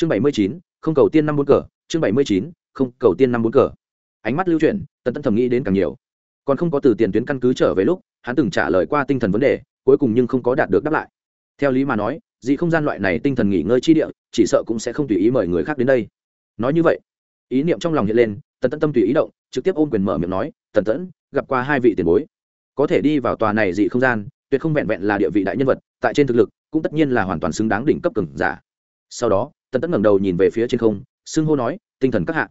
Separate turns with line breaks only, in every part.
chương bảy mươi chín, không cầu tiên năm bốn cờ. Chương bảy mươi chín, không cầu tiên năm bốn cờ. Ánh mắt lưu chuyển, tần tẫn thầm nghĩ đến càng nhiều. Còn không có từ tiền tuyến căn cứ trở về lúc, hắn từng trả lời qua tinh thần vấn đề, cuối cùng nhưng không có đạt được đáp lại. Theo lý mà nói, dị không gian loại này tinh thần nghỉ ngơi chi địa, chỉ sợ cũng sẽ không tùy ý mời người khác đến đây. Nói như vậy, ý niệm trong lòng hiện lên, tần tẫn tâm tùy ý động, trực tiếp ôm quyền mở miệng nói, tần tẫn, gặp qua hai vị tiền bối. Có thể đi vào tòa này dị không gian, tuyệt không vẹn vẹn là địa vị đại nhân vật, tại trên thực lực, cũng tất nhiên là hoàn toàn xứng đáng đỉnh cấp cường giả. Sau đó tần tẫn ngẩng đầu nhìn về phía trên không, xưng hô nói, tinh thần các hạ.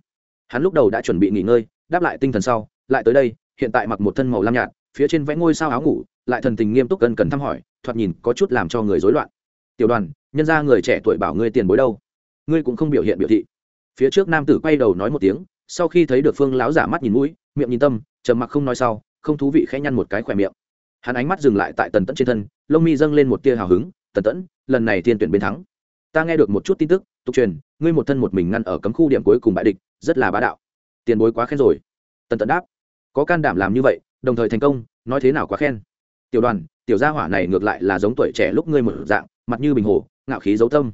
Hắn lúc đầu đã chuẩn bị nghỉ ngơi, đáp lại tinh thần sau, lại tới đây, hiện tại mặc một thân màu lam nhạt, phía trên vẽ ngôi sao áo ngủ, lại thần tình nghiêm túc cần cần thăm hỏi, thoạt nhìn có chút làm cho người rối loạn. Tiểu đoàn, nhân ra người trẻ tuổi bảo ngươi tiền bối đâu? Ngươi cũng không biểu hiện biểu thị. Phía trước nam tử quay đầu nói một tiếng, sau khi thấy được phương láo giả mắt nhìn mũi, miệng nhìn tâm, trầm mặc không nói sau, không thú vị khẽ nhăn một cái khỏe miệng. Hắn ánh mắt dừng lại tại tần tẫn trên thân, lông mi dâng lên một tia hào hứng, tần tẫn, lần này thiên tuyển bên thắng ta nghe được một chút tin tức, tục truyền, ngươi một thân một mình ngăn ở cấm khu điểm cuối cùng bại địch, rất là bá đạo. Tiền bối quá khen rồi. Tần tẫn đáp, có can đảm làm như vậy, đồng thời thành công, nói thế nào quá khen. Tiểu đoàn, tiểu gia hỏa này ngược lại là giống tuổi trẻ lúc ngươi một dạng, mặt như bình hồ, ngạo khí dấu tâm.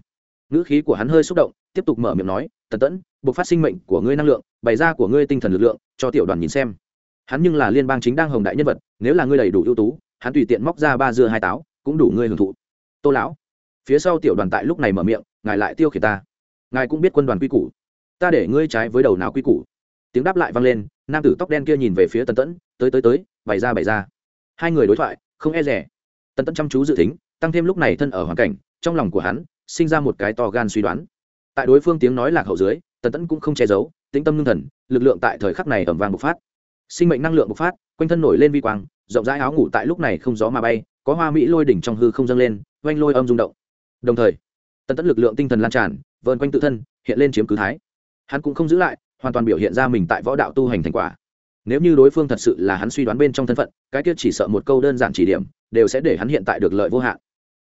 Ngữ khí của hắn hơi xúc động, tiếp tục mở miệng nói, tần tẫn, buộc phát sinh mệnh của ngươi năng lượng, bày ra của ngươi tinh thần lực lượng, cho tiểu đoàn nhìn xem. Hắn nhưng là liên bang chính đang hồng đại nhân vật, nếu là ngươi đầy đủ ưu tú, hắn tùy tiện móc ra ba dưa hai táo, cũng đủ ngươi hưởng thụ. Tô lão phía sau tiểu đoàn tại lúc này mở miệng, ngài lại tiêu khiển ta. Ngài cũng biết quân đoàn quy củ. Ta để ngươi trái với đầu nào quy củ. Tiếng đáp lại vang lên, nam tử tóc đen kia nhìn về phía tần tẫn, tới tới tới, bày ra bày ra. Hai người đối thoại, không e rẻ. Tần tẫn chăm chú dự tính, tăng thêm lúc này thân ở hoàn cảnh, trong lòng của hắn sinh ra một cái to gan suy đoán. Tại đối phương tiếng nói lạc hậu dưới, tần tẫn cũng không che giấu, tĩnh tâm ngưng thần, lực lượng tại thời khắc này ẩm vàng bộc phát. Sinh mệnh năng lượng bộc phát, quanh thân nổi lên vi quang, rộng rãi áo ngủ tại lúc này không gió mà bay, có hoa mỹ lôi đỉnh trong hư không dâng lên oanh lôi âm rung động đồng thời, tần tẫn lực lượng tinh thần lan tràn vơn quanh tự thân, hiện lên chiếm cứ thái. Hắn cũng không giữ lại, hoàn toàn biểu hiện ra mình tại võ đạo tu hành thành quả. Nếu như đối phương thật sự là hắn suy đoán bên trong thân phận, cái kia chỉ sợ một câu đơn giản chỉ điểm, đều sẽ để hắn hiện tại được lợi vô hạn.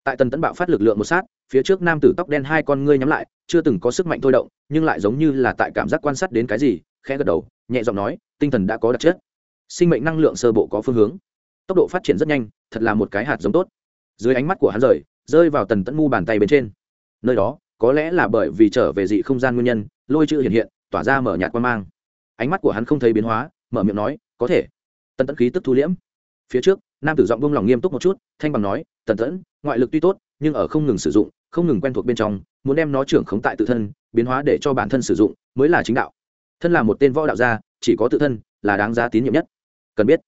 Tại tần tấn bạo phát lực lượng một sát, phía trước nam tử tóc đen hai con ngươi nhắm lại, chưa từng có sức mạnh thôi động, nhưng lại giống như là tại cảm giác quan sát đến cái gì, khẽ gật đầu, nhẹ giọng nói, tinh thần đã có đặc chất. Sinh mệnh năng lượng sơ bộ có phương hướng. Tốc độ phát triển rất nhanh, thật là một cái hạt giống tốt. Dưới ánh mắt của hắn rời rơi vào tần tẫn mu bàn tay bên trên. Nơi đó, có lẽ là bởi vì trở về dị không gian nguyên nhân, lôi chữ hiện hiện, tỏa ra mở nhạt quan mang. Ánh mắt của hắn không thấy biến hóa, mở miệng nói, có thể. Tần tẫn khí tức thu liễm. Phía trước, nam tử giọng bông lòng nghiêm túc một chút, thanh bằng nói, tần tẫn, ngoại lực tuy tốt, nhưng ở không ngừng sử dụng, không ngừng quen thuộc bên trong, muốn đem nó trưởng khống tại tự thân, biến hóa để cho bản thân sử dụng, mới là chính đạo. Thân là một tên võ đạo gia, chỉ có tự thân là đáng giá tín nhiệm nhất. Cần biết,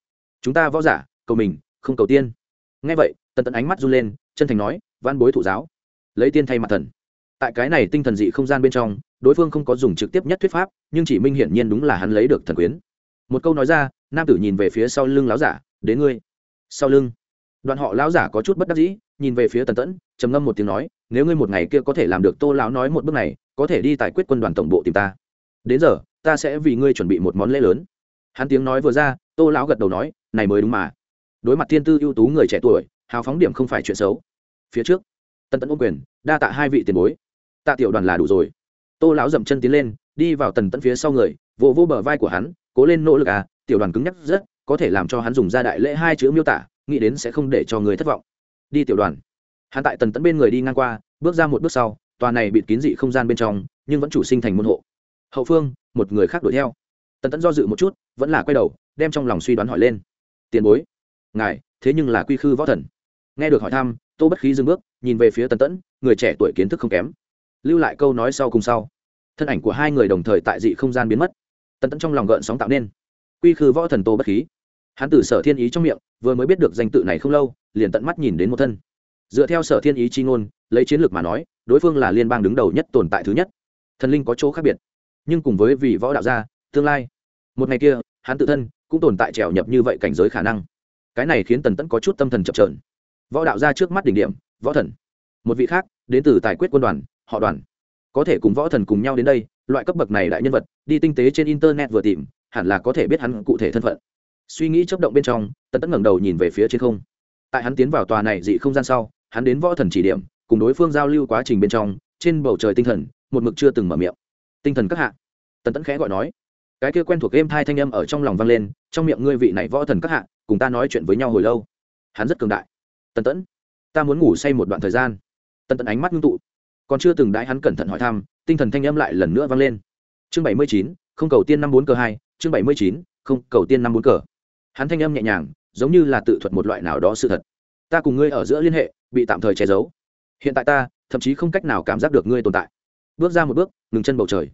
chúng ta võ giả, cầu mình, không cầu tiên. Ngay vậy, tần tẫn ánh mắt run lên, chân thành nói văn bối thụ giáo, lấy tiên thay mặt thần. Tại cái này tinh thần dị không gian bên trong, đối phương không có dùng trực tiếp nhất thuyết pháp, nhưng chỉ minh hiển nhiên đúng là hắn lấy được thần quyến. Một câu nói ra, nam tử nhìn về phía sau lưng láo giả, đến ngươi. Sau lưng, đoạn họ lão giả có chút bất đắc dĩ, nhìn về phía tần tẫn, trầm ngâm một tiếng nói, nếu ngươi một ngày kia có thể làm được tô lão nói một bước này, có thể đi tài quyết quân đoàn tổng bộ tìm ta. Đến giờ, ta sẽ vì ngươi chuẩn bị một món lễ lớn. Hắn tiếng nói vừa ra, tô lão gật đầu nói, này mới đúng mà. Đối mặt thiên tư ưu tú người trẻ tuổi, hào phóng điểm không phải chuyện xấu phía trước. Tần tẫn ôm quyền, đa tạ hai vị tiền bối. Tạ tiểu đoàn là đủ rồi. Tô lão dậm chân tiến lên, đi vào tần tẫn phía sau người, vỗ vỗ bờ vai của hắn, cố lên nỗ lực à tiểu đoàn cứng nhắc rất, có thể làm cho hắn dùng ra đại lễ hai chữ miêu tả, nghĩ đến sẽ không để cho người thất vọng. Đi tiểu đoàn. Hắn tại tần tẫn bên người đi ngang qua, bước ra một bước sau, tòa này bịt kín dị không gian bên trong, nhưng vẫn chủ sinh thành môn hộ. Hậu phương, một người khác đuổi theo. Tần tẫn do dự một chút, vẫn là quay đầu, đem trong lòng suy đoán hỏi lên. Tiền bối? Ngài, thế nhưng là quy khư võ thần. Nghe được hỏi thăm tô bất khí dừng bước, nhìn về phía tần tẫn, người trẻ tuổi kiến thức không kém. Lưu lại câu nói sau cùng sau. Thân ảnh của hai người đồng thời tại dị không gian biến mất. Tần tẫn trong lòng gợn sóng tạo nên. Quy khư võ thần tô bất khí. Hắn từ sở thiên ý trong miệng, vừa mới biết được danh tự này không lâu, liền tận mắt nhìn đến một thân. Dựa theo sở thiên ý chi ngôn, lấy chiến lược mà nói, đối phương là liên bang đứng đầu nhất tồn tại thứ nhất. Thần linh có chỗ khác biệt. Nhưng cùng với vị võ đạo gia, tương lai. Một ngày kia, hắn tự thân cũng tồn tại trèo nhập như vậy cảnh giới khả năng. Cái này khiến tần tẫn có chút tâm thần chập trờn võ đạo ra trước mắt đỉnh điểm, võ thần. Một vị khác, đến từ tài quyết quân đoàn, họ đoàn. Có thể cùng võ thần cùng nhau đến đây, loại cấp bậc này đại nhân vật, đi tinh tế trên internet vừa tìm, hẳn là có thể biết hắn cụ thể thân phận. Suy nghĩ chấp động bên trong, tần tẫn ngẩng đầu nhìn về phía trên không. Tại hắn tiến vào tòa này dị không gian sau, hắn đến võ thần chỉ điểm, cùng đối phương giao lưu quá trình bên trong, trên bầu trời tinh thần, một mực chưa từng mở miệng. Tinh thần các hạ. Tần tẫn khẽ gọi nói. Cái kia quen thuộc game thai thanh âm ở trong lòng vang lên, trong miệng ngươi vị này võ thần các hạ, cùng ta nói chuyện với nhau hồi lâu. Hắn rất cường đại tần tẫn, ta muốn ngủ say một đoạn thời gian. Tần tẫn ánh mắt ngưng tụ. Còn chưa từng đãi hắn cẩn thận hỏi thăm, tinh thần thanh âm lại lần nữa vang lên. Chương bảy mươi chín, không cầu tiên năm bốn cờ hai, chương bảy mươi chín, không cầu tiên năm bốn cờ. Hắn thanh âm nhẹ nhàng, giống như là tự thuật một loại nào đó sự thật. Ta cùng ngươi ở giữa liên hệ, bị tạm thời che giấu. Hiện tại ta, thậm chí không cách nào cảm giác được ngươi tồn tại. Bước ra một bước, ngừng chân bầu trời.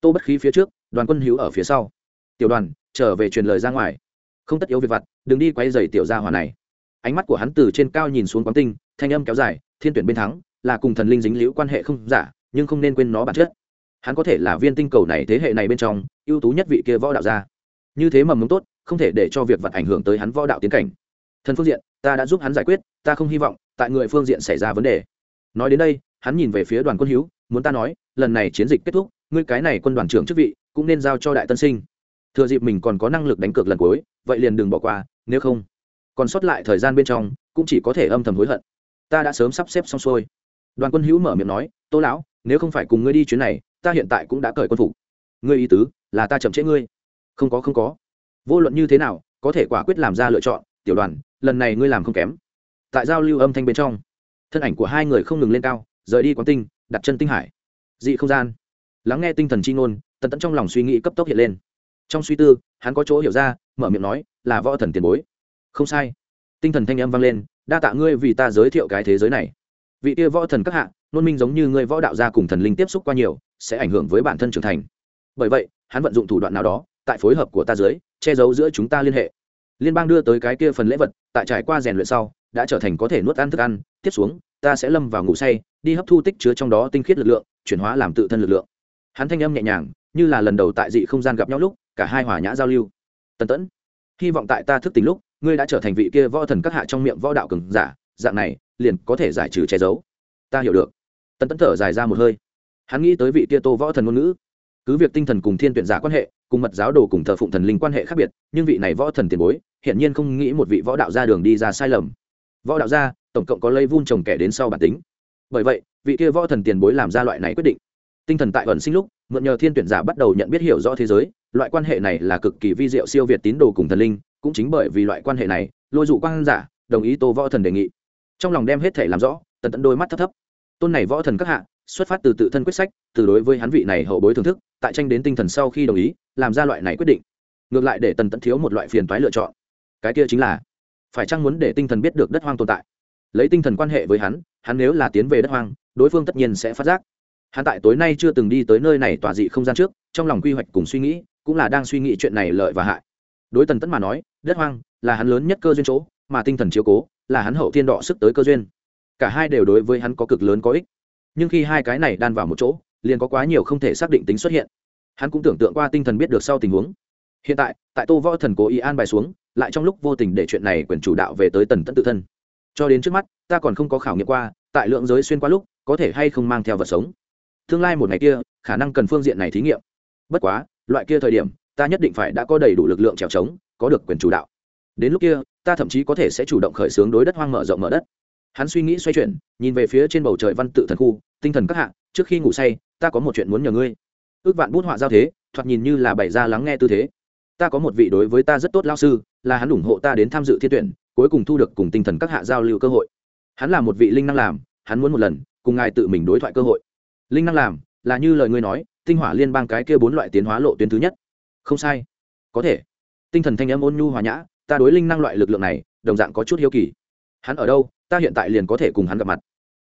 Tô bất khí phía trước, đoàn quân hữu ở phía sau. Tiểu đoàn, trở về truyền lời ra ngoài. Không tất yếu việc vặt, đừng đi quay dày tiểu gia hỏa này ánh mắt của hắn từ trên cao nhìn xuống quán tinh, thanh âm kéo dài, thiên tuyển bên thắng, là cùng thần linh dính liễu quan hệ không giả, nhưng không nên quên nó bản chất. Hắn có thể là viên tinh cầu này thế hệ này bên trong, ưu tú nhất vị kia võ đạo gia. Như thế mầm mống tốt, không thể để cho việc vật ảnh hưởng tới hắn võ đạo tiến cảnh. Thần phương diện, ta đã giúp hắn giải quyết, ta không hy vọng tại người phương diện xảy ra vấn đề. Nói đến đây, hắn nhìn về phía đoàn quân hữu, muốn ta nói, lần này chiến dịch kết thúc, ngươi cái này quân đoàn trưởng chức vị, cũng nên giao cho đại tân sinh. Thừa dịp mình còn có năng lực đánh cược lần cuối, vậy liền đừng bỏ qua, nếu không còn sót lại thời gian bên trong, cũng chỉ có thể âm thầm hối hận. Ta đã sớm sắp xếp xong xuôi. Đoàn quân hữu mở miệng nói, tô lão, nếu không phải cùng ngươi đi chuyến này, ta hiện tại cũng đã cởi quân phục. Ngươi ý tứ là ta chậm trễ ngươi. Không có không có. Vô luận như thế nào, có thể quả quyết làm ra lựa chọn, tiểu đoàn, lần này ngươi làm không kém. Tại giao lưu âm thanh bên trong, thân ảnh của hai người không ngừng lên cao, rời đi quán tinh, đặt chân tinh hải. Dị không gian. Lắng nghe tinh thần chi ngôn, tần tẫn trong lòng suy nghĩ cấp tốc hiện lên. Trong suy tư, hắn có chỗ hiểu ra, mở miệng nói, là võ thần tiền bối không sai. Tinh thần thanh âm vang lên, đa tạ ngươi vì ta giới thiệu cái thế giới này. Vị kia võ thần các hạ, nôn minh giống như ngươi võ đạo gia cùng thần linh tiếp xúc qua nhiều, sẽ ảnh hưởng với bản thân trưởng thành. Bởi vậy, hắn vận dụng thủ đoạn nào đó, tại phối hợp của ta dưới che giấu giữa chúng ta liên hệ. Liên bang đưa tới cái kia phần lễ vật, tại trải qua rèn luyện sau, đã trở thành có thể nuốt ăn thức ăn. Tiếp xuống, ta sẽ lâm vào ngủ say, đi hấp thu tích chứa trong đó tinh khiết lực lượng, chuyển hóa làm tự thân lực lượng. Hắn thanh âm nhẹ nhàng, như là lần đầu tại dị không gian gặp nhau lúc, cả hai hòa nhã giao lưu. Tần tẫn, hy vọng tại ta thức tỉnh lúc ngươi đã trở thành vị kia võ thần các hạ trong miệng võ đạo cường giả, dạng này, liền có thể giải trừ che giấu. Ta hiểu được. Tần tẫn thở dài ra một hơi. Hắn nghĩ tới vị kia tô võ thần ngôn ngữ. Cứ việc tinh thần cùng thiên tuyển giả quan hệ, cùng mật giáo đồ cùng thờ phụng thần linh quan hệ khác biệt, nhưng vị này võ thần tiền bối, hiển nhiên không nghĩ một vị võ đạo ra đường đi ra sai lầm. Võ đạo gia, tổng cộng có lây vun trồng kẻ đến sau bản tính. Bởi vậy, vị kia võ thần tiền bối làm ra loại này quyết định. Tinh thần tại ẩn sinh lúc, mượn nhờ thiên tuyển giả bắt đầu nhận biết hiểu rõ thế giới, loại quan hệ này là cực kỳ vi diệu siêu việt tín đồ cùng thần linh cũng chính bởi vì loại quan hệ này, lôi dụ quan giả, đồng ý tô võ thần đề nghị. Trong lòng đem hết thể làm rõ, tần tận đôi mắt thấp thấp. Tôn này võ thần các hạ, xuất phát từ tự thân quyết sách, từ đối với hắn vị này hậu bối thưởng thức, tại tranh đến tinh thần sau khi đồng ý, làm ra loại này quyết định. Ngược lại để tần tận thiếu một loại phiền toái lựa chọn. Cái kia chính là, phải chăng muốn để tinh thần biết được đất hoang tồn tại? Lấy tinh thần quan hệ với hắn hắn nếu là tiến về đất hoang, đối phương tất nhiên sẽ phát giác. Hắn tại tối nay chưa từng đi tới nơi này tỏa dị không gian trước, trong lòng quy hoạch cùng suy nghĩ, cũng là đang suy nghĩ chuyện này lợi và hại đối tần tẫn mà nói, đất hoang là hắn lớn nhất cơ duyên chỗ, mà tinh thần chiếu cố là hắn hậu thiên đọ sức tới cơ duyên. Cả hai đều đối với hắn có cực lớn có ích. Nhưng khi hai cái này đan vào một chỗ, liền có quá nhiều không thể xác định tính xuất hiện. Hắn cũng tưởng tượng qua tinh thần biết được sau tình huống. Hiện tại tại tô võ thần cố ý an bài xuống, lại trong lúc vô tình để chuyện này quyền chủ đạo về tới tần tẫn tự thân. Cho đến trước mắt, ta còn không có khảo nghiệm qua, tại lượng giới xuyên qua lúc, có thể hay không mang theo vật sống. Tương lai một ngày kia, khả năng cần phương diện này thí nghiệm. Bất quá, loại kia thời điểm ta nhất định phải đã có đầy đủ lực lượng trèo trống, có được quyền chủ đạo. Đến lúc kia, ta thậm chí có thể sẽ chủ động khởi xướng đối đất hoang mở rộng mở đất. Hắn suy nghĩ xoay chuyển, nhìn về phía trên bầu trời văn tự thần khu, tinh thần các hạng trước khi ngủ say, ta có một chuyện muốn nhờ ngươi. Ước vạn bút họa giao thế, thoạt nhìn như là bày ra lắng nghe tư thế. Ta có một vị đối với ta rất tốt lao sư, là hắn ủng hộ ta đến tham dự thiên tuyển, cuối cùng thu được cùng tinh thần các hạ giao lưu cơ hội. Hắn là một vị linh năng làm, hắn muốn một lần, cùng ngài tự mình đối thoại cơ hội. Linh năng làm, là như lời ngươi nói, tinh hỏa liên bang cái kia bốn loại tiến hóa lộ tuyến thứ nhất không sai. Có thể. Tinh thần thanh âm ôn nhu hòa nhã, ta đối linh năng loại lực lượng này, đồng dạng có chút hiếu kỳ. Hắn ở đâu, ta hiện tại liền có thể cùng hắn gặp mặt.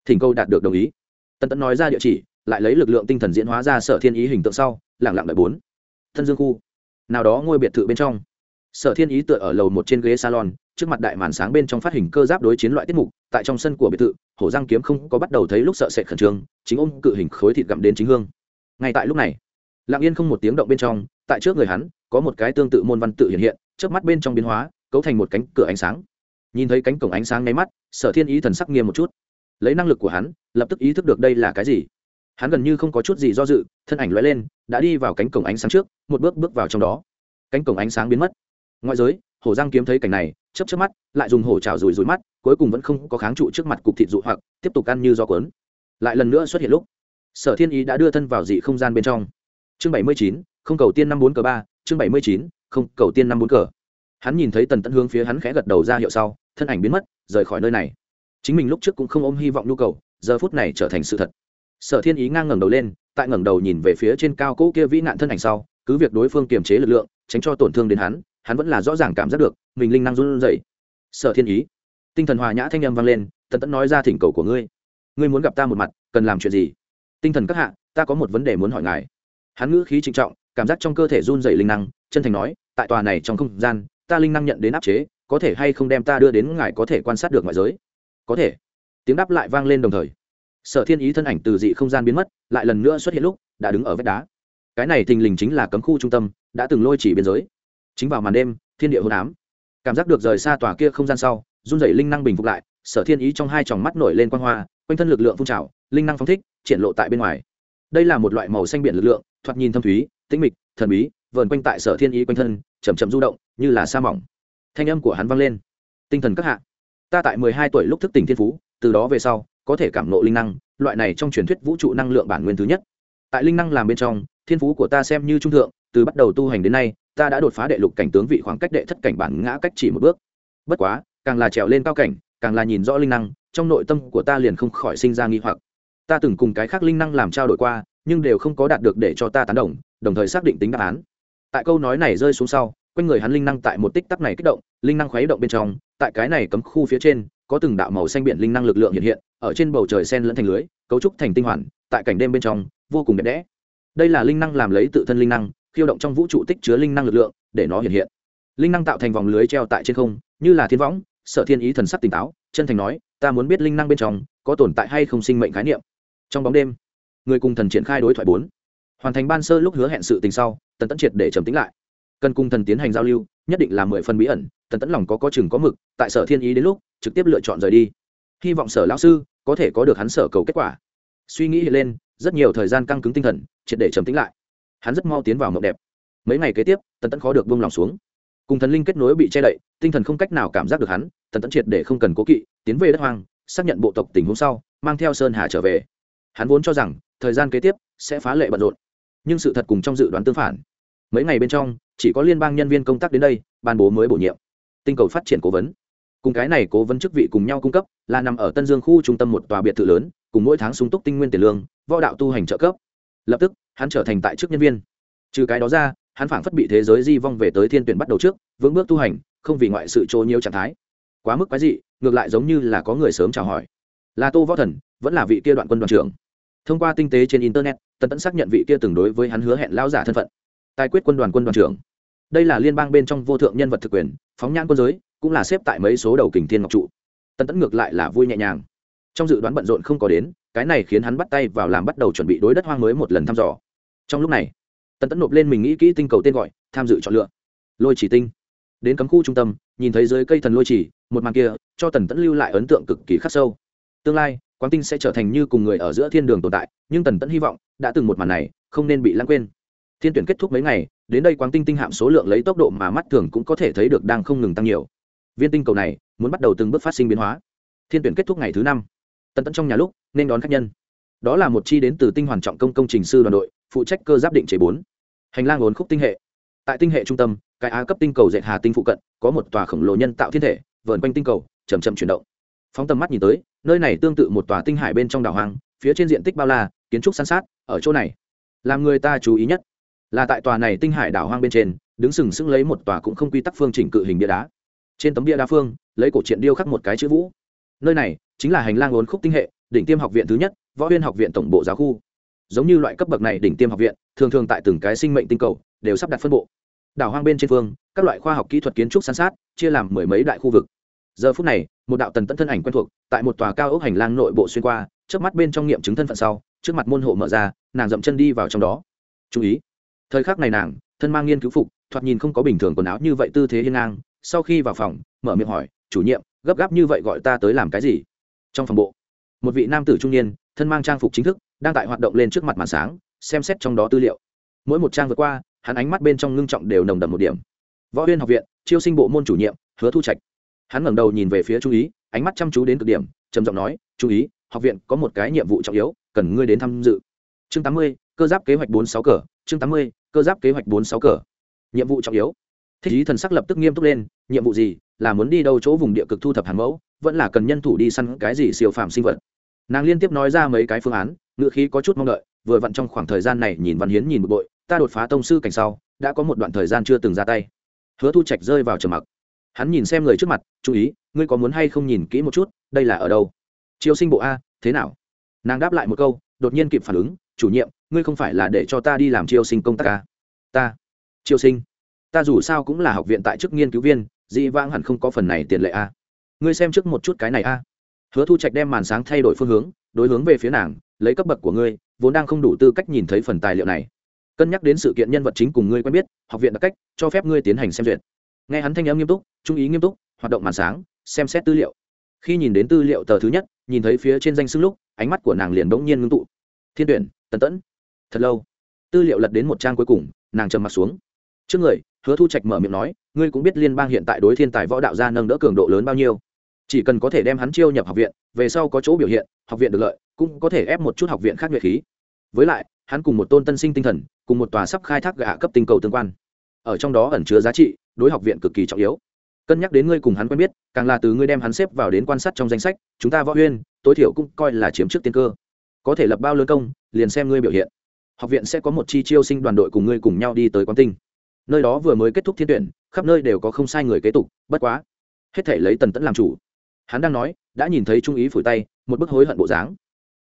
Thỉnh câu đạt được đồng ý. Tân Tẫn nói ra địa chỉ, lại lấy lực lượng tinh thần diễn hóa ra sở thiên ý hình tượng sau lẳng lặng đợi bốn. Thân dương khu. Nào đó ngôi biệt thự bên trong. Sở thiên ý tựa ở lầu một trên ghế salon, trước mặt đại màn sáng bên trong phát hình cơ giáp đối chiến loại tiết mục, tại trong sân của biệt thự, hổ giang kiếm không có bắt đầu thấy lúc sợ sệt khẩn trương, chính ôm cự hình khối thịt gặm đến chính hương. Ngay tại lúc này, lặng yên không một tiếng động bên trong tại trước người hắn, có một cái tương tự môn văn tự hiện hiện trước mắt bên trong biến hóa, cấu thành một cánh cửa ánh sáng. Nhìn thấy cánh cổng ánh sáng nháy mắt, sở thiên ý thần sắc nghiêm một chút. Lấy năng lực của hắn, lập tức ý thức được đây là cái gì. Hắn gần như không có chút gì do dự, thân ảnh l lên, đã đi vào cánh cổng ánh sáng trước, một bước bước vào trong đó. Cánh cổng ánh sáng biến mất. Ngoại giới, hổ giang kiếm thấy cảnh này chấp chấp mắt, lại dùng hổ trào rùi rùi mắt, cuối cùng vẫn không có kháng trụ trước mặt cục thịt dụ hoặc, tiếp tục ăn như do cuốn. Lại lần nữa xuất hiện lúc, sở thiên ý đã đưa thân vào dị không gian bên trong. Chương bảy mươi chín không cầu tiên năm bốn cờ ba, chương bảy mươi chín, không cầu tiên năm bốn cờ. Hắn nhìn thấy tần tẫn hướng phía hắn khẽ gật đầu ra hiệu sau, thân ảnh biến mất, rời khỏi nơi này. Chính mình lúc trước cũng không ôm hy vọng nhu cầu, giờ phút này trở thành sự thật. Sở thiên ý ngang ngẩng đầu lên, tại ngẩng đầu nhìn về phía trên cao cỗ kia vĩ nạn thân ảnh sau, cứ việc đối phương kiềm chế lực lượng, tránh cho tổn thương đến hắn hắn vẫn là rõ ràng cảm giác được, mình linh năng run rẩy. Sở thiên ý, tinh thần hòa nhã thanh âm vang lên, tần tẫn nói ra thỉnh cầu của ngươi. Ngươi muốn gặp ta một mặt, cần làm chuyện gì? Tinh thần các hạ, ta có một vấn đề muốn hỏi ngài. Hắn ngữ khí trịnh trọng cảm giác trong cơ thể run rẩy linh năng, chân thành nói, tại tòa này trong không gian, ta linh năng nhận đến áp chế, có thể hay không đem ta đưa đến ngài có thể quan sát được ngoại giới? Có thể. Tiếng đáp lại vang lên đồng thời. Sở thiên ý thân ảnh từ dị không gian biến mất, lại lần nữa xuất hiện lúc, đã đứng ở vách đá. Cái này thình lình chính là cấm khu trung tâm, đã từng lôi chỉ biên giới. Chính vào màn đêm, thiên địa hôn ám cảm giác được rời xa tòa kia không gian sau, run rẩy linh năng bình phục lại, sở thiên ý trong hai tròng mắt nổi lên quan hoa, quanh thân lực lượng phun trào, linh năng phóng thích, triển lộ tại bên ngoài. Đây là một loại màu xanh biển lực lượng, thoạt nhìn thâm thúy tĩnh mịch, thần bí, vờn quanh tại sở thiên ý quanh thân chầm chậm du động, như là sa mỏng. Thanh âm của hắn vang lên. Tinh thần các hạ. Ta tại mười hai tuổi lúc thức tỉnh thiên phú, từ đó về sau, có thể cảm nộ linh năng, loại này trong truyền thuyết vũ trụ năng lượng bản nguyên thứ nhất. Tại linh năng làm bên trong, thiên phú của ta xem như trung thượng, từ bắt đầu tu hành đến nay, ta đã đột phá đệ lục cảnh tướng vị khoảng cách đệ thất cảnh bản ngã cách chỉ một bước. Bất quá, càng là trèo lên cao cảnh, càng là nhìn rõ linh năng, trong nội tâm của ta liền không khỏi sinh ra nghi hoặc. Ta từng cùng cái khác linh năng làm trao đổi qua, nhưng đều không có đạt được để cho ta tán đồng đồng thời xác định tính đáp án. Tại câu nói này rơi xuống sau, quanh người hắn linh năng tại một tích tắc này kích động, linh năng khuấy động bên trong, tại cái này cấm khu phía trên, có từng đạo màu xanh biển linh năng lực lượng hiện hiện, ở trên bầu trời sen lẫn thành lưới, cấu trúc thành tinh hoàn, tại cảnh đêm bên trong, vô cùng đẹp đẽ. Đây là linh năng làm lấy tự thân linh năng, khiêu động trong vũ trụ tích chứa linh năng lực lượng, để nó hiện hiện. Linh năng tạo thành vòng lưới treo tại trên không, như là thiên võng sợ thiên ý thần sắc tỉnh táo, chân thành nói, ta muốn biết linh năng bên trong có tồn tại hay không sinh mệnh khái niệm. Trong bóng đêm, người cùng thần triển khai đối thoại bốn hoàn thành ban sơ lúc hứa hẹn sự tình sau, tần tẫn triệt để trầm tính lại. Cần cùng thần tiến hành giao lưu, nhất định là mười phần bí ẩn, tần tẫn lòng có có chừng có mực, tại sở thiên ý đến lúc, trực tiếp lựa chọn rời đi. Hy vọng sở lão sư có thể có được hắn sở cầu kết quả. Suy nghĩ lên, rất nhiều thời gian căng cứng tinh thần, triệt để trầm tính lại. Hắn rất mau tiến vào mộng đẹp. Mấy ngày kế tiếp, tần tẫn khó được buông lòng xuống. Cùng thần linh kết nối bị che đậy, tinh thần không cách nào cảm giác được hắn, tần tẫn triệt để không cần cố kỵ, tiến về đất hoang, xác nhận bộ tộc tình huống sau, mang theo sơn hà trở về. Hắn vốn cho rằng, thời gian kế tiếp sẽ phá lệ bận rộn nhưng sự thật cùng trong dự đoán tương phản. Mấy ngày bên trong, chỉ có liên bang nhân viên công tác đến đây, ban bố mới bổ nhiệm. Tinh cầu phát triển cố vấn. Cùng cái này cố vấn chức vị cùng nhau cung cấp, là nằm ở tân dương khu trung tâm một tòa biệt thự lớn, cùng mỗi tháng sung túc tinh nguyên tiền lương, võ đạo tu hành trợ cấp. Lập tức, hắn trở thành tại chức nhân viên. Trừ cái đó ra, hắn phảng phất bị thế giới di vong về tới thiên tuyển bắt đầu trước, vững bước tu hành, không vì ngoại sự trô nhiều trạng thái. Quá mức quái dị, ngược lại giống như là có người sớm chào hỏi. Là tô võ thần, vẫn là vị kia đoạn quân đoàn trưởng thông qua tinh tế trên internet, tần tẫn xác nhận vị kia từng đối với hắn hứa hẹn lao giả thân phận. Tài quyết quân đoàn quân đoàn trưởng. Đây là liên bang bên trong vô thượng nhân vật thực quyền, phóng nhãn quân giới, cũng là xếp tại mấy số đầu kình thiên ngọc trụ. Tần tẫn ngược lại là vui nhẹ nhàng. Trong dự đoán bận rộn không có đến, cái này khiến hắn bắt tay vào làm bắt đầu chuẩn bị đối đất hoang mới một lần thăm dò. Trong lúc này, tần tẫn nộp lên mình nghĩ kỹ tinh cầu tên gọi, tham dự chọn lựa. Lôi chỉ tinh. Đến cấm khu trung tâm, nhìn thấy dưới cây thần lôi chỉ, một màn kia, cho tần tẫn lưu lại ấn tượng cực kỳ khắc sâu. Tương lai quang tinh sẽ trở thành như cùng người ở giữa thiên đường tồn tại, nhưng tần tẫn hy vọng đã từng một màn này không nên bị lãng quên. Thiên tuyển kết thúc mấy ngày, đến đây quang tinh tinh hạm số lượng lấy tốc độ mà mắt thường cũng có thể thấy được đang không ngừng tăng nhiều. Viên tinh cầu này muốn bắt đầu từng bước phát sinh biến hóa. Thiên tuyển kết thúc ngày thứ năm. Tần tẫn trong nhà lúc nên đón khách nhân. Đó là một chi đến từ tinh hoàn trọng công công trình sư đoàn đội, phụ trách cơ giáp định chế bốn. Hành lang ốn khúc tinh hệ. Tại tinh hệ trung tâm, cái á cấp tinh cầu dệt hà tinh phụ cận, có một tòa khổng lồ nhân tạo thiên thể, vờn quanh tinh cầu chầm chậm chuyển động. Phóng tầm mắt nhìn tới nơi này tương tự một tòa tinh hải bên trong đảo hoang, phía trên diện tích bao la, kiến trúc san sát, ở chỗ này. Làm người ta chú ý nhất là tại tòa này tinh hải đảo hoang bên trên, đứng sừng sững lấy một tòa cũng không quy tắc phương chỉnh cự hình bia đá. Trên tấm bia đá phương, lấy cổ truyện điêu khắc một cái chữ vũ. Nơi này chính là hành lang ốn khúc tinh hệ, đỉnh tiêm học viện thứ nhất, võ huyên học viện tổng bộ giáo khu. Giống như loại cấp bậc này đỉnh tiêm học viện, thường thường tại từng cái sinh mệnh tinh cầu đều sắp đặt phân bộ. Đảo hoang bên trên phương, các loại khoa học kỹ thuật kiến trúc san sát, chia làm mười mấy đại khu vực giờ phút này, một đạo tần tẫn thân ảnh quen thuộc, tại một tòa cao ốc hành lang nội bộ xuyên qua trước mắt bên trong nghiệm chứng thân phận sau, trước mặt môn hộ mở ra, nàng dậm chân đi vào trong đó. Chú ý. Thời khắc này nàng, thân mang nghiên cứu phục, thoạt nhìn không có bình thường quần áo như vậy tư thế hiên ngang, sau khi vào phòng, mở miệng hỏi, chủ nhiệm, gấp gáp như vậy gọi ta tới làm cái gì? Trong phòng bộ, một vị nam tử trung niên, thân mang trang phục chính thức, đang tại hoạt động lên trước mặt màn sáng, xem xét trong đó tư liệu. Mỗi một trang vượt qua, hắn ánh mắt bên trong ngưng trọng đều nồng đậm một điểm. Võ huyên học viện, chiêu sinh bộ môn chủ nhiệm, hứa thu trạch hắn ngẩng đầu nhìn về phía trung ý, ánh mắt chăm chú đến cực điểm, trầm giọng nói trung ý, học viện có một cái nhiệm vụ trọng yếu, cần ngươi đến tham dự. Chương tám mươi, cơ giáp kế hoạch bốn sáu cờ, chương tám mươi, cơ giáp kế hoạch bốn sáu cờ. Nhiệm vụ trọng yếu. Thích ý thần sắc lập tức nghiêm túc lên, nhiệm vụ gì? Là muốn đi đâu chỗ vùng địa cực thu thập hàng mẫu, vẫn là cần nhân thủ đi săn cái gì siêu phàm sinh vật? Nàng liên tiếp nói ra mấy cái phương án, ngựa khí có chút mong đợi, vừa vặn trong khoảng thời gian này nhìn văn hiến nhìn một bội, ta đột phá tông sư cảnh sau, đã có một đoạn thời gian chưa từng ra tay. Hứa thu trạch rơi vào trầm mặc hắn nhìn xem người trước mặt, chú ý, ngươi có muốn hay không nhìn kỹ một chút, đây là ở đâu? Chiêu sinh bộ a, thế nào? Nàng đáp lại một câu, đột nhiên kịp phản ứng, chủ nhiệm, ngươi không phải là để cho ta đi làm chiêu sinh công tác a? Ta chiêu sinh. Ta dù sao cũng là học viện tại chức nghiên cứu viên dị vãng hẳn không có phần này tiền lệ a. Ngươi xem trước một chút cái này a. Hứa thu trạch đem màn sáng thay đổi phương hướng, đối hướng về phía nàng, lấy cấp bậc của ngươi, vốn đang không đủ tư cách nhìn thấy phần tài liệu này. Cân nhắc đến sự kiện nhân vật chính cùng ngươi quen biết, học viện đặc cách, cho phép ngươi tiến hành xem duyệt nghe hắn thanh âm nghiêm túc, trung ý nghiêm túc, hoạt động màn sáng, xem xét tư liệu. Khi nhìn đến tư liệu tờ thứ nhất, nhìn thấy phía trên danh xưng lúc, ánh mắt của nàng liền bỗng nhiên ngưng tụ. Thiên tuyển, tần tẫn. Thật lâu. Tư liệu lật đến một trang cuối cùng, nàng trầm m ặ t xuống. Trước người, hứa thu trạch mở miệng nói, ngươi cũng biết liên bang hiện tại đối thiên tài võ đạo gia nâng đỡ cường độ lớn bao nhiêu. Chỉ cần có thể đem hắn chiêu nhập học viện, về sau có chỗ biểu hiện, học viện được lợi, cũng có thể ép một chút học viện khác nhuệ khí. Với lại, hắn cùng một tôn tân sinh tinh thần, cùng một tòa sắp khai thác gạ cấp tinh cầu tương quan. Ở trong đó ẩn chứa giá trị đối học viện cực kỳ trọng yếu. Cân nhắc đến ngươi cùng hắn quen biết, càng là từ ngươi đem hắn xếp vào đến quan sát trong danh sách, chúng ta võ huyên, tối thiểu cũng coi là chiếm trước tiên cơ. Có thể lập bao lớn công, liền xem ngươi biểu hiện. Học viện sẽ có một chi chiêu sinh đoàn đội cùng ngươi cùng nhau đi tới quán tinh. Nơi đó vừa mới kết thúc thiên tuyển, khắp nơi đều có không sai người kế tục, bất quá. Hết thể lấy tần tẫn làm chủ. Hắn đang nói, đã nhìn thấy trung ý phủi tay, một bức hối hận bộ dáng.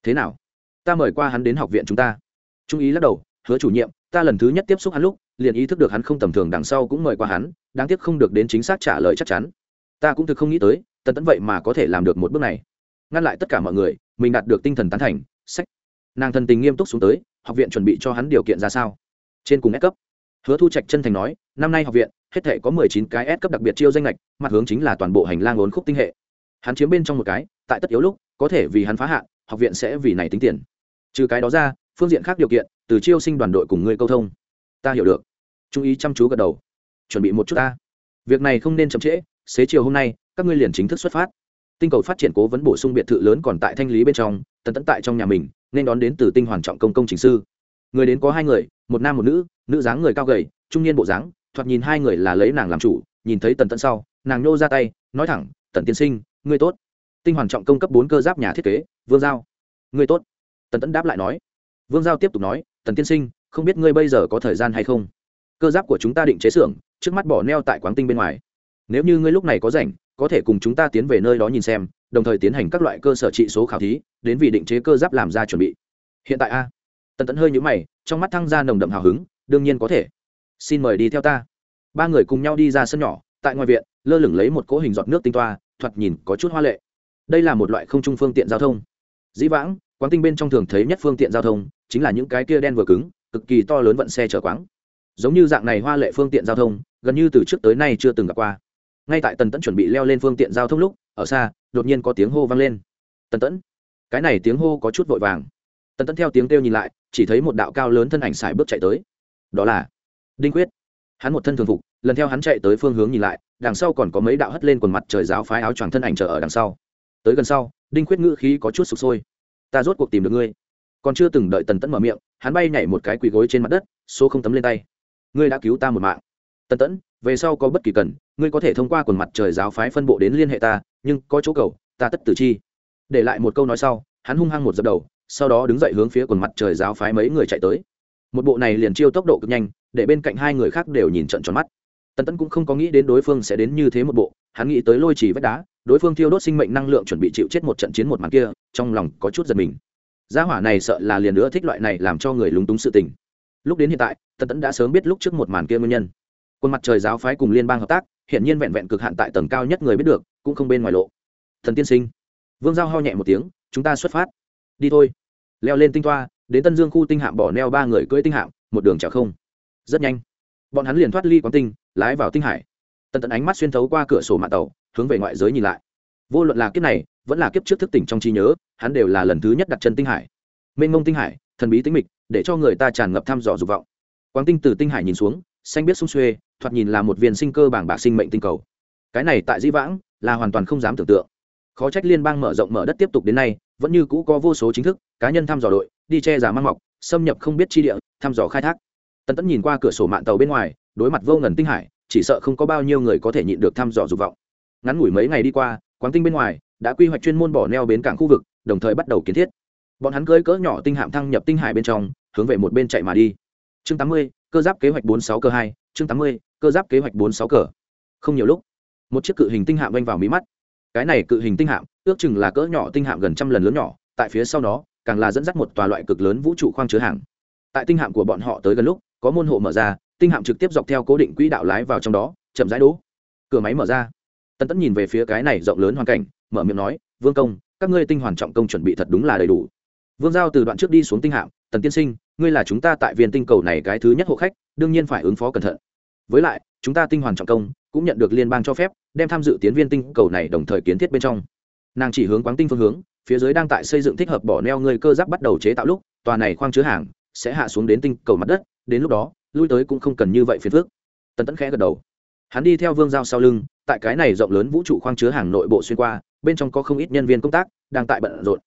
Thế nào? Ta mời qua hắn đến học viện chúng ta. Trung ý lắc đầu, hứa chủ nhiệm ta lần thứ nhất tiếp xúc hắn lúc, liền ý thức được hắn không tầm thường đằng sau cũng mời qua hắn, đáng tiếc không được đến chính xác trả lời chắc chắn. Ta cũng thực không nghĩ tới, tần tẫn vậy mà có thể làm được một bước này. Ngăn lại tất cả mọi người, mình đạt được tinh thần tán thành sách nàng thần tình nghiêm túc xuống tới, học viện chuẩn bị cho hắn điều kiện ra sao? Trên cùng S cấp. Hứa thu trạch chân thành nói, năm nay học viện, hết thể có mười chín cái S cấp đặc biệt chiêu danh lệch, mặt hướng chính là toàn bộ hành lang ốn khúc tinh hệ. Hắn chiếm bên trong một cái, tại tất yếu lúc, có thể vì hắn phá hạn, học viện sẽ vì này tính tiền. Trừ cái đó ra, phương diện khác điều kiện từ chiêu sinh đoàn đội cùng ngươi câu thông. Ta hiểu được. Chú ý chăm chú gật đầu. Chuẩn bị một chút ta. Việc này không nên chậm trễ, xế chiều hôm nay, các ngươi liền chính thức xuất phát. Tinh cầu phát triển cố vấn bổ sung biệt thự lớn còn tại thanh lý bên trong, tận tận tại trong nhà mình, nên đón đến từ tinh hoàn trọng công công trình sư. Người đến có hai người, một nam một nữ nữ dáng người cao gầy, trung niên bộ dáng, thoạt nhìn hai người là lấy nàng làm chủ, nhìn thấy tần tận sau, nàng nhô ra tay, nói thẳng, tần tiên sinh, ngươi tốt. Tinh hoàn trọng công cấp bốn cơ giáp nhà thiết kế, vương giao. Ngươi tốt. Tần tẫn đáp lại nói vương giao tiếp tục nói, tần tiên sinh, không biết ngươi bây giờ có thời gian hay không? Cơ giáp của chúng ta định chế xưởng, trước mắt bỏ neo tại quán tinh bên ngoài. Nếu như ngươi lúc này có rảnh, có thể cùng chúng ta tiến về nơi đó nhìn xem, đồng thời tiến hành các loại cơ sở trị số khảo thí, đến vì định chế cơ giáp làm ra chuẩn bị. Hiện tại a? Tần tẫn hơi nhũ mày, trong mắt thăng ra nồng đậm hào hứng, đương nhiên có thể. Xin mời đi theo ta. Ba người cùng nhau đi ra sân nhỏ, tại ngoài viện, lơ lửng lấy một cỗ hình giọt nước tinh toa, thoạt nhìn có chút hoa lệ. Đây là một loại không trung phương tiện giao thông. Dĩ vãng quán tinh bên trong thường thấy nhất phương tiện giao thông chính là những cái kia đen vừa cứng, cực kỳ to lớn vận xe chở quáng. Giống như dạng này hoa lệ phương tiện giao thông, gần như từ trước tới nay chưa từng gặp qua. Ngay tại tần tẫn chuẩn bị leo lên phương tiện giao thông lúc, ở xa, đột nhiên có tiếng hô vang lên. Tần tẫn! Cái này tiếng hô có chút vội vàng. Tần tẫn theo tiếng kêu nhìn lại, chỉ thấy một đạo cao lớn thân ảnh xài bước chạy tới. Đó là đinh quyết. Hắn một thân thường phục, lần theo hắn chạy tới phương hướng nhìn lại, đằng sau còn có mấy đạo hất lên quần mặt trời giáo phái áo choàng thân ảnh chờ ở đằng sau. Tới gần sau, đinh quyết ngữ khí có chút sụp sôi ta rốt cuộc tìm được ngươi. Còn chưa từng đợi tần tẫn mở miệng, hắn bay nhảy một cái quỳ gối trên mặt đất, số không tấm lên tay. Ngươi đã cứu ta một mạng. Tần tẫn, về sau có bất kỳ cần, ngươi có thể thông qua quần mặt trời giáo phái phân bộ đến liên hệ ta, nhưng có chỗ cầu, ta tất tử chi. Để lại một câu nói sau, hắn hung hăng một dập đầu, sau đó đứng dậy hướng phía quần mặt trời giáo phái mấy người chạy tới. Một bộ này liền chiêu tốc độ cực nhanh, để bên cạnh hai người khác đều nhìn trận tròn mắt. Tần tẫn cũng không có nghĩ đến đối phương sẽ đến như thế một bộ hắn nghĩ tới lôi trì vách đá, đối phương thiêu đốt sinh mệnh năng lượng chuẩn bị chịu chết một trận chiến một màn kia, trong lòng có chút giật mình. Gia hỏa này sợ là liền nữa thích loại này làm cho người lúng túng sự tình. Lúc đến hiện tại, tần tẫn đã sớm biết lúc trước một màn kia nguyên nhân. Quân mặt trời giáo phái cùng liên bang hợp tác hiện nhiên vẹn vẹn cực hạn tại tầng cao nhất người biết được, cũng không bên ngoài lộ. Thần tiên sinh, vương giao ho nhẹ một tiếng, chúng ta xuất phát. Đi thôi. Leo lên tinh toa, đến tân dương khu tinh hạm bỏ neo ba người cưỡi tinh hạm, một đường chảo không. Rất nhanh. Bọn hắn liền thoát ly quán tinh, lái vào tinh hải tần tần ánh mắt xuyên thấu qua cửa sổ mạng tàu, hướng về ngoại giới nhìn lại. Vô luận là kiếp này, vẫn là kiếp trước thức tỉnh trong trí nhớ, hắn đều là lần thứ nhất đặt chân tinh hải. Mênh mông tinh hải, thần bí tính mịch, để cho người ta tràn ngập thăm dò dục vọng. Quang tinh từ tinh hải nhìn xuống, xanh biết sung xuê, thoạt nhìn là một viên sinh cơ bảng bạc sinh mệnh tinh cầu. Cái này tại dĩ vãng, là hoàn toàn không dám tưởng tượng. Khó trách liên bang mở rộng mở đất tiếp tục đến nay, vẫn như cũ có vô số chính thức, cá nhân thăm dò đội, đi che giả mang mọc, xâm nhập không biết chi địa, thăm dò khai thác. Tần tẫn nhìn qua cửa sổ mạng tàu bên ngoài, đối mặt vô ngần tinh hải chỉ sợ không có bao nhiêu người có thể nhịn được thăm dò dục vọng. Ngắn ngủi mấy ngày đi qua, quán tinh bên ngoài đã quy hoạch chuyên môn bỏ neo bến cảng khu vực, đồng thời bắt đầu kiến thiết. Bọn hắn cưỡi cỡ nhỏ tinh hạm thăng nhập tinh hải bên trong, hướng về một bên chạy mà đi. Chương tám mươi, cơ giáp kế hoạch bốn sáu cơ hai, chương tám mươi, cơ giáp kế hoạch bốn sáu cờ. Không nhiều lúc, một chiếc cự hình tinh hạm vanh vào mí mắt. Cái này cự hình tinh hạm, ước chừng là cỡ nhỏ tinh hạm gần trăm lần lớn nhỏ, tại phía sau nó, càng là dẫn dắt một tòa loại cực lớn vũ trụ khoang chứa hàng. Tại tinh hạm của bọn họ tới gần lúc, có môn hộ mở ra tinh hạm trực tiếp dọc theo cố định quỹ đạo lái vào trong đó, chậm rãi đỗ. Cửa máy mở ra. Tân tẫn nhìn về phía cái này rộng lớn hoàn cảnh, mở miệng nói, vương công, các ngươi tinh hoàn trọng công chuẩn bị thật đúng là đầy đủ. Vương giao từ đoạn trước đi xuống tinh hạm, tần tiên sinh, ngươi là chúng ta tại viên tinh cầu này cái thứ nhất hộ khách, đương nhiên phải ứng phó cẩn thận. Với lại, chúng ta tinh hoàn trọng công cũng nhận được liên bang cho phép, đem tham dự tiến viên tinh cầu này đồng thời kiến thiết bên trong. Nàng chỉ hướng quáng tinh phương hướng, phía dưới đang tại xây dựng thích hợp bỏ neo người cơ giáp bắt đầu chế tạo lúc, tòa này khoang chứa hàng sẽ hạ xuống đến tinh cầu mặt đất, đến lúc đó lui tới cũng không cần như vậy phiền phức. Tần tẫn khẽ gật đầu. Hắn đi theo vương giao sau lưng, tại cái này rộng lớn vũ trụ khoang chứa hàng nội bộ xuyên qua, bên trong có không ít nhân viên công tác, đang tại bận rộn.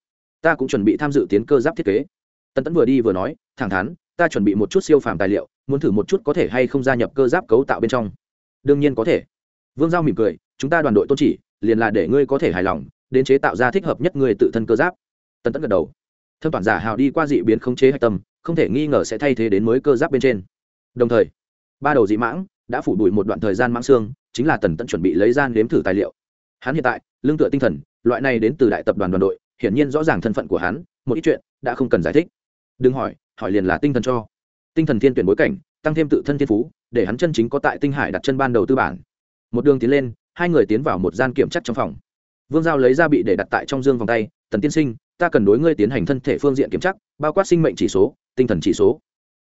Ta cũng chuẩn bị tham dự tiến cơ giáp thiết kế. Tần tẫn vừa đi vừa nói, thẳng thắn, ta chuẩn bị một chút siêu phàm tài liệu, muốn thử một chút có thể hay không gia nhập cơ giáp cấu tạo bên trong. Đương nhiên có thể. Vương giao mỉm cười, chúng ta đoàn đội tôn chỉ, liền là để ngươi có thể hài lòng, đến chế tạo ra thích hợp nhất người tự thân cơ giáp. Tần tẫn gật đầu. Thâm toàn giả hào đi qua dị biến khống chế hạch tâm, không thể nghi ngờ sẽ thay thế đến mới cơ giáp bên trên đồng thời, ba đầu dị mãng đã phủ đuổi một đoạn thời gian mãng xương, chính là tần tẫn chuẩn bị lấy gian nếm thử tài liệu. Hắn hiện tại, lương tựa tinh thần, loại này đến từ đại tập đoàn đoàn đội, hiển nhiên rõ ràng thân phận của hắn, một ít chuyện đã không cần giải thích. Đừng hỏi hỏi liền là tinh thần cho. Tinh thần thiên tuyển bối cảnh, tăng thêm tự thân thiên phú, để hắn chân chính có tại tinh hải đặt chân ban đầu tư bản. Một đường tiến lên, hai người tiến vào một gian kiểm chắc trong phòng. Vương giao lấy ra bị để đặt tại trong dương vòng tay, tần tiên sinh, ta cần đối ngươi tiến hành thân thể phương diện kiểm tra bao quát sinh mệnh chỉ số, tinh thần chỉ số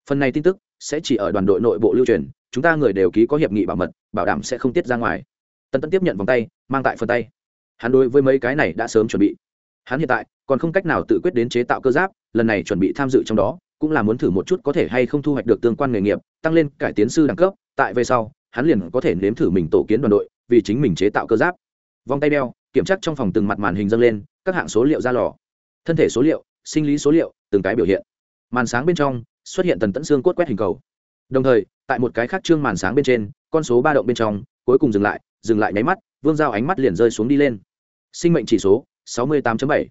phần này tin tức sẽ chỉ ở đoàn đội nội bộ lưu truyền, chúng ta người đều ký có hiệp nghị bảo mật, bảo đảm sẽ không tiết ra ngoài. Tần tẫn tiếp nhận vòng tay, mang tại phần tay. Hắn đối với mấy cái này đã sớm chuẩn bị. Hắn hiện tại còn không cách nào tự quyết đến chế tạo cơ giáp, lần này chuẩn bị tham dự trong đó, cũng là muốn thử một chút có thể hay không thu hoạch được tương quan nghề nghiệp, tăng lên cải tiến sư đẳng cấp, tại về sau, hắn liền có thể nếm thử mình tổ kiến đoàn đội, vì chính mình chế tạo cơ giáp. Vòng tay đeo, kiểm tra trong phòng từng mặt màn hình dâng lên, các hạng số liệu ra lò. Thân thể số liệu, sinh lý số liệu, từng cái biểu hiện. Màn sáng bên trong xuất hiện tần tẫn xương cốt quét hình cầu. Đồng thời tại một cái khác trương màn sáng bên trên con số ba động bên trong cuối cùng dừng lại dừng lại nháy mắt vương giao ánh mắt liền rơi xuống đi lên. Sinh mệnh chỉ số 68.7,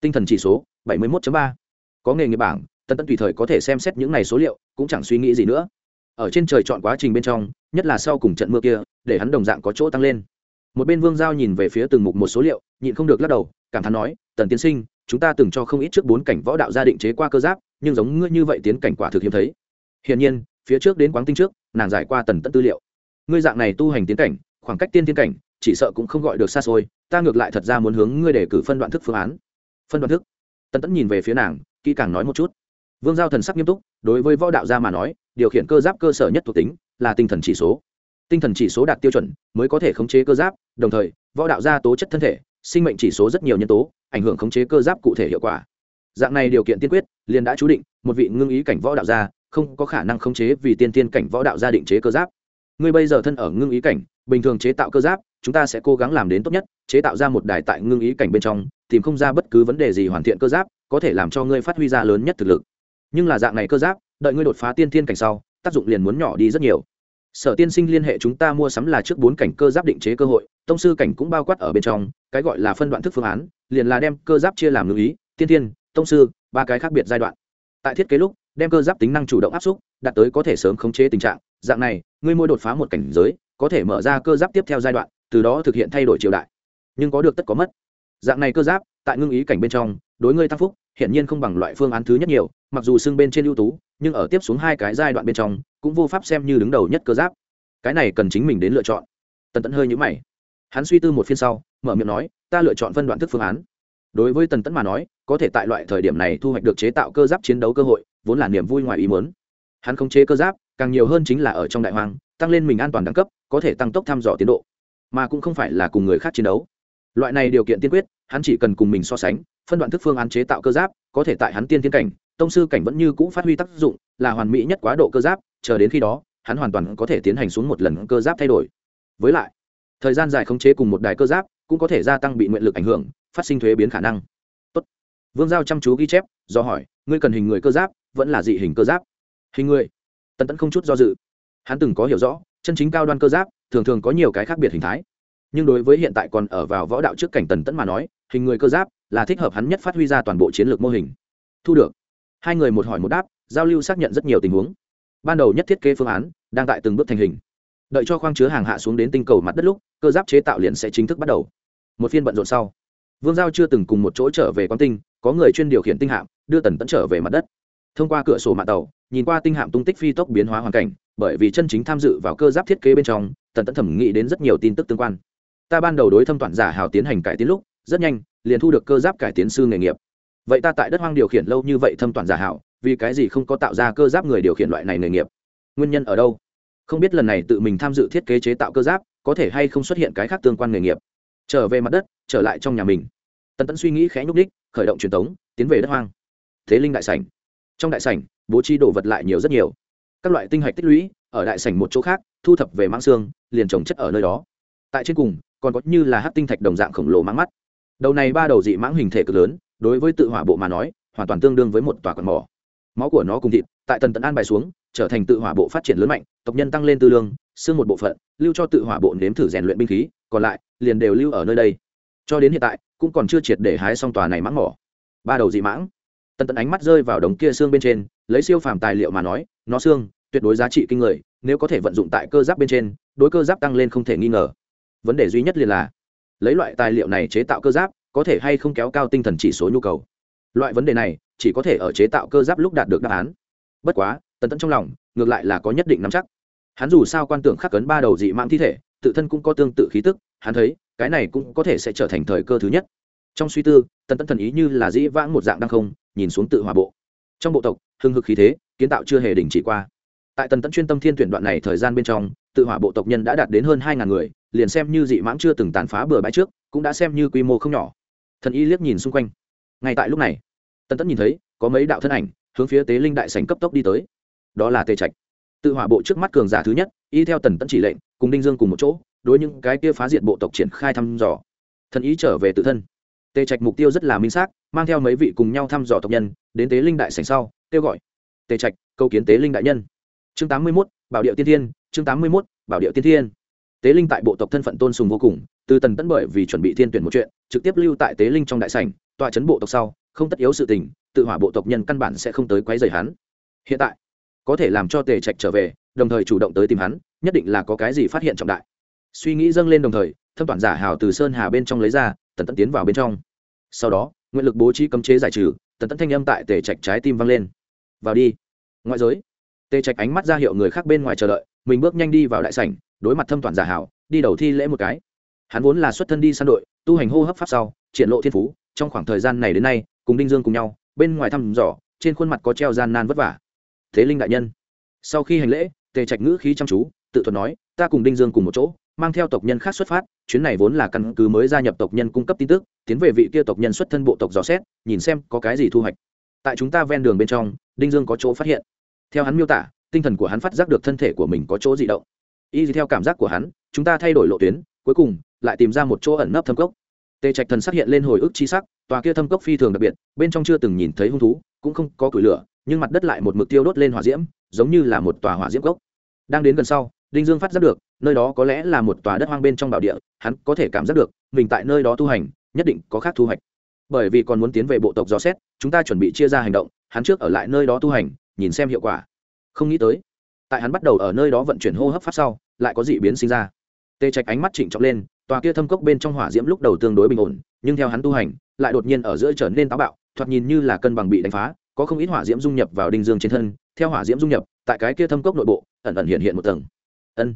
tinh thần chỉ số 71.3. có nghề nghiệp bảng tần tẫn tùy thời có thể xem xét những này số liệu cũng chẳng suy nghĩ gì nữa. Ở trên trời chọn quá trình bên trong nhất là sau cùng trận mưa kia để hắn đồng dạng có chỗ tăng lên. Một bên vương giao nhìn về phía từng mục một số liệu nhịn không được lắc đầu cảm thán nói tần tiến sinh chúng ta từng cho không ít trước bốn cảnh võ đạo gia định chế qua cơ giáp, nhưng giống ngươi như vậy tiến cảnh quả thực hiếm thấy. Hiển nhiên, phía trước đến quán tinh trước, nàng giải qua tần tận tư liệu. Ngươi dạng này tu hành tiến cảnh, khoảng cách tiên tiến cảnh, chỉ sợ cũng không gọi được xa xôi, ta ngược lại thật ra muốn hướng ngươi để cử phân đoạn thức phương án. Phân đoạn thức? Tần tẫn nhìn về phía nàng, kỹ càng nói một chút. Vương giao thần sắc nghiêm túc, đối với võ đạo gia mà nói, điều khiển cơ giáp cơ sở nhất thuộc tính là tinh thần chỉ số. Tinh thần chỉ số đạt tiêu chuẩn, mới có thể khống chế cơ giáp, đồng thời, võ đạo gia tố chất thân thể sinh mệnh chỉ số rất nhiều nhân tố, ảnh hưởng khống chế cơ giáp cụ thể hiệu quả. Dạng này điều kiện tiên quyết, liền đã chú định, một vị ngưng ý cảnh võ đạo gia không có khả năng khống chế vì tiên tiên cảnh võ đạo gia định chế cơ giáp. Ngươi bây giờ thân ở ngưng ý cảnh, bình thường chế tạo cơ giáp, chúng ta sẽ cố gắng làm đến tốt nhất, chế tạo ra một đài tại ngưng ý cảnh bên trong, tìm không ra bất cứ vấn đề gì hoàn thiện cơ giáp, có thể làm cho ngươi phát huy ra lớn nhất thực lực. Nhưng là dạng này cơ giáp, đợi ngươi đột phá tiên tiên cảnh sau, tác dụng liền muốn nhỏ đi rất nhiều sở tiên sinh liên hệ chúng ta mua sắm là trước bốn cảnh cơ giáp định chế cơ hội, tông sư cảnh cũng bao quát ở bên trong, cái gọi là phân đoạn thức phương án, liền là đem cơ giáp chia làm lưu ý, tiên tiên tông sư, ba cái khác biệt giai đoạn. Tại thiết kế lúc, đem cơ giáp tính năng chủ động áp xúc, đạt tới có thể sớm khống chế tình trạng. Dạng này, ngươi mua đột phá một cảnh giới, có thể mở ra cơ giáp tiếp theo giai đoạn, từ đó thực hiện thay đổi triều đại. Nhưng có được tất có mất. Dạng này cơ giáp, tại ngưng ý cảnh bên trong, đối ngươi tăng phúc hiện nhiên không bằng loại phương án thứ nhất nhiều, mặc dù xưng bên trên ưu tú nhưng ở tiếp xuống hai cái giai đoạn bên trong, cũng vô pháp xem như đứng đầu nhất cơ giáp. Cái này cần chính mình đến lựa chọn. Tần tẫn hơi nhũ mày. Hắn suy tư một phiên sau, mở miệng nói, ta lựa chọn phân đoạn thức phương án. Đối với tần tẫn mà nói, có thể tại loại thời điểm này thu hoạch được chế tạo cơ giáp chiến đấu cơ hội, vốn là niềm vui ngoài ý muốn. Hắn không chế cơ giáp, càng nhiều hơn chính là ở trong đại hoang, tăng lên mình an toàn đẳng cấp, có thể tăng tốc thăm dò tiến độ, mà cũng không phải là cùng người khác chiến đấu. Loại này điều kiện tiên quyết, hắn chỉ cần cùng mình so sánh, phân đoạn thức phương án chế tạo cơ giáp, có thể tại hắn tiên tiến cảnh tông sư cảnh vẫn như cũ phát huy tác dụng, là hoàn mỹ nhất quá độ cơ giáp, chờ đến khi đó, hắn hoàn toàn có thể tiến hành xuống một lần cơ giáp thay đổi. Với lại, thời gian dài khống chế cùng một đài cơ giáp cũng có thể gia tăng bị nguyện lực ảnh hưởng, phát sinh thuế biến khả năng. Tốt. vương giao chăm chú ghi chép, do hỏi, ngươi cần hình người cơ giáp, vẫn là dị hình cơ giáp? Hình người. Tần tẫn không chút do dự. Hắn từng có hiểu rõ, chân chính cao đoan cơ giáp, thường thường có nhiều cái khác biệt hình thái. Nhưng đối với hiện tại còn ở vào võ đạo trước cảnh tần tẫn mà nói, hình người cơ giáp là thích hợp hắn nhất phát huy ra toàn bộ chiến lược mô hình. Thu được hai người một hỏi một đáp, giao lưu xác nhận rất nhiều tình huống. Ban đầu nhất thiết kế phương án, đang tại từng bước thành hình. Đợi cho khoang chứa hàng hạ xuống đến tinh cầu mặt đất lúc, cơ giáp chế tạo liền sẽ chính thức bắt đầu. Một phiên bận rộn sau, vương giao chưa từng cùng một chỗ trở về quang tinh, có người chuyên điều khiển tinh hạm, đưa tần tẫn trở về mặt đất. Thông qua cửa sổ mạng tàu, nhìn qua tinh hạm tung tích phi tốc biến hóa hoàn cảnh, bởi vì chân chính tham dự vào cơ giáp thiết kế bên trong, tần tẫn thẩm nghĩ đến rất nhiều tin tức tương quan. Ta ban đầu đối thâm toàn giả hào tiến hành cải tiến lúc, rất nhanh, liền thu được cơ giáp cải tiến sư nghề nghiệp vậy ta tại đất hoang điều khiển lâu như vậy thâm toàn giả hảo, vì cái gì không có tạo ra cơ giáp người điều khiển loại này nghề nghiệp? Nguyên nhân ở đâu? Không biết lần này tự mình tham dự thiết kế chế tạo cơ giáp, có thể hay không xuất hiện cái khác tương quan nghề nghiệp? Trở về mặt đất, trở lại trong nhà mình. Tần tẫn suy nghĩ khẽ nhúc đích khởi động truyền thống tiến về đất hoang. Thế linh đại sảnh. Trong đại sảnh, bố trí đồ vật lại nhiều rất nhiều. Các loại tinh hạch tích lũy, ở đại sảnh một chỗ khác, thu thập về mãng xương, liền trồng chất ở nơi đó. Tại trên cùng, còn có như là hát tinh thạch đồng dạng khổng lồ mãng mắt. Đầu này ba đầu dị mãng hình thể cực lớn đối với tự hỏa bộ mà nói, hoàn toàn tương đương với một tòa quần mỏ. Máu của nó cùng thịt, tại tần tận an bài xuống, trở thành tự hỏa bộ phát triển lớn mạnh, tộc nhân tăng lên tư lương, xương một bộ phận, lưu cho tự hỏa bộ nếm thử rèn luyện binh khí, còn lại, liền đều lưu ở nơi đây. Cho đến hiện tại, cũng còn chưa triệt để hái xong tòa này mãng mỏ. Ba đầu dị mãng. Tần tận ánh mắt rơi vào đống kia xương bên trên, lấy siêu phàm tài liệu mà nói, nó xương, tuyệt đối giá trị kinh người, nếu có thể vận dụng tại cơ giáp bên trên, đối cơ giáp tăng lên không thể nghi ngờ. Vấn đề duy nhất liền là, lấy loại tài liệu này chế tạo cơ giáp có thể hay không kéo cao tinh thần chỉ số nhu cầu. Loại vấn đề này, chỉ có thể ở chế tạo cơ giáp lúc đạt được đáp án. Bất quá, tần tẫn trong lòng, ngược lại là có nhất định nắm chắc. Hắn dù sao quan tưởng khắc cấn ba đầu dị mạng thi thể, tự thân cũng có tương tự khí tức, hắn thấy, cái này cũng có thể sẽ trở thành thời cơ thứ nhất. Trong suy tư, tần tẫn thần ý như là dĩ vãng một dạng đăng không, nhìn xuống tự hòa bộ. Trong bộ tộc, hưng hực khí thế, kiến tạo chưa hề đình chỉ qua. Tại tần tẫn chuyên tâm thiên tuyển đoạn này thời gian bên trong, tự hỏa bộ tộc nhân đã đạt đến hơn hai ngàn người, liền xem như dị mãng chưa từng tàn phá bừa bãi trước, cũng đã xem như quy mô không nhỏ thần y liếc nhìn xung quanh. Ngay tại lúc này, tần tẫn nhìn thấy có mấy đạo thân ảnh hướng phía tế linh đại sành cấp tốc đi tới. Đó là tề trạch. Tự hỏa bộ trước mắt cường giả thứ nhất, y theo tần tẫn chỉ lệnh, cùng đinh dương cùng một chỗ, đối những cái kia phá diệt bộ tộc triển khai thăm dò. Thần ý trở về tự thân. Tề trạch mục tiêu rất là minh xác, mang theo mấy vị cùng nhau thăm dò tộc nhân, đến tế linh đại sành sau, kêu gọi, tề trạch câu kiến tế linh đại nhân. Chương tám mươi mốt, bảo điệu tiên thiên, chương tám mươi mốt, bảo điệu tiên thiên. Tế linh tại bộ tộc thân phận tôn sùng vô cùng từ tần tẫn bởi vì chuẩn bị thiên tuyển một chuyện, trực tiếp lưu tại tế linh trong đại sảnh, tọa chấn bộ tộc sau, không tất yếu sự tình, tự hỏa bộ tộc nhân căn bản sẽ không tới quấy rầy hắn. Hiện tại, có thể làm cho tề trạch trở về, đồng thời chủ động tới tìm hắn, nhất định là có cái gì phát hiện trọng đại. Suy nghĩ dâng lên đồng thời, thâm toàn giả hào từ sơn hà bên trong lấy ra, tần tẫn tiến vào bên trong. Sau đó, nguyện lực bố trí cấm chế giải trừ, tần tẫn thanh âm tại tề trạch trái tim vang lên. Vào đi. Ngoại giới, tề trạch ánh mắt ra hiệu người khác bên ngoài chờ đợi, mình bước nhanh đi vào đại sảnh, đối mặt thâm toàn giả hảo đi đầu thi lễ một cái hắn vốn là xuất thân đi săn đội, tu hành hô hấp pháp sau, triển lộ thiên phú, trong khoảng thời gian này đến nay, cùng đinh dương cùng nhau, bên ngoài thăm dò, trên khuôn mặt có treo gian nan vất vả. Thế linh đại nhân, sau khi hành lễ, tề trạch ngữ khí chăm chú, tự thuật nói, ta cùng đinh dương cùng một chỗ, mang theo tộc nhân khác xuất phát, chuyến này vốn là căn cứ mới gia nhập tộc nhân cung cấp tin tức, tiến về vị kia tộc nhân xuất thân bộ tộc dò xét, nhìn xem có cái gì thu hoạch. Tại chúng ta ven đường bên trong, đinh dương có chỗ phát hiện. Theo hắn miêu tả, tinh thần của hắn phát giác được thân thể của mình có chỗ dị động. Y theo cảm giác của hắn, chúng ta thay đổi lộ tuyến, cuối cùng lại tìm ra một chỗ ẩn nấp thâm cốc. Tề trạch thần xác hiện lên hồi ức chi sắc, tòa kia thâm cốc phi thường đặc biệt, bên trong chưa từng nhìn thấy hung thú, cũng không có củi lửa, nhưng mặt đất lại một mực tiêu đốt lên hỏa diễm, giống như là một tòa hỏa diễm cốc. Đang đến gần sau, đinh dương phát giác được, nơi đó có lẽ là một tòa đất hoang bên trong bảo địa, hắn có thể cảm giác được, mình tại nơi đó tu hành, nhất định có khác thu hoạch. Bởi vì còn muốn tiến về bộ tộc dò xét, chúng ta chuẩn bị chia ra hành động, hắn trước ở lại nơi đó tu hành, nhìn xem hiệu quả. Không nghĩ tới, tại hắn bắt đầu ở nơi đó vận chuyển hô hấp pháp sau, lại có dị biến sinh ra. Tê trạch ánh mắt chỉnh trọng lên tòa kia thâm cốc bên trong hỏa diễm lúc đầu tương đối bình ổn, nhưng theo hắn tu hành, lại đột nhiên ở giữa trở nên táo bạo, thoạt nhìn như là cân bằng bị đánh phá, có không ít hỏa diễm dung nhập vào đinh dương trên thân. Theo hỏa diễm dung nhập, tại cái kia thâm cốc nội bộ, ẩn ẩn hiện hiện một tầng. Ân,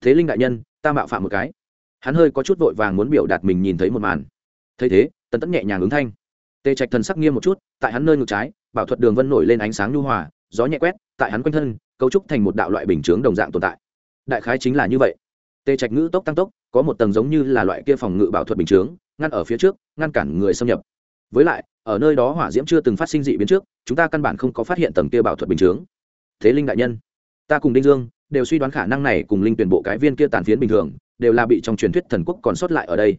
thế linh đại nhân, ta mạo phạm một cái. Hắn hơi có chút vội vàng muốn biểu đạt mình nhìn thấy một màn. Thấy thế, tần tẫn nhẹ nhàng ứng thanh. Tê trạch thần sắc nghiêm một chút, tại hắn nơi ngược trái, bảo thuật đường vân nổi lên ánh sáng nhu hòa, gió nhẹ quét, tại hắn quanh thân, cấu trúc thành một đạo loại bình chướng đồng dạng tồn tại. Đại khái chính là như vậy tê trạch ngữ tốc tăng tốc, có một tầng giống như là loại kia phòng ngự bảo thuật bình chướng, ngăn ở phía trước, ngăn cản người xâm nhập. Với lại, ở nơi đó hỏa diễm chưa từng phát sinh dị biến trước, chúng ta căn bản không có phát hiện tầng kia bảo thuật bình chướng. Thế linh đại nhân, ta cùng đinh dương đều suy đoán khả năng này cùng linh tuyển bộ cái viên kia tàn phiến bình thường, đều là bị trong truyền thuyết thần quốc còn sót lại ở đây.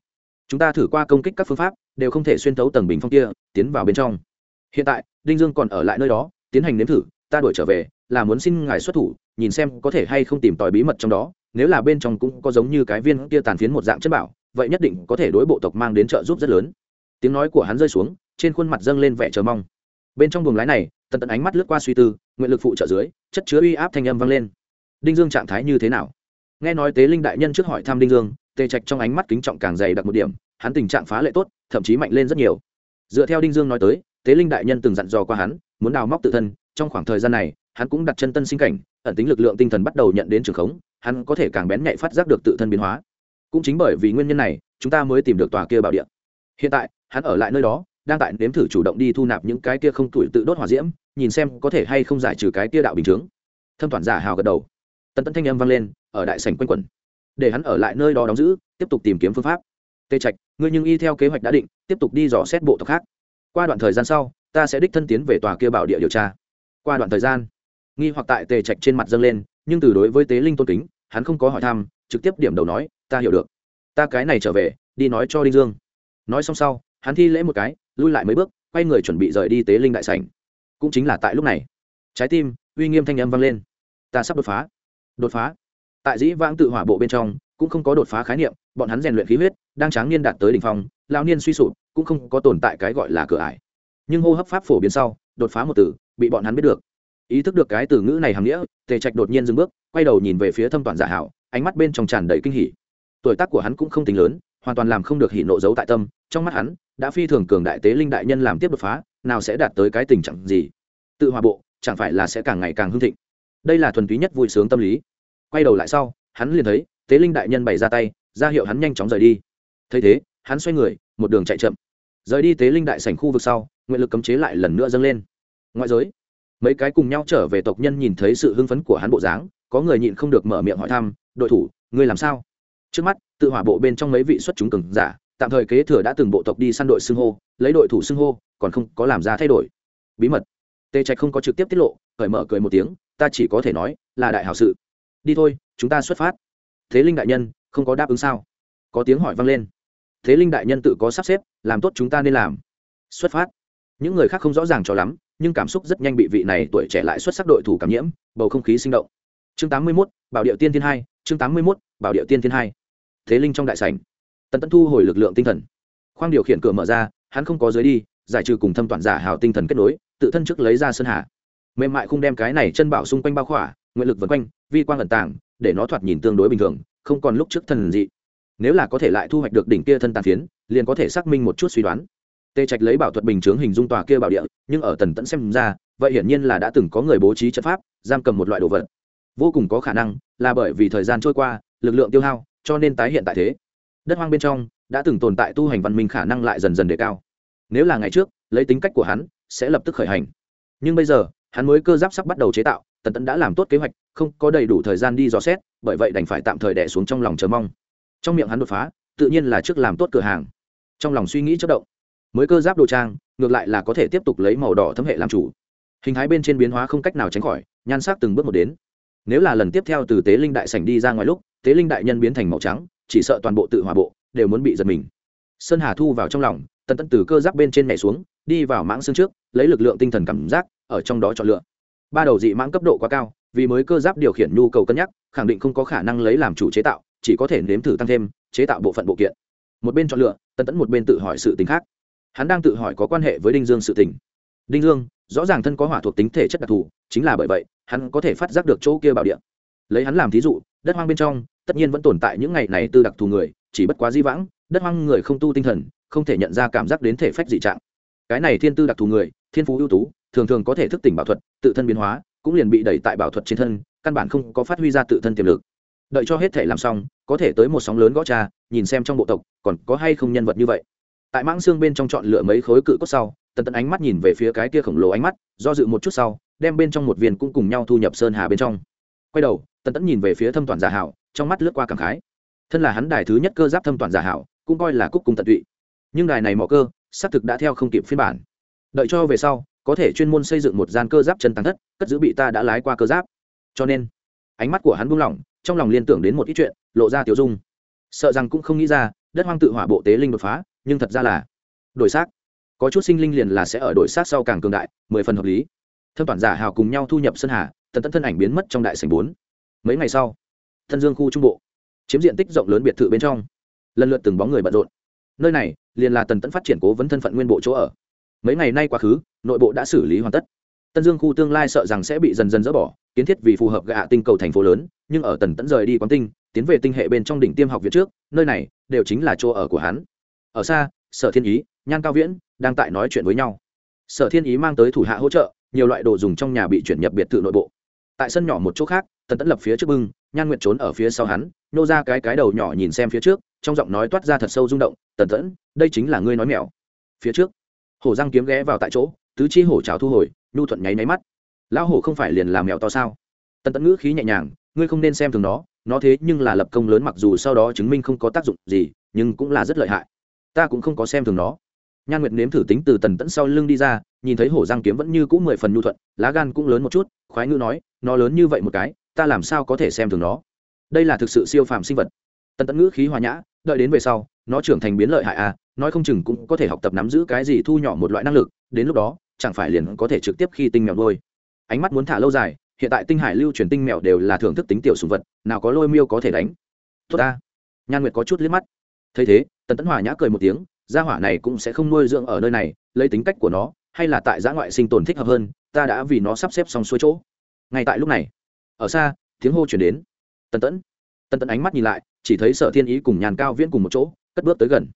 Chúng ta thử qua công kích các phương pháp, đều không thể xuyên thấu tầng bình phong kia, tiến vào bên trong. Hiện tại, đinh dương còn ở lại nơi đó, tiến hành nếm thử, ta đuổi trở về, là muốn xin ngài xuất thủ, nhìn xem có thể hay không tìm tòi bí mật trong đó nếu là bên trong cũng có giống như cái viên kia tàn phiến một dạng chất bảo, vậy nhất định có thể đối bộ tộc mang đến trợ giúp rất lớn. Tiếng nói của hắn rơi xuống, trên khuôn mặt dâng lên vẻ chờ mong. Bên trong buồng lái này, tần tận ánh mắt lướt qua suy tư, nguyện lực phụ trợ dưới, chất chứa uy áp thanh âm vang lên. Đinh dương trạng thái như thế nào? Nghe nói tế linh đại nhân trước hỏi thăm đinh dương, tề trạch trong ánh mắt kính trọng càng dày đặc một điểm, hắn tình trạng phá lệ tốt, thậm chí mạnh lên rất nhiều. Dựa theo đinh dương nói tới, tế linh đại nhân từng dặn dò qua hắn, muốn đào móc tự thân, trong khoảng thời gian này, hắn cũng đặt chân tân sinh cảnh, ẩn tính lực lượng tinh thần bắt đầu nhận đến trường khống hắn có thể càng bén nhạy phát giác được tự thân biến hóa. Cũng chính bởi vì nguyên nhân này, chúng ta mới tìm được tòa kia bảo địa. Hiện tại, hắn ở lại nơi đó, đang tại nếm thử chủ động đi thu nạp những cái kia không tuổi tự đốt hỏa diễm, nhìn xem có thể hay không giải trừ cái kia đạo bình chướng. Thâm toàn giả hào gật đầu. Tần tẫn thanh âm vang lên, ở đại sảnh quanh quẩn. Để hắn ở lại nơi đó đóng giữ, tiếp tục tìm kiếm phương pháp. Tê trạch, ngươi nhưng y theo kế hoạch đã định, tiếp tục đi dò xét bộ tộc khác. Qua đoạn thời gian sau, ta sẽ đích thân tiến về tòa kia bảo địa điều tra. Qua đoạn thời gian, nghi hoặc tại tề trạch trên mặt dâng lên, nhưng từ đối với tế linh tôn kính hắn không có hỏi thăm, trực tiếp điểm đầu nói, ta hiểu được. Ta cái này trở về, đi nói cho đinh dương. Nói xong sau, hắn thi lễ một cái, lui lại mấy bước, quay người chuẩn bị rời đi tế linh đại sảnh. Cũng chính là tại lúc này, trái tim, uy nghiêm thanh âm vang lên. Ta sắp đột phá. Đột phá? Tại dĩ vãng tự hỏa bộ bên trong, cũng không có đột phá khái niệm, bọn hắn rèn luyện khí huyết, đang tráng niên đạt tới đỉnh phong lao niên suy sụp, cũng không có tồn tại cái gọi là cửa ải. Nhưng hô hấp pháp phổ biến sau, đột phá một từ, bị bọn hắn biết được ý thức được cái từ ngữ này hàm nghĩa, tề trạch đột nhiên dừng bước, quay đầu nhìn về phía thâm toàn giả hảo, ánh mắt bên trong tràn đầy kinh hỉ. Tuổi tác của hắn cũng không tính lớn, hoàn toàn làm không được hỉ nộ giấu tại tâm, trong mắt hắn, đã phi thường cường đại tế linh đại nhân làm tiếp đột phá, nào sẽ đạt tới cái tình trạng gì? Tự hòa bộ, chẳng phải là sẽ càng ngày càng hưng thịnh. Đây là thuần túy nhất vui sướng tâm lý. Quay đầu lại sau, hắn liền thấy, tế linh đại nhân bày ra tay, ra hiệu hắn nhanh chóng rời đi. Thấy thế, hắn xoay người, một đường chạy chậm. Rời đi tế linh đại sảnh khu vực sau, nguyện lực cấm chế lại lần nữa dâng lên. Ngoại giới mấy cái cùng nhau trở về tộc nhân nhìn thấy sự hưng phấn của hắn bộ dáng, có người nhịn không được mở miệng hỏi thăm, đội thủ, ngươi làm sao? Trước mắt, tự hỏa bộ bên trong mấy vị xuất chúng cường giả, tạm thời kế thừa đã từng bộ tộc đi săn đội xưng hô, lấy đội thủ xưng hô, còn không có làm ra thay đổi. Bí mật. Tê trạch không có trực tiếp tiết lộ, cởi mở cười một tiếng, ta chỉ có thể nói là đại hào sự. Đi thôi, chúng ta xuất phát. Thế linh đại nhân, không có đáp ứng sao? Có tiếng hỏi vang lên. Thế linh đại nhân tự có sắp xếp, làm tốt chúng ta nên làm. Xuất phát. Những người khác không rõ ràng cho lắm nhưng cảm xúc rất nhanh bị vị này tuổi trẻ lại xuất sắc đội thủ cảm nhiễm bầu không khí sinh động. Chương tám mươi 81, bảo điệu tiên thiên hai chương tám mươi 81, bảo điệu tiên thiên hai. Thế linh trong đại sảnh. Tần tẫn thu hồi lực lượng tinh thần. Khoang điều khiển cửa mở ra hắn không có dưới đi giải trừ cùng thâm toàn giả hào tinh thần kết nối tự thân trước lấy ra sơn hà. Mềm mại không đem cái này chân bảo xung quanh bao khỏa nguyện lực vân quanh vi quang ẩn tàng để nó thoạt nhìn tương đối bình thường không còn lúc trước thần dị. Nếu là có thể lại thu hoạch được đỉnh kia thân tàn phiến liền có thể xác minh một chút suy đoán tê trạch lấy bảo thuật bình chướng hình dung tòa kia bảo địa, nhưng ở tần tẫn xem ra, vậy hiển nhiên là đã từng có người bố trí trận pháp, giam cầm một loại đồ vật. Vô cùng có khả năng là bởi vì thời gian trôi qua, lực lượng tiêu hao, cho nên tái hiện tại thế. Đất hoang bên trong đã từng tồn tại tu hành văn minh khả năng lại dần dần đề cao. Nếu là ngày trước, lấy tính cách của hắn sẽ lập tức khởi hành. Nhưng bây giờ, hắn mới cơ giáp sắp bắt đầu chế tạo, tần tẫn đã làm tốt kế hoạch, không có đầy đủ thời gian đi dò xét, bởi vậy đành phải tạm thời đẻ xuống trong lòng chờ mong. Trong miệng hắn đột phá, tự nhiên là trước làm tốt cửa hàng. Trong lòng suy nghĩ chất động mới cơ giáp đồ trang, ngược lại là có thể tiếp tục lấy màu đỏ thấm hệ làm chủ. Hình thái bên trên biến hóa không cách nào tránh khỏi, nhan sắc từng bước một đến. Nếu là lần tiếp theo từ tế linh đại sảnh đi ra ngoài lúc, tế linh đại nhân biến thành màu trắng, chỉ sợ toàn bộ tự hòa bộ đều muốn bị giật mình. Sơn hà thu vào trong lòng, tần tẫn từ cơ giáp bên trên nhảy xuống, đi vào mãng xương trước, lấy lực lượng tinh thần cảm giác, ở trong đó chọn lựa. Ba đầu dị mãng cấp độ quá cao, vì mới cơ giáp điều khiển nhu cầu cân nhắc, khẳng định không có khả năng lấy làm chủ chế tạo, chỉ có thể nếm thử tăng thêm, chế tạo bộ phận bộ kiện. Một bên chọn lựa, tần tẫn một bên tự hỏi sự tính khác hắn đang tự hỏi có quan hệ với đinh dương sự tình. Đinh dương, rõ ràng thân có hỏa thuộc tính thể chất đặc thù, chính là bởi vậy, hắn có thể phát giác được chỗ kia bảo địa. Lấy hắn làm thí dụ, đất hoang bên trong, tất nhiên vẫn tồn tại những ngày này tư đặc thù người, chỉ bất quá di vãng, đất hoang người không tu tinh thần, không thể nhận ra cảm giác đến thể phách dị trạng. Cái này thiên tư đặc thù người, thiên phú ưu tú, thường thường có thể thức tỉnh bảo thuật, tự thân biến hóa, cũng liền bị đẩy tại bảo thuật trên thân, căn bản không có phát huy ra tự thân tiềm lực. Đợi cho hết thể làm xong, có thể tới một sóng lớn gõ trà, nhìn xem trong bộ tộc, còn có hay không nhân vật như vậy tại mãng xương bên trong chọn lựa mấy khối cự cốt sau, tần tần ánh mắt nhìn về phía cái kia khổng lồ ánh mắt, do dự một chút sau, đem bên trong một viên cũng cùng nhau thu nhập sơn hà bên trong. Quay đầu, tần tẫn nhìn về phía thâm toàn giả hảo, trong mắt lướt qua cảm khái. Thân là hắn đài thứ nhất cơ giáp thâm toàn giả hảo, cũng coi là cúc cùng tận tụy. Nhưng đài này mỏ cơ, xác thực đã theo không kịp phiên bản. Đợi cho về sau, có thể chuyên môn xây dựng một gian cơ giáp chân tăng thất, cất giữ bị ta đã lái qua cơ giáp. Cho nên, ánh mắt của hắn buông lỏng, trong lòng liên tưởng đến một ít chuyện, lộ ra tiểu dung. Sợ rằng cũng không nghĩ ra, đất hoang tự hỏa bộ tế linh đột phá nhưng thật ra là đổi xác. Có chút sinh linh liền là sẽ ở đổi xác sau càng cường đại, mười phần hợp lý. Thâm toàn giả hào cùng nhau thu nhập sân hà, tần tẫn thân ảnh biến mất trong đại sành bốn. Mấy ngày sau, thân dương khu trung bộ, chiếm diện tích rộng lớn biệt thự bên trong. Lần lượt từng bóng người bận rộn. Nơi này liền là tần tẫn phát triển cố vấn thân phận nguyên bộ chỗ ở. Mấy ngày nay quá khứ, nội bộ đã xử lý hoàn tất. Tân dương khu tương lai sợ rằng sẽ bị dần dần dỡ bỏ, kiến thiết vì phù hợp gạ tinh cầu thành phố lớn, nhưng ở tần tẫn rời đi quán tinh, tiến về tinh hệ bên trong đỉnh tiêm học viện trước, nơi này đều chính là chỗ ở của hắn ở xa, sở thiên ý, nhan cao viễn đang tại nói chuyện với nhau. Sở thiên ý mang tới thủ hạ hỗ trợ, nhiều loại đồ dùng trong nhà bị chuyển nhập biệt thự nội bộ. Tại sân nhỏ một chỗ khác, tần tẫn lập phía trước bưng, nhan nguyệt trốn ở phía sau hắn nhô ra cái cái đầu nhỏ nhìn xem phía trước, trong giọng nói toát ra thật sâu rung động, tần tẫn, đây chính là ngươi nói mèo phía trước, hổ răng kiếm ghé vào tại chỗ, tứ chi hổ trào thu hồi, nhu thuận nháy nháy mắt. Lão hổ không phải liền làm mèo to sao? Tần tẫn ngữ khí nhẹ nhàng, ngươi không nên xem thường nó nó thế nhưng là lập công lớn mặc dù sau đó chứng minh không có tác dụng gì, nhưng cũng là rất lợi hại ta cũng không có xem thường nó. Nhan nguyệt nếm thử tính từ tần tẫn sau lưng đi ra, nhìn thấy hổ giang kiếm vẫn như c ũ mười phần nhu thuận, lá gan cũng lớn một chút, khoái ngữ nói, nó lớn như vậy một cái, ta làm sao có thể xem thường nó? Đây là thực sự siêu phàm sinh vật. Tần tẫn ngữ khí hòa nhã, đợi đến về sau, nó trưởng thành biến lợi hại à nói không chừng cũng có thể học tập nắm giữ cái gì thu nhỏ một loại năng lực, đến lúc đó, chẳng phải liền có thể trực tiếp khi tinh mèo đôi ánh mắt muốn thả lâu dài, hiện tại tinh hải lưu truyền tinh mèo đều là thưởng thức tính tiểu sùng vật, nào có lôi miêu có thể đánh. Tốt ta. Nhan nguyệt có chút liếc mắt. Thấy thế tần tấn hòa nhã cười một tiếng, gia hỏa này cũng sẽ không nuôi dưỡng ở nơi này, lấy tính cách của nó, hay là tại giã ngoại sinh tồn thích hợp hơn, ta đã vì nó sắp xếp xong xuôi chỗ. Ngay tại lúc này, ở xa, tiếng hô chuyển đến. Tần tẫn tần tẫn ánh mắt nhìn lại, chỉ thấy sở thiên ý cùng nhàn cao viễn cùng một chỗ, cất bước tới gần.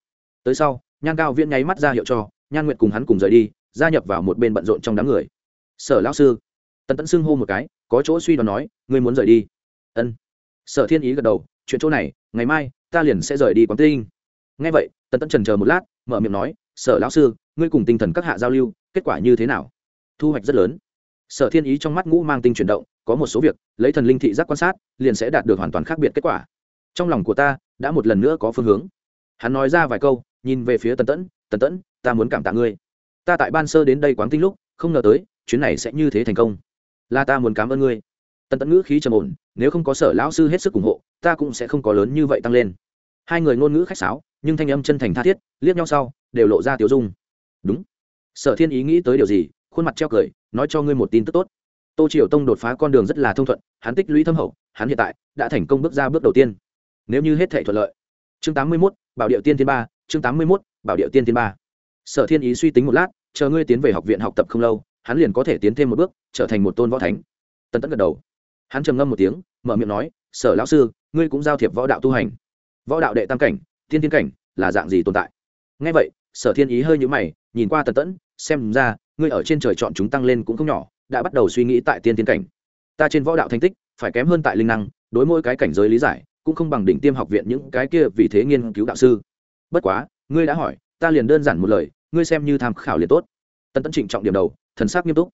Tới sau nhan cao viễn nháy mắt ra hiệu cho nhan nguyệt cùng hắn cùng rời đi, gia nhập vào một bên bận rộn trong đám người. Sở lão sư, tần tẫn xưng hô một cái, có chỗ suy đoán nói, ngươi muốn rời đi. Ân. Sở thiên ý gật đầu, chuyện chỗ này, ngày mai, ta liền sẽ rời đi quán tinh nghe vậy, tần tẫn trần chờ một lát, mở miệng nói, sở lão sư, ngươi cùng tinh thần các hạ giao lưu, kết quả như thế nào? Thu hoạch rất lớn. Sở thiên ý trong mắt ngũ mang tinh chuyển động, có một số việc, lấy thần linh thị giác quan sát, liền sẽ đạt được hoàn toàn khác biệt kết quả. Trong lòng của ta, đã một lần nữa có phương hướng. Hắn nói ra vài câu, nhìn về phía tần tẫn tần tẫn, ta muốn cảm tạ ngươi. Ta tại ban sơ đến đây quán tinh lúc, không ngờ tới, chuyến này sẽ như thế thành công. Là ta muốn cảm ơn ngươi. Tần tẫn ngữ khí trầm ổn, nếu không có sở lão sư hết sức ủng hộ, ta cũng sẽ không có lớn như vậy tăng lên. Hai người ngôn ngữ khách sáo nhưng thanh âm chân thành tha thiết, liếc nhau sau, đều lộ ra tiểu dung. Đúng. Sở thiên ý nghĩ tới điều gì, khuôn mặt treo cười, nói cho ngươi một tin tức tốt. Tô triều tông đột phá con đường rất là thông thuận, hắn tích lũy thâm hậu, hắn hiện tại đã thành công bước ra bước đầu tiên. Nếu như hết thể thuận lợi. Chương tám mươi mốt, bảo điệu tiên thiên ba, chương tám mươi mốt, bảo điệu tiên thiên ba. Sở thiên ý suy tính một lát, chờ ngươi tiến về học viện học tập không lâu, hắn liền có thể tiến thêm một bước, trở thành một tôn võ thánh. Tân tẫn gật đầu. Hắn trầm ngâm một tiếng, mở miệng nói, sở lão sư, ngươi cũng giao thiệp võ đạo tu hành. Võ đạo đệ tam cảnh tiên tiên cảnh là dạng gì tồn tại? Ngay vậy, sở thiên ý hơi nhũ mày, nhìn qua tần tẫn, xem ra, ngươi ở trên trời chọn chúng tăng lên cũng không nhỏ, đã bắt đầu suy nghĩ tại tiên tiên cảnh. Ta trên võ đạo thành tích, phải kém hơn tại linh năng, đối mỗi cái cảnh giới lý giải, cũng không bằng đỉnh tiêm học viện những cái kia vì thế nghiên cứu đạo sư. Bất quá, ngươi đã hỏi, ta liền đơn giản một lời, ngươi xem như tham khảo liền tốt. Tần tẫn trịnh trọng điểm đầu, thần sắc nghiêm túc.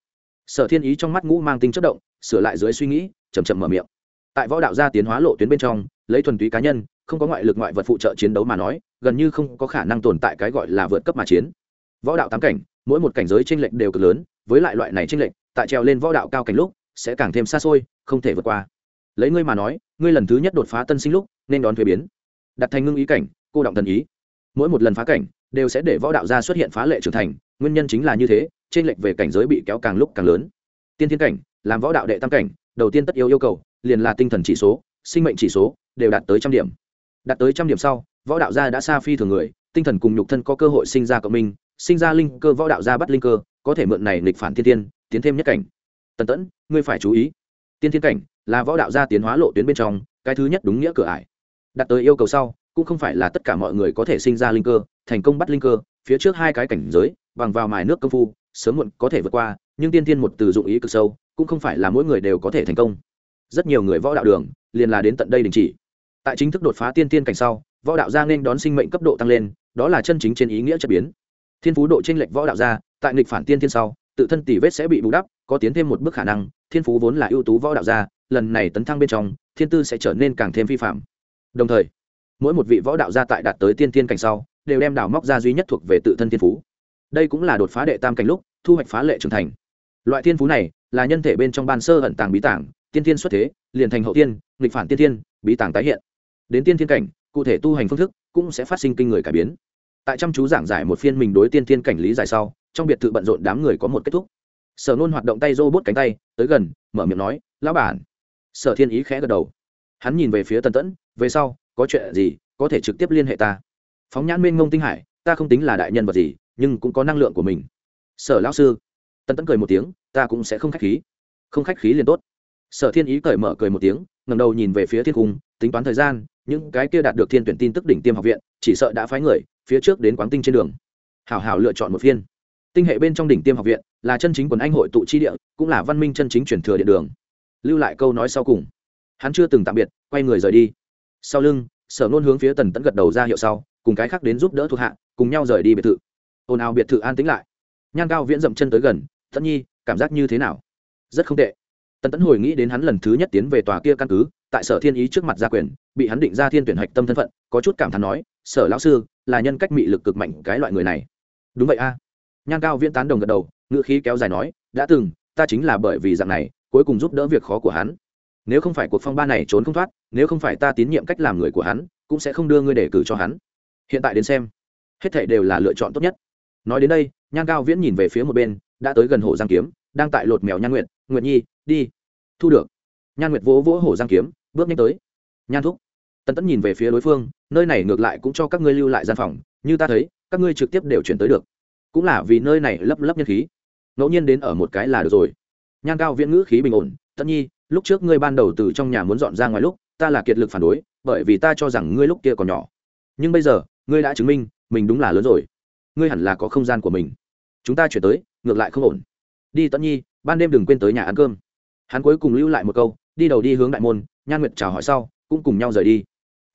Sở thiên ý trong mắt ngũ mang tinh chất động, sửa lại dưới suy nghĩ chầm chậm mở miệng. Tại võ đạo gia tiến hóa lộ tuyến bên trong, lấy thuần túy cá nhân không có ngoại lực ngoại vật phụ trợ chiến đấu mà nói, gần như không có khả năng tồn tại cái gọi là vượt cấp mà chiến. Võ đạo tám cảnh, mỗi một cảnh giới tranh lệch đều cực lớn, với lại loại này tranh lệch, tại trèo lên võ đạo cao cảnh lúc, sẽ càng thêm xa xôi, không thể vượt qua. Lấy ngươi mà nói, ngươi lần thứ nhất đột phá tân sinh lúc, nên đón thuế biến. Đặt thành ngưng ý cảnh, cô động thần ý. Mỗi một lần phá cảnh, đều sẽ để võ đạo gia xuất hiện phá lệ trưởng thành, nguyên nhân chính là như thế trên lệch về cảnh giới bị kéo càng lúc càng lớn. Tiên thiên cảnh, làm võ đạo đệ tam cảnh, đầu tiên tất yếu yêu cầu, liền là tinh thần chỉ số, sinh mệnh chỉ số, đều đạt tới trăm điểm đạt tới trăm điểm sau, võ đạo gia đã xa phi thường người, tinh thần cùng nhục thân có cơ hội sinh ra cộng minh, sinh ra linh cơ, võ đạo gia bắt linh cơ, có thể mượn này nghịch phản thiên tiên, tiến thêm nhất cảnh. Tần tẫn, ngươi phải chú ý. Tiên thiên cảnh là võ đạo gia tiến hóa lộ tuyến bên trong, cái thứ nhất đúng nghĩa cửa ải. Đạt tới yêu cầu sau, cũng không phải là tất cả mọi người có thể sinh ra linh cơ, thành công bắt linh cơ, phía trước hai cái cảnh giới, bằng vào mài nước công phu, sớm muộn có thể vượt qua, nhưng tiên thiên một từ dụng ý cực sâu, cũng không phải là mỗi người đều có thể thành công. Rất nhiều người võ đạo đường, liền là đến tận đây đình chỉ tại chính thức đột phá tiên tiên cảnh sau, võ đạo gia nên đón sinh mệnh cấp độ tăng lên, đó là chân chính trên ý nghĩa chất biến. Thiên phú độ trên lệch võ đạo gia, tại nghịch phản tiên tiên sau, tự thân tỷ vết sẽ bị bù đắp, có tiến thêm một bước khả năng, thiên phú vốn là ưu tú võ đạo gia, lần này tấn thăng bên trong, thiên tư sẽ trở nên càng thêm vi phạm. Đồng thời, mỗi một vị võ đạo gia tại đạt tới tiên tiên cảnh sau, đều đem đào móc ra duy nhất thuộc về tự thân thiên phú. Đây cũng là đột phá đệ tam cảnh lúc, thu hoạch phá lệ trưởng thành. Loại thiên phú này là nhân thể bên trong ban sơ ẩn tàng bí tảng, tiên tiên xuất thế, liền thành hậu tiên, nghịch phản tiên tiên, bí tàng tái hiện đến tiên thiên cảnh, cụ thể tu hành phương thức cũng sẽ phát sinh kinh người cải biến. Tại chăm chú giảng giải một phiên mình đối tiên thiên cảnh lý giải sau, trong biệt thự bận rộn đám người có một kết thúc. Sở nôn hoạt động tay rô bốt cánh tay, tới gần, mở miệng nói, lão bản. Sở thiên ý khẽ gật đầu. Hắn nhìn về phía tân tẫn, về sau, có chuyện gì, có thể trực tiếp liên hệ ta. Phóng nhãn minh ngông tinh hải, ta không tính là đại nhân vật gì, nhưng cũng có năng lượng của mình. Sở lão sư. Tần tẫn cười một tiếng, ta cũng sẽ không khách khí. Không khách khí liền tốt. Sở thiên ý cởi mở cười một tiếng ngầm đầu nhìn về phía thiên cung, tính toán thời gian những cái kia đạt được thiên tuyển tin tức đỉnh tiêm học viện, chỉ sợ đã phái người phía trước đến quán tinh trên đường. Hảo hảo lựa chọn một phiên. Tinh hệ bên trong đỉnh tiêm học viện là chân chính quần anh hội tụ chi địa, cũng là văn minh chân chính truyền thừa địa đường. Lưu lại câu nói sau cùng. Hắn chưa từng tạm biệt, quay người rời đi. Sau lưng, sở nôn hướng phía tần tẫn gật đầu ra hiệu sau, cùng cái khác đến giúp đỡ thuộc hạ, cùng nhau rời đi biệt thự. Ồn ào biệt thự an tĩnh lại. Nhan cao viễn dậm chân tới gần tất nhi, cảm giác như thế nào? Rất không tệ. Tần tẫn hồi nghĩ đến hắn lần thứ nhất tiến về tòa kia căn cứ tại sở thiên ý trước mặt gia quyền, bị hắn định ra thiên tuyển hạch tâm thân phận, có chút cảm thán nói, sở lão sư, là nhân cách mị lực cực mạnh cái loại người này. Đúng vậy a. Nhan cao viễn tán đồng gật đầu ngựa khí kéo dài nói, đã từng, ta chính là bởi vì dạng này, cuối cùng giúp đỡ việc khó của hắn. Nếu không phải cuộc phong ba này trốn không thoát, nếu không phải ta tín nhiệm cách làm người của hắn, cũng sẽ không đưa ngươi đề cử cho hắn. Hiện tại đến xem, hết thảy đều là lựa chọn tốt nhất. Nói đến đây nhan cao viễn nhìn về phía một bên, đã tới gần hồ giang kiếm, đang tại lột mèo nhan nguyệt nguyệt nhi, đi. Thu được nhan nguyệt vỗ vỗ hồ giang kiếm, bước nhanh tới. Nhan thúc, tần tẫn nhìn về phía đối phương, nơi này ngược lại cũng cho các ngươi lưu lại gian phòng, như ta thấy, các ngươi trực tiếp đều chuyển tới được. Cũng là vì nơi này lấp lấp nhân khí. Ngẫu nhiên đến ở một cái là được rồi. Nhan cao viễn ngữ khí bình ổn tất nhi, lúc trước ngươi ban đầu từ trong nhà muốn dọn ra ngoài lúc, ta là kiệt lực phản đối, bởi vì ta cho rằng ngươi lúc kia còn nhỏ. Nhưng bây giờ, ngươi đã chứng minh, mình đúng là lớn rồi. Ngươi hẳn là có không gian của mình. Chúng ta chuyển tới, ngược lại không ổn. Đi tất nhi, ban đêm đừng quên tới nhà ăn cơm. Hắn cuối cùng lưu lại một câu đi đầu đi hướng đại môn, nhan nguyệt chào hỏi sau, cũng cùng nhau rời đi.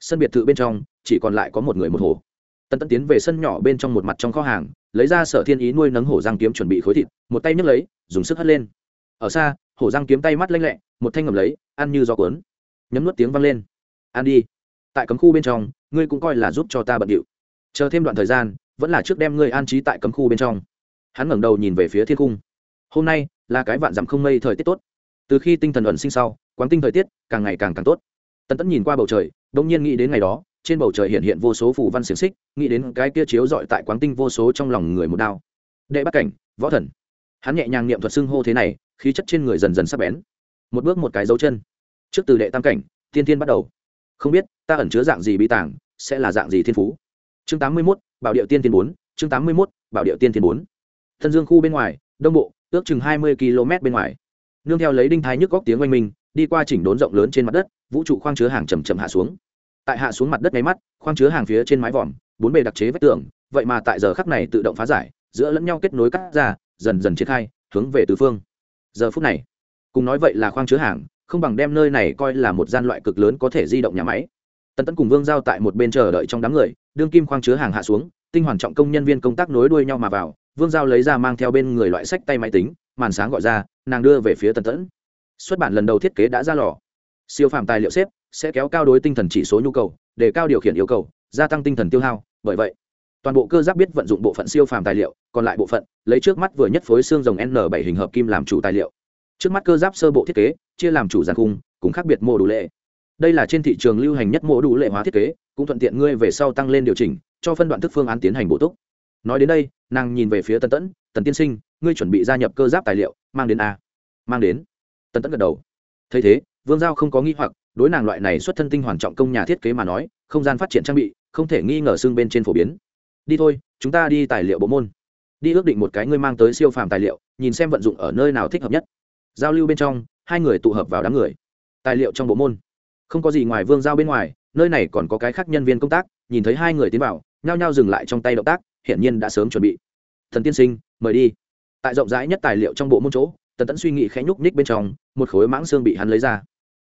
Sân biệt thự bên trong, chỉ còn lại có một người một hồ. Tần tấn tiến về sân nhỏ bên trong một mặt trong kho hàng, lấy ra sở thiên ý nuôi nấng hổ răng kiếm chuẩn bị khối thịt, một tay nhấc lấy, dùng sức hất lên. Ở xa, hổ răng kiếm tay mắt lanh lẹ, một thanh ngầm lấy, ăn như gió cuốn. Nhấm nuốt tiếng vang lên. Ăn đi. Tại cấm khu bên trong, ngươi cũng coi là giúp cho ta bận điệu. Chờ thêm đoạn thời gian, vẫn là trước đem ngươi an trí tại cấm khu bên trong. Hắn ngẩng đầu nhìn về phía thiên cung. Hôm nay là cái vạn dặm không mây thời tiết tốt từ khi tinh thần ẩn sinh sau, quán tinh thời tiết càng ngày càng càng tốt. Tần tẫn nhìn qua bầu trời đông nhiên nghĩ đến ngày đó, trên bầu trời hiện hiện vô số phù văn xiềng xích, nghĩ đến cái kia chiếu dọi tại quán tinh vô số trong lòng người một đao. Đệ bắt cảnh, võ thần. Hắn nhẹ nhàng niệm thuật xưng hô thế này, khí chất trên người dần dần sắp bén. Một bước một cái dấu chân. Trước từ đệ tam cảnh tiên tiên bắt đầu. Không biết, ta ẩn chứa dạng gì bí tàng, sẽ là dạng gì thiên phú? Chương tám mươi mốt, bảo điệu tiên tiên bốn, chương tám mươi mốt, bảo điệu tiên tiên bốn. Thân dương khu bên ngoài, đông bộ, ước chừng hai mươi km bên ngoài nương theo lấy đinh thái nhức góc tiếng oanh minh, đi qua chỉnh đốn rộng lớn trên mặt đất, vũ trụ khoang chứa hàng chầm chậm hạ xuống. Tại hạ xuống mặt đất máy mắt, khoang chứa hàng phía trên mái vòm, bốn bề đặc chế vách tường, vậy mà tại giờ khắc này tự động phá giải, giữa lẫn nhau kết nối cắt ra, dần dần triển khai, hướng về tứ phương. Giờ phút này, cùng nói vậy là khoang chứa hàng, không bằng đem nơi này coi là một gian loại cực lớn có thể di động nhà máy. Tần tấn cùng vương giao tại một bên chờ đợi trong đám người, đương kim khoang chứa hàng hạ xuống, tinh hoàn trọng công nhân viên công tác nối đuôi nhau mà vào, vương giao lấy ra mang theo bên người loại sách tay máy tính màn sáng gọi ra, nàng đưa về phía tần tẫn. Xuất bản lần đầu thiết kế đã ra lò. Siêu phàm tài liệu xếp sẽ kéo cao đối tinh thần chỉ số nhu cầu, để cao điều khiển yêu cầu, gia tăng tinh thần tiêu hao, bởi vậy, toàn bộ cơ giáp biết vận dụng bộ phận siêu phàm tài liệu, còn lại bộ phận, lấy trước mắt vừa nhất phối xương rồng n 7 hình hợp kim làm chủ tài liệu. Trước mắt cơ giáp sơ bộ thiết kế, chia làm chủ giàn khung, cùng khác biệt mô đủ lệ. Đây là trên thị trường lưu hành nhất mô đủ lệ hóa thiết kế, cũng thuận tiện ngươi về sau tăng lên điều chỉnh, cho phân đoạn thức phương án tiến hành bổ túc nói đến đây, nàng nhìn về phía tần tẫn, tần tiên sinh, ngươi chuẩn bị gia nhập cơ giáp tài liệu, mang đến a? Mang đến. Tần tẫn gật đầu. Thấy thế, vương giao không có nghi hoặc, đối nàng loại này xuất thân tinh hoàn trọng công nhà thiết kế mà nói, không gian phát triển trang bị, không thể nghi ngờ xương bên trên phổ biến. Đi thôi, chúng ta đi tài liệu bộ môn. Đi ước định một cái ngươi mang tới siêu phàm tài liệu, nhìn xem vận dụng ở nơi nào thích hợp nhất. Giao lưu bên trong, hai người tụ hợp vào đám người. Tài liệu trong bộ môn. Không có gì ngoài vương giao bên ngoài, nơi này còn có cái khác nhân viên công tác, nhìn thấy hai người tiến vào, nhao nhao dừng lại trong tay động tác hiển nhiên đã sớm chuẩn bị. Thần tiên sinh, mời đi. Tại rộng rãi nhất tài liệu trong bộ môn chỗ, tần tẫn suy nghĩ khẽ nhúc nhích bên trong, một khối mãng xương bị hắn lấy ra.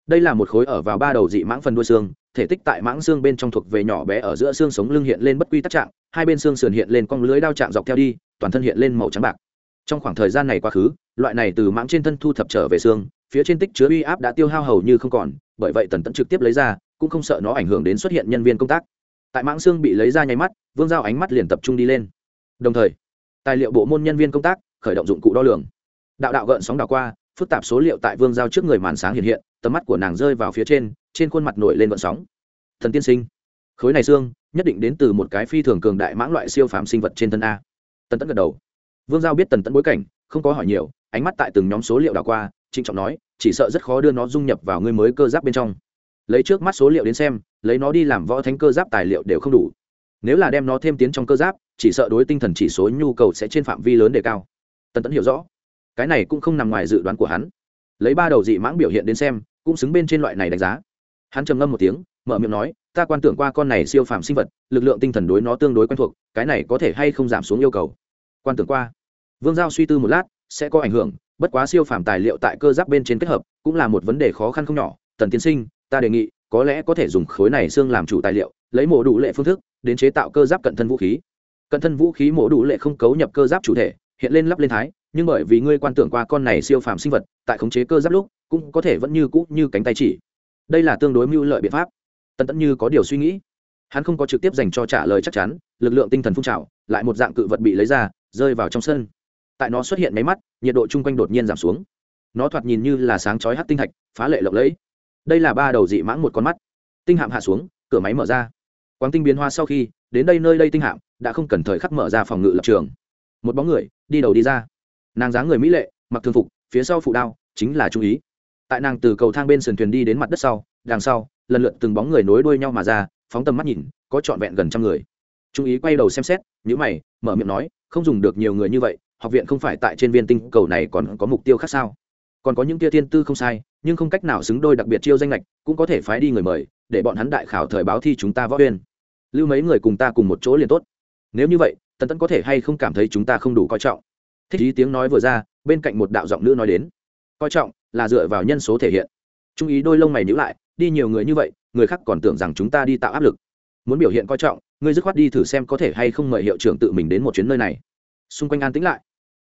Đây là một khối ở vào ba đầu dị mãng phần đuôi xương, thể tích tại mãng xương bên trong thuộc về nhỏ bé ở giữa xương sống lưng hiện lên bất quy tắc trạng, hai bên xương sườn hiện lên cong lưới đao trạng dọc theo đi, toàn thân hiện lên màu trắng bạc. Trong khoảng thời gian này quá khứ, loại này từ mãng trên thân thu thập trở về xương, phía trên tích chứa uy áp đã tiêu hao hầu như không còn, bởi vậy tần tẫn trực tiếp lấy ra, cũng không sợ nó ảnh hưởng đến xuất hiện nhân viên công tác tại mãng xương bị lấy ra nháy mắt, vương giao ánh mắt liền tập trung đi lên. Đồng thời, tài liệu bộ môn nhân viên công tác khởi động dụng cụ đo lường. Đạo đạo gợn sóng đảo qua, phức tạp số liệu tại vương giao trước người màn sáng hiện hiện, tầm mắt của nàng rơi vào phía trên trên khuôn mặt nổi lên gợn sóng. Thần tiên sinh, khối này xương nhất định đến từ một cái phi thường cường đại mãng loại siêu phàm sinh vật trên thân a. Tần tẫn gật đầu. Vương giao biết tần tẫn bối cảnh, không có hỏi nhiều, ánh mắt tại từng nhóm số liệu đảo qua, trịnh trọng nói, chỉ sợ rất khó đưa nó dung nhập vào ngươi mới cơ giáp bên trong. Lấy trước mắt số liệu đến xem lấy nó đi làm võ thánh cơ giáp tài liệu đều không đủ. Nếu là đem nó thêm tiến trong cơ giáp, chỉ sợ đối tinh thần chỉ số nhu cầu sẽ trên phạm vi lớn đề cao. Tần tẫn hiểu rõ. Cái này cũng không nằm ngoài dự đoán của hắn. Lấy ba đầu dị mãng biểu hiện đến xem, cũng xứng bên trên loại này đánh giá. Hắn trầm ngâm một tiếng, mở miệng nói, ta quan tưởng qua con này siêu phàm sinh vật, lực lượng tinh thần đối nó tương đối quen thuộc, cái này có thể hay không giảm xuống yêu cầu? Quan tưởng qua. Vương giao suy tư một lát, sẽ có ảnh hưởng, bất quá siêu phàm tài liệu tại cơ giáp bên trên kết hợp, cũng là một vấn đề khó khăn không nhỏ. Tần tiên sinh, ta đề nghị có lẽ có thể dùng khối này xương làm chủ tài liệu, lấy mổ đủ lệ phương thức, đến chế tạo cơ giáp cận thân vũ khí. Cận thân vũ khí mổ đủ lệ không cấu nhập cơ giáp chủ thể, hiện lên lắp lên thái, nhưng bởi vì ngươi quan tưởng qua con này siêu phàm sinh vật, tại khống chế cơ giáp lúc, cũng có thể vẫn như cũ như cánh tay chỉ. Đây là tương đối mưu lợi biện pháp. Tần tẫn như có điều suy nghĩ. Hắn không có trực tiếp dành cho trả lời chắc chắn, lực lượng tinh thần phun trào, lại một dạng cự vật bị lấy ra, rơi vào trong sân. Tại nó xuất hiện máy mắt, nhiệt độ chung quanh đột nhiên giảm xuống. Nó thoạt nhìn như là sáng chói hát tinh thạch phá lệ lộng lẫy đây là ba đầu dị mãng một con mắt. Tinh hạm hạ xuống, cửa máy mở ra. Quang tinh biến hoa sau khi, đến đây nơi đây tinh hạm đã không cần thời khắc mở ra phòng ngự lập trường. Một bóng người, đi đầu đi ra. Nàng dáng người mỹ lệ, mặc thường phục, phía sau phụ đao, chính là trung ý. Tại nàng từ cầu thang bên sườn thuyền đi đến mặt đất sau, đằng sau, lần lượt từng bóng người nối đuôi nhau mà ra, phóng tầm mắt nhìn, có trọn vẹn gần trăm người. Trung ý quay đầu xem xét nhữ mày, mở miệng nói, không dùng được nhiều người như vậy, học viện không phải tại trên viên tinh cầu này còn có mục tiêu khác sao? Còn có những tia thiên tư không sai nhưng không cách nào xứng đôi đặc biệt chiêu danh lệch, cũng có thể phái đi người mời, để bọn hắn đại khảo thời báo thi chúng ta võ uyên lưu mấy người cùng ta cùng một chỗ liền tốt. Nếu như vậy, tần tẫn có thể hay không cảm thấy chúng ta không đủ coi trọng? Thích ý tiếng nói vừa ra, bên cạnh một đạo giọng nữ nói đến. Coi trọng là dựa vào nhân số thể hiện. Trung ý đôi lông mày nhữ lại, đi nhiều người như vậy, người khác còn tưởng rằng chúng ta đi tạo áp lực. Muốn biểu hiện coi trọng, ngươi dứt khoát đi thử xem có thể hay không mời hiệu trưởng tự mình đến một chuyến nơi này. Xung quanh an tĩnh lại.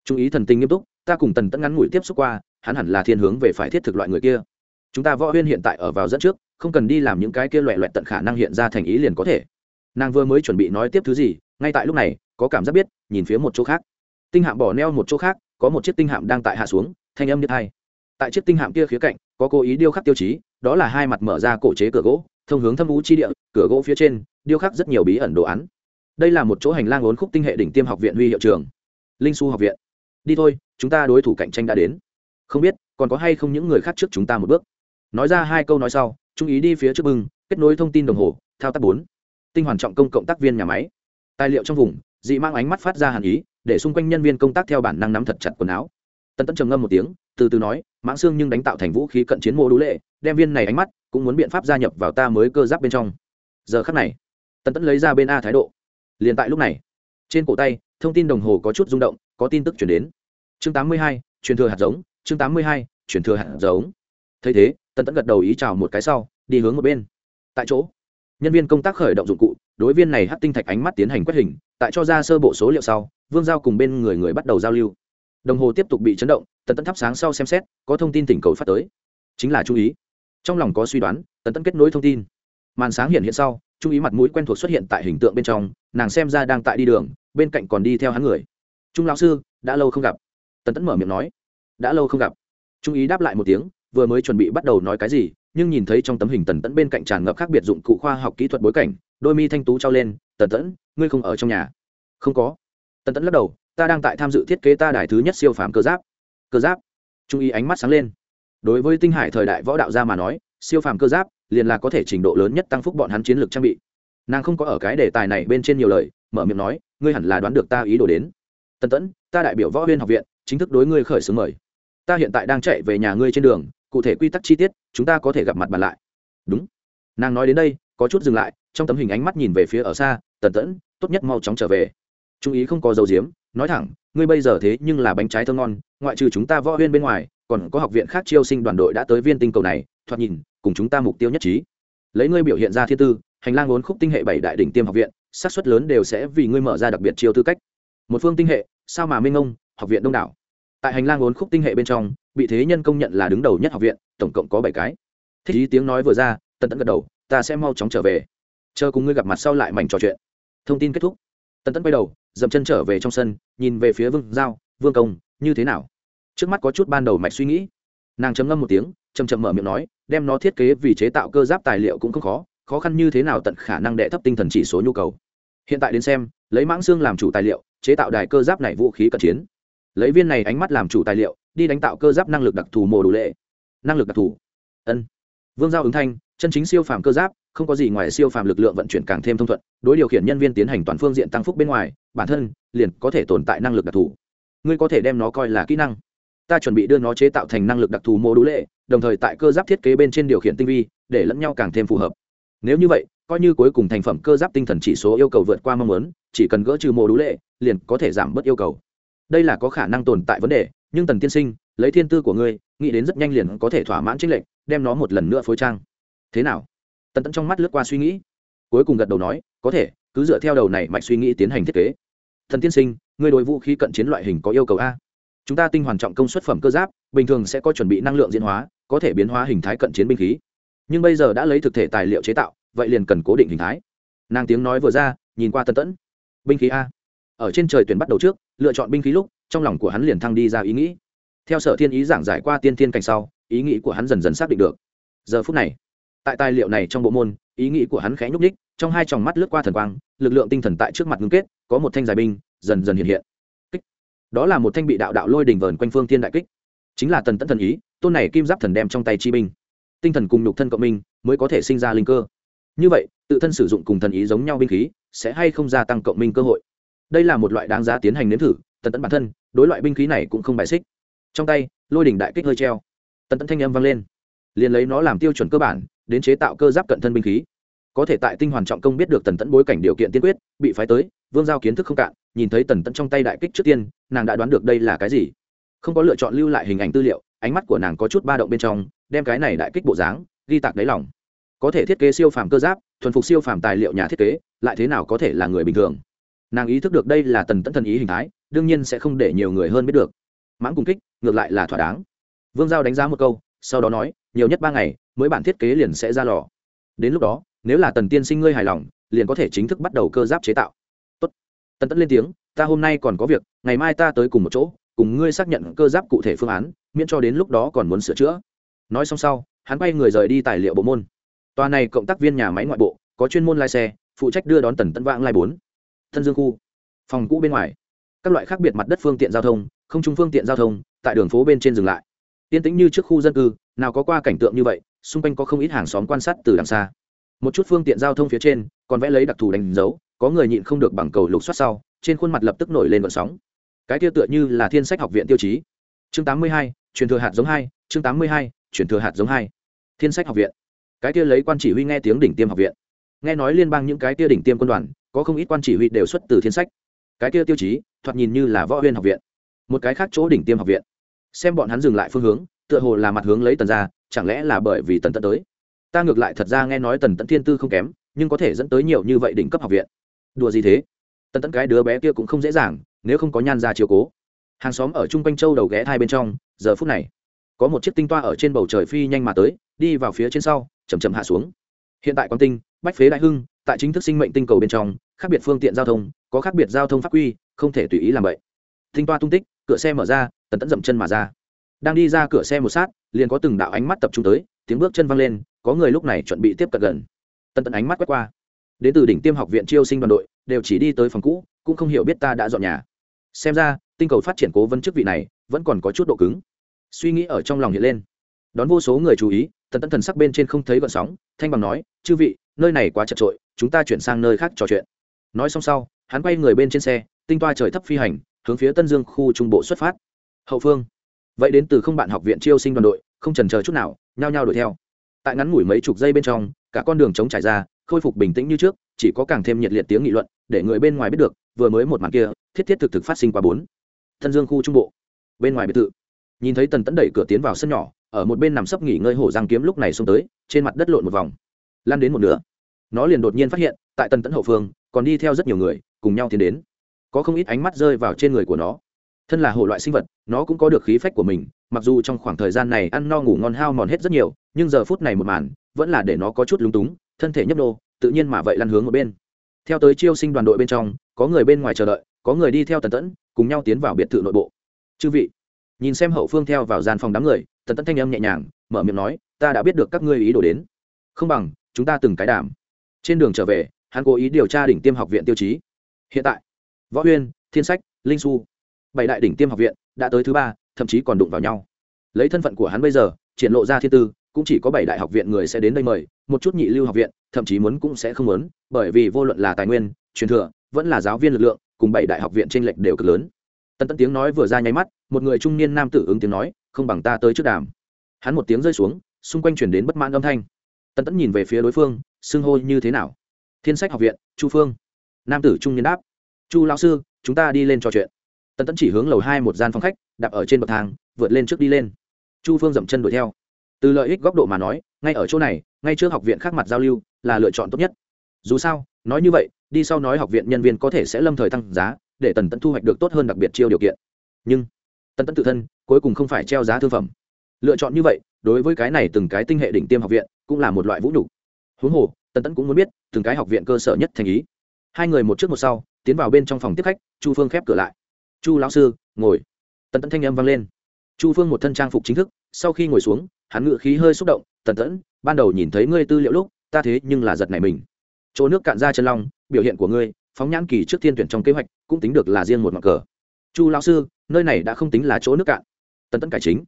Trung ý thần tình nghiêm túc ta cùng tần tẫn ngắn ngủi tiếp xúc qua, hắn hẳn là thiên hướng về phải thiết thực loại người kia. Chúng ta võ huyên hiện tại ở vào dẫn trước, không cần đi làm những cái kia loẹ loẹt tận khả năng hiện ra thành ý liền có thể. Nàng vừa mới chuẩn bị nói tiếp thứ gì, ngay tại lúc này, có cảm giác biết, nhìn phía một chỗ khác. Tinh hạm bỏ neo một chỗ khác, có một chiếc tinh hạm đang tại hạ xuống, thanh âm như hai tại chiếc tinh hạm kia khía cạnh, có cố ý điêu khắc tiêu chí, đó là hai mặt mở ra cổ chế cửa gỗ, thông hướng thâm vũ chi địa, cửa gỗ phía trên, điêu khắc rất nhiều bí ẩn đồ án. Đây là một chỗ hành lang ốn khúc tinh hệ đỉnh tiêm học viện huy hiệu trường. Linh su học viện đi thôi, chúng ta đối thủ cạnh tranh đã đến. Không biết, còn có hay không những người khác trước chúng ta một bước? Nói ra hai câu nói sau, trung ý đi phía trước bưng, kết nối thông tin đồng hồ, thao tác bốn. Tinh hoàn trọng công cộng tác viên nhà máy. Tài liệu trong vùng, dị mang ánh mắt phát ra hàn ý, để xung quanh nhân viên công tác theo bản năng nắm thật chặt quần áo. Tân tấn trầm ngâm một tiếng, từ từ nói, mãng xương nhưng đánh tạo thành vũ khí cận chiến mô đũ lệ, đem viên này ánh mắt cũng muốn biện pháp gia nhập vào ta mới cơ giáp bên trong. Giờ khắc này tân tấn lấy ra bên a thái độ. Liền tại lúc này, trên cổ tay, thông tin đồng hồ có chút rung động có tin tức chuyển đến. Chương 82, truyền thừa hạt giống chương 82, truyền thừa hạt giống. Thấy thế tân tẫn gật đầu ý chào một cái sau đi hướng một bên. Tại chỗ nhân viên công tác khởi động dụng cụ đối viên này hát tinh thạch ánh mắt tiến hành quét hình tại cho ra sơ bộ số liệu sau vương giao cùng bên người người bắt đầu giao lưu. Đồng hồ tiếp tục bị chấn động tần tẫn thắp sáng sau xem xét có thông tin tỉnh cầu phát tới. Chính là chú ý. Trong lòng có suy đoán tần tẫn kết nối thông tin. Màn sáng hiện hiện sau chú ý mặt mũi quen thuộc xuất hiện tại hình tượng bên trong nàng xem ra đang tại đi đường bên cạnh còn đi theo hắn người trung lão sư, đã lâu không gặp. Tần Tẫn mở miệng nói, đã lâu không gặp. Trung ý đáp lại một tiếng, vừa mới chuẩn bị bắt đầu nói cái gì, nhưng nhìn thấy trong tấm hình tần tẫn bên cạnh tràn ngập khác biệt dụng cụ khoa học kỹ thuật bối cảnh, đôi mi thanh tú trao lên, tần tẫn, ngươi không ở trong nhà? Không có. Tần tẫn lắc đầu, ta đang tại tham dự thiết kế ta đài thứ nhất siêu phàm cơ giáp. Cơ giáp? Trung ý ánh mắt sáng lên. Đối với tinh hải thời đại võ đạo gia mà nói, siêu phàm cơ giáp liền là có thể trình độ lớn nhất tăng phúc bọn hắn chiến lược trang bị. Nàng không có ở cái đề tài này bên trên nhiều lời, mở miệng nói, ngươi hẳn là đoán được ta ý đồ đến tần tẫn, ta đại biểu võ huyên học viện, chính thức đối ngươi khởi xướng mời. Ta hiện tại đang chạy về nhà ngươi trên đường, cụ thể quy tắc chi tiết, chúng ta có thể gặp mặt bàn lại. Đúng. Nàng nói đến đây, có chút dừng lại, trong tấm hình ánh mắt nhìn về phía ở xa, tần tẫn, tốt nhất mau chóng trở về. Chú ý không có dấu diếm, nói thẳng, ngươi bây giờ thế nhưng là bánh trái thơ ngon, ngoại trừ chúng ta võ huyên bên ngoài, còn có học viện khác chiêu sinh đoàn đội đã tới viên tinh cầu này, thoạt nhìn, cùng chúng ta mục tiêu nhất trí. Lấy ngươi biểu hiện ra thiên tư, hành lang vốn khúc tinh hệ bảy đại đỉnh tiêm học viện, xác suất lớn đều sẽ vì ngươi mở ra đặc biệt chiêu tư cách một phương tinh hệ, sao mà minh ông học viện đông đảo. Tại hành lang bốn khúc tinh hệ bên trong, bị thế nhân công nhận là đứng đầu nhất học viện, tổng cộng có bảy cái. Thích ý tiếng nói vừa ra, tần tẫn gật đầu, ta sẽ mau chóng trở về. Chờ cùng ngươi gặp mặt sau lại mảnh trò chuyện. Thông tin kết thúc. Tần tẫn quay đầu, dậm chân trở về trong sân, nhìn về phía vương giao, vương công, như thế nào? Trước mắt có chút ban đầu mạch suy nghĩ. Nàng chấm ngâm một tiếng chầm chậm mở miệng nói, đem nó thiết kế vì chế tạo cơ giáp tài liệu cũng không khó khó khăn như thế nào tận khả năng đệ thấp tinh thần chỉ số nhu cầu. Hiện tại đến xem, lấy mãng xương làm chủ tài liệu chế tạo đài cơ giáp này vũ khí cận chiến. Lấy viên này ánh mắt làm chủ tài liệu, đi đánh tạo cơ giáp năng lực đặc thù mồ đủ lệ. Năng lực đặc thù. Ân. Vương giao ứng thanh, chân chính siêu phàm cơ giáp, không có gì ngoài siêu phàm lực lượng vận chuyển càng thêm thông thuận, đối điều khiển nhân viên tiến hành toàn phương diện tăng phúc bên ngoài, bản thân liền có thể tồn tại năng lực đặc thù. Ngươi có thể đem nó coi là kỹ năng. Ta chuẩn bị đưa nó chế tạo thành năng lực đặc thù mô đũ lệ, đồng thời tại cơ giáp thiết kế bên trên điều khiển tinh vi, để lẫn nhau càng thêm phù hợp. Nếu như vậy, coi như cuối cùng thành phẩm cơ giáp tinh thần chỉ số yêu cầu vượt qua mong muốn, chỉ cần gỡ trừ mô đũ lệ liền có thể giảm bớt yêu cầu. Đây là có khả năng tồn tại vấn đề, nhưng tần tiên sinh, lấy thiên tư của ngươi, nghĩ đến rất nhanh liền có thể thỏa mãn trích lệnh đem nó một lần nữa phối trang. Thế nào? Tần tẫn trong mắt lướt qua suy nghĩ. Cuối cùng gật đầu nói, có thể, cứ dựa theo đầu này mạch suy nghĩ tiến hành thiết kế. Thần tiên sinh, ngươi đối vũ khí cận chiến loại hình có yêu cầu a? Chúng ta tinh hoàn trọng công suất phẩm cơ giáp, bình thường sẽ có chuẩn bị năng lượng diễn hóa, có thể biến hóa hình thái cận chiến binh khí. Nhưng bây giờ đã lấy thực thể tài liệu chế tạo, vậy liền cần cố định hình thái. Nàng tiếng nói vừa ra, nhìn qua tân tẫn. Binh khí a? Ở trên trời tuyển bắt đầu trước, lựa chọn binh khí lúc, trong lòng của hắn liền thăng đi ra ý nghĩ. Theo sở thiên ý giảng giải qua tiên thiên cảnh sau, ý nghĩ của hắn dần dần xác định được. Giờ phút này, tại tài liệu này trong bộ môn, ý nghĩ của hắn khẽ nhúc ních trong hai tròng mắt lướt qua thần quang, lực lượng tinh thần tại trước mặt ngưng kết, có một thanh giải binh, dần dần hiện hiện. Kích. Đó là một thanh bị đạo đạo lôi đình vờn quanh phương thiên đại kích. Chính là tần tẫn thần ý, tôn này kim giáp thần đem trong tay chi binh. Tinh thần cùng nhục thân cộng minh, mới có thể sinh ra linh cơ. Như vậy, tự thân sử dụng cùng thần ý giống nhau binh khí, sẽ hay không gia tăng cộng minh cơ hội? Đây là một loại đáng giá tiến hành nếm thử, tần tẫn bản thân, đối loại binh khí này cũng không bài xích. Trong tay, lôi đỉnh đại kích hơi treo. Tần tẫn thanh âm vang lên. Liền lấy nó làm tiêu chuẩn cơ bản, đến chế tạo cơ giáp cận thân binh khí. Có thể tại tinh hoàn trọng công biết được tần tẫn bối cảnh điều kiện tiên quyết, bị phái tới, vương giao kiến thức không cạn, nhìn thấy tần tẫn trong tay đại kích trước tiên, nàng đã đoán được đây là cái gì. Không có lựa chọn lưu lại hình ảnh tư liệu, ánh mắt của nàng có chút ba động bên trong, đem cái này đại kích bộ dáng, ghi tạc đáy lòng. Có thể thiết kế siêu phàm cơ giáp, thuần phục siêu phàm tài liệu nhà thiết kế, lại thế nào có thể là người bình thường? Nàng ý thức được đây là tần tẫn thần ý hình thái, đương nhiên sẽ không để nhiều người hơn biết được. Mãng cung kích, ngược lại là thỏa đáng. Vương giao đánh giá một câu, sau đó nói, nhiều nhất ba ngày, mới bản thiết kế liền sẽ ra lò. Đến lúc đó, nếu là tần tiên sinh ngươi hài lòng, liền có thể chính thức bắt đầu cơ giáp chế tạo. Tốt. tần tẫn lên tiếng, ta hôm nay còn có việc, ngày mai ta tới cùng một chỗ, cùng ngươi xác nhận cơ giáp cụ thể phương án, miễn cho đến lúc đó còn muốn sửa chữa. Nói xong sau, hắn quay người rời đi tài liệu bộ môn. Tòa này cộng tác viên nhà máy ngoại bộ, có chuyên môn lai xe, phụ trách đưa đón tần tẫn vãng lai bốn thân dương khu phòng cũ bên ngoài. Các loại khác biệt mặt đất phương tiện giao thông không trung phương tiện giao thông tại đường phố bên trên dừng lại. Yên tĩnh như trước khu dân cư nào có qua cảnh tượng như vậy xung quanh có không ít hàng xóm quan sát từ đằng xa. Một chút phương tiện giao thông phía trên còn vẽ lấy đặc thù đánh dấu có người nhịn không được bằng cầu lục soát sau trên khuôn mặt lập tức nổi lên vận sóng. Cái tiêu tựa như là thiên sách học viện tiêu chí. Chương 82, truyền thừa hạt giống hai chương 82, truyền thừa hạt giống hai. Thiên sách học viện. Cái kia lấy quan chỉ huy nghe tiếng đỉnh tiêm học viện. Nghe nói liên bang những cái kia đỉnh tiêm quân đoàn có không ít quan chỉ huy đều xuất từ thiên sách. Cái kia tiêu chí, thoạt nhìn như là võ huyên học viện. Một cái khác chỗ đỉnh tiêm học viện. Xem bọn hắn dừng lại phương hướng, tựa hồ là mặt hướng lấy tần ra chẳng lẽ là bởi vì tần tận tới? Ta ngược lại thật ra nghe nói tần tận thiên tư không kém, nhưng có thể dẫn tới nhiều như vậy đỉnh cấp học viện. Đùa gì thế? Tần tận cái đứa bé kia cũng không dễ dàng, nếu không có nhan ra chiều cố. Hàng xóm ở chung quanh châu đầu ghé thai bên trong, giờ phút này, có một chiếc tinh toa ở trên bầu trời phi nhanh mà tới, đi vào phía trên sau chầm chậm hạ xuống. Hiện tại quang tinh, bách phế đại hưng tại chính thức sinh mệnh tinh cầu bên trong, khác biệt phương tiện giao thông, có khác biệt giao thông pháp quy, không thể tùy ý làm vậy. Tinh toa tung tích, cửa xe mở ra, tần tẫn dậm chân mà ra. Đang đi ra cửa xe một sát, liền có từng đạo ánh mắt tập trung tới, tiếng bước chân văng lên, có người lúc này chuẩn bị tiếp cận gần. Tần tẫn ánh mắt quét qua. Đến từ đỉnh tiêm học viện chiêu sinh đoàn đội, đều chỉ đi tới phòng cũ, cũng không hiểu biết ta đã dọn nhà. Xem ra, tinh cầu phát triển cố vấn chức vị này, vẫn còn có chút độ cứng. Suy nghĩ ở trong lòng hiện lên. Đón vô số người chú ý, tần tẫn thần sắc bên trên không thấy gọn sóng, thanh bằng nói, chư vị nơi này quá chật trội, chúng ta chuyển sang nơi khác trò chuyện. Nói xong sau, hắn quay người bên trên xe, tinh toa trời thấp phi hành, hướng phía tân dương khu trung bộ xuất phát. Hậu phương. Vậy đến từ không bạn học viện chiêu sinh đoàn đội, không trần chờ chút nào, nhao nhao đuổi theo. Tại ngắn ngủi mấy chục giây bên trong, cả con đường chống trải ra, khôi phục bình tĩnh như trước, chỉ có càng thêm nhiệt liệt tiếng nghị luận, để người bên ngoài biết được, vừa mới một màn kia, thiết thiết thực thực phát sinh qua bốn. Thân dương khu trung bộ. Bên ngoài biệt thự. Nhìn thấy tần Tẫn đẩy cửa tiến vào sân nhỏ, ở một bên nằm sấp nghỉ ngơi hổ giang kiếm lúc này xông tới, trên mặt đất lộn một vòng lan đến một nửa. Nó liền đột nhiên phát hiện, tại tần tẫn hậu phương, còn đi theo rất nhiều người, cùng nhau tiến đến. Có không ít ánh mắt rơi vào trên người của nó. Thân là hộ loại sinh vật, nó cũng có được khí phách của mình, mặc dù trong khoảng thời gian này ăn no ngủ ngon hao mòn hết rất nhiều, nhưng giờ phút này một màn, vẫn là để nó có chút lúng túng, thân thể nhấp đô tự nhiên mà vậy lăn hướng một bên. Theo tới chiêu sinh đoàn đội bên trong, có người bên ngoài chờ đợi, có người đi theo tần tẫn, cùng nhau tiến vào biệt thự nội bộ. Chư vị, nhìn xem hậu phương theo vào gian phòng đám người, tần tẫn thanh âm nhẹ nhàng, mở miệng nói, ta đã biết được các ngươi ý đồ đến. Không bằng chúng ta từng cái đảm trên đường trở về, hắn cố ý điều tra đỉnh tiêm học viện tiêu chí. Hiện tại, võ huyên thiên sách, linh su bảy đại đỉnh tiêm học viện đã tới thứ ba, thậm chí còn đụng vào nhau. Lấy thân phận của hắn bây giờ, triển lộ ra thiên tư, cũng chỉ có bảy đại học viện người sẽ đến đây mời, một chút nhị lưu học viện, thậm chí muốn cũng sẽ không muốn, bởi vì vô luận là tài nguyên, truyền thừa, vẫn là giáo viên lực lượng, cùng bảy đại học viện tranh lệch đều cực lớn. Tần tẫn tiếng nói vừa ra nháy mắt, một người trung niên nam tử ứng tiếng nói, không bằng ta tới trước đàm. Hắn một tiếng rơi xuống, xung quanh chuyển đến bất mãn âm thanh tần tẫn nhìn về phía đối phương xưng hô như thế nào? Thiên sách học viện, chu phương. Nam tử trung niên đáp, chu lão sư, chúng ta đi lên trò chuyện. Tần tẫn chỉ hướng lầu hai một gian phòng khách, đạp ở trên bậc thang, vượt lên trước đi lên. Chu phương dậm chân đuổi theo. Từ lợi ích góc độ mà nói, ngay ở chỗ này, ngay trước học viện khác mặt giao lưu, là lựa chọn tốt nhất. Dù sao, nói như vậy, đi sau nói học viện nhân viên có thể sẽ lâm thời tăng giá, để tần tẫn thu hoạch được tốt hơn đặc biệt chiêu điều kiện. Nhưng, tần tẫn tự thân, cuối cùng không phải treo giá thương phẩm. Lựa chọn như vậy, đối với cái này từng cái tinh hệ đỉnh tiêm học viện cũng là một loại vũ nhục. Huống hồ, tần tẫn cũng muốn biết, từng cái học viện cơ sở nhất thành ý. Hai người một trước một sau, tiến vào bên trong phòng tiếp khách, chu phương khép cửa lại. Chu lão sư, ngồi. Tần tẫn thanh âm vang lên. Chu phương một thân trang phục chính thức, sau khi ngồi xuống, hắn ngự khí hơi xúc động, tần tẫn, ban đầu nhìn thấy ngươi tư liệu lúc, ta thế nhưng là giật này mình. Chỗ nước cạn ra chân long, biểu hiện của ngươi, phóng nhãn kỳ trước thiên tuyển trong kế hoạch, cũng tính được là riêng một mặt cờ. Chu lão sư, nơi này đã không tính là chỗ nước cạn. Tần tẫn cải chính.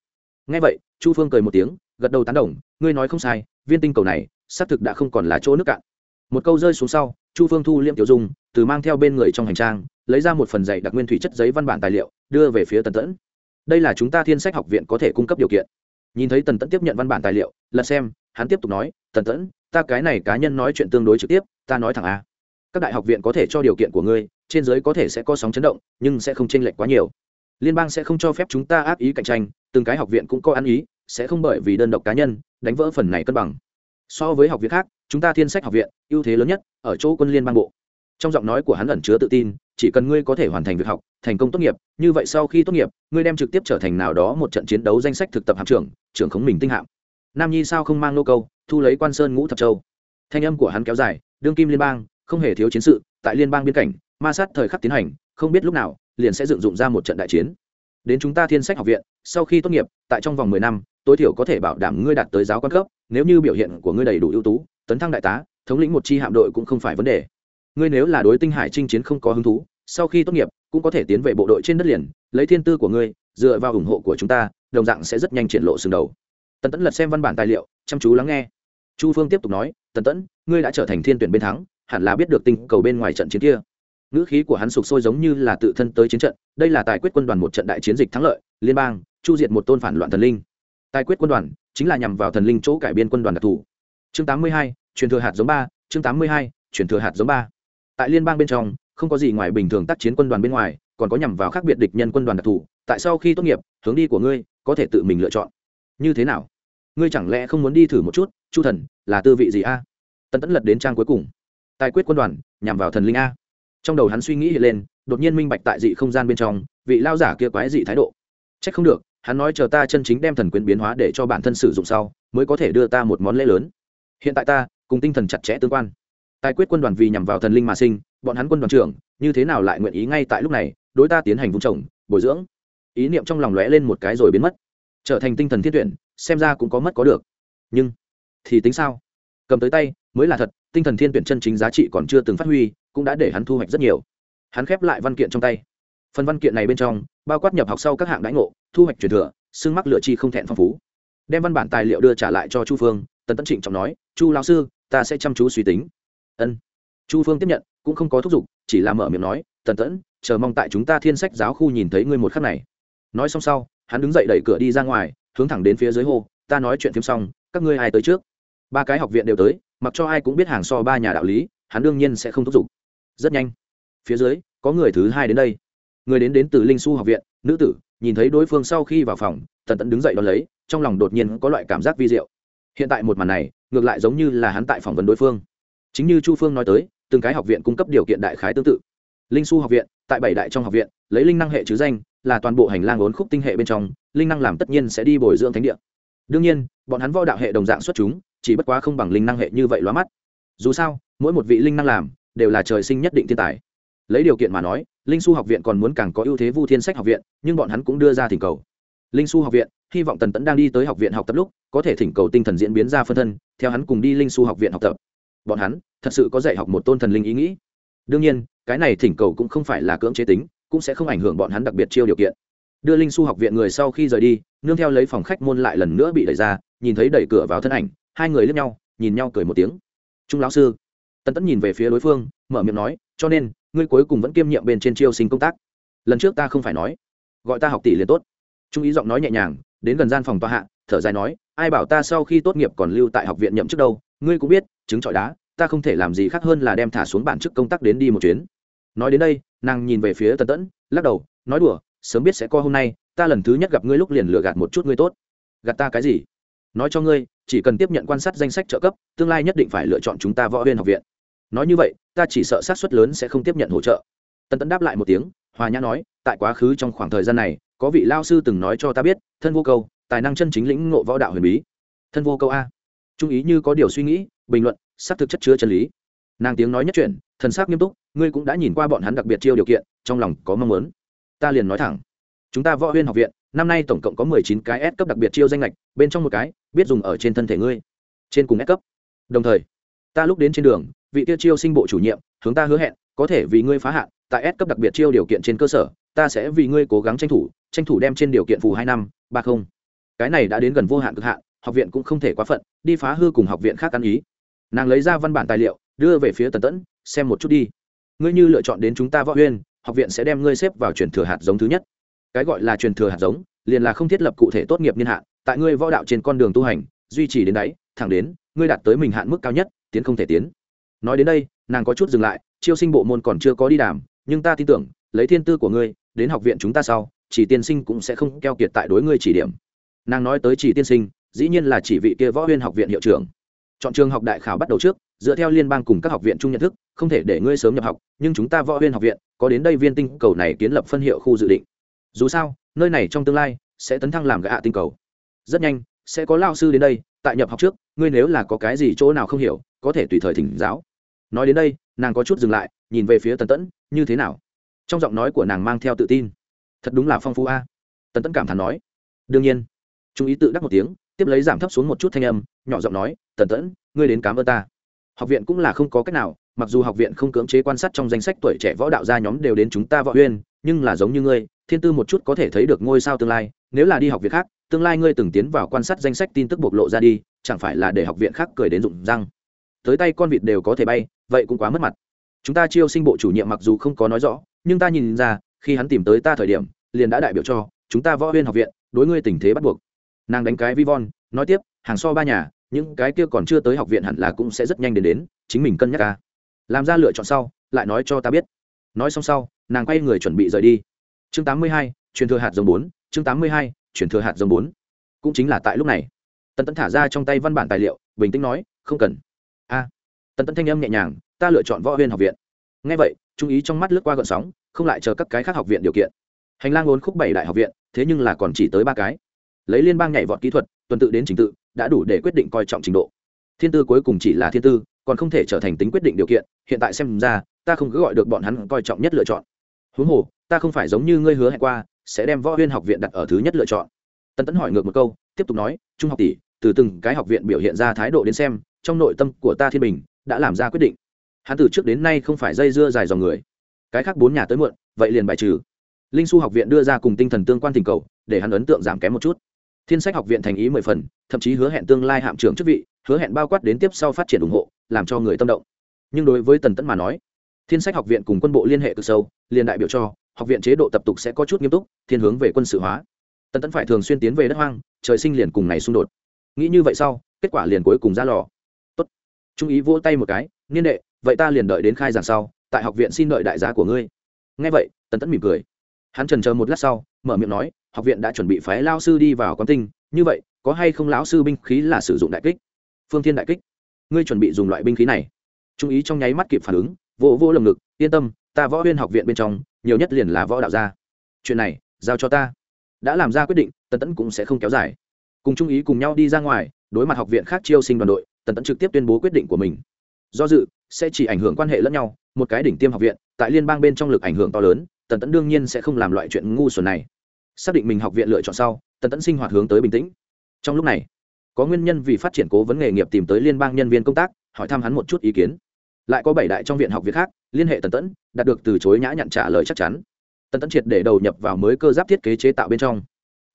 Ngay vậy, chu phương cười một tiếng, gật đầu tán đồng, ngươi nói không sai viên tinh cầu này, xác thực đã không còn là chỗ nước cạn. Một câu rơi xuống sau, chu phương thu liêm tiểu dung, từ mang theo bên người trong hành trang, lấy ra một phần dạy đặc nguyên thủy chất giấy văn bản tài liệu, đưa về phía tần tẫn. Đây là chúng ta thiên sách học viện có thể cung cấp điều kiện. Nhìn thấy tần tẫn tiếp nhận văn bản tài liệu, lật xem, hắn tiếp tục nói, tần tẫn, ta cái này cá nhân nói chuyện tương đối trực tiếp, ta nói thẳng a. Các đại học viện có thể cho điều kiện của ngươi, trên giới có thể sẽ có sóng chấn động, nhưng sẽ không chênh lệch quá nhiều. Liên bang sẽ không cho phép chúng ta áp ý cạnh tranh, từng cái học viện cũng có ăn ý, sẽ không bởi vì đơn độc cá nhân đánh vỡ phần này cân bằng. So với học viện khác, chúng ta thiên sách học viện, ưu thế lớn nhất ở chỗ quân liên bang bộ. Trong giọng nói của hắn ẩn chứa tự tin, chỉ cần ngươi có thể hoàn thành việc học, thành công tốt nghiệp, như vậy sau khi tốt nghiệp, ngươi đem trực tiếp trở thành nào đó một trận chiến đấu danh sách thực tập hạm trưởng trưởng khống mình tinh hạm. Nam nhi sao không mang nô câu, thu lấy quan sơn ngũ thập châu. Thanh âm của hắn kéo dài, đương kim liên bang, không hề thiếu chiến sự, tại liên bang biên cảnh, ma sát thời khắc tiến hành, không biết lúc nào, liền sẽ dựng dụng ra một trận đại chiến đến chúng ta thiên sách học viện, sau khi tốt nghiệp, tại trong vòng mười năm, tối thiểu có thể bảo đảm ngươi đạt tới giáo quan cấp, nếu như biểu hiện của ngươi đầy đủ ưu tú, tấn thăng đại tá, thống lĩnh một chi hạm đội cũng không phải vấn đề. Ngươi nếu là đối tinh hải chinh chiến không có hứng thú, sau khi tốt nghiệp, cũng có thể tiến về bộ đội trên đất liền, lấy thiên tư của ngươi, dựa vào ủng hộ của chúng ta, đồng dạng sẽ rất nhanh triển lộ sừng đầu. Tần tẫn lật xem văn bản tài liệu, chăm chú lắng nghe. Chu phương tiếp tục nói, tần tẫn, ngươi đã trở thành thiên tuyển bên thắng, hẳn là biết được tinh cầu bên ngoài trận chiến kia ngữ khí của hắn sụp sôi giống như là tự thân tới chiến trận đây là tài quyết quân đoàn một trận đại chiến dịch thắng lợi liên bang chu diệt một tôn phản loạn thần linh. Tài quyết quân đoàn chính là nhằm vào thần linh chỗ cải biên quân đoàn đặc thù. Chương 82, truyền thừa hạt giống ba chương 82, truyền thừa hạt giống ba. Tại liên bang bên trong không có gì ngoài bình thường tác chiến quân đoàn bên ngoài còn có nhằm vào khác biệt địch nhân quân đoàn đặc thù. Tại sau khi tốt nghiệp hướng đi của ngươi có thể tự mình lựa chọn. Như thế nào? Ngươi chẳng lẽ không muốn đi thử một chút chu thần là tư vị gì a? À? tân tẫn lật đến trang cuối cùng. Tài quyết quân đoàn nhằm vào thần linh a trong đầu hắn suy nghĩ hiện lên, đột nhiên minh bạch tại dị không gian bên trong, vị lao giả kia quái dị thái độ. C h ắ c không được, hắn nói chờ ta chân chính đem thần quyền biến hóa để cho bản thân sử dụng sau, mới có thể đưa ta một món lễ lớn. Hiện tại ta, cùng tinh thần chặt chẽ tương quan. Tài quyết quân đoàn vì nhằm vào thần linh mà sinh, bọn hắn quân đoàn trưởng, như thế nào lại nguyện ý ngay tại lúc này, đối ta tiến hành vung trồng, bồi dưỡng? Ý niệm trong lòng lóe lên một cái rồi biến mất. Trở thành tinh thần thiên tuyển, xem ra cũng có mất có được. Nhưng, thì tính sao? Cầm tới tay, mới là thật, tinh thần thiên tuyển chân chính giá trị còn chưa từng phát huy cũng đã để hắn thu hoạch rất nhiều. Hắn khép lại văn kiện trong tay. Phần văn kiện này bên trong, bao quát nhập học sau các hạng đãi ngộ, thu hoạch truyền thừa xương mắc lựa chi không thẹn phong phú. Đem văn bản tài liệu đưa trả lại cho chu phương, tần tấn trịnh trọng nói, chu lão sư, ta sẽ chăm chú suy tính. Ân. Chu phương tiếp nhận, cũng không có thúc giục, chỉ là mở miệng nói, tần tẫn, chờ mong tại chúng ta thiên sách giáo khu nhìn thấy ngươi một khắc này. Nói xong sau, hắn đứng dậy đẩy cửa đi ra ngoài, hướng thẳng đến phía dưới hồ ta nói chuyện phim xong, các ngươi ai tới trước? Ba cái học viện đều tới, mặc cho ai cũng biết hàng so ba nhà đạo lý, hắn đương nhiên sẽ không thúc giục rất nhanh. Phía dưới, có người thứ hai đến đây. Người đến đến từ linh su học viện, nữ tử, nhìn thấy đối phương sau khi vào phòng, tần tẫn đứng dậy đón lấy, trong lòng đột nhiên có loại cảm giác vi diệu. Hiện tại một màn này, ngược lại giống như là hắn tại phỏng vấn đối phương. Chính như chu phương nói tới, từng cái học viện cung cấp điều kiện đại khái tương tự. Linh su học viện, tại bảy đại trong học viện, lấy linh năng hệ chứ danh, là toàn bộ hành lang ốn khúc tinh hệ bên trong, linh năng làm tất nhiên sẽ đi bồi dưỡng thánh địa. Đương nhiên, bọn hắn võ đạo hệ đồng dạng xuất chúng, chỉ bất quá không bằng linh năng hệ như vậy lóa mắt. Dù sao, mỗi một vị linh năng làm đều là trời sinh nhất định thiên tài. Lấy điều kiện mà nói, linh su học viện còn muốn càng có ưu thế vu thiên sách học viện, nhưng bọn hắn cũng đưa ra thỉnh cầu. Linh su học viện, hy vọng tần tẫn đang đi tới học viện học tập lúc, có thể thỉnh cầu tinh thần diễn biến ra phân thân, theo hắn cùng đi linh su học viện học tập. Bọn hắn, thật sự có dạy học một tôn thần linh ý nghĩ. Đương nhiên, cái này thỉnh cầu cũng không phải là cưỡng chế tính, cũng sẽ không ảnh hưởng bọn hắn đặc biệt chiêu điều kiện. Đưa linh su học viện người sau khi rời đi, nương theo lấy phòng khách môn lại lần nữa bị đẩy ra, nhìn thấy đẩy cửa vào thân ảnh, hai người lướt nhau, nhìn nhau cười một tiếng. Trung lão sư tần tẫn nhìn về phía đối phương, mở miệng nói, cho nên, ngươi cuối cùng vẫn kiêm nhiệm bên trên chiêu sinh công tác. Lần trước ta không phải nói, gọi ta học tỷ liền tốt. Trung ý giọng nói nhẹ nhàng, đến gần gian phòng tòa hạ, thở dài nói, ai bảo ta sau khi tốt nghiệp còn lưu tại học viện nhậm chức đâu, ngươi cũng biết chứng trọi đá, ta không thể làm gì khác hơn là đem thả xuống bản chức công tác đến đi một chuyến. Nói đến đây, nàng nhìn về phía tần tẫn, lắc đầu, nói đùa, sớm biết sẽ co hôm nay, ta lần thứ nhất gặp ngươi lúc liền lừa gạt một chút ngươi tốt. Gạt ta cái gì? Nói cho ngươi, chỉ cần tiếp nhận quan sát danh sách trợ cấp, tương lai nhất định phải lựa chọn chúng ta võ huyên học viện nói như vậy ta chỉ sợ sát suất lớn sẽ không tiếp nhận hỗ trợ. Tần tẫn đáp lại một tiếng hòa nhã nói tại quá khứ trong khoảng thời gian này có vị lao sư từng nói cho ta biết thân vô câu tài năng chân chính lĩnh ngộ võ đạo huyền bí. Thân vô câu a. Trung ý như có điều suy nghĩ bình luận xác thực chất chứa chân lý. Nàng tiếng nói nhất chuyển, thần sắc nghiêm túc ngươi cũng đã nhìn qua bọn hắn đặc biệt chiêu điều kiện trong lòng có mong muốn. Ta liền nói thẳng chúng ta võ huyên học viện năm nay tổng cộng có mười chín cái S cấp đặc biệt chiêu danh lệch bên trong một cái biết dùng ở trên thân thể ngươi trên cùng S cấp. Đồng thời ta lúc đến trên đường vị tiêu chiêu sinh bộ chủ nhiệm, hướng ta hứa hẹn, có thể vì ngươi phá hạn, tại S cấp đặc biệt chiêu điều kiện trên cơ sở, ta sẽ vì ngươi cố gắng tranh thủ tranh thủ đem trên điều kiện phù hai năm, ba không. Cái này đã đến gần vô hạn cực hạn, học viện cũng không thể quá phận, đi phá hư cùng học viện khác ăn ý. Nàng lấy ra văn bản tài liệu, đưa về phía tần tẫn, xem một chút đi. Ngươi như lựa chọn đến chúng ta võ huyên, học viện sẽ đem ngươi xếp vào truyền thừa hạt giống thứ nhất. Cái gọi là truyền thừa hạt giống, liền là không thiết lập cụ thể tốt nghiệp niên hạn, tại ngươi võ đạo trên con đường tu hành, duy trì đến đáy thẳng đến, ngươi đạt tới mình hạn mức cao nhất, tiến không thể tiến nói đến đây, nàng có chút dừng lại, chiêu sinh bộ môn còn chưa có đi đàm, nhưng ta tin tưởng, lấy thiên tư của ngươi, đến học viện chúng ta sau, chỉ tiên sinh cũng sẽ không keo kiệt tại đối ngươi chỉ điểm. Nàng nói tới chỉ tiên sinh, dĩ nhiên là chỉ vị kia võ huyên học viện hiệu trưởng. Chọn trường học đại khảo bắt đầu trước, dựa theo liên bang cùng các học viện chung nhận thức, không thể để ngươi sớm nhập học, nhưng chúng ta võ huyên học viện, có đến đây viên tinh cầu này kiến lập phân hiệu khu dự định. Dù sao, nơi này trong tương lai, sẽ tấn thăng làm gạ tinh cầu. Rất nhanh, sẽ có lao sư đến đây, tại nhập học trước, ngươi nếu là có cái gì chỗ nào không hiểu, có thể tùy thời thỉnh giáo nói đến đây, nàng có chút dừng lại, nhìn về phía tần tẫn, như thế nào? Trong giọng nói của nàng mang theo tự tin. Thật đúng là phong phú a. Tần tẫn cảm thán nói. Đương nhiên. Chú ý tự đắc một tiếng, tiếp lấy giảm thấp xuống một chút thanh âm, nhỏ giọng nói, tần tẫn, ngươi đến cám ơn ta. Học viện cũng là không có cách nào, mặc dù học viện không cưỡng chế quan sát trong danh sách tuổi trẻ võ đạo gia nhóm đều đến chúng ta võ huyên, nhưng là giống như ngươi, thiên tư một chút có thể thấy được ngôi sao tương lai, nếu là đi học viện khác, tương lai ngươi từng tiến vào quan sát danh sách tin tức bộc lộ ra đi, chẳng phải là để học viện khác cười đến rụng răng. Tới tay con vịt đều có thể bay vậy cũng quá mất mặt. Chúng ta chiêu sinh bộ chủ nhiệm mặc dù không có nói rõ, nhưng ta nhìn ra, khi hắn tìm tới ta thời điểm, liền đã đại biểu cho, chúng ta võ huyên học viện, đối ngươi tình thế bắt buộc. Nàng đánh cái vi von nói tiếp, hàng so ba nhà, những cái kia còn chưa tới học viện hẳn là cũng sẽ rất nhanh đến đến, chính mình cân nhắc ca. Làm ra lựa chọn sau, lại nói cho ta biết. Nói xong sau, nàng quay người chuẩn bị rời đi. Chương tám mươi hai, truyền thừa hạt giống bốn, chương tám mươi hai, truyền thừa hạt giống bốn. Cũng chính là tại lúc này. Tần tẫn thả ra trong tay văn bản tài liệu, bình tĩnh nói, không cần tần tẫn thanh âm nhẹ nhàng, ta lựa chọn võ huyên học viện. Ngay vậy, trung ý trong mắt lướt qua gợn sóng, không lại chờ các cái khác học viện điều kiện. Hành lang ốn khúc bảy đại học viện, thế nhưng là còn chỉ tới ba cái. Lấy liên bang nhảy vọt kỹ thuật, tuần tự đến trình tự, đã đủ để quyết định coi trọng trình độ. Thiên tư cuối cùng chỉ là thiên tư, còn không thể trở thành tính quyết định điều kiện, hiện tại xem ra, ta không cứ gọi được bọn hắn coi trọng nhất lựa chọn. Huống hồ, ta không phải giống như ngươi hứa hẹn qua, sẽ đem võ huyên học viện đặt ở thứ nhất lựa chọn. Tân tấn hỏi ngược một câu, tiếp tục nói, trung học tỷ, từ từng cái học viện biểu hiện ra thái độ đến xem, trong nội tâm của ta thiên bình đã làm ra quyết định. Hắn từ trước đến nay không phải dây dưa dài dòng người. Cái khác bốn nhà tới muộn, vậy liền bài trừ. Linh su học viện đưa ra cùng tinh thần tương quan tình cầu, để hắn ấn tượng giảm kém một chút. Thiên sách học viện thành ý mười phần, thậm chí hứa hẹn tương lai hạm trưởng chức vị, hứa hẹn bao quát đến tiếp sau phát triển ủng hộ, làm cho người tâm động. Nhưng đối với tần tẫn mà nói, thiên sách học viện cùng quân bộ liên hệ cực sâu, liền đại biểu cho, học viện chế độ tập tục sẽ có chút nghiêm túc, thiên hướng về quân sự hóa. Tần tẫn phải thường xuyên tiến về đất hoang, trời sinh liền cùng này xung đột. Nghĩ như vậy sau, kết quả liền cuối cùng ra lò trung ý vỗ tay một cái, niên đệ, vậy ta liền đợi đến khai giảng sau, tại học viện xin đợi đại giá của ngươi. Nghe vậy, tần tẫn mỉm cười. Hắn trần chờ một lát sau, mở miệng nói, học viện đã chuẩn bị phái lao sư đi vào quán tinh, như vậy, có hay không lão sư binh khí là sử dụng đại kích? Phương thiên đại kích? Ngươi chuẩn bị dùng loại binh khí này? Trung ý trong nháy mắt kịp phản ứng vô vô lồng ngực, yên tâm, ta võ huyên học viện bên trong, nhiều nhất liền là võ đạo gia. Chuyện này, giao cho ta. Đã làm ra quyết định, tần tẫn cũng sẽ không kéo dài. Cùng trung ý cùng nhau đi ra ngoài, đối mặt học viện khác chiêu sinh đoàn đội tần tẫn trực tiếp tuyên bố quyết định của mình. Do dự, sẽ chỉ ảnh hưởng quan hệ lẫn nhau, một cái đỉnh tiêm học viện, tại liên bang bên trong lực ảnh hưởng to lớn, tần tẫn đương nhiên sẽ không làm loại chuyện ngu xuẩn này. Xác định mình học viện lựa chọn sau, tần tẫn sinh hoạt hướng tới bình tĩnh. Trong lúc này, có nguyên nhân vì phát triển cố vấn nghề nghiệp tìm tới liên bang nhân viên công tác, hỏi thăm hắn một chút ý kiến. Lại có bảy đại trong viện học viện khác, liên hệ tần tẫn, đạt được từ chối nhã nhận trả lời chắc chắn. Tần tẫn triệt để đầu nhập vào mới cơ giáp thiết kế chế tạo bên trong.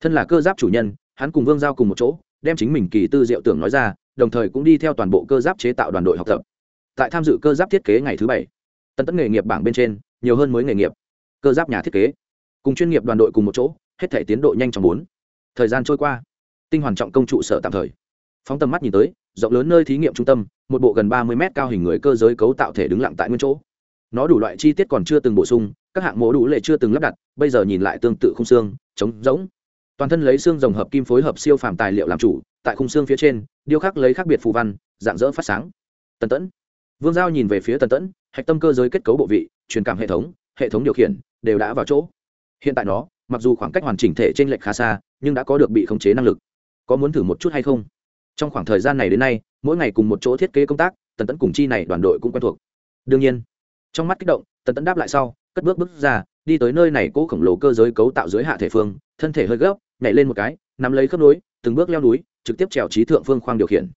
Thân là cơ giáp chủ nhân, hắn cùng vương giao cùng một chỗ, đem chính mình kỳ tư diệu tưởng nói ra đồng thời cũng đi theo toàn bộ cơ giáp chế tạo đoàn đội học tập. Tại tham dự cơ giáp thiết kế ngày thứ bảy, tần tấn nghề nghiệp bảng bên trên, nhiều hơn mới nghề nghiệp, cơ giáp nhà thiết kế. Cùng chuyên nghiệp đoàn đội cùng một chỗ, hết thể tiến độ nhanh chóng bốn. Thời gian trôi qua, tinh hoàn trọng công trụ sở tạm thời. Phóng tầm mắt nhìn tới, rộng lớn nơi thí nghiệm trung tâm, một bộ gần ba mươi mét cao hình người cơ giới cấu tạo thể đứng lặng tại nguyên chỗ. Nó đủ loại chi tiết còn chưa từng bổ sung, các hạng mố đủ lệ chưa từng lắp đặt, bây giờ nhìn lại tương tự không xương chống rỗng. Toàn thân lấy xương rồng hợp kim phối hợp siêu phàm tài liệu làm chủ tại khung xương phía trên, điêu khắc lấy khác biệt phù văn, dạng dỡ phát sáng. Tần tẫn. Vương giao nhìn về phía tần tẫn, hạch tâm cơ giới kết cấu bộ vị, truyền cảm hệ thống hệ thống điều khiển, đều đã vào chỗ. Hiện tại nó, mặc dù khoảng cách hoàn chỉnh thể t r ê n lệch khá xa, nhưng đã có được bị khống chế năng lực. Có muốn thử một chút hay không? Trong khoảng thời gian này đến nay, mỗi ngày cùng một chỗ thiết kế công tác, tần tẫn cùng chi này đoàn đội cũng quen thuộc. Đương nhiên, trong mắt kích động, tần tẫn đáp lại sau, cất bước bước ra, đi tới nơi này cố khổng lồ cơ giới cấu tạo dưới hạ thể phương, thân thể hơi gấp, nhảy lên một cái, nắm lấy khớp nối, từng bước leo núi trực tiếp trèo trí thượng phương khoang điều khiển.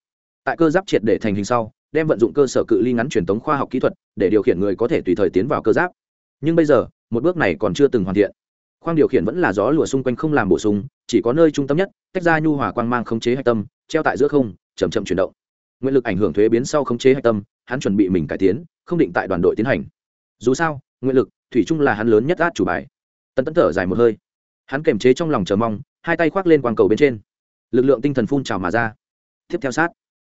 Tại cơ giáp triệt để thành hình sau, đem vận dụng cơ sở cự ly ngắn truyền thống khoa học kỹ thuật để điều khiển người có thể tùy thời tiến vào cơ giáp. Nhưng bây giờ, một bước này còn chưa từng hoàn thiện. Khoang điều khiển vẫn là gió lùa xung quanh không làm bổ sung, chỉ có nơi trung tâm nhất, tách ra nhu hòa quang mang khống chế hạch tâm, treo tại giữa không chầm chậm chuyển động. Nguyện lực ảnh hưởng thuế biến sau khống chế hạch tâm, hắn chuẩn bị mình cải tiến, không định tại đoàn đội tiến hành. Dù sao, nguyện lực, thủy chung là hắn lớn nhất át chủ bài. Tân tấn thở dài một hơi. Hắn kềm chế trong lòng chờ mong, hai tay khoác lên quang cầu bên trên lực lượng tinh thần phun trào mà ra. Tiếp theo sát,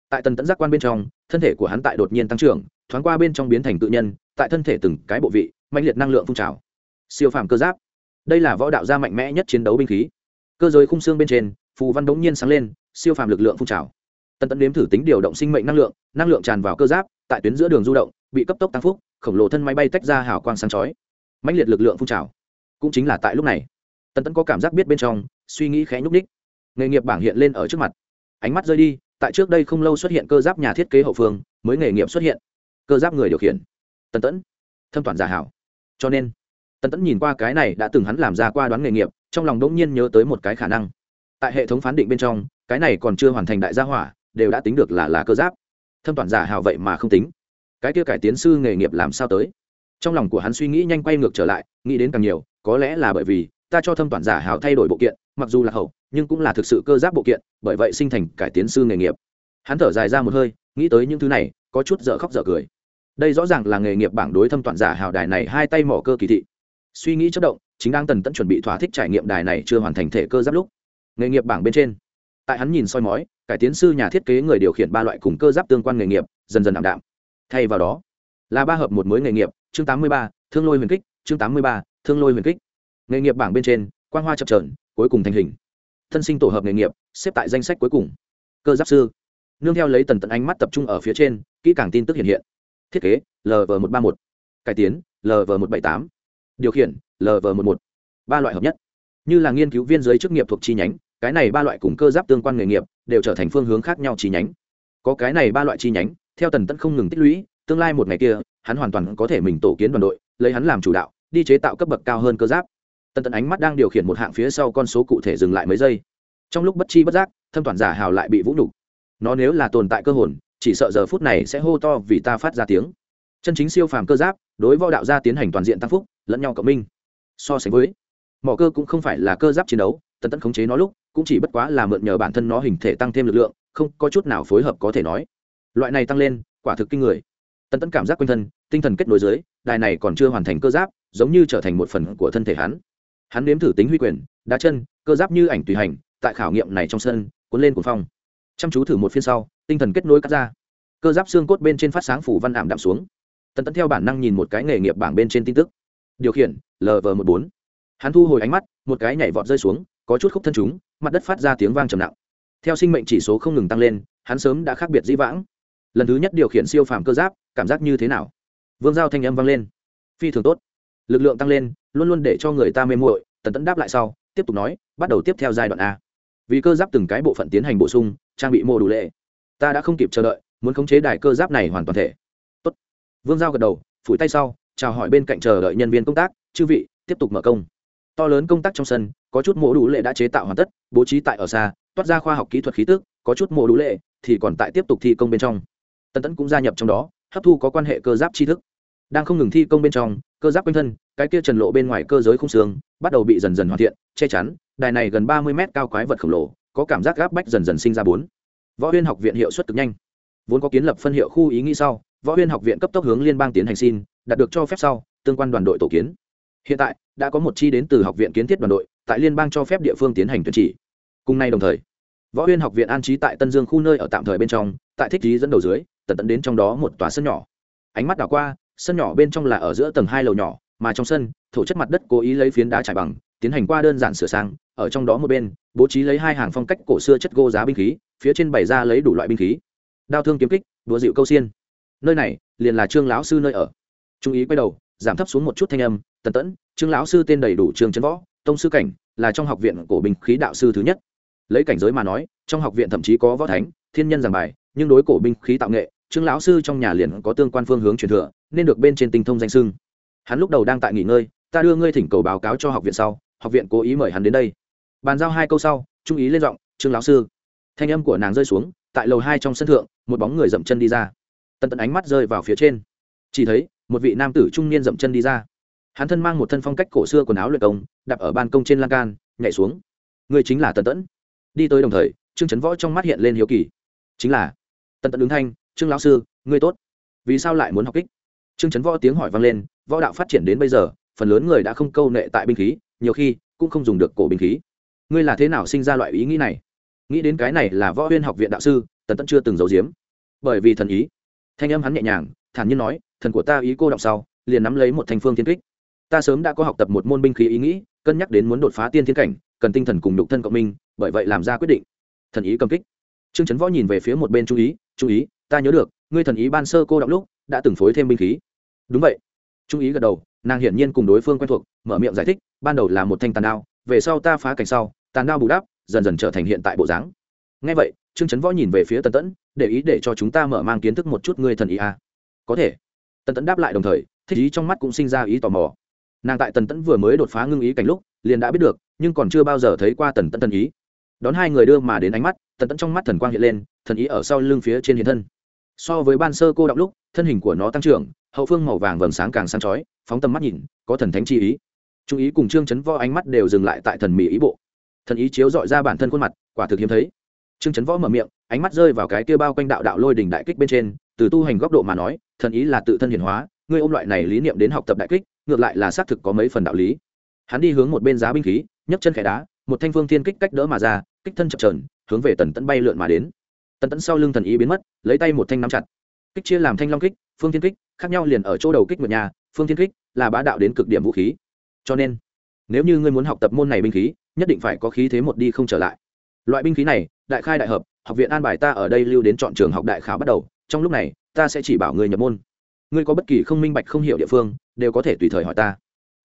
tại tần tấn giác quan bên trong, thân thể của hắn tại đột nhiên tăng trưởng, thoáng qua bên trong biến thành tự nhân, tại thân thể từng cái bộ vị mạnh liệt năng lượng phun trào. Siêu phàm cơ giáp. Đây là võ đạo gia mạnh mẽ nhất chiến đấu binh khí. Cơ giới khung xương bên trên, phù văn đống nhiên sáng lên, siêu phàm lực lượng phun trào. Tần tấn nếm thử tính điều động sinh mệnh năng lượng năng lượng tràn vào cơ giáp, tại tuyến giữa đường du động, bị cấp tốc tăng phúc, khổng lồ thân máy bay tách ra hào quang sáng chói. Mạnh liệt lực lượng phun trào. Cũng chính là tại lúc này. Tần tấn có cảm giác biết bên trong, suy nghĩ khẽ nhúc ních nghề nghiệp bảng hiện lên ở trước mặt. Ánh mắt rơi đi, tại trước đây không lâu xuất hiện cơ giáp nhà thiết kế hậu phương, mới nghề nghiệp xuất hiện. Cơ giáp người điều khiển. Tần tẫn. Thâm toàn giả hảo. Cho nên, tần tẫn nhìn qua cái này đã từng hắn làm ra qua đoán nghề nghiệp, trong lòng đỗng nhiên nhớ tới một cái khả năng. Tại hệ thống phán định bên trong, cái này còn chưa hoàn thành đại gia hỏa, đều đã tính được là là cơ giáp. Thâm toàn giả hào vậy mà không tính. Cái kia cải tiến sư nghề nghiệp làm sao tới? Trong lòng của hắn suy nghĩ nhanh quay ngược trở lại, nghĩ đến càng nhiều, có lẽ là bởi vì ta cho thâm toàn giả hào thay đổi bộ kiện, mặc dù là hậu, nhưng cũng là thực sự cơ giáp bộ kiện, bởi vậy sinh thành cải tiến sư nghề nghiệp. Hắn thở dài ra một hơi, nghĩ tới những thứ này, có chút dở khóc dở cười. Đây rõ ràng là nghề nghiệp bảng đối thâm toàn giả hào đài này hai tay mỏ cơ kỳ thị. Suy nghĩ chất động, chính đang tần tẫn chuẩn bị thỏa thích trải nghiệm đài này chưa hoàn thành thể cơ giáp lúc, nghề nghiệp bảng bên trên, tại hắn nhìn soi mói, cải tiến sư nhà thiết kế người điều khiển ba loại cùng cơ giáp tương quan nghề nghiệp, dần dần ảm đạm. Thay vào đó, là ba hợp một mới nghề nghiệp, chương tám mươi ba, thương lôi huyền kích, chương tám mươi ba, thương lôi huyền kích nghề nghiệp bảng bên trên quan hoa chập trờn cuối cùng thành hình. Thân sinh tổ hợp nghề nghiệp, xếp tại danh sách cuối cùng. Cơ giáp sư. Nương theo lấy tần tận ánh mắt tập trung ở phía trên, kỹ càng tin tức hiện hiện. Thiết kế lv một trăm ba mươi một. Cải tiến lv một trăm bảy mươi tám. Điều khiển lv một một. Ba loại hợp nhất. Như là nghiên cứu viên giới chức nghiệp thuộc chi nhánh, cái này ba loại cùng cơ giáp tương quan nghề nghiệp đều trở thành phương hướng khác nhau chi nhánh. Có cái này ba loại chi nhánh, theo tần tận không ngừng tích lũy, tương lai một ngày kia, hắn hoàn toàn có thể mình tổ kiến đoàn đội, lấy hắn làm chủ đạo, đi chế tạo cấp bậc cao hơn cơ giáp tần tần ánh mắt đang điều khiển một hạng phía sau con số cụ thể dừng lại mấy giây. Trong lúc bất chi bất giác, thâm toàn giả hào lại bị vũ nhục. Nó nếu là tồn tại cơ hồn, chỉ sợ giờ phút này sẽ hô to vì ta phát ra tiếng. Chân chính siêu phàm cơ giáp, đối võ đạo gia tiến hành toàn diện tăng phúc, lẫn nhau cộng minh. So sánh với, mỏ cơ cũng không phải là cơ giáp chiến đấu, tần Tẫn khống chế nó lúc, cũng chỉ bất quá là mượn nhờ bản thân nó hình thể tăng thêm lực lượng, không có chút nào phối hợp có thể nói. Loại này tăng lên, quả thực kinh người. Tần Tẫn cảm giác quanh thân, tinh thần kết nối dưới, đài này còn chưa hoàn thành cơ giáp, giống như trở thành một phần của thân thể hắn hắn nếm thử tính huy quyền, đá chân, cơ giáp như ảnh tùy hành, tại khảo nghiệm này trong sân, cuốn lên cuốn phong. Chăm chú thử một phiên sau, tinh thần kết nối cắt ra. Cơ giáp xương cốt bên trên phát sáng phủ văn ảm đạm xuống. Tần tẫn theo bản năng nhìn một cái nghề nghiệp bảng bên trên tin tức. Điều khiển lv một bốn. Hắn thu hồi ánh mắt, một cái nhảy vọt rơi xuống, có chút khúc thân chúng, mặt đất phát ra tiếng vang trầm nặng. Theo sinh mệnh chỉ số không ngừng tăng lên, hắn sớm đã khác biệt dĩ vãng. Lần thứ nhất điều khiển siêu phàm cơ giáp, cảm giác như thế nào? Vương giao thanh âm vang lên. Phi thường tốt lực lượng tăng lên, luôn luôn để cho người ta mê muội, tần tẫn đáp lại sau, tiếp tục nói, bắt đầu tiếp theo giai đoạn a. Vì cơ giáp từng cái bộ phận tiến hành bổ sung, trang bị mô đủ lệ. Ta đã không kịp chờ đợi, muốn khống chế đài cơ giáp này hoàn toàn thể. Tốt. vương giao gật đầu, phủi tay sau, chào hỏi bên cạnh chờ đợi nhân viên công tác, chư vị, tiếp tục mở công. To lớn công tác trong sân, có chút mô đủ lệ đã chế tạo hoàn tất, bố trí tại ở xa, toát ra khoa học kỹ thuật khí tức, có chút mô đủ lệ thì còn tại tiếp tục thi công bên trong. Tân tẫn cũng gia nhập trong đó, hấp thu có quan hệ cơ giáp tri thức đang không ngừng thi công bên trong, cơ giáp quanh thân, cái kia trần lộ bên ngoài cơ giới khung xương, bắt đầu bị dần dần hoàn thiện, che chắn, đài này gần ba mươi mét cao quái vật khổng lồ, có cảm giác gáp bách dần dần sinh ra bốn. Võ huyên học viện hiệu suất cực nhanh. Vốn có kiến lập phân hiệu khu ý nghĩ sau, võ huyên học viện cấp tốc hướng liên bang tiến hành xin, đạt được cho phép sau, tương quan đoàn đội tổ kiến. Hiện tại, đã có một chi đến từ học viện kiến thiết đoàn đội, tại liên bang cho phép địa phương tiến hành tuyển chỉ. Cùng nay đồng thời, võ huyên học viện an trí tại tân dương khu nơi ở tạm thời bên trong, tại thích trí dẫn đầu dưới, tận tận đến trong đó một tòa sân nhỏ. Ánh mắt đảo qua sân nhỏ bên trong là ở giữa tầng hai lầu nhỏ, mà trong sân, thổ chất mặt đất cố ý lấy phiến đá trải bằng, tiến hành qua đơn giản sửa sang, ở trong đó một bên, bố trí lấy hai hàng phong cách cổ xưa chất gô giá binh khí, phía trên bày ra lấy đủ loại binh khí. Đao thương kiếm kích đùa dịu câu xiên. Nơi này, liền là trương lão sư nơi ở. Trung ý quay đầu, giảm thấp xuống một chút thanh âm, tần tẫn, trương lão sư tên đầy đủ trường trấn võ, tông sư cảnh, là trong học viện cổ binh khí đạo sư thứ nhất. Lấy cảnh giới mà nói, trong học viện thậm chí có võ thánh, thiên nhân giảng bài, nhưng đối cổ binh khí tạo nghệ trương lão sư trong nhà liền có tương quan phương hướng truyền thừa, nên được bên trên tinh thông danh sưng hắn lúc đầu đang tại nghỉ ngơi, ta đưa ngươi thỉnh cầu báo cáo cho học viện sau, học viện cố ý mời hắn đến đây. Bàn giao hai câu sau, trung ý lên giọng, trương lão sư. Thanh âm của nàng rơi xuống, tại lầu hai trong sân thượng, một bóng người dậm chân đi ra. Tần tần ánh mắt rơi vào phía trên. Chỉ thấy, một vị nam tử trung niên dậm chân đi ra. Hắn thân mang một thân phong cách cổ xưa quần áo luyện công, đạp ở ban công trên lan can, nhảy xuống. Người chính là tần tẫn đi tới đồng thời, trương trấn võ trong mắt hiện lên hiếu kỳ. Chính là. Tần tẫn ứng thanh trương lão sư, ngươi tốt. Vì sao lại muốn học kích? Trương trấn võ tiếng hỏi vang lên, võ đạo phát triển đến bây giờ, phần lớn người đã không câu nệ tại binh khí, nhiều khi cũng không dùng được cổ binh khí. Ngươi là thế nào sinh ra loại ý nghĩ này? Nghĩ đến cái này là võ huyên học viện đạo sư, tần tẫn chưa từng giấu giếm. Bởi vì thần ý. Thanh âm hắn nhẹ nhàng, thản nhiên nói, thần của ta ý cô đọc sau, liền nắm lấy một thành phương thiên kích. Ta sớm đã có học tập một môn binh khí ý nghĩ, cân nhắc đến muốn đột phá tiên thiên cảnh, cần tinh thần cùng đục thân cộng minh, bởi vậy làm ra quyết định. Thần ý cầm kích. Trương trấn võ nhìn về phía một bên chú ý chú ý ta nhớ được, ngươi thần ý ban sơ cô đọng lúc, đã từng phối thêm binh khí. Đúng vậy. Trung ý gật đầu, nàng hiển nhiên cùng đối phương quen thuộc, mở miệng giải thích, ban đầu là một thanh tàn đao, về sau ta phá cảnh sau, tàn đao bù đắp, dần dần trở thành hiện tại bộ dáng. Ngay vậy, trương trấn võ nhìn về phía tần tẫn, để ý để cho chúng ta mở mang kiến thức một chút ngươi thần ý à. có thể. Tần tẫn đáp lại đồng thời, thích ý trong mắt cũng sinh ra ý tò mò. Nàng tại tần tẫn vừa mới đột phá ngưng ý cảnh lúc, liền đã biết được, nhưng còn chưa bao giờ thấy qua tần tẫn thần ý. Đón hai người đưa mà đến ánh mắt, tần tẫn trong mắt thần quang hiện lên, thần ý ở sau lưng phía trên hiện thân so với ban sơ cô đọng lúc, thân hình của nó tăng trưởng, hậu phương màu vàng vầng sáng càng sáng chói, phóng tầm mắt nhìn, có thần thánh chi ý. Trung ý cùng trương chấn võ ánh mắt đều dừng lại tại thần mỹ ý bộ. Thần ý chiếu dọi ra bản thân khuôn mặt, quả thực hiếm thấy. Trương chấn võ mở miệng, ánh mắt rơi vào cái kia bao quanh đạo đạo lôi đỉnh đại kích bên trên, từ tu hành góc độ mà nói, thần ý là tự thân hiển hóa ngươi ôm loại này lý niệm đến học tập đại kích, ngược lại là xác thực có mấy phần đạo lý. Hắn đi hướng một bên giá binh khí, nhấc chân khẽ đá, một thanh phương thiên kích cách đỡ mà ra, kích thân chập trờn hướng về tần tẫn bay lượn mà đến tần tẫn sau lưng thần ý biến mất, lấy tay một thanh nắm chặt. Kích chia làm thanh long kích, phương thiên kích, khác nhau liền ở chỗ đầu kích nguyệt nhà, phương thiên kích là bá đạo đến cực điểm vũ khí. Cho nên, nếu như ngươi muốn học tập môn này binh khí, nhất định phải có khí thế một đi không trở lại. Loại binh khí này, đại khai đại hợp, học viện an bài ta ở đây lưu đến chọn trường học đại khảo bắt đầu, trong lúc này, ta sẽ chỉ bảo người nhập môn. Ngươi có bất kỳ không minh bạch không hiểu địa phương, đều có thể tùy thời hỏi ta.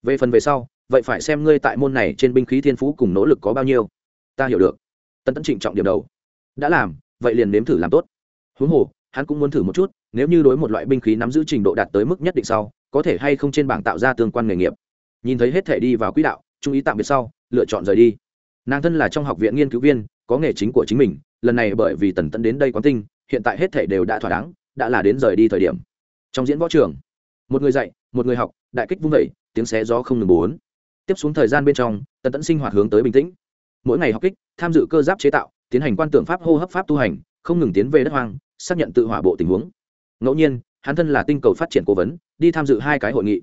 Về phần về sau, vậy phải xem ngươi tại môn này trên binh khí thiên phú cùng nỗ lực có bao nhiêu. Ta hiểu được. Tân tấn trịnh trọng điểm đầu. Đã làm vậy liền nếm thử làm tốt. Huống hồ, hắn cũng muốn thử một chút, nếu như đối một loại binh khí nắm giữ trình độ đạt tới mức nhất định sau, có thể hay không trên bảng tạo ra tương quan nghề nghiệp. Nhìn thấy hết thể đi vào quỹ đạo chú ý tạm biệt sau, lựa chọn rời đi. Nàng thân là trong học viện nghiên cứu viên, có nghề chính của chính mình, lần này bởi vì tần tẫn đến đây quán tinh, hiện tại hết thể đều đã thỏa đáng, đã là đến rời đi thời điểm. Trong diễn võ trường, một người dạy, một người học, đại kích vung vẩy tiếng xé gió không ngừng bốn. Tiếp xuống thời gian bên trong, tần tẫn sinh hoạt hướng tới bình tĩnh. Mỗi ngày học kích, tham dự cơ giáp chế tạo tiến hành quan tưởng pháp hô hấp pháp tu hành, không ngừng tiến về đất hoang, xác nhận tự hỏa bộ tình huống. Ngẫu nhiên, hắn thân là tinh cầu phát triển cố vấn, đi tham dự hai cái hội nghị.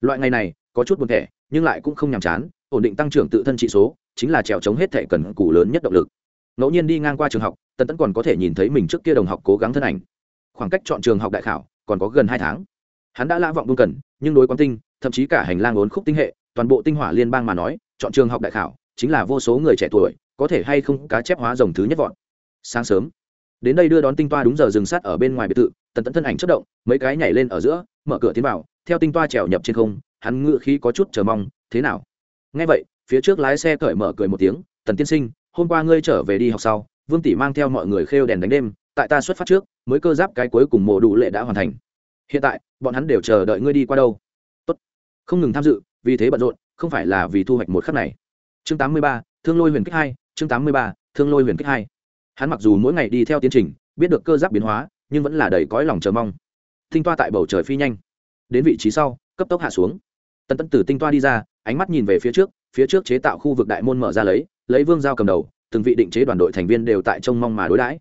Loại ngày này, có chút buồn thẻ, nhưng lại cũng không nhàm chán, ổn định tăng trưởng tự thân trị số, chính là trèo chống hết thẻ cần cù lớn nhất động lực. Ngẫu nhiên đi ngang qua trường học, tần tẫn còn có thể nhìn thấy mình trước kia đồng học cố gắng thân ảnh. Khoảng cách chọn trường học đại khảo, còn có gần hai tháng. Hắn đã lã vọng buôn cần, nhưng đối quán tinh, thậm chí cả hành lang ốn khúc tinh hệ, toàn bộ tinh hỏa liên bang mà nói, chọn trường học đại khảo, chính là vô số người trẻ tuổi có thể hay không cá chép hóa rồng thứ nhất vọn sáng sớm đến đây đưa đón tinh toa đúng giờ dừng sát ở bên ngoài biệt thự tần tẫn thân ảnh chất động mấy cái nhảy lên ở giữa mở cửa tiến vào theo tinh toa trèo nhập trên không hắn ngự khí có chút chờ mong thế nào? Ngay vậy phía trước lái xe cởi mở cười một tiếng tần tiên sinh hôm qua ngươi trở về đi học sau vương tỷ mang theo mọi người khêu đèn đánh đêm tại ta xuất phát trước mới cơ giáp cái cuối cùng mổ đủ lệ đã hoàn thành. Hiện tại bọn hắn đều chờ đợi ngươi đi qua đâu. Tốt. không ngừng tham dự vì thế bận rộn không phải là vì thu hoạch một khắc này. Chương 83, thương lôi huyền kích hai chương 83, thương lôi huyền kích hai. Hắn mặc dù mỗi ngày đi theo tiến trình biết được cơ giáp biến hóa nhưng vẫn là đầy cõi lòng chờ mong. Tinh toa tại bầu trời phi nhanh. Đến vị trí sau cấp tốc hạ xuống. Tần tấn từ tinh toa đi ra ánh mắt nhìn về phía trước phía trước chế tạo khu vực đại môn mở ra lấy lấy vương giao cầm đầu từng vị định chế đoàn đội thành viên đều tại trông mong mà đối đãi.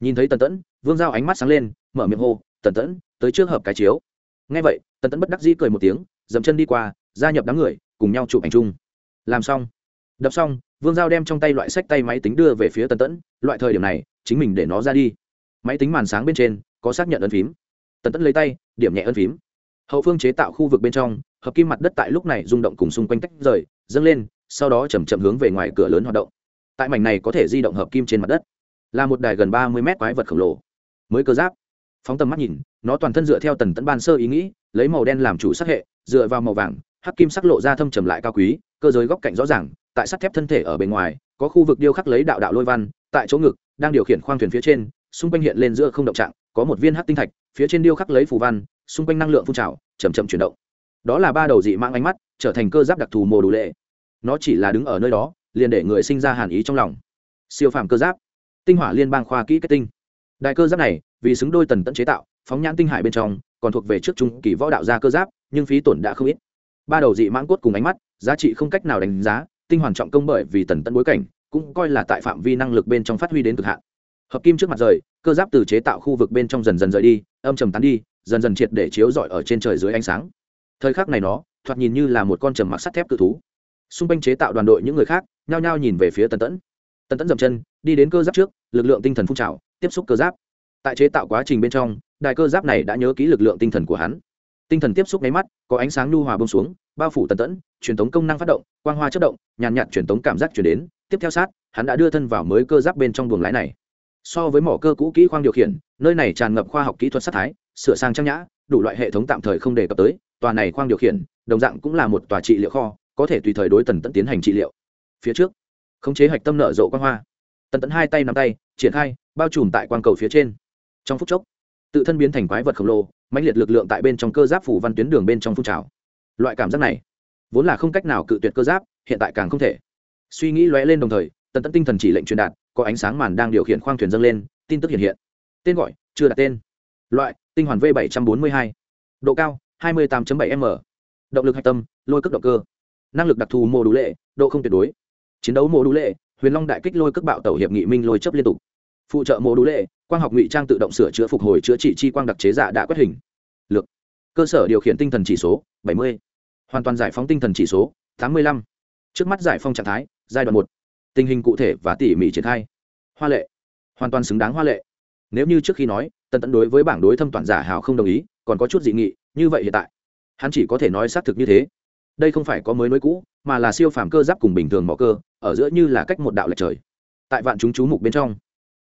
Nhìn thấy tần tẫn vương giao ánh mắt sáng lên mở miệng hô tần tẫn tới trước hợp cái chiếu. Ngay vậy tần tẫn bất đắc dĩ cười một tiếng dậm chân đi qua gia nhập đám người cùng nhau chụp ảnh chung. Làm xong. Đập xong vương giao đem trong tay loại sách tay máy tính đưa về phía tần tẫn, loại thời điểm này, chính mình để nó ra đi. Máy tính màn sáng bên trên, có xác nhận ân phím. Tần tẫn lấy tay, điểm nhẹ ân phím. Hậu phương chế tạo khu vực bên trong, hợp kim mặt đất tại lúc này rung động cùng xung quanh tách rời, dâng lên, sau đó chầm chậm hướng về ngoài cửa lớn hoạt động. Tại mảnh này có thể di động hợp kim trên mặt đất, là một đài gần ba mươi mét quái vật khổng lồ. Mới cơ giáp. Phóng tầm mắt nhìn, nó toàn thân dựa theo tần tẫn ban sơ ý nghĩ, lấy màu đen làm chủ sắc hệ, dựa vào màu vàng, hắc kim sắc lộ ra thâm trầm lại cao quý, cơ giới góc cạnh rõ ràng tại sắt thép thân thể ở bên ngoài, có khu vực điêu khắc lấy đạo đạo lôi văn, tại chỗ ngực, đang điều khiển khoang thuyền phía trên, xung quanh hiện lên giữa không động trạng, có một viên hắc tinh thạch, phía trên điêu khắc lấy phù văn, xung quanh năng lượng phun trào chầm chậm chuyển động. Đó là ba đầu dị mang ánh mắt, trở thành cơ giáp đặc thù mồ đủ lệ. Nó chỉ là đứng ở nơi đó, liền để người sinh ra hàn ý trong lòng. Siêu phàm cơ giáp. Tinh hỏa liên bang khoa kỹ kết tinh. Đại cơ giáp này, vì xứng đôi tần tận chế tạo, phóng nhãn tinh hải bên trong, còn thuộc về trước trung kỳ võ đạo gia cơ giáp, nhưng phí tổn đã không ít. Ba đầu dị mãng cốt cùng ánh mắt, giá trị không cách nào đánh giá tinh hoàn trọng công bởi vì tần tẫn bối cảnh, cũng coi là tại phạm vi năng lực bên trong phát huy đến cực hạn. Hợp kim trước mặt rời, cơ giáp từ chế tạo khu vực bên trong dần dần rời đi, âm trầm tán đi, dần dần triệt để chiếu rọi ở trên trời dưới ánh sáng. Thời khắc này nó, thoạt nhìn như là một con trầm mặc sắt thép cự thú. Xung quanh chế tạo đoàn đội những người khác, nhao nhao nhìn về phía tần tẫn. Tần tẫn dậm chân, đi đến cơ giáp trước, lực lượng tinh thần phun trào, tiếp xúc cơ giáp. Tại chế tạo quá trình bên trong, đài cơ giáp này đã nhớ kỹ lực lượng tinh thần của hắn. Tinh thần tiếp xúc nháy mắt, có ánh sáng nhu hòa bông xuống, bao phủ tần tẫn truyền tống công năng phát động, quang hoa chất động, nhàn nhạt truyền tống cảm giác chuyển đến. Tiếp theo sát, hắn đã đưa thân vào mới cơ giáp bên trong buồng lái này. So với mỏ cơ cũ kỹ khoang điều khiển, nơi này tràn ngập khoa học kỹ thuật sát thái, sửa sang trang nhã, đủ loại hệ thống tạm thời không đề cập tới. Tòa này khoang điều khiển, đồng dạng cũng là một tòa trị liệu kho, có thể tùy thời đối tần tẫn tiến hành trị liệu. Phía trước, khống chế hạch tâm nở rộ quang hoa. Tần tẫn hai tay nắm tay, triển khai, bao trùm tại quang cầu phía trên. Trong phút chốc, tự thân biến thành quái vật khổng lồ, mãnh liệt lực lượng tại bên trong cơ giáp phủ văn tuyến đường bên trong phun trào. Loại cảm giác này vốn là không cách nào cự tuyệt cơ giáp, hiện tại càng không thể. Suy nghĩ lóe lên đồng thời, tần tẫn tinh thần chỉ lệnh truyền đạt, có ánh sáng màn đang điều khiển khoang thuyền dâng lên, tin tức hiện hiện. Tên gọi, chưa đặt tên. Loại, tinh hoàn v 742 độ cao 28.7 m. Động lực hạch tâm, lôi cước động cơ. Năng lực đặc thù mô đủ lệ, độ không tuyệt đối. Chiến đấu mô đủ lệ, huyền long đại kích lôi cước bạo tàu hiệp nghị minh lôi chấp liên tục. Phụ trợ mô đủ lệ, quang học ngụy trang tự động sửa chữa phục hồi chữa trị chi quang đặc chế giả đã quét hình. Lược cơ sở điều khiển tinh thần chỉ số 70 hoàn toàn giải phóng tinh thần chỉ số 85. trước mắt giải phóng trạng thái, giai đoạn một. Tình hình cụ thể và tỉ mỉ triển khai. Hoa lệ. Hoàn toàn xứng đáng hoa lệ. Nếu như trước khi nói, tần tẫn đối với bảng đối thâm toàn giả hào không đồng ý, còn có chút dị nghị, như vậy hiện tại, hắn chỉ có thể nói xác thực như thế. Đây không phải có mới nối cũ, mà là siêu phàm cơ giáp cùng bình thường mỏ cơ, ở giữa như là cách một đạo lệch trời. Tại vạn chúng chú mục bên trong,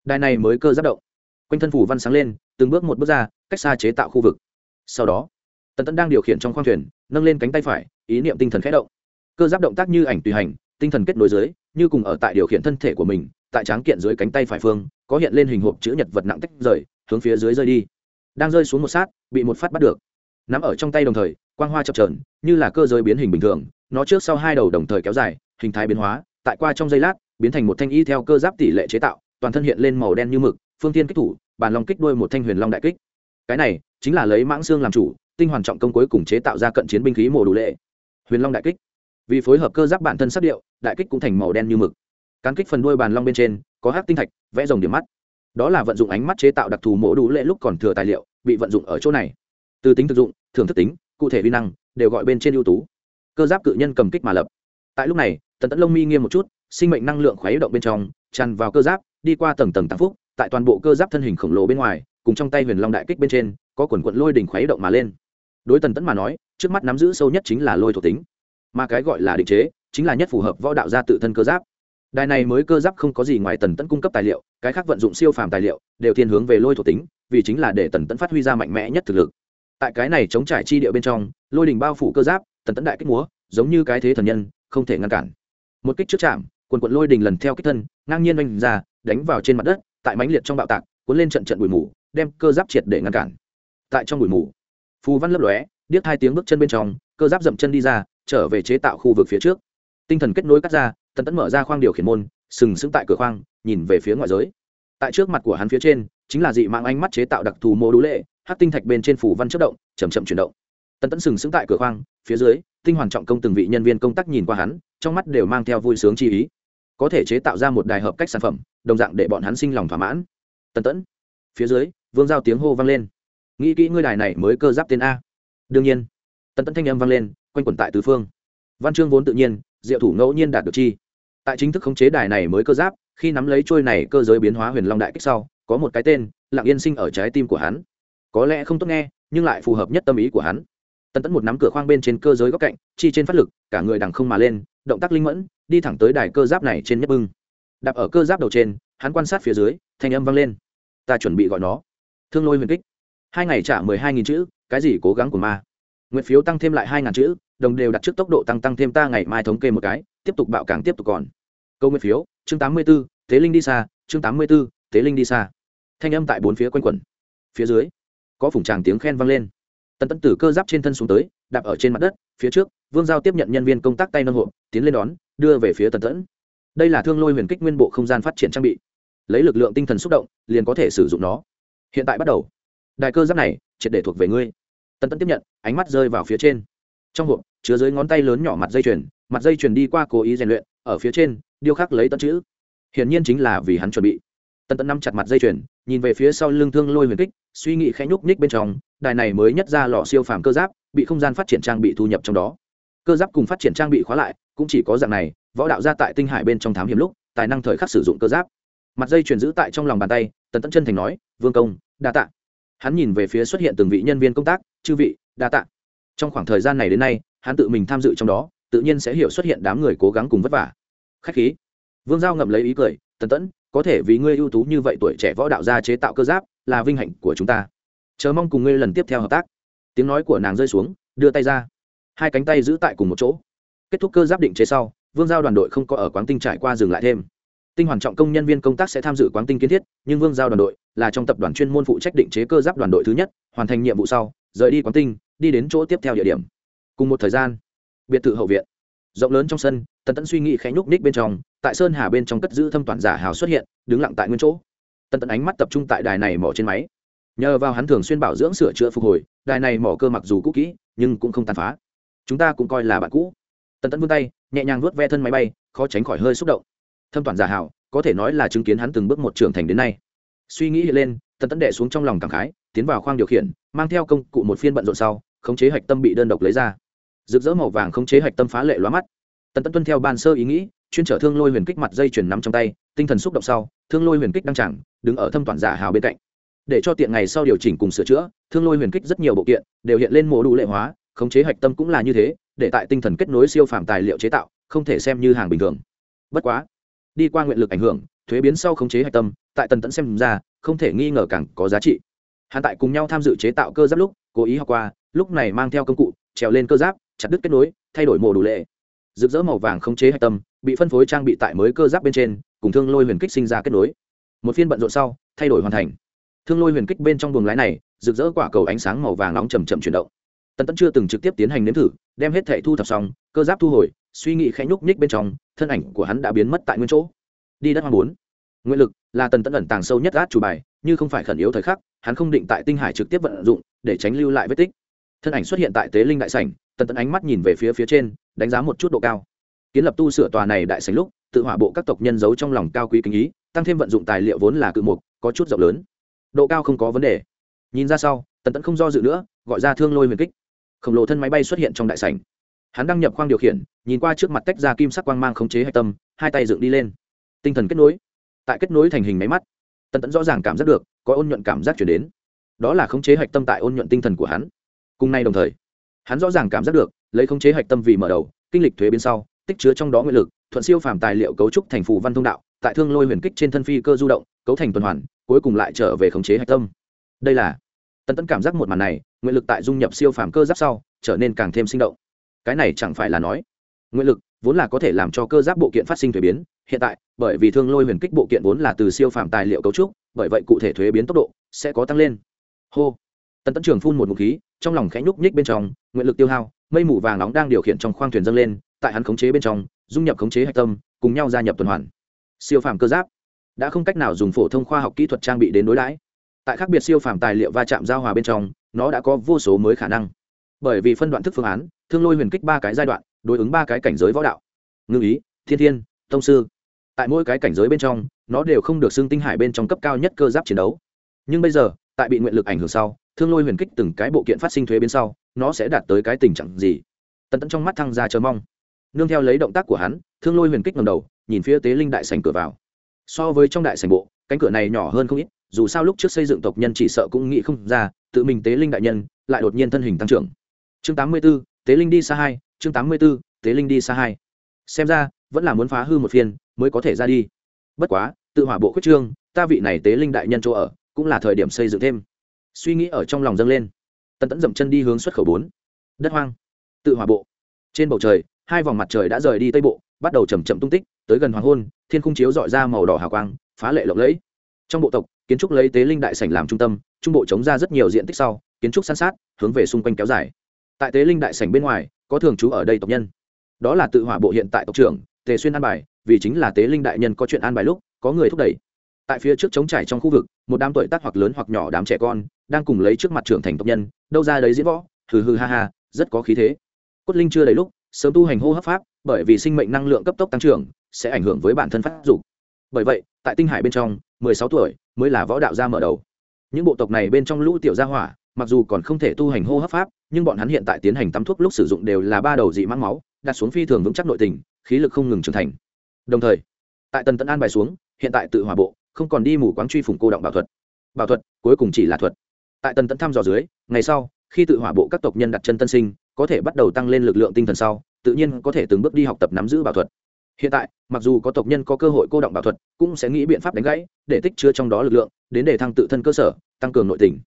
đài này mới cơ giáp động. Quanh thân phủ văn sáng lên, từng bước một bước ra, cách xa chế tạo khu vực. Sau đó tần Tẫn đang điều khiển trong khoang thuyền, nâng lên cánh tay phải, ý niệm tinh thần khẽ động. Cơ giáp động tác như ảnh tùy hành, tinh thần kết nối dưới, như cùng ở tại điều khiển thân thể của mình, tại tráng kiện dưới cánh tay phải phương, có hiện lên hình hộp chữ nhật vật nặng tách rời, hướng phía dưới rơi đi. Đang rơi xuống một sát, bị một phát bắt được. Nắm ở trong tay đồng thời, quang hoa chập trờn như là cơ giới biến hình bình thường, nó trước sau hai đầu đồng thời kéo dài, hình thái biến hóa, tại qua trong giây lát, biến thành một thanh y theo cơ giáp tỷ lệ chế tạo, toàn thân hiện lên màu đen như mực, phương tiên kích thủ, bàn long kích đuôi một thanh huyền long đại kích. Cái này, chính là lấy mãng xương làm chủ tinh hoàn trọng công cuối cùng chế tạo ra cận chiến binh khí mổ đủ lệ. Huyền long đại kích. Vì phối hợp cơ giáp bản thân sắc điệu, đại kích cũng thành màu đen như mực. Cán kích phần đuôi bàn long bên trên, có hát tinh thạch, vẽ rồng điểm mắt. Đó là vận dụng ánh mắt chế tạo đặc thù mổ đủ lệ lúc còn thừa tài liệu, bị vận dụng ở chỗ này. Từ tính thực dụng thường thức tính, cụ thể vi năng, đều gọi bên trên ưu tú. Cơ giáp cự nhân cầm kích mà lập. Tại lúc này, tần tẫn lông mi nghiêm một chút, sinh mệnh năng lượng khuấy động bên trong, tràn vào cơ giáp, đi qua tầng tầng tăng phúc, tại toàn bộ cơ giáp thân hình khổng lồ bên ngoài, cùng trong tay huyền long đại kích bên trên, có quần quận lôi đỉnh khuấy động mà lên đối tần tẫn mà nói, trước mắt nắm giữ sâu nhất chính là lôi thuộc tính. Mà cái gọi là định chế, chính là nhất phù hợp võ đạo gia tự thân cơ giáp. Đài này mới cơ giáp không có gì ngoài tần tẫn cung cấp tài liệu, cái khác vận dụng siêu phàm tài liệu, đều thiên hướng về lôi thuộc tính, vì chính là để tần tẫn phát huy ra mạnh mẽ nhất thực lực. Tại cái này chống trải chi địa bên trong, lôi đình bao phủ cơ giáp, tần tẫn đại kích múa, giống như cái thế thần nhân, không thể ngăn cản. Một kích trước chạm, quần quận lôi đình lần theo kích thân, ngang nhiên oanh ra, đánh vào trên mặt đất, tại mánh liệt trong bạo tạc, cuốn lên trận trận bụi mù, đem cơ giáp triệt để ngăn cản. Tại trong bụi mù phù văn lấp lóe, điếc hai tiếng bước chân bên trong, cơ giáp dậm chân đi ra, trở về chế tạo khu vực phía trước. Tinh thần kết nối cắt ra, tần tẫn mở ra khoang điều khiển môn, sừng sững tại cửa khoang, nhìn về phía ngoại giới. Tại trước mặt của hắn phía trên, chính là dị mạng ánh mắt chế tạo đặc thù mô đũ lệ hát tinh thạch bên trên phủ văn chất động chầm chậm chuyển động. Tần tẫn sừng sững tại cửa khoang, phía dưới, tinh hoàn trọng công từng vị nhân viên công tác nhìn qua hắn, trong mắt đều mang theo vui sướng chi ý. Có thể chế tạo ra một đài hợp cách sản phẩm, đồng dạng để bọn hắn sinh lòng thỏa mãn. Tần tẫn, phía dưới, vương giao tiếng hô vang lên nghĩ kỹ ngươi đài này mới cơ giáp tên a. Đương nhiên. Tần tẫn thanh âm vang lên, quanh quẩn tại tứ phương. Văn chương vốn tự nhiên, diệu thủ ngẫu nhiên đạt được chi. Tại chính thức khống chế đài này mới cơ giáp, khi nắm lấy trôi này cơ giới biến hóa huyền long đại kích sau, có một cái tên, lặng yên sinh ở trái tim của hắn. Có lẽ không tốt nghe, nhưng lại phù hợp nhất tâm ý của hắn. Tần tẫn một nắm cửa khoang bên trên cơ giới góc cạnh, chi trên phát lực, cả người đằng không mà lên, động tác linh mẫn, đi thẳng tới đài cơ giáp này trên nhất bưng. Đạp ở cơ giáp đầu trên, hắn quan sát phía dưới, thanh âm vang lên. Ta chuẩn bị gọi nó. Thương lôi huyền kích hai ngày trả mười hai nghìn chữ, cái gì cố gắng của ma? Nguyện phiếu tăng thêm lại hai ngàn chữ, đồng đều đặt trước tốc độ tăng tăng thêm ta ngày mai thống kê một cái, tiếp tục bạo càng tiếp tục còn. Câu nguyện phiếu, chương tám mươi b ố thế linh đi xa, chương tám mươi b ố thế linh đi xa. Thanh âm tại bốn phía quanh quẩn. Phía dưới, có phủng tràng tiếng khen vang lên. Tần tân tử cơ giáp trên thân xuống tới, đạp ở trên mặt đất, phía trước, vương giao tiếp nhận nhân viên công tác tay nâng hộ, tiến lên đón, đưa về phía tần tẫn đây là thương lôi huyền kích nguyên bộ không gian phát triển trang bị. Lấy lực lượng tinh thần xúc động, liền có thể sử dụng nó. Hiện tại bắt đầu đài cơ giáp này, triệt để thuộc về ngươi. Tần tẫn tiếp nhận, ánh mắt rơi vào phía trên. Trong hộp, chứa dưới ngón tay lớn nhỏ mặt dây chuyền, mặt dây chuyền đi qua cố ý rèn luyện, ở phía trên, điêu khắc lấy tận chữ. Hiển nhiên chính là vì hắn chuẩn bị. Tần tẫn nắm chặt mặt dây chuyền, nhìn về phía sau lưng thương lôi huyền kích, suy nghĩ khẽ nhúc nhích bên trong, đài này mới nhất ra lò siêu phàm cơ giáp, bị không gian phát triển trang bị thu nhập trong đó. Cơ giáp cùng phát triển trang bị khóa lại, cũng chỉ có dạng này, võ đạo ra tại tinh hải bên trong thám hiểm lúc, tài năng thời khắc sử dụng cơ giáp. Mặt dây chuyền giữ tại trong lòng bàn tay tần tẫn chân thành nói, vương công, đa tạ hắn nhìn về phía xuất hiện từng vị nhân viên công tác, chư vị, đa tạ. Trong khoảng thời gian này đến nay, hắn tự mình tham dự trong đó, tự nhiên sẽ hiểu xuất hiện đám người cố gắng cùng vất vả. Khách khí. Vương giao ngậm lấy ý cười, tần tẫn, có thể vì ngươi ưu tú như vậy tuổi trẻ võ đạo gia chế tạo cơ giáp, là vinh hạnh của chúng ta. Chờ mong cùng ngươi lần tiếp theo hợp tác. Tiếng nói của nàng rơi xuống, đưa tay ra. Hai cánh tay giữ tại cùng một chỗ. Kết thúc cơ giáp định chế sau, vương giao đoàn đội không có ở quán tinh trải qua dừng lại thêm tinh hoàn trọng công nhân viên công tác sẽ tham dự quán tinh kiến thiết, nhưng vương giao đoàn đội là trong tập đoàn chuyên môn phụ trách định chế cơ giáp đoàn đội thứ nhất, hoàn thành nhiệm vụ sau, rời đi quán tinh, đi đến chỗ tiếp theo địa điểm. Cùng một thời gian, biệt thự hậu viện. Rộng lớn trong sân, tần tẫn suy nghĩ khẽ nhúc ních bên trong, tại sơn hà bên trong cất giữ thâm toàn giả hào xuất hiện, đứng lặng tại nguyên chỗ. Tần tẫn ánh mắt tập trung tại đài này mỏ trên máy. Nhờ vào hắn thường xuyên bảo dưỡng sửa chữa phục hồi, đài này mỏ cơ mặc dù cũ kỹ, nhưng cũng không tàn phá. Chúng ta cũng coi là bạn cũ. Tần tẫn vươn tay, nhẹ nhàng vuốt ve thân máy bay, khó tránh khỏi hơi xúc động thâm toàn giả hảo, có thể nói là chứng kiến hắn từng bước một trưởng thành đến nay. Suy nghĩ lên, tần tẫn đệ xuống trong lòng cảm khái, tiến vào khoang điều khiển, mang theo công cụ một phiên bận rộn sau, khống chế hạch tâm bị đơn độc lấy ra. Rực rỡ màu vàng khống chế hạch tâm phá lệ lóa mắt. Tần tẫn tuân theo ban sơ ý nghĩ, chuyên trở thương lôi huyền kích mặt dây chuyển nắm trong tay, tinh thần xúc động sau, thương lôi huyền kích đang chẳng, đứng ở thâm toàn giả hào bên cạnh. Để cho tiện ngày sau điều chỉnh cùng sửa chữa, thương lôi huyền kích rất nhiều bộ kiện, đều hiện lên mổ đủ lệ hóa, khống chế hạch tâm cũng là như thế, để tại tinh thần kết nối siêu phàm tài liệu chế tạo, không thể xem như hàng bình thường. Bất quá đi qua nguyện lực ảnh hưởng, thuế biến sau khống chế hạch tâm, tại tần tẫn xem ra, không thể nghi ngờ càng có giá trị. Hạn tại cùng nhau tham dự chế tạo cơ giáp lúc, cố ý học qua, lúc này mang theo công cụ, trèo lên cơ giáp, chặt đứt kết nối, thay đổi mổ đủ lệ. Rực rỡ màu vàng khống chế hạch tâm, bị phân phối trang bị tại mới cơ giáp bên trên, cùng thương lôi huyền kích sinh ra kết nối. Một phiên bận rộn sau, thay đổi hoàn thành. Thương lôi huyền kích bên trong buồng lái này, rực rỡ quả cầu ánh sáng màu vàng nóng chầm chậm chuyển động. Tần tẫn chưa từng trực tiếp tiến hành nếm thử, đem hết thẻ thu thập xong, cơ giáp thu hồi, suy nghĩ khẽ nhúc nhích bên trong thân ảnh của hắn đã biến mất tại nguyên chỗ. Đi đất hoang bốn. Nguyện lực là tần tẫn ẩn tàng sâu nhất át chủ bài, như không phải khẩn yếu thời khắc, hắn không định tại tinh hải trực tiếp vận dụng để tránh lưu lại vết tích. Thân ảnh xuất hiện tại tế linh đại sảnh, tần tẫn ánh mắt nhìn về phía phía trên, đánh giá một chút độ cao. Kiến lập tu sửa tòa này đại sảnh lúc, tự hỏa bộ các tộc nhân giấu trong lòng cao quý kính ý, tăng thêm vận dụng tài liệu vốn là cự mục, có chút rộng lớn. Độ cao không có vấn đề. Nhìn ra sau, tần tẫn không do dự nữa, gọi ra thương lôi huyền kích. Khổng lồ thân máy bay xuất hiện trong đại sảnh hắn đăng nhập khoang điều khiển, nhìn qua trước mặt tách ra kim sắc quang mang khống chế hạch tâm, hai tay dựng đi lên. Tinh thần kết nối. Tại kết nối thành hình máy mắt, tần tẫn rõ ràng cảm giác được, có ôn nhuận cảm giác chuyển đến. Đó là khống chế hạch tâm tại ôn nhuận tinh thần của hắn. Cùng nay đồng thời, hắn rõ ràng cảm giác được, lấy khống chế hạch tâm vì mở đầu, kinh lịch thuế bên sau, tích chứa trong đó nguyện lực, thuận siêu phàm tài liệu cấu trúc thành phủ văn thông đạo, tại thương lôi huyền kích trên thân phi cơ du động, cấu thành tuần hoàn, cuối cùng lại trở về khống chế hạch tâm. Đây là, tần tẫn cảm giác một màn này nguyện lực tại dung nhập siêu phàm cơ giáp sau, trở nên càng thêm sinh động cái này chẳng phải là nói. Nguyện lực vốn là có thể làm cho cơ giáp bộ kiện phát sinh thuế biến, hiện tại, bởi vì thương lôi huyền kích bộ kiện vốn là từ siêu phàm tài liệu cấu trúc, bởi vậy cụ thể thuế biến tốc độ sẽ có tăng lên. Hô. Tần tấn trường phun một ngụm khí, trong lòng khẽ nhúc nhích bên trong, nguyện lực tiêu hao, mây mù vàng nóng đang điều khiển trong khoang thuyền dâng lên, tại hắn khống chế bên trong, dung nhập khống chế hạch tâm, cùng nhau gia nhập tuần hoàn. Siêu phàm cơ giáp đã không cách nào dùng phổ thông khoa học kỹ thuật trang bị đến đối đãi. Tại khác biệt siêu phàm tài liệu va chạm giao hòa bên trong, nó đã có vô số mới khả năng bởi vì phân đoạn thức phương án, thương lôi huyền kích ba cái giai đoạn, đối ứng ba cái cảnh giới võ đạo. Ngư ý, thiên thiên, tông sư. Tại mỗi cái cảnh giới bên trong, nó đều không được xưng tinh hải bên trong cấp cao nhất cơ giáp chiến đấu. Nhưng bây giờ, tại bị nguyện lực ảnh hưởng sau, thương lôi huyền kích từng cái bộ kiện phát sinh thuế bên sau, nó sẽ đạt tới cái tình trạng gì? Tần tẫn trong mắt thăng ra chờ mong. Nương theo lấy động tác của hắn, thương lôi huyền kích ngầm đầu, nhìn phía tế linh đại sành cửa vào. So với trong đại sành bộ, cánh cửa này nhỏ hơn không ít, dù sao lúc trước xây dựng tộc nhân chỉ sợ cũng nghĩ không ra, tự mình tế linh đại nhân lại đột nhiên thân hình tăng trưởng chương 84, tế linh đi xa hai. Chương 84, tế linh đi xa hai. Xem ra vẫn là muốn phá hư một phiên mới có thể ra đi. Bất quá tự hỏa bộ khuyết trương ta vị này tế linh đại nhân chỗ ở cũng là thời điểm xây dựng thêm. Suy nghĩ ở trong lòng dâng lên. Tần tẫn dậm chân đi hướng xuất khẩu bốn. Đất hoang. Tự hỏa bộ. Trên bầu trời hai vòng mặt trời đã rời đi tây bộ bắt đầu chầm chậm tung tích tới gần hoàng hôn thiên khung chiếu dọi ra màu đỏ hào quang phá lệ lộng lẫy. Trong bộ tộc kiến trúc lấy tế linh đại sảnh làm trung tâm trung bộ chống ra rất nhiều diện tích sau kiến trúc san sát hướng về xung quanh kéo dài tại tế linh đại sảnh bên ngoài, có thường trú ở đây tộc nhân. Đó là tự hỏa bộ hiện tại tộc trưởng, tề xuyên an bài, vì chính là tế linh đại nhân có chuyện an bài lúc, có người thúc đẩy. Tại phía trước chống trải trong khu vực, một đám tuổi tác hoặc lớn hoặc nhỏ đám trẻ con, đang cùng lấy trước mặt trưởng thành tộc nhân, đâu ra đấy diễn võ, hừ hừ ha ha, rất có khí thế. Cốt linh chưa đầy lúc, sớm tu hành hô hấp pháp, bởi vì sinh mệnh năng lượng cấp tốc tăng trưởng, sẽ ảnh hưởng với bản thân phát dục. Bởi vậy, tại tinh hải bên trong, mười sáu tuổi mới là võ đạo gia mở đầu. Những bộ tộc này bên trong lũ tiểu gia hỏa, mặc dù còn không thể tu hành hô hấp pháp nhưng bọn hắn hiện tại tiến hành tắm thuốc lúc sử dụng đều là ba đầu dị mãng máu, đặt xuống phi thường vững chắc nội tình, khí lực không ngừng trưởng thành. Đồng thời, tại tần tấn an bài xuống, hiện tại tự hòa bộ, không còn đi mù quáng truy phủng cô động bảo thuật. Bảo thuật, cuối cùng chỉ là thuật. Tại tần tấn thăm dò dưới, ngày sau, khi tự hỏa bộ các tộc nhân đặt chân tân sinh, có thể bắt đầu tăng lên lực lượng tinh thần sau, tự nhiên có thể từng bước đi học tập nắm giữ bảo thuật. Hiện tại, mặc dù có tộc nhân có cơ hội cô động bảo thuật, cũng sẽ nghĩ biện pháp đánh gãy, để tích chứa trong đó lực lượng, đến để thăng tự thân cơ sở, tăng cường nội tình.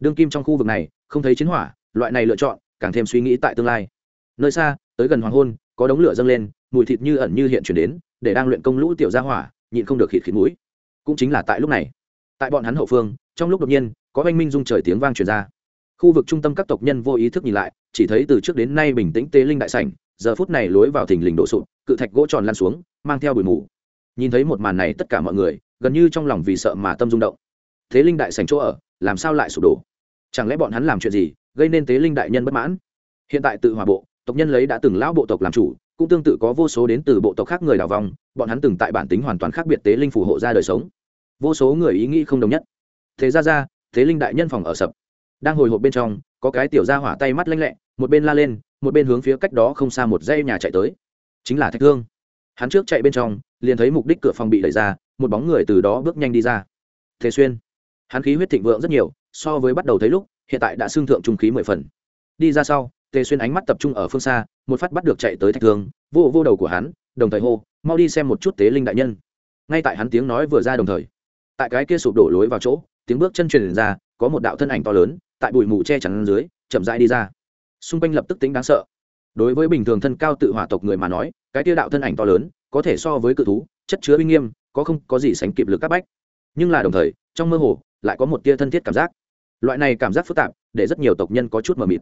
Đương kim trong khu vực này, không thấy chiến hỏa loại này lựa chọn, càng thêm suy nghĩ tại tương lai. Nơi xa, tới gần hoàng hôn, có đống lửa dâng lên, mùi thịt như ẩn như hiện chuyển đến, để đang luyện công lũ tiểu gia hỏa, nhịn không được khịt khịt mũi. Cũng chính là tại lúc này, tại bọn hắn hậu phương, trong lúc đột nhiên, có oanh minh dung trời tiếng vang truyền ra. Khu vực trung tâm các tộc nhân vô ý thức nhìn lại, chỉ thấy từ trước đến nay bình tĩnh tế linh đại sảnh, giờ phút này lối vào thình lình đổ sụp, cự thạch gỗ tròn lan xuống, mang theo bụi mù. Nhìn thấy một màn này tất cả mọi người, gần như trong lòng vì sợ mà tâm rung động. Thế linh đại sảnh chỗ ở, làm sao lại sụp đổ? Chẳng lẽ bọn hắn làm chuyện gì? Gây nên tế linh đại nhân bất mãn. Hiện tại tự hòa bộ, tộc nhân lấy đã từng lão bộ tộc làm chủ, cũng tương tự có vô số đến từ bộ tộc khác người đào vòng bọn hắn từng tại bản tính hoàn toàn khác biệt tế linh phù hộ ra đời sống. Vô số người ý nghĩ không đồng nhất. Thế ra ra thế linh đại nhân phòng ở sập. Đang hồi hộp bên trong, có cái tiểu ra hỏa tay mắt lanh lẹ, một bên la lên, một bên hướng phía cách đó không xa một dây nhà chạy tới. Chính là thạch thương. Hắn trước chạy bên trong, liền thấy mục đích cửa phòng bị đẩy ra, một bóng người từ đó bước nhanh đi ra. Thế xuyên. Hắn khí huyết thịnh vượng rất nhiều, so với bắt đầu thấy lúc hiện tại đã xương thượng trung khí mười phần. Đi ra sau, tề xuyên ánh mắt tập trung ở phương xa, một phát bắt được chạy tới thạch thương vô vô đầu của hắn, đồng thời hô, mau đi xem một chút tế linh đại nhân. Ngay tại hắn tiếng nói vừa ra đồng thời, tại cái kia sụp đổ lối vào chỗ, tiếng bước chân truyền ra, có một đạo thân ảnh to lớn, tại bụi mù che chắn dưới, chậm rãi đi ra. Xung quanh lập tức tính đáng sợ. Đối với bình thường thân cao tự hỏa tộc người mà nói, cái kia đạo thân ảnh to lớn, có thể so với cự thú, chất chứa uy nghiêm, có không có gì sánh kịp lực các bách. Nhưng là đồng thời, trong mơ hồ, lại có một tia thân thiết cảm giác loại này cảm giác phức tạp, để rất nhiều tộc nhân có chút mờ mịt.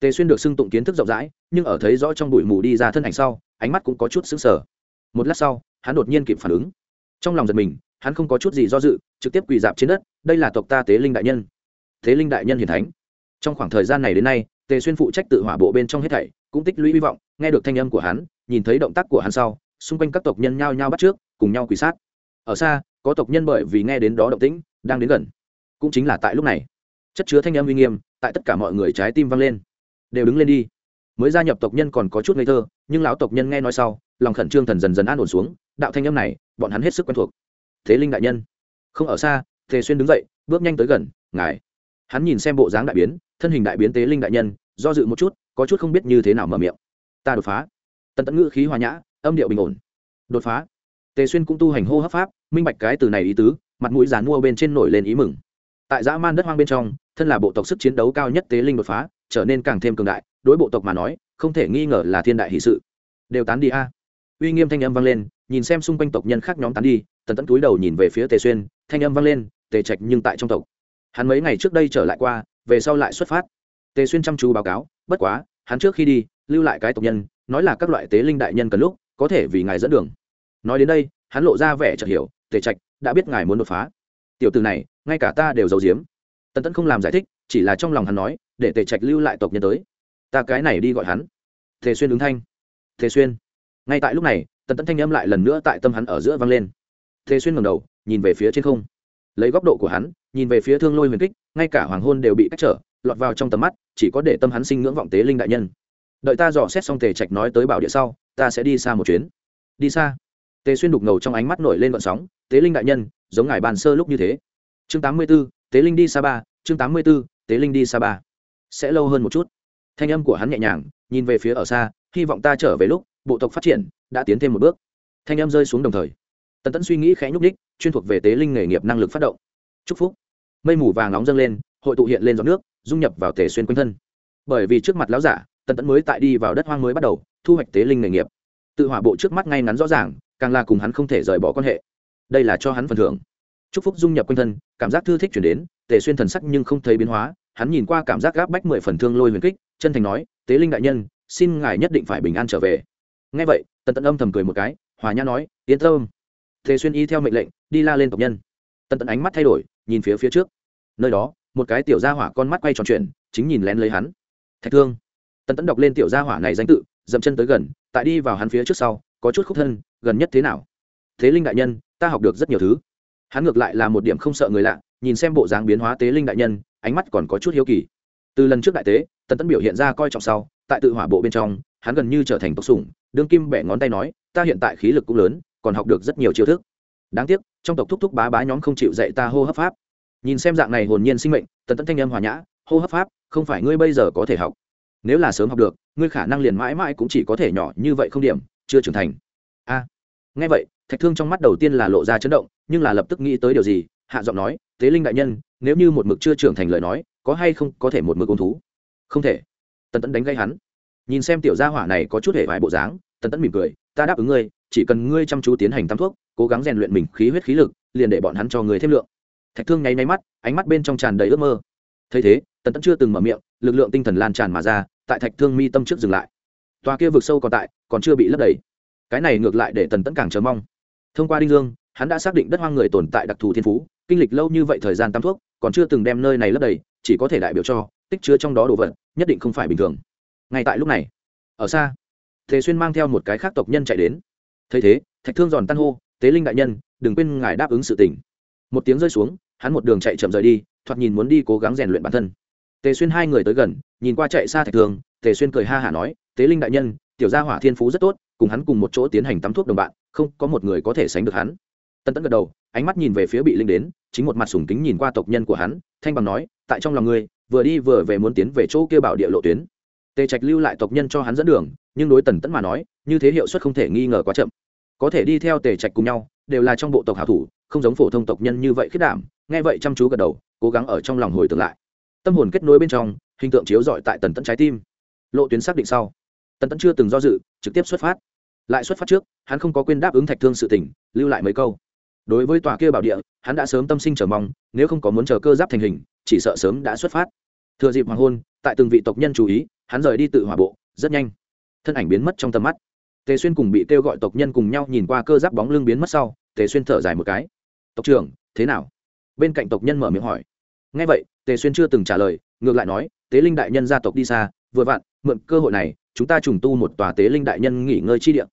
Tề xuyên được xưng tụng kiến thức rộng rãi, nhưng ở thấy rõ trong bụi mù đi ra thân ảnh sau, ánh mắt cũng có chút xứng sở một lát sau, hắn đột nhiên kịp phản ứng. Trong lòng giật mình, hắn không có chút gì do dự, trực tiếp quỳ dạp trên đất, đây là tộc ta tế linh đại nhân. Tế linh đại nhân hiền thánh. Trong khoảng thời gian này đến nay, tề xuyên phụ trách tự hỏa bộ bên trong hết thảy, cũng tích lũy hy vọng, nghe được thanh âm của hắn, nhìn thấy động tác của hắn sau, xung quanh các tộc nhân nhao nhao bắt trước, cùng nhau quỳ sát. Ở xa, có tộc nhân bởi vì nghe đến đó động tĩnh, đang đến gần. Cũng chính là tại lúc này chất chứa thanh âm uy nghiêm, tại tất cả mọi người trái tim vang lên. Đều đứng lên đi. Mới gia nhập tộc nhân còn có chút ngây thơ, nhưng lão tộc nhân nghe nói sau, lòng khẩn trương thần dần dần an ổn xuống, đạo thanh âm này, bọn hắn hết sức quen thuộc. Thế linh đại nhân. Không ở xa, tề xuyên đứng dậy, bước nhanh tới gần, ngài. Hắn nhìn xem bộ dáng đại biến, thân hình đại biến tế linh đại nhân, do dự một chút, có chút không biết như thế nào mở miệng. Ta đột phá. Tần tận ngữ khí hòa nhã, âm điệu bình ổn. Đột phá? Tề xuyên cũng tu hành hô hấp pháp, minh bạch cái từ này ý tứ, mặt mũi dán mua bên trên nổi lên ý mừng. Tại dã man đất hoang bên trong thân là bộ tộc sức chiến đấu cao nhất tế linh đột phá, trở nên càng thêm cường đại, đối bộ tộc mà nói, không thể nghi ngờ là thiên đại hỷ sự. Đều tán đi a. Uy nghiêm thanh âm vang lên, nhìn xem xung quanh tộc nhân khác nhóm tán đi, tần tẫn túi đầu nhìn về phía tề xuyên, thanh âm vang lên, tề trạch nhưng tại trong tộc. Hắn mấy ngày trước đây trở lại qua, về sau lại xuất phát. Tề xuyên chăm chú báo cáo, bất quá, hắn trước khi đi, lưu lại cái tộc nhân, nói là các loại tế linh đại nhân cần lúc, có thể vì ngài dẫn đường. Nói đến đây, hắn lộ ra vẻ chợt hiểu, tề trạch, đã biết ngài muốn đột phá. Tiểu từ này, ngay cả ta đều giấu giếm tần tẫn không làm giải thích chỉ là trong lòng hắn nói để tề trạch lưu lại tộc nhân tới. Ta cái này đi gọi hắn. Thề xuyên ứng thanh. Thề xuyên. Ngay tại lúc này tần tẫn thanh âm lại lần nữa tại tâm hắn ở giữa vang lên. Thề xuyên ngầm đầu nhìn về phía trên không. Lấy góc độ của hắn nhìn về phía thương lôi huyền kích ngay cả hoàng hôn đều bị cách trở lọt vào trong tầm mắt chỉ có để tâm hắn sinh ngưỡng vọng tế linh đại nhân. Đợi ta dò xét xong tề trạch nói tới bảo địa sau ta sẽ đi xa một chuyến. Đi xa? Tề xuyên đục ngầu trong ánh mắt nổi lên vận sóng tế linh đại nhân giống ngài bàn sơ lúc như thế. Chương tám mươi 84, tế linh đi xa ba chương tám mươi 84, tế linh đi xa ba sẽ lâu hơn một chút. Thanh âm của hắn nhẹ nhàng nhìn về phía ở xa hy vọng ta trở về lúc bộ tộc phát triển đã tiến thêm một bước. Thanh âm rơi xuống đồng thời. Tần tẫn suy nghĩ khẽ nhúc ních chuyên thuộc về tế linh nghề nghiệp năng lực phát động. Chúc phúc. Mây mù vàng nóng dâng lên hội tụ hiện lên giọt nước dung nhập vào tề xuyên quanh thân. Bởi vì trước mặt lão giả tần tẫn mới tại đi vào đất hoang mới bắt đầu thu hoạch tế linh nghề nghiệp. Tự hỏa bộ trước mắt ngay ngắn rõ ràng càng là cùng hắn không thể rời bỏ quan hệ. Đây là cho hắn phần thưởng chúc phúc dung nhập quanh thân, cảm giác thư thích chuyển đến, tề xuyên thần sắc nhưng không thấy biến hóa, hắn nhìn qua cảm giác gáp bách mười phần thương lôi huyền kích, chân thành nói, tế linh đại nhân, xin ngài nhất định phải bình an trở về. Ngay vậy, tần tận âm thầm cười một cái, hòa nhã nói, yên tâm. Tề xuyên y theo mệnh lệnh, đi la lên tộc nhân. Tần tận ánh mắt thay đổi, nhìn phía phía trước. Nơi đó, một cái tiểu gia hỏa con mắt quay tròn chuyện chính nhìn lén lấy hắn. Thạch thương. Tần tẫn đọc lên tiểu gia hỏa này danh tự, dậm chân tới gần, tại đi vào hắn phía trước sau, có chút khúc thân, gần nhất thế nào? Thế linh đại nhân, ta học được rất nhiều thứ hắn ngược lại là một điểm không sợ người lạ, nhìn xem bộ dáng biến hóa tế linh đại nhân, ánh mắt còn có chút hiếu kỳ. Từ lần trước đại tế, tần tẫn biểu hiện ra coi trọng sau, tại tự hỏa bộ bên trong, hắn gần như trở thành tộc sủng, đương kim bẻ ngón tay nói, ta hiện tại khí lực cũng lớn, còn học được rất nhiều chiêu thức. Đáng tiếc, trong tộc thúc thúc bá bá nhóm không chịu dạy ta hô hấp pháp. Nhìn xem dạng này hồn nhiên sinh mệnh, tần tẫn thanh âm hòa nhã, hô hấp pháp, không phải ngươi bây giờ có thể học. Nếu là sớm học được, ngươi khả năng liền mãi mãi cũng chỉ có thể nhỏ như vậy không điểm, chưa trưởng thành ngay nghe vậy, thạch thương trong mắt đầu tiên là lộ ra chấn động, nhưng là lập tức nghĩ tới điều gì, hạ giọng nói, tế linh đại nhân, nếu như một mực chưa trưởng thành lời nói, có hay không có thể một mực ôn thú? Không thể. Tần tẫn đánh gây hắn. Nhìn xem tiểu gia hỏa này có chút hệ vài bộ dáng, tần tẫn mỉm cười, ta đáp ứng ngươi, chỉ cần ngươi chăm chú tiến hành tắm thuốc, cố gắng rèn luyện mình khí huyết khí lực, liền để bọn hắn cho người thêm lượng. Thạch thương nháy nháy mắt, ánh mắt bên trong tràn đầy ước mơ. Thấy thế, tần tẫn chưa từng mở miệng, lực lượng tinh thần lan tràn mà ra, tại thạch thương mi tâm trước dừng lại. Toa kia vực sâu còn tại, còn chưa bị lấp đầy cái này ngược lại để tần tẫn càng chờ mong. Thông qua đinh dương, hắn đã xác định đất hoang người tồn tại đặc thù thiên phú, kinh lịch lâu như vậy thời gian tắm thuốc, còn chưa từng đem nơi này lấp đầy, chỉ có thể đại biểu cho tích chứa trong đó đồ vật, nhất định không phải bình thường. Ngay tại lúc này, ở xa thế xuyên mang theo một cái khác tộc nhân chạy đến. Thấy thế, thạch thương giòn tan hô, tế linh đại nhân, đừng quên ngài đáp ứng sự tình. Một tiếng rơi xuống, hắn một đường chạy chậm rời đi, thoạt nhìn muốn đi cố gắng rèn luyện bản thân. Tề xuyên hai người tới gần, nhìn qua chạy xa thạch thương, tề xuyên cười ha hả nói, tế linh đại nhân tiểu gia hỏa thiên phú rất tốt, cùng hắn cùng một chỗ tiến hành tắm thuốc đồng bạn, không có một người có thể sánh được hắn. Tân Tẫn gật đầu, ánh mắt nhìn về phía bị linh đến, chính một mặt sùng kính nhìn qua tộc nhân của hắn, thanh bằng nói, tại trong lòng ngươi, vừa đi vừa về muốn tiến về chỗ kia bảo địa lộ tuyến. Tề trạch lưu lại tộc nhân cho hắn dẫn đường, nhưng đối tần Tẫn mà nói, như thế hiệu suất không thể nghi ngờ quá chậm. Có thể đi theo tề trạch cùng nhau, đều là trong bộ tộc hảo thủ, không giống phổ thông tộc nhân như vậy khiết đảm, nghe vậy chăm chú gật đầu, cố gắng ở trong lòng hồi tưởng lại. Tâm hồn kết nối bên trong, hình tượng chiếu dọi tại tần Tẫn trái tim. Lộ tuyến xác định sau tần tẫn chưa từng do dự, trực tiếp xuất phát. Lại xuất phát trước, hắn không có quên đáp ứng thạch thương sự tỉnh lưu lại mấy câu. Đối với tòa kia bảo địa, hắn đã sớm tâm sinh chờ mong, nếu không có muốn chờ cơ giáp thành hình, chỉ sợ sớm đã xuất phát. Thừa dịp hoàng hôn, tại từng vị tộc nhân chú ý, hắn rời đi tự hỏa bộ, rất nhanh. Thân ảnh biến mất trong tầm mắt. Tề xuyên cùng bị kêu gọi tộc nhân cùng nhau nhìn qua cơ giáp bóng lưng biến mất sau, tề xuyên thở dài một cái. Tộc trưởng, thế nào? Bên cạnh tộc nhân mở miệng hỏi. Ngay vậy, tề xuyên chưa từng trả lời, ngược lại nói, tế linh đại nhân gia tộc đi xa, vừa vặn mượn cơ hội này, chúng ta trùng tu một tòa tế linh đại nhân nghỉ ngơi chi địa.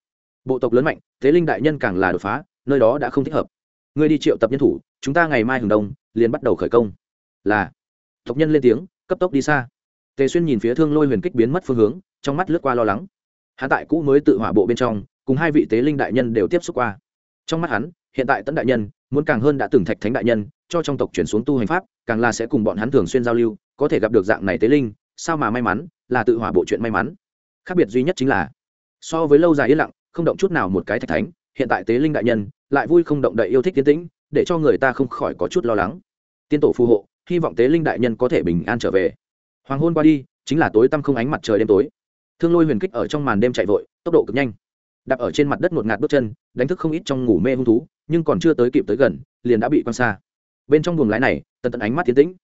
Bộ tộc lớn mạnh, tế linh đại nhân càng là đột phá, nơi đó đã không thích hợp. Ngươi đi triệu tập nhân thủ, chúng ta ngày mai hừng đông, liền bắt đầu khởi công. Là. Tộc nhân lên tiếng, cấp tốc đi xa. Tề xuyên nhìn phía thương lôi huyền kích biến mất phương hướng, trong mắt lướt qua lo lắng. Hắn tại cũ mới tự hỏa bộ bên trong, cùng hai vị tế linh đại nhân đều tiếp xúc qua. Trong mắt hắn, hiện tại tấn đại nhân, muốn càng hơn đã từng thạch thánh đại nhân, cho trong tộc chuyển xuống tu hành pháp, càng là sẽ cùng bọn hắn thường xuyên giao lưu, có thể gặp được dạng này tế linh, sao mà may mắn là tự hỏa bộ chuyện may mắn. Khác biệt duy nhất chính là, so với lâu dài yên lặng, không động chút nào một cái thạch thánh, hiện tại tế linh đại nhân lại vui không động đậy yêu thích tiến tĩnh, để cho người ta không khỏi có chút lo lắng. Tiên tổ phù hộ, hy vọng tế linh đại nhân có thể bình an trở về. Hoàng hôn qua đi, chính là tối tăm không ánh mặt trời đêm tối. Thương lôi huyền kích ở trong màn đêm chạy vội, tốc độ cực nhanh. Đạp ở trên mặt đất một ngạt bước chân, đánh thức không ít trong ngủ mê hung thú, nhưng còn chưa tới kịp tới gần, liền đã bị quan xa. Bên trong buồng lái này, tần tận ánh mắt tiến tĩnh.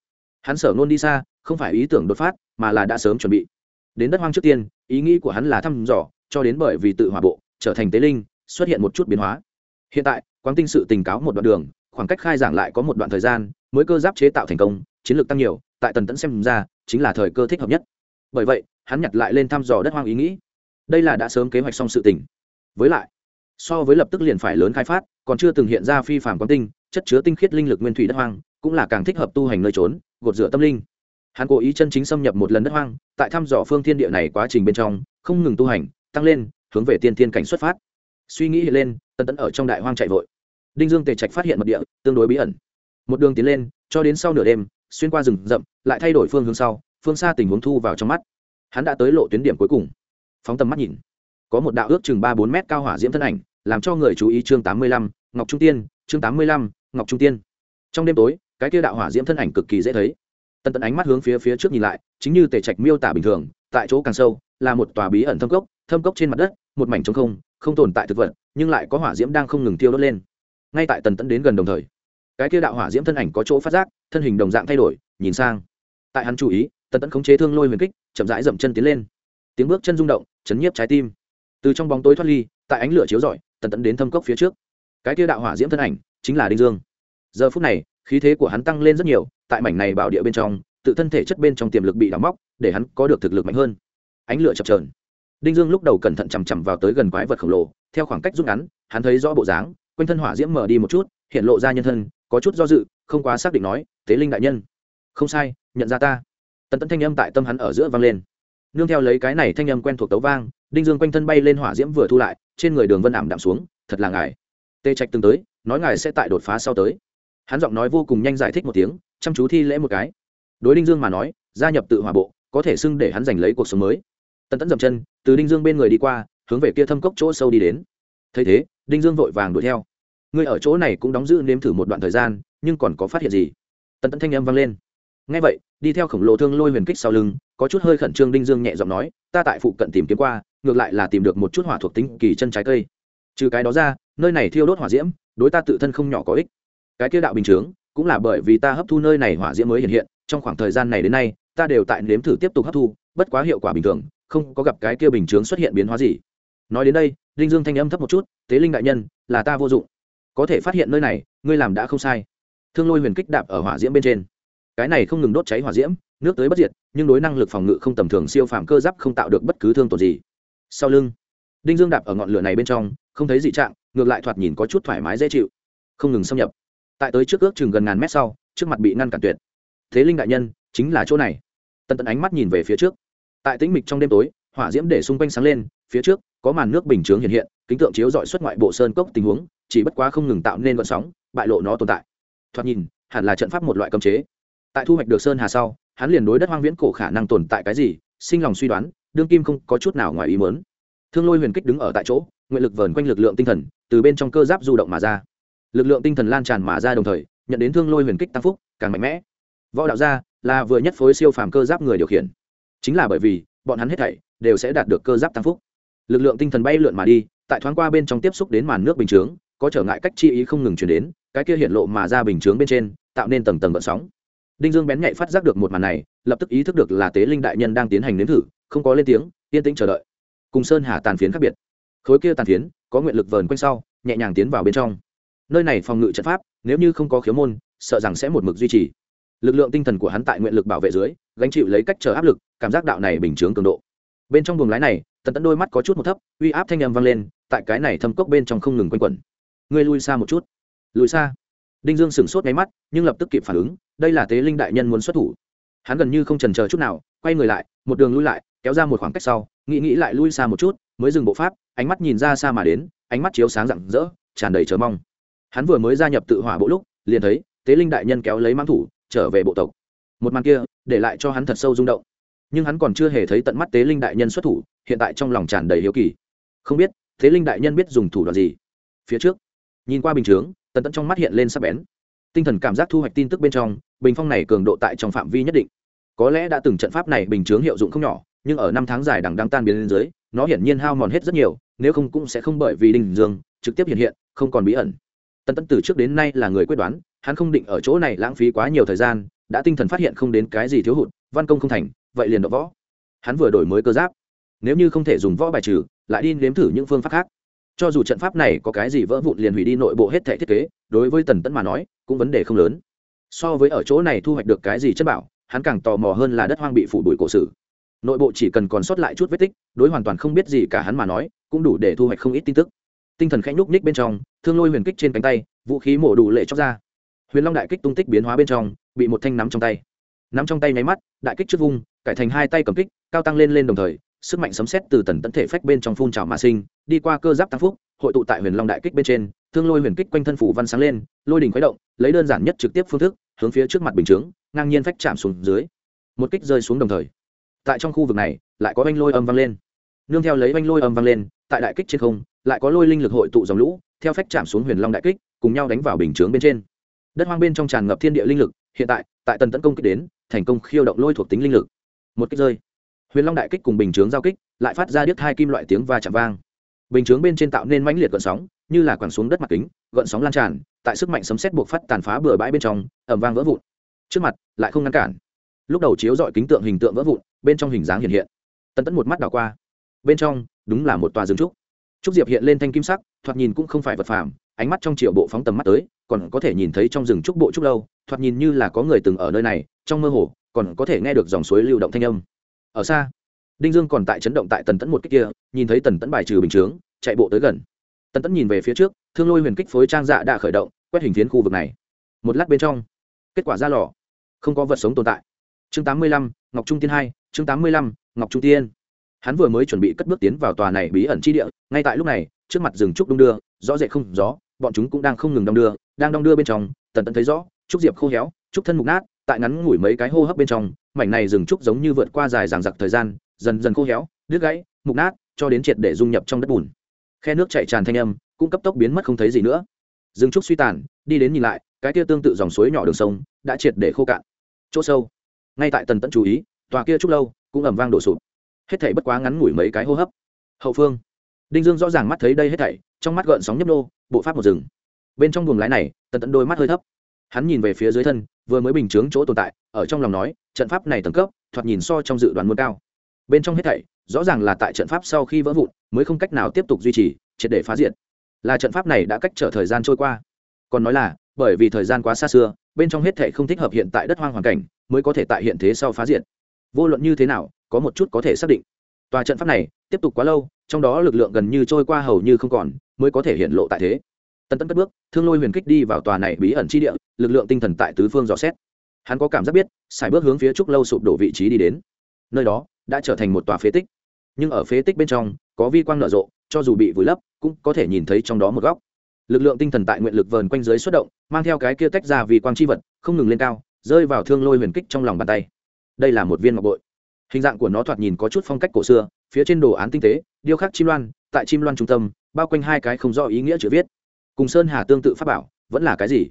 Hắn sở nôn đi xa, không phải ý tưởng đột phát, mà là đã sớm chuẩn bị đến đất hoang trước tiên, ý nghĩ của hắn là thăm dò, cho đến bởi vì tự hỏa bộ, trở thành tế linh, xuất hiện một chút biến hóa. Hiện tại, quang tinh sự tình cáo một đoạn đường, khoảng cách khai giảng lại có một đoạn thời gian, mới cơ giáp chế tạo thành công, chiến lược tăng nhiều, tại tần tẫn xem ra, chính là thời cơ thích hợp nhất. Bởi vậy, hắn nhặt lại lên thăm dò đất hoang ý nghĩ. Đây là đã sớm kế hoạch xong sự tình. Với lại, so với lập tức liền phải lớn khai phát, còn chưa từng hiện ra phi phạm quang tinh, chất chứa tinh khiết linh lực nguyên thủy đất hoang, cũng là càng thích hợp tu hành nơi trốn, gột rửa tâm linh hắn cố ý chân chính xâm nhập một lần đất hoang, tại thăm dò phương thiên địa này quá trình bên trong, không ngừng tu hành, tăng lên, hướng về tiên thiên cảnh xuất phát. Suy nghĩ lên, tần tẫn ở trong đại hoang chạy vội. Đinh dương tề trạch phát hiện mật địa, tương đối bí ẩn. Một đường tiến lên, cho đến sau nửa đêm, xuyên qua rừng rậm, lại thay đổi phương hướng sau, phương xa tình huống thu vào trong mắt. Hắn đã tới lộ tuyến điểm cuối cùng. Phóng tầm mắt nhìn, có một đạo ước chừng ba bốn mét cao hỏa diễm thân ảnh, làm cho người chú ý chương tám mươi lăm, ngọc trung tiên, chương tám mươi lăm, ngọc trung tiên. Trong đêm tối, cái kia đạo hỏa diễm thân ảnh cực kỳ dễ thấy tần tận ánh mắt hướng phía phía trước nhìn lại, chính như tề trạch miêu tả bình thường, tại chỗ càng sâu, là một tòa bí ẩn thâm cốc thâm cốc trên mặt đất, một mảnh trống không không tồn tại thực vật, nhưng lại có hỏa diễm đang không ngừng tiêu đốt lên. Ngay tại tần tẫn đến gần đồng thời, cái kia đạo hỏa diễm thân ảnh có chỗ phát giác, thân hình đồng dạng thay đổi, nhìn sang. Tại hắn chú ý, tần tẫn khống chế thương lôi huyền kích, chậm rãi dậm chân tiến lên. Tiếng bước chân rung động, chấn nhiếp trái tim. Từ trong bóng tối thoát ly, tại ánh lửa chiếu rọi, tần tẫn đến thâm cốc phía trước. Cái kia đạo hỏa diễm thân ảnh, chính là đinh dương. Giờ phút này khí thế của hắn tăng lên rất nhiều, tại mảnh này bảo địa bên trong, tự thân thể chất bên trong tiềm lực bị đóng móc, để hắn có được thực lực mạnh hơn. Ánh lửa chập trờn đinh dương lúc đầu cẩn thận chằm chằm vào tới gần quái vật khổng lồ, theo khoảng cách rút ngắn, hắn thấy rõ bộ dáng, quanh thân hỏa diễm mở đi một chút, hiện lộ ra nhân thân, có chút do dự, không quá xác định nói, tế linh đại nhân. Không sai, nhận ra ta. Tần tấn thanh âm tại tâm hắn ở giữa vang lên. Nương theo lấy cái này thanh âm quen thuộc tấu vang, đinh dương quanh thân bay lên hỏa diễm vừa thu lại, trên người đường vân ảm đạm xuống, thật là ngài. Tê trạch từng tới, nói ngài sẽ tại đột phá sau tới hắn giọng nói vô cùng nhanh giải thích một tiếng, chăm chú thi lễ một cái. Đối đinh dương mà nói, gia nhập tự hỏa bộ, có thể xưng để hắn giành lấy cuộc sống mới. Tần tẫn dậm chân, từ đinh dương bên người đi qua, hướng về kia thâm cốc chỗ sâu đi đến. Thấy thế, đinh dương vội vàng đuổi theo. Ngươi ở chỗ này cũng đóng giữ nếm thử một đoạn thời gian, nhưng còn có phát hiện gì? Tần tẫn thanh âm vang lên. Ngay vậy, đi theo khổng lồ thương lôi huyền kích sau lưng, có chút hơi khẩn trương đinh dương nhẹ giọng nói, ta tại phụ cận tìm kiếm qua, ngược lại là tìm được một chút hỏa thuộc tính kỳ chân trái cây. Trừ cái đó ra, nơi này thiêu đốt hỏa diễm, đối ta tự thân không nhỏ có ích cái kia đạo bình chướng cũng là bởi vì ta hấp thu nơi này hỏa diễm mới hiện hiện, trong khoảng thời gian này đến nay, ta đều tại nếm thử tiếp tục hấp thu, bất quá hiệu quả bình thường, không có gặp cái kia bình chướng xuất hiện biến hóa gì. Nói đến đây, đinh dương thanh âm thấp một chút, tế linh đại nhân, là ta vô dụng. Có thể phát hiện nơi này, ngươi làm đã không sai. Thương lôi huyền kích đạp ở hỏa diễm bên trên. Cái này không ngừng đốt cháy hỏa diễm, nước tới bất diệt, nhưng đối năng lực phòng ngự không tầm thường siêu phàm cơ giáp không tạo được bất cứ thương tổn gì. Sau lưng, đinh dương đạp ở ngọn lửa này bên trong, không thấy gì trạng, ngược lại thoạt nhìn có chút thoải mái dễ chịu, không ngừng xâm nhập tại tới trước ước chừng gần ngàn mét sau, trước mặt bị ngăn cản tuyệt. Thế linh đại nhân, chính là chỗ này. Tận tận ánh mắt nhìn về phía trước. Tại tĩnh mịch trong đêm tối, hỏa diễm để xung quanh sáng lên, phía trước, có màn nước bình chướng hiện hiện, kính tượng chiếu dọi xuất ngoại bộ sơn cốc tình huống, chỉ bất quá không ngừng tạo nên vận sóng, bại lộ nó tồn tại. Thoạt nhìn, hẳn là trận pháp một loại cấm chế. Tại thu hoạch được sơn hà sau, hắn liền đối đất hoang viễn cổ khả năng tồn tại cái gì, sinh lòng suy đoán, đương kim không có chút nào ngoài ý mớn thương lôi huyền kích đứng ở tại chỗ, nguyện lực vờn quanh lực lượng tinh thần, từ bên trong cơ giáp du động mà ra lực lượng tinh thần lan tràn mà ra đồng thời, nhận đến thương lôi huyền kích tăng phúc, càng mạnh mẽ. Võ đạo gia là vừa nhất phối siêu phàm cơ giáp người điều khiển. Chính là bởi vì, bọn hắn hết thảy đều sẽ đạt được cơ giáp tăng phúc. Lực lượng tinh thần bay lượn mà đi, tại thoáng qua bên trong tiếp xúc đến màn nước bình chướng, có trở ngại cách chi ý không ngừng chuyển đến, cái kia hiện lộ mà ra bình chướng bên trên, tạo nên tầng tầng vận sóng. Đinh dương bén nhạy phát giác được một màn này, lập tức ý thức được là tế linh đại nhân đang tiến hành nếm thử, không có lên tiếng, yên tĩnh chờ đợi. Cùng sơn hà tàn phiến khác biệt. Khối kia tàn phiến, có nguyện lực vờn quanh sau, nhẹ nhàng tiến vào bên trong nơi này phòng ngự trận pháp, nếu như không có khiếu môn, sợ rằng sẽ một mực duy trì. Lực lượng tinh thần của hắn tại nguyện lực bảo vệ dưới, gánh chịu lấy cách chờ áp lực, cảm giác đạo này bình chướng cường độ. Bên trong buồng lái này, tần tẫn đôi mắt có chút một thấp, uy áp thanh â m vang lên, tại cái này thâm cốc bên trong không ngừng quanh quẩn. Ngươi lui xa một chút. Lùi xa? Đinh dương sửng sốt nháy mắt, nhưng lập tức kịp phản ứng, đây là tế linh đại nhân muốn xuất thủ. Hắn gần như không trần chờ chút nào, quay người lại, một đường lui lại, kéo ra một khoảng cách sau, nghĩ nghĩ lại lui xa một chút, mới dừng bộ pháp, ánh mắt nhìn ra xa mà đến, ánh mắt chiếu sáng rạng rỡ, tràn đầy chờ mong hắn vừa mới gia nhập tự hỏa bộ lúc, liền thấy tế linh đại nhân kéo lấy mãng thủ, trở về bộ tộc. Một màn kia để lại cho hắn thật sâu rung động. Nhưng hắn còn chưa hề thấy tận mắt tế linh đại nhân xuất thủ, hiện tại trong lòng tràn đầy hiếu kỳ. Không biết tế linh đại nhân biết dùng thủ đoạn gì. Phía trước, nhìn qua bình chướng, tần tận trong mắt hiện lên sắc bén. Tinh thần cảm giác thu hoạch tin tức bên trong, bình phong này cường độ tại trong phạm vi nhất định. Có lẽ đã từng trận pháp này bình chướng hiệu dụng không nhỏ, nhưng ở năm tháng dài đằng đang tan biến lên dưới, nó hiển nhiên hao mòn hết rất nhiều, nếu không cũng sẽ không bởi vì đình dương trực tiếp hiện hiện, không còn bí ẩn tần tẫn từ trước đến nay là người quyết đoán, hắn không định ở chỗ này lãng phí quá nhiều thời gian, đã tinh thần phát hiện không đến cái gì thiếu hụt, văn công không thành, vậy liền đọ võ. Hắn vừa đổi mới cơ giáp. Nếu như không thể dùng võ bài trừ, lại đi nếm thử những phương pháp khác. Cho dù trận pháp này có cái gì vỡ vụn liền hủy đi nội bộ hết thể thiết kế, đối với tần tẫn mà nói, cũng vấn đề không lớn. So với ở chỗ này thu hoạch được cái gì chất bảo, hắn càng tò mò hơn là đất hoang bị phủ bụi cổ sử. Nội bộ chỉ cần còn sót lại chút vết tích, đối hoàn toàn không biết gì cả hắn mà nói, cũng đủ để thu hoạch không ít tin tức tinh thần khẽ nhúc nhích bên trong, thương lôi huyền kích trên cánh tay, vũ khí mổ đủ lệ chóc ra. Huyền long đại kích tung tích biến hóa bên trong, bị một thanh nắm trong tay. Nắm trong tay nháy mắt, đại kích trước vung, cải thành hai tay cầm kích, cao tăng lên lên đồng thời, sức mạnh sấm xét từ tần tấn thể phách bên trong phun trào mà sinh, đi qua cơ giáp tăng phúc, hội tụ tại huyền long đại kích bên trên, thương lôi huyền kích quanh thân phủ văn sáng lên, lôi đỉnh khuấy động, lấy đơn giản nhất trực tiếp phương thức, hướng phía trước mặt bình chướng, ngang nhiên phách chạm xuống dưới. Một kích rơi xuống đồng thời. Tại trong khu vực này, lại có oanh lôi âm vang lên. Nương theo lấy oanh lôi âm vang lên tại đại kích trên không, lại có lôi linh lực hội tụ dòng lũ, theo phách chạm xuống huyền long đại kích, cùng nhau đánh vào bình chướng bên trên. Đất hoang bên trong tràn ngập thiên địa linh lực, hiện tại tại tần tấn công kích đến, thành công khiêu động lôi thuộc tính linh lực. Một kích rơi. Huyền long đại kích cùng bình chướng giao kích, lại phát ra điếc hai kim loại tiếng va chạm vang. Bình chướng bên trên tạo nên mãnh liệt gợn sóng, như là quẳng xuống đất mặt kính, gợn sóng lan tràn, tại sức mạnh sấm xét buộc phát tàn phá bừa bãi bên trong ẩm vang vỡ vụn. Trước mặt, lại không ngăn cản. Lúc đầu chiếu dọi kính tượng hình tượng vỡ vụn, bên trong hình dáng hiện hiện. Tân tẫn một mắt đảo qua bên trong, đúng là một tòa rừng trúc. Trúc diệp hiện lên thanh kim sắc, thoạt nhìn cũng không phải vật phàm, ánh mắt trong triệu bộ phóng tầm mắt tới, còn có thể nhìn thấy trong rừng trúc bộ trúc lâu, thoạt nhìn như là có người từng ở nơi này, trong mơ hồ, còn có thể nghe được dòng suối lưu động thanh âm. Ở xa, đinh dương còn tại chấn động tại tần tẫn một cách kia, nhìn thấy tần tẫn bài trừ bình chướng, chạy bộ tới gần. Tần tẫn nhìn về phía trước, thương lôi huyền kích phối trang dạ đã khởi động, quét hình phiến khu vực này. Một lát bên trong, kết quả ra lò, không có vật sống tồn tại. Chương tám mươi lăm, ngọc trung tiên hai, chương tám mươi lăm, ngọc trung tiên hắn vừa mới chuẩn bị cất bước tiến vào tòa này bí ẩn chi địa, ngay tại lúc này, trước mặt rừng trúc đung đưa, rõ rệt không gió bọn chúng cũng đang không ngừng đong đưa, đang đong đưa bên trong, tần tẫn thấy rõ, trúc diệp khô héo, trúc thân mục nát, tại ngắn ngủi mấy cái hô hấp bên trong, mảnh này rừng trúc giống như vượt qua dài ràng giặc thời gian, dần dần khô héo, đứt gãy, mục nát, cho đến triệt để dung nhập trong đất bùn. Khe nước chạy tràn thanh âm, cũng cấp tốc biến mất không thấy gì nữa. Rừng trúc suy tàn, đi đến nhìn lại, cái kia tương tự dòng suối nhỏ đường sông, đã triệt để khô cạn. Chỗ sâu, ngay tại tần tẫn chú ý, tòa kia trúc lâu, cũng ẩm vang đổ sụp hết thảy bất quá ngắn ngủi mấy cái hô hấp. Hậu phương. Đinh dương rõ ràng mắt thấy đây hết thảy, trong mắt gợn sóng nhấp nô bộ pháp một rừng bên trong buồng lái này, tần tẫn đôi mắt hơi thấp. Hắn nhìn về phía dưới thân, vừa mới bình chướng chỗ tồn tại, ở trong lòng nói, trận pháp này tầng cấp, thoạt nhìn so trong dự đoán muốn cao. Bên trong hết thảy, rõ ràng là tại trận pháp sau khi vỡ vụn, mới không cách nào tiếp tục duy trì, triệt để phá diện là trận pháp này đã cách trở thời gian trôi qua. Còn nói là, bởi vì thời gian quá xa xưa, bên trong hết thảy không thích hợp hiện tại đất hoang hoàn cảnh, mới có thể tại hiện thế sau phá diện vô luận như thế nào, có một chút có thể xác định. Tòa trận pháp này, tiếp tục quá lâu, trong đó lực lượng gần như trôi qua hầu như không còn, mới có thể hiện lộ tại thế. Tân tân cất bước, thương lôi huyền kích đi vào tòa này bí ẩn chi địa, lực lượng tinh thần tại tứ phương dò xét. Hắn có cảm giác biết xài bước hướng phía trúc lâu sụp đổ vị trí đi đến. Nơi đó, đã trở thành một tòa phế tích. Nhưng ở phế tích bên trong, có vi quang nở rộ, cho dù bị vùi lấp, cũng có thể nhìn thấy trong đó một góc. Lực lượng tinh thần tại nguyện lực vờn quanh dưới xuất động, mang theo cái kia tách ra vì quang chi vật, không ngừng lên cao, rơi vào thương lôi huyền kích trong lòng bàn tay đây là một viên ngọc bội. Hình dạng của nó thoạt nhìn có chút phong cách cổ xưa, phía trên đồ án tinh tế, điêu khắc chim loan, tại chim loan trung tâm, bao quanh hai cái không rõ ý nghĩa chữ viết. Cùng sơn hà tương tự pháp bảo, vẫn là cái gì?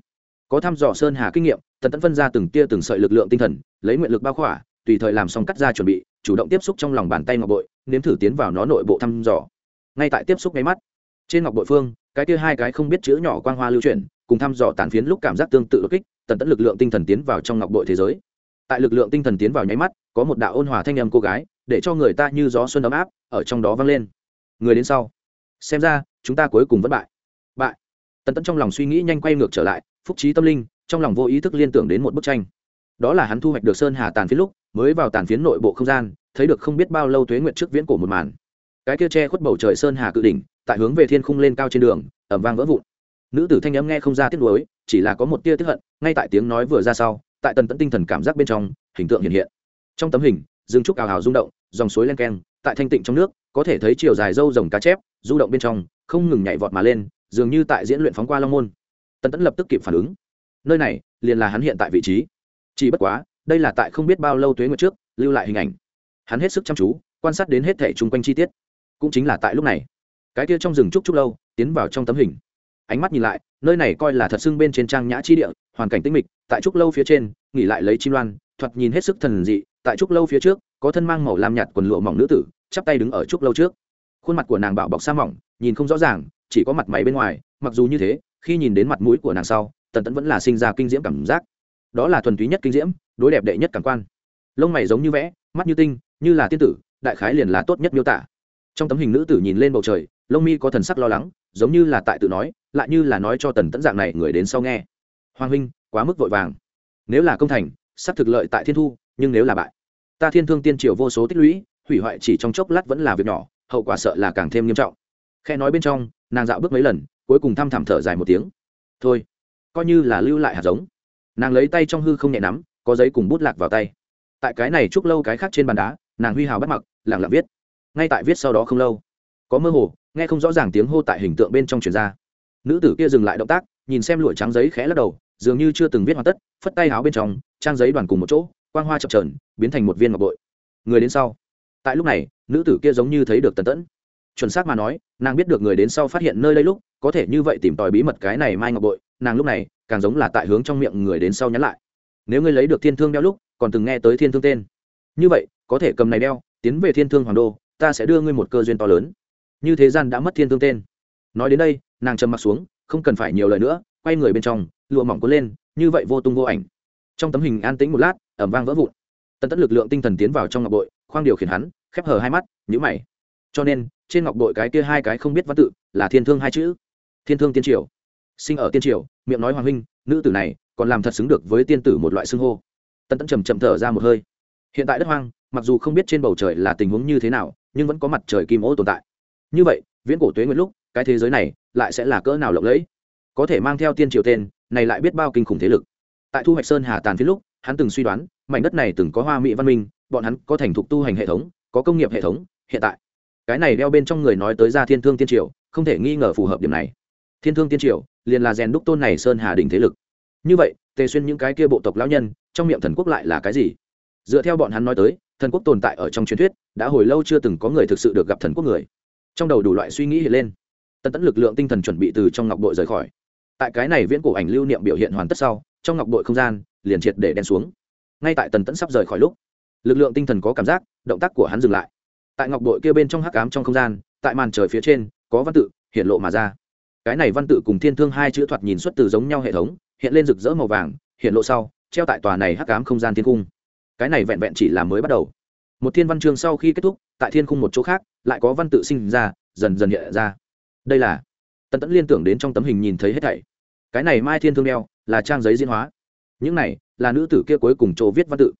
Có thăm dò sơn hà kinh nghiệm, tần tẫn phân ra từng tia từng sợi lực lượng tinh thần, lấy nguyện lực bao khỏa, tùy thời làm xong cắt ra chuẩn bị, chủ động tiếp xúc trong lòng bàn tay ngọc bội, nếm thử tiến vào nó nội bộ thăm dò. Ngay tại tiếp xúc ngay mắt, trên ngọc bội phương, cái tia hai cái không biết chữ nhỏ quang hoa lưu chuyển, cùng thăm dò tàn phiến lúc cảm giác tương tự đột kích, tần tẫn lực lượng tinh thần tiến vào trong ngọc bội thế giới tại lực lượng tinh thần tiến vào nháy mắt, có một đạo ôn hòa thanh âm cô gái, để cho người ta như gió xuân ấm áp, ở trong đó vang lên. Người đến sau. Xem ra, chúng ta cuối cùng vẫn bại. Bại. Tần tẫn trong lòng suy nghĩ nhanh quay ngược trở lại, phúc trí tâm linh, trong lòng vô ý thức liên tưởng đến một bức tranh. Đó là hắn thu hoạch được sơn hà tàn phiến lúc, mới vào tàn phiến nội bộ không gian, thấy được không biết bao lâu tuế nguyện trước viễn cổ một màn. Cái kia che khuất bầu trời sơn hà cự đỉnh, tại hướng về thiên khung lên cao trên đường ẩm vang vỡ vụn. Nữ tử thanh âm nghe không ra tiếc nuối, chỉ là có một tia tức hận, ngay tại tiếng nói vừa ra sau tại tần tẫn tinh thần cảm giác bên trong, hình tượng hiện hiện. Trong tấm hình rừng trúc ào ào rung động, dòng suối len keng, tại thanh tịnh trong nước, có thể thấy chiều dài dâu rồng cá chép, du động bên trong, không ngừng nhảy vọt mà lên, dường như tại diễn luyện phóng qua long môn. Tần tẫn lập tức kịp phản ứng. Nơi này, liền là hắn hiện tại vị trí. Chỉ bất quá, đây là tại không biết bao lâu tuế ngược trước, lưu lại hình ảnh. Hắn hết sức chăm chú, quan sát đến hết thể chung quanh chi tiết. Cũng chính là tại lúc này. Cái kia trong rừng trúc trúc lâu, tiến vào trong tấm hình ánh mắt nhìn lại, nơi này coi là thật xưng bên trên trang nhã chi địa, hoàn cảnh tĩnh mịch, tại trúc lâu phía trên, nghỉ lại lấy chim loan, thoạt nhìn hết sức thần dị, tại trúc lâu phía trước, có thân mang màu lam nhạt quần lụa mỏng nữ tử, chắp tay đứng ở trúc lâu trước. Khuôn mặt của nàng bảo bọc sa mỏng, nhìn không rõ ràng, chỉ có mặt máy bên ngoài, mặc dù như thế, khi nhìn đến mặt mũi của nàng sau, tần tẫn vẫn là sinh ra kinh diễm cảm giác. Đó là thuần túy nhất kinh diễm, đối đẹp đệ nhất cảm quan. Lông mày giống như vẽ, mắt như tinh, như là tiên tử, đại khái liền là tốt nhất miêu tả. Trong tấm hình nữ tử nhìn lên bầu trời, lông mi có thần sắc lo lắng giống như là tại tự nói, lại như là nói cho tần tẫn dạng này người đến sau nghe. Hoàng huynh, quá mức vội vàng. Nếu là công thành, sắp thực lợi tại thiên thu, nhưng nếu là bại, ta thiên thương tiên triều vô số tích lũy, hủy hoại chỉ trong chốc lát vẫn là việc nhỏ, hậu quả sợ là càng thêm nghiêm trọng. Khe nói bên trong, nàng dạo bước mấy lần, cuối cùng thăm thẳm thở dài một tiếng. Thôi, coi như là lưu lại hạt giống. Nàng lấy tay trong hư không nhẹ nắm, có giấy cùng bút lạc vào tay. Tại cái này chúc lâu cái khác trên bàn đá, nàng huy hào bắt mặc lẳng lặng viết. Ngay tại viết sau đó không lâu, có mơ hồ nghe không rõ ràng tiếng hô tại hình tượng bên trong truyền ra. Nữ tử kia dừng lại động tác, nhìn xem lụa trắng giấy khẽ lắc đầu, dường như chưa từng viết hoàn tất, phất tay áo bên trong, trang giấy đoàn cùng một chỗ, quang hoa chập trờn biến thành một viên ngọc bội. Người đến sau. Tại lúc này, nữ tử kia giống như thấy được tần tẫn. Chuẩn xác mà nói, nàng biết được người đến sau phát hiện nơi đây lúc, có thể như vậy tìm tòi bí mật cái này mai ngọc bội, nàng lúc này càng giống là tại hướng trong miệng người đến sau nhắn lại. Nếu ngươi lấy được thiên thương đeo lúc, còn từng nghe tới thiên thương tên. Như vậy, có thể cầm này đeo, tiến về thiên thương hoàng đô, ta sẽ đưa ngươi một cơ duyên to lớn như thế gian đã mất thiên thương tên. Nói đến đây, nàng trầm m ặ t xuống, không cần phải nhiều lời nữa, quay người bên trong, lụa mỏng cuốn lên, như vậy vô tung vô ảnh. Trong tấm hình an tĩnh một lát, ẩm vang vỡ vụn. Tần tất lực lượng tinh thần tiến vào trong ngọc bội, khoang điều khiển hắn, khép hờ hai mắt nhữ mày. Cho nên, trên ngọc bội cái kia hai cái không biết văn tự, là thiên thương hai chữ. Thiên thương tiên triều. Sinh ở tiên triều, miệng nói hoàng huynh, nữ tử này còn làm thật xứng được với tiên tử một loại xưng hô. Tân tẫn trầm chậm thở ra một hơi. Hiện tại đất hoang, mặc dù không biết trên bầu trời là tình huống như thế nào, nhưng vẫn có mặt trời kim ô tồn tại như vậy, viễn cổ tuế nguyệt lúc, cái thế giới này lại sẽ là cỡ nào lộng lẫy? Có thể mang theo tiên triều tên, này lại biết bao kinh khủng thế lực. Tại thu hoạch sơn hà tàn phía lúc, hắn từng suy đoán, mảnh đất này từng có hoa mỹ văn minh, bọn hắn có thành thục tu hành hệ thống, có công nghiệp hệ thống, hiện tại. Cái này đeo bên trong người nói tới ra thiên thương tiên triều, không thể nghi ngờ phù hợp điểm này. Thiên thương tiên triều, liền là rèn đúc tôn này sơn hà đình thế lực. Như vậy, tề xuyên những cái kia bộ tộc lão nhân, trong miệng thần quốc lại là cái gì? Dựa theo bọn hắn nói tới, thần quốc tồn tại ở trong truyền thuyết, đã hồi lâu chưa từng có người thực sự được gặp thần quốc người trong đầu đủ loại suy nghĩ hiện lên. Tần tẫn lực lượng tinh thần chuẩn bị từ trong ngọc bội rời khỏi. Tại cái này viễn cổ ảnh lưu niệm biểu hiện hoàn tất sau, trong ngọc bội không gian liền triệt để đen xuống. Ngay tại tần tẫn sắp rời khỏi lúc, lực lượng tinh thần có cảm giác, động tác của hắn dừng lại. Tại ngọc bội kia bên trong hắc ám trong không gian, tại màn trời phía trên, có văn tự hiện lộ mà ra. Cái này văn tự cùng thiên thương hai chữ thoạt nhìn xuất từ giống nhau hệ thống, hiện lên rực rỡ màu vàng hiện lộ sau, treo tại tòa này hắc ám không gian thiên cung. Cái này vẹn vẹn chỉ là mới bắt đầu. Một thiên văn chương sau khi kết thúc, tại thiên cung một chỗ khác lại có văn tự sinh ra, dần dần hiện ra. Đây là, tần tẫn liên tưởng đến trong tấm hình nhìn thấy hết thảy. Cái này mai thiên thương đeo là trang giấy diễn hóa. Những này là nữ tử kia cuối cùng chỗ viết văn tự.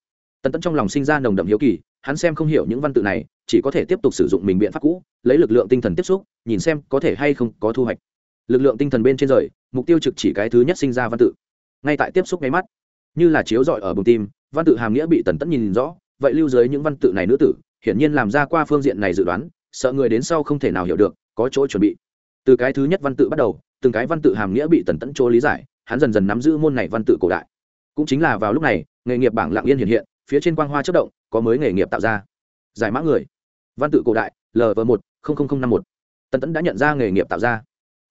Tần tẫn trong lòng sinh ra nồng đậm hiếu kỳ, hắn xem không hiểu những văn tự này, chỉ có thể tiếp tục sử dụng mình biện pháp cũ, lấy lực lượng tinh thần tiếp xúc, nhìn xem có thể hay không có thu hoạch. Lực lượng tinh thần bên trên rời, mục tiêu trực chỉ cái thứ nhất sinh ra văn tự. Ngay tại tiếp xúc ngay mắt, như là chiếu rọi ở bùng tim, văn tự hàm nghĩa bị tần tẫn nhìn rõ, vậy lưu dưới những văn tự này nữ tử hiển nhiên làm ra qua phương diện này dự đoán, sợ người đến sau không thể nào hiểu được, có chỗ chuẩn bị. Từ cái thứ nhất văn tự bắt đầu, từng cái văn tự hàm nghĩa bị tần tẫn chỗ lý giải, hắn dần dần nắm giữ môn này văn tự cổ đại. Cũng chính là vào lúc này, nghề nghiệp bảng lạng yên hiện hiện, phía trên quang hoa chất động, có mới nghề nghiệp tạo ra. Giải mã người. Văn tự cổ đại lv một năm một. Tần tẫn đã nhận ra nghề nghiệp tạo ra.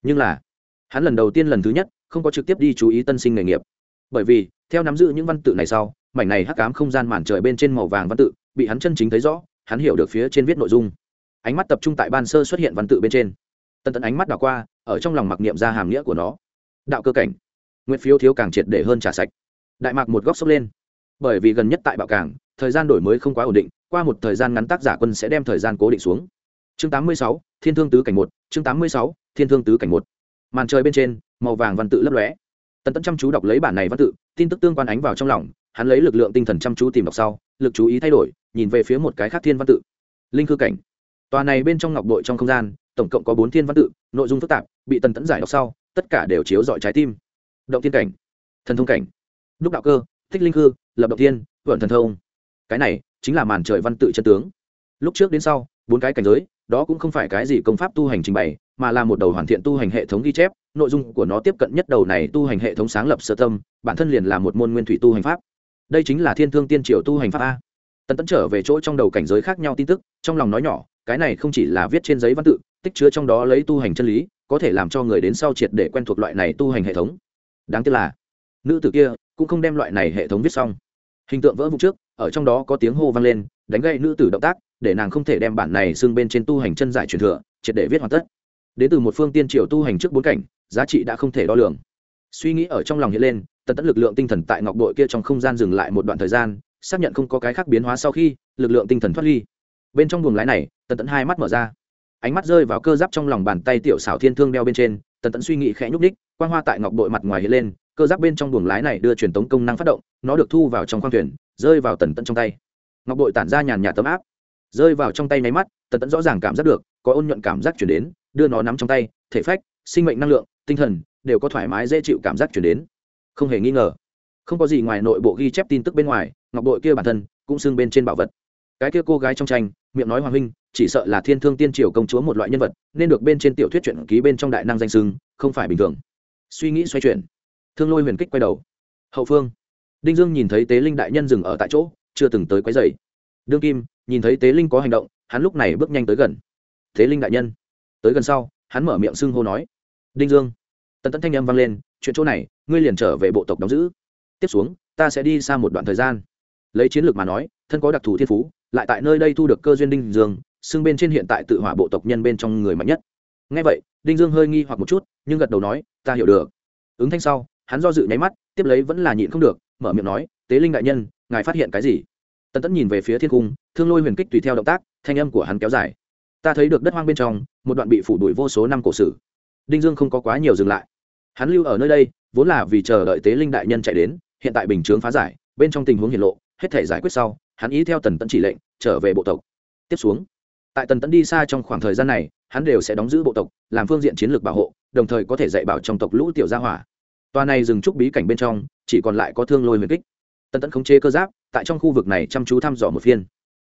Nhưng là, hắn lần đầu tiên lần thứ nhất, không có trực tiếp đi chú ý tân sinh nghề nghiệp. Bởi vì, theo nắm giữ những văn tự này sau, mảnh này hắc cám không gian màn trời bên trên màu vàng văn tự, bị hắn chân chính thấy rõ hắn hiểu được phía trên viết nội dung. Ánh mắt tập trung tại ban sơ xuất hiện văn tự bên trên. Tần tận ánh mắt đảo qua ở trong lòng mặc niệm ra hàm nghĩa của nó. Đạo cơ cảnh. Nguyện phiếu thiếu càng triệt để hơn trả sạch. Đại mạc một góc sốc lên. Bởi vì gần nhất tại bạo cảng thời gian đổi mới không quá ổn định qua một thời gian ngắn tác giả quân sẽ đem thời gian cố định xuống. Chương 86, thiên thương tứ cảnh một chương 86, thiên thương tứ cảnh một. Màn trời bên trên màu vàng văn tự lấp lóe. Tần tẫn chăm chú đọc lấy bản này văn tự tin tức tương quan ánh vào trong lòng hắn lấy lực lượng tinh thần chăm chú tìm đọc sau lực chú ý thay đổi nhìn về phía một cái khác thiên văn tự. Linh cư cảnh. Tòa này bên trong ngọc đội trong không gian, tổng cộng có bốn thiên văn tự, nội dung phức tạp, bị tần tẫn giải đọc sau, tất cả đều chiếu dọi trái tim. Động thiên cảnh. Thần thông cảnh. Đúc đạo cơ, thích linh cư, lập động thiên vận thần thông. Cái này chính là màn trời văn tự chân tướng. Lúc trước đến sau, bốn cái cảnh giới, đó cũng không phải cái gì công pháp tu hành trình bày, mà là một đầu hoàn thiện tu hành hệ thống ghi chép, nội dung của nó tiếp cận nhất đầu này tu hành hệ thống sáng lập sơ tâm, bản thân liền là một môn nguyên thủy tu hành pháp. Đây chính là thiên thương tiên triều tu hành pháp a tần tẫn trở về chỗ trong đầu cảnh giới khác nhau tin tức, trong lòng nói nhỏ, cái này không chỉ là viết trên giấy văn tự, tích chứa trong đó lấy tu hành chân lý, có thể làm cho người đến sau triệt để quen thuộc loại này tu hành hệ thống. Đáng tiếc là, nữ tử kia cũng không đem loại này hệ thống viết xong. Hình tượng vỡ vụ trước, ở trong đó có tiếng hô vang lên, đánh gây nữ tử động tác, để nàng không thể đem bản này xưng bên trên tu hành chân giải truyền thừa, triệt để viết hoàn tất. Đến từ một phương tiên triều tu hành trước bốn cảnh, giá trị đã không thể đo lường. Suy nghĩ ở trong lòng hiện lên, tần tẫn lực lượng tinh thần tại ngọc đội kia trong không gian dừng lại một đoạn thời gian xác nhận không có cái khác biến hóa sau khi lực lượng tinh thần thoát ly. Bên trong buồng lái này, tần tẫn hai mắt mở ra. Ánh mắt rơi vào cơ giáp trong lòng bàn tay tiểu xảo thiên thương đeo bên trên, tần tẫn suy nghĩ khẽ nhúc ních quang hoa tại ngọc đội mặt ngoài hiện lên, cơ giáp bên trong buồng lái này đưa truyền tống công năng phát động, nó được thu vào trong khoang thuyền, rơi vào tần tẫn trong tay. Ngọc đội tản ra nhàn nhạt tấm áp. Rơi vào trong tay nháy mắt, tần tẫn rõ ràng cảm giác được, có ôn nhuận cảm giác chuyển đến, đưa nó nắm trong tay, thể phách, sinh mệnh năng lượng, tinh thần, đều có thoải mái dễ chịu cảm giác chuyển đến. Không hề nghi ngờ. Không có gì ngoài nội bộ ghi chép tin tức bên ngoài ngọc bội kia bản thân cũng xưng bên trên bảo vật. Cái kia cô gái trong tranh, miệng nói hoàng huynh, chỉ sợ là thiên thương tiên triều công chúa một loại nhân vật, nên được bên trên tiểu thuyết truyện ký bên trong đại năng danh sưng không phải bình thường. Suy nghĩ xoay chuyển, thương lôi huyền kích quay đầu. Hậu phương, đinh dương nhìn thấy tế linh đại nhân dừng ở tại chỗ, chưa từng tới quấy dày đương kim, nhìn thấy tế linh có hành động, hắn lúc này bước nhanh tới gần. Tế linh đại nhân, tới gần sau, hắn mở miệng xưng hô nói. Đinh dương, tần tấn thanh âm vang lên, chuyện chỗ này, ngươi liền trở về bộ tộc đóng giữ. Tiếp xuống, ta sẽ đi xa một đoạn thời gian lấy chiến lược mà nói, thân có đặc thù thiên phú, lại tại nơi đây thu được cơ duyên đinh dương, xưng bên trên hiện tại tự hỏa bộ tộc nhân bên trong người mạnh nhất. Ngay vậy, đinh dương hơi nghi hoặc một chút, nhưng gật đầu nói, ta hiểu được. Ứng thanh sau, hắn do dự nháy mắt, tiếp lấy vẫn là nhịn không được, mở miệng nói, tế linh đại nhân, ngài phát hiện cái gì? Tần tẫn nhìn về phía thiên cung, thương lôi huyền kích tùy theo động tác, thanh âm của hắn kéo dài. Ta thấy được đất hoang bên trong, một đoạn bị phủ đuổi vô số năm cổ sử. Đinh dương không có quá nhiều dừng lại. Hắn lưu ở nơi đây, vốn là vì chờ đợi tế linh đại nhân chạy đến, hiện tại bình chướng phá giải, bên trong tình huống hiển lộ hết thể giải quyết sau, hắn ý theo tần tẫn chỉ lệnh, trở về bộ tộc. Tiếp xuống, tại tần tẫn đi xa trong khoảng thời gian này, hắn đều sẽ đóng giữ bộ tộc, làm phương diện chiến lược bảo hộ, đồng thời có thể dạy bảo trong tộc lũ tiểu gia hỏa. Tòa này dừng trúc bí cảnh bên trong, chỉ còn lại có thương lôi huyền kích. Tần tẫn khống chế cơ giáp, tại trong khu vực này chăm chú thăm dò một phiên.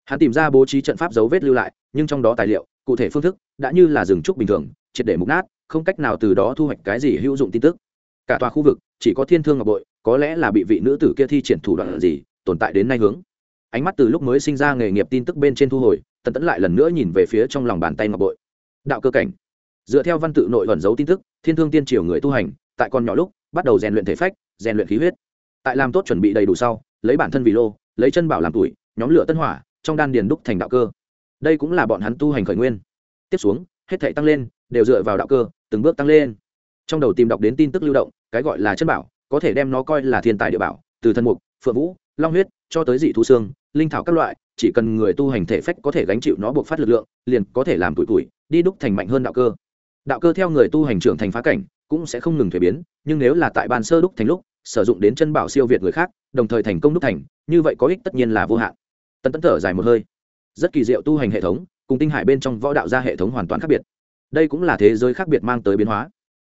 Hắn tìm ra bố trí trận pháp dấu vết lưu lại, nhưng trong đó tài liệu, cụ thể phương thức, đã như là rừng trúc bình thường, triệt để mục nát, không cách nào từ đó thu hoạch cái gì hữu dụng tin tức. Cả tòa khu vực, chỉ có thiên thương ngọc bội, có lẽ là bị vị nữ tử kia thi triển thủ đoạn gì tồn tại đến nay hướng. Ánh mắt từ lúc mới sinh ra nghề nghiệp tin tức bên trên thu hồi, tần tẫn lại lần nữa nhìn về phía trong lòng bàn tay ngọc bội. Đạo cơ cảnh. Dựa theo văn tự nội ẩn dấu tin tức, thiên thương tiên triều người tu hành, tại con nhỏ lúc, bắt đầu rèn luyện thể phách, rèn luyện khí huyết. Tại làm tốt chuẩn bị đầy đủ sau, lấy bản thân vì lô, lấy chân bảo làm tuổi, nhóm lửa tân hỏa, trong đan điền đúc thành đạo cơ. Đây cũng là bọn hắn tu hành khởi nguyên. Tiếp xuống, hết thể tăng lên, đều dựa vào đạo cơ, từng bước tăng lên. Trong đầu tìm đọc đến tin tức lưu động, cái gọi là chân bảo, có thể đem nó coi là thiên tài địa bảo, từ thân mục, phượng vũ long huyết, cho tới dị thu xương, linh thảo các loại, chỉ cần người tu hành thể phách có thể gánh chịu nó buộc phát lực lượng, liền có thể làm tuổi tuổi, đi đúc thành mạnh hơn đạo cơ. Đạo cơ theo người tu hành trưởng thành phá cảnh, cũng sẽ không ngừng thuế biến, nhưng nếu là tại ban sơ đúc thành lúc, sử dụng đến chân bảo siêu việt người khác, đồng thời thành công đúc thành, như vậy có ích tất nhiên là vô hạn. Tân tấn thở dài một hơi. Rất kỳ diệu tu hành hệ thống, cùng tinh hải bên trong võ đạo ra hệ thống hoàn toàn khác biệt. Đây cũng là thế giới khác biệt mang tới biến hóa.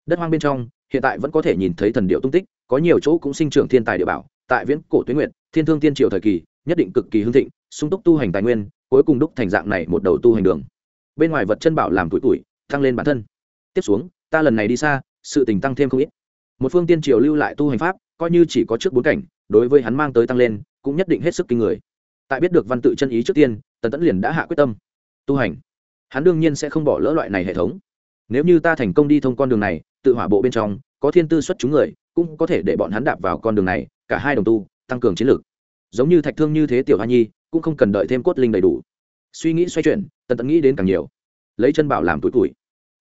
Đất hoang bên trong, hiện tại vẫn có thể nhìn thấy thần điệu tung tích, có nhiều chỗ cũng sinh trưởng thiên tài địa bảo tại viễn cổ tuyến nguyện thiên thương tiên triều thời kỳ, nhất định cực kỳ hưng thịnh, sung túc tu hành tài nguyên, cuối cùng đúc thành dạng này một đầu tu hành đường. Bên ngoài vật chân bảo làm tuổi tuổi, tăng lên bản thân. Tiếp xuống, ta lần này đi xa, sự tình tăng thêm không ít. Một phương tiên triều lưu lại tu hành pháp, coi như chỉ có trước bốn cảnh, đối với hắn mang tới tăng lên, cũng nhất định hết sức kinh người. Tại biết được văn tự chân ý trước tiên, tần tẫn liền đã hạ quyết tâm. Tu hành. Hắn đương nhiên sẽ không bỏ lỡ loại này hệ thống. Nếu như ta thành công đi thông con đường này, tự hỏa bộ bên trong, có thiên tư xuất chúng người, cũng có thể để bọn hắn đạp vào con đường này cả hai đồng tu tăng cường chiến lược. Giống như thạch thương như thế tiểu hoa nhi cũng không cần đợi thêm cốt linh đầy đủ. Suy nghĩ xoay chuyển tần tẫn nghĩ đến càng nhiều. Lấy chân bảo làm tuổi tuổi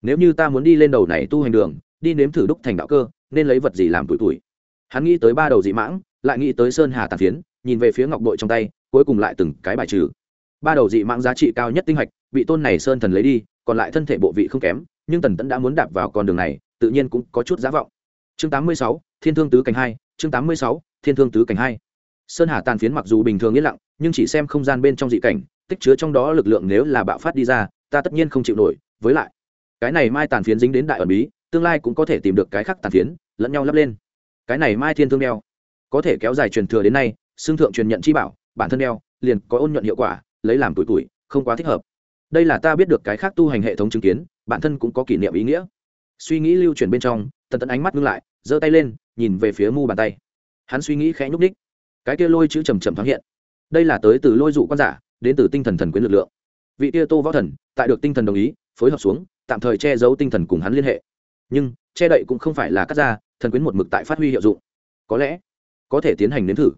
nếu như ta muốn đi lên đầu này tu hành đường đi nếm thử đúc thành đạo cơ nên lấy vật gì làm tuổi tuổi hắn nghĩ tới ba đầu dị mãng lại nghĩ tới sơn hà tàn phiến nhìn về phía ngọc bội trong tay cuối cùng lại từng cái bài trừ. Ba đầu dị mãng giá trị cao nhất tinh hạch bị tôn này sơn thần lấy đi còn lại thân thể bộ vị không kém nhưng tần tẫn đã muốn đạp vào con đường này tự nhiên cũng có chút giá vọng. Chương 86, thiên thương tứ cảnh hai chương 86, thiên thương tứ cảnh hai. Sơn hà tàn phiến mặc dù bình thường yên lặng, nhưng chỉ xem không gian bên trong dị cảnh, tích chứa trong đó lực lượng nếu là bạo phát đi ra, ta tất nhiên không chịu nổi. Với lại, cái này mai tàn phiến dính đến đại ẩn bí, tương lai cũng có thể tìm được cái khác tàn phiến, lẫn nhau lắp lên. Cái này mai thiên thương đeo, có thể kéo dài truyền thừa đến nay, xương thượng truyền nhận chi bảo, bản thân đeo, liền có ôn nhuận hiệu quả, lấy làm tuổi tuổi, không quá thích hợp. Đây là ta biết được cái khác tu hành hệ thống chứng kiến, bản thân cũng có kỷ niệm ý nghĩa. Suy nghĩ lưu truyền bên trong, tần tần ánh mắt ngưng lại, giơ tay lên, nhìn về phía mu bàn tay hắn suy nghĩ khẽ nhúc ních cái kia lôi chữ trầm trầm thoáng hiện. Đây là tới từ lôi dụ quan giả, đến từ tinh thần thần quyến lực lượng. Vị kia tô võ thần, tại được tinh thần đồng ý, phối hợp xuống, tạm thời che giấu tinh thần cùng hắn liên hệ. Nhưng, che đậy cũng không phải là cắt ra, thần quyến một mực tại phát huy hiệu dụng. Có lẽ, có thể tiến hành nếm thử.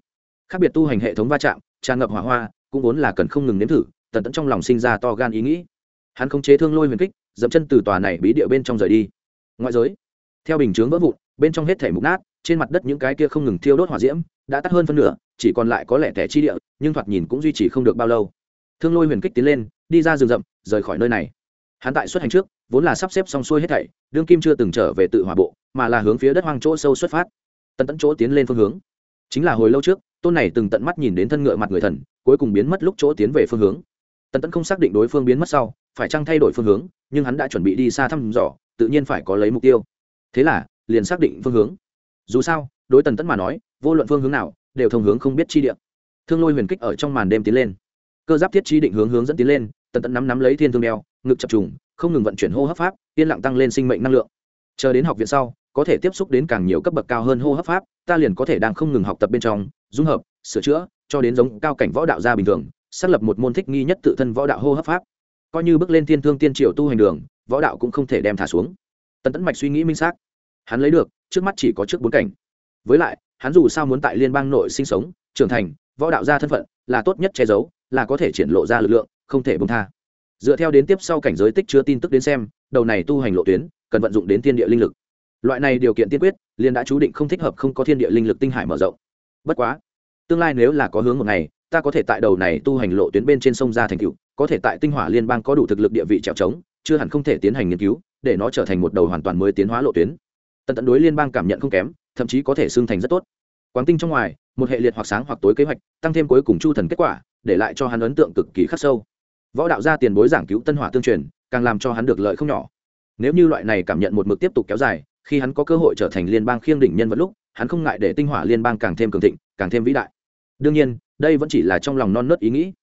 Khác biệt tu hành hệ thống va chạm, tràn ngập hỏa hoa, cũng vốn là cần không ngừng nếm thử, tần tẫn trong lòng sinh ra to gan ý nghĩ. Hắn không chế thương lôi huyền kích dẫm chân từ tòa này bí địa bên trong rời đi. Ngoại giới, theo bình chướng vỡ vụn, bên trong hết thể mục nát trên mặt đất những cái kia không ngừng thiêu đốt hỏa diễm, đã tắt hơn phân nửa, chỉ còn lại có lẻ tẻ chi địa, nhưng thoạt nhìn cũng duy trì không được bao lâu. Thương lôi huyền kích tiến lên, đi ra rừng rậm, rời khỏi nơi này. Hắn tại xuất hành trước, vốn là sắp xếp xong xuôi hết thảy, đương kim chưa từng trở về tự hỏa bộ, mà là hướng phía đất hoang chỗ sâu xuất phát. Tận tận chỗ tiến lên phương hướng. Chính là hồi lâu trước, tôn này từng tận mắt nhìn đến thân ngựa mặt người thần, cuối cùng biến mất lúc chỗ tiến về phương hướng. Tần tẫn không xác định đối phương biến mất sau, phải chăng thay đổi phương hướng, nhưng hắn đã chuẩn bị đi xa thăm dò, tự nhiên phải có lấy mục tiêu. Thế là, liền xác định phương hướng dù sao, đối tần tẫn mà nói, vô luận phương hướng nào, đều thông hướng không biết chi địa. Thương lôi huyền kích ở trong màn đêm tiến lên. Cơ giáp thiết chi định hướng hướng dẫn tiến lên, tần tẫn nắm nắm lấy thiên thương đeo, ngực chập trùng, không ngừng vận chuyển hô hấp pháp, yên lặng tăng lên sinh mệnh năng lượng. Chờ đến học viện sau, có thể tiếp xúc đến càng nhiều cấp bậc cao hơn hô hấp pháp, ta liền có thể đang không ngừng học tập bên trong, dung hợp, sửa chữa, cho đến giống cao cảnh võ đạo gia bình thường, xác lập một môn thích nghi nhất tự thân võ đạo hô hấp pháp. Coi như bước lên thiên thương tiên triều tu hành đường, võ đạo cũng không thể đem thả xuống. Tần tẫn mạch suy nghĩ minh xác. Hắn lấy được trước mắt chỉ có trước bốn cảnh. Với lại, hắn dù sao muốn tại liên bang nội sinh sống, trưởng thành, võ đạo gia thân phận, là tốt nhất che giấu, là có thể triển lộ ra lực lượng, không thể bông tha. Dựa theo đến tiếp sau cảnh giới tích chứa tin tức đến xem, đầu này tu hành lộ tuyến, cần vận dụng đến thiên địa linh lực. Loại này điều kiện tiên quyết liên đã chú định không thích hợp không có thiên địa linh lực tinh hải mở rộng. Bất quá, tương lai nếu là có hướng một ngày, ta có thể tại đầu này tu hành lộ tuyến bên trên sông ra thành cựu có thể tại tinh hỏa liên bang có đủ thực lực địa vị trèo trống, chưa hẳn không thể tiến hành nghiên cứu, để nó trở thành một đầu hoàn toàn mới tiến hóa lộ tuyến tận tận đối liên bang cảm nhận không kém, thậm chí có thể xưng thành rất tốt. Quáng tinh trong ngoài, một hệ liệt hoặc sáng hoặc tối kế hoạch, tăng thêm cuối cùng chu thần kết quả, để lại cho hắn ấn tượng cực kỳ khắc sâu. Võ đạo gia tiền bối giảng cứu tân hỏa tương truyền, càng làm cho hắn được lợi không nhỏ. Nếu như loại này cảm nhận một mực tiếp tục kéo dài, khi hắn có cơ hội trở thành liên bang khiêng đỉnh nhân vật lúc, hắn không ngại để tinh hỏa liên bang càng thêm cường thịnh, càng thêm vĩ đại. Đương nhiên, đây vẫn chỉ là trong lòng non nớt ý nghĩ.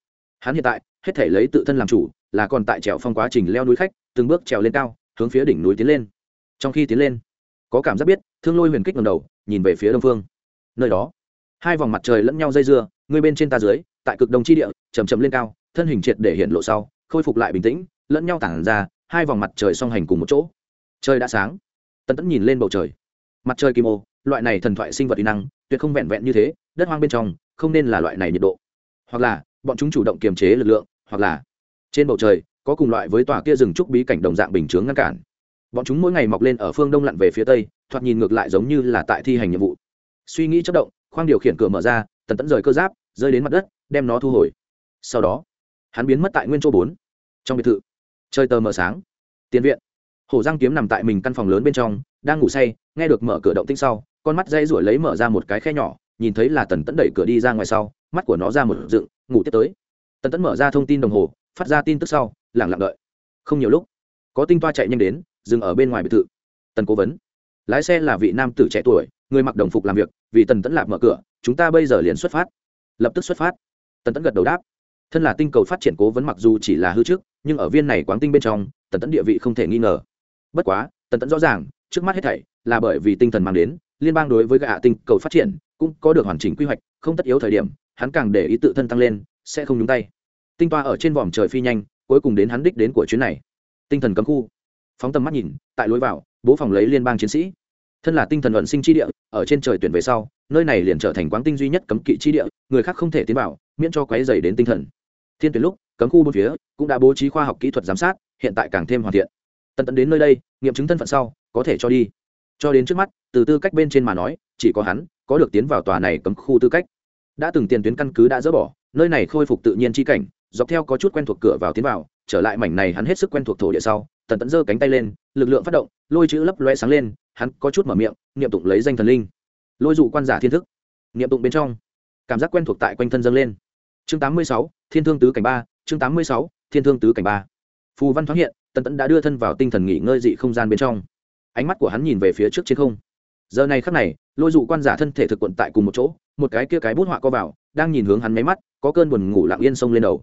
Hắn hiện tại, hết thể lấy tự thân làm chủ, là còn tại trèo phong quá trình leo núi khách, từng bước trèo lên cao, hướng phía đỉnh núi tiến lên. Trong khi tiến lên có cảm giác biết, thương lôi huyền kích ngầm đầu, nhìn về phía đông phương. Nơi đó, hai vòng mặt trời lẫn nhau dây dưa, người bên trên ta dưới, tại cực đông chi địa chầm chầm lên cao, thân hình triệt để hiện lộ sau, khôi phục lại bình tĩnh, lẫn nhau tản ra, hai vòng mặt trời song hành cùng một chỗ. Trời đã sáng. Tần tẫn nhìn lên bầu trời. Mặt trời kim ô loại này thần thoại sinh vật y năng, tuyệt không vẹn vẹn như thế, đất hoang bên trong, không nên là loại này nhiệt độ. Hoặc là, bọn chúng chủ động kiềm chế lực lượng, hoặc là, trên bầu trời, có cùng loại với tòa kia rừng trúc bí cảnh đồng dạng bình chướng ngăn cản bọn chúng mỗi ngày mọc lên ở phương đông lặn về phía tây, thoạt nhìn ngược lại giống như là tại thi hành nhiệm vụ. Suy nghĩ chất động, khoang điều khiển cửa mở ra, tần tẫn rời cơ giáp, rơi đến mặt đất, đem nó thu hồi. Sau đó, hắn biến mất tại nguyên chỗ bốn. Trong biệt thự chơi tờ mờ sáng. Tiền viện hổ giang kiếm nằm tại mình căn phòng lớn bên trong, đang ngủ say, nghe được mở cửa động tinh sau, con mắt dây rủi lấy mở ra một cái khe nhỏ, nhìn thấy là tần tẫn đẩy cửa đi ra ngoài sau, mắt của nó ra một dựng, ngủ tiếp tới. Tần tẫn mở ra thông tin đồng hồ, phát ra tin tức sau, lẳng lặng đợi. Không nhiều lúc, có tinh toa chạy nhanh đến dừng ở bên ngoài biệt thự. Tần cố vấn, lái xe là vị nam tử trẻ tuổi, người mặc đồng phục làm việc, vì tần tẫn lạp mở cửa, chúng ta bây giờ liền xuất phát. Lập tức xuất phát. Tần tẫn gật đầu đáp. Thân là tinh cầu phát triển cố vấn mặc dù chỉ là hư trước, nhưng ở viên này quán tinh bên trong, tần tẫn địa vị không thể nghi ngờ. Bất quá, tần tẫn rõ ràng, trước mắt hết thảy là bởi vì tinh thần mang đến, liên bang đối với gạ tinh cầu phát triển cũng có được hoàn chỉnh quy hoạch, không tất yếu thời điểm, hắn càng để ý tự thân tăng lên, sẽ không nhúng tay. Tinh toa ở trên vòm trời phi nhanh, cuối cùng đến hắn đích đến của chuyến này. Tinh thần cấm khu phóng tầm mắt nhìn, tại lối vào, bố phòng lấy liên bang chiến sĩ. Thân là tinh thần luận sinh chi địa, ở trên trời tuyển về sau, nơi này liền trở thành quán tinh duy nhất cấm kỵ chi địa, người khác không thể tiến vào, miễn cho quấy dày đến tinh thần. Thiên tuyển lúc, cấm khu bốn phía, cũng đã bố trí khoa học kỹ thuật giám sát, hiện tại càng thêm hoàn thiện. Tận tận đến nơi đây, nghiệm chứng thân phận sau, có thể cho đi. Cho đến trước mắt, từ tư cách bên trên mà nói, chỉ có hắn, có được tiến vào tòa này cấm khu tư cách. Đã từng tiền tuyến căn cứ đã dỡ bỏ, nơi này khôi phục tự nhiên chi cảnh, dọc theo có chút quen thuộc cửa vào tiến vào, trở lại mảnh này hắn hết sức quen thuộc thổ địa sau tần tẫn giơ cánh tay lên, lực lượng phát động, lôi chữ lấp loe sáng lên, hắn có chút mở miệng, niệm tụng lấy danh thần linh. Lôi dụ quan giả thiên thức, niệm tụng bên trong. Cảm giác quen thuộc tại quanh thân dâng lên. Chương tám mươi sáu, thiên thương tứ cảnh ba, chương tám mươi sáu, thiên thương tứ cảnh ba. Phù văn thoáng hiện, tần tẫn đã đưa thân vào tinh thần nghỉ ngơi dị không gian bên trong. Ánh mắt của hắn nhìn về phía trước trên không. Giờ này khắc này, lôi dụ quan giả thân thể thực quận tại cùng một chỗ, một cái kia cái bút họa co vào, đang nhìn hướng hắn máy mắt, có cơn buồn ngủ lặng yên sông lên đầu.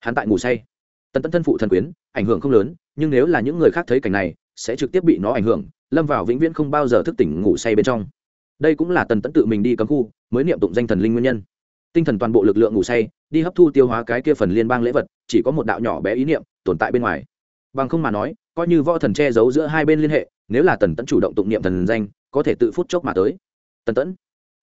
Hắn tại ngủ say tần tẫn thân phụ thần quyến, ảnh hưởng không lớn, nhưng nếu là những người khác thấy cảnh này, sẽ trực tiếp bị nó ảnh hưởng, lâm vào vĩnh viễn không bao giờ thức tỉnh ngủ say bên trong. Đây cũng là tần tẫn tự mình đi cấm khu, mới niệm tụng danh thần linh nguyên nhân. Tinh thần toàn bộ lực lượng ngủ say, đi hấp thu tiêu hóa cái kia phần liên bang lễ vật, chỉ có một đạo nhỏ bé ý niệm, tồn tại bên ngoài. Bằng không mà nói, coi như võ thần che giấu giữa hai bên liên hệ, nếu là tần tẫn chủ động tụng niệm thần danh, có thể tự phút chốc mà tới. Tần tẫn,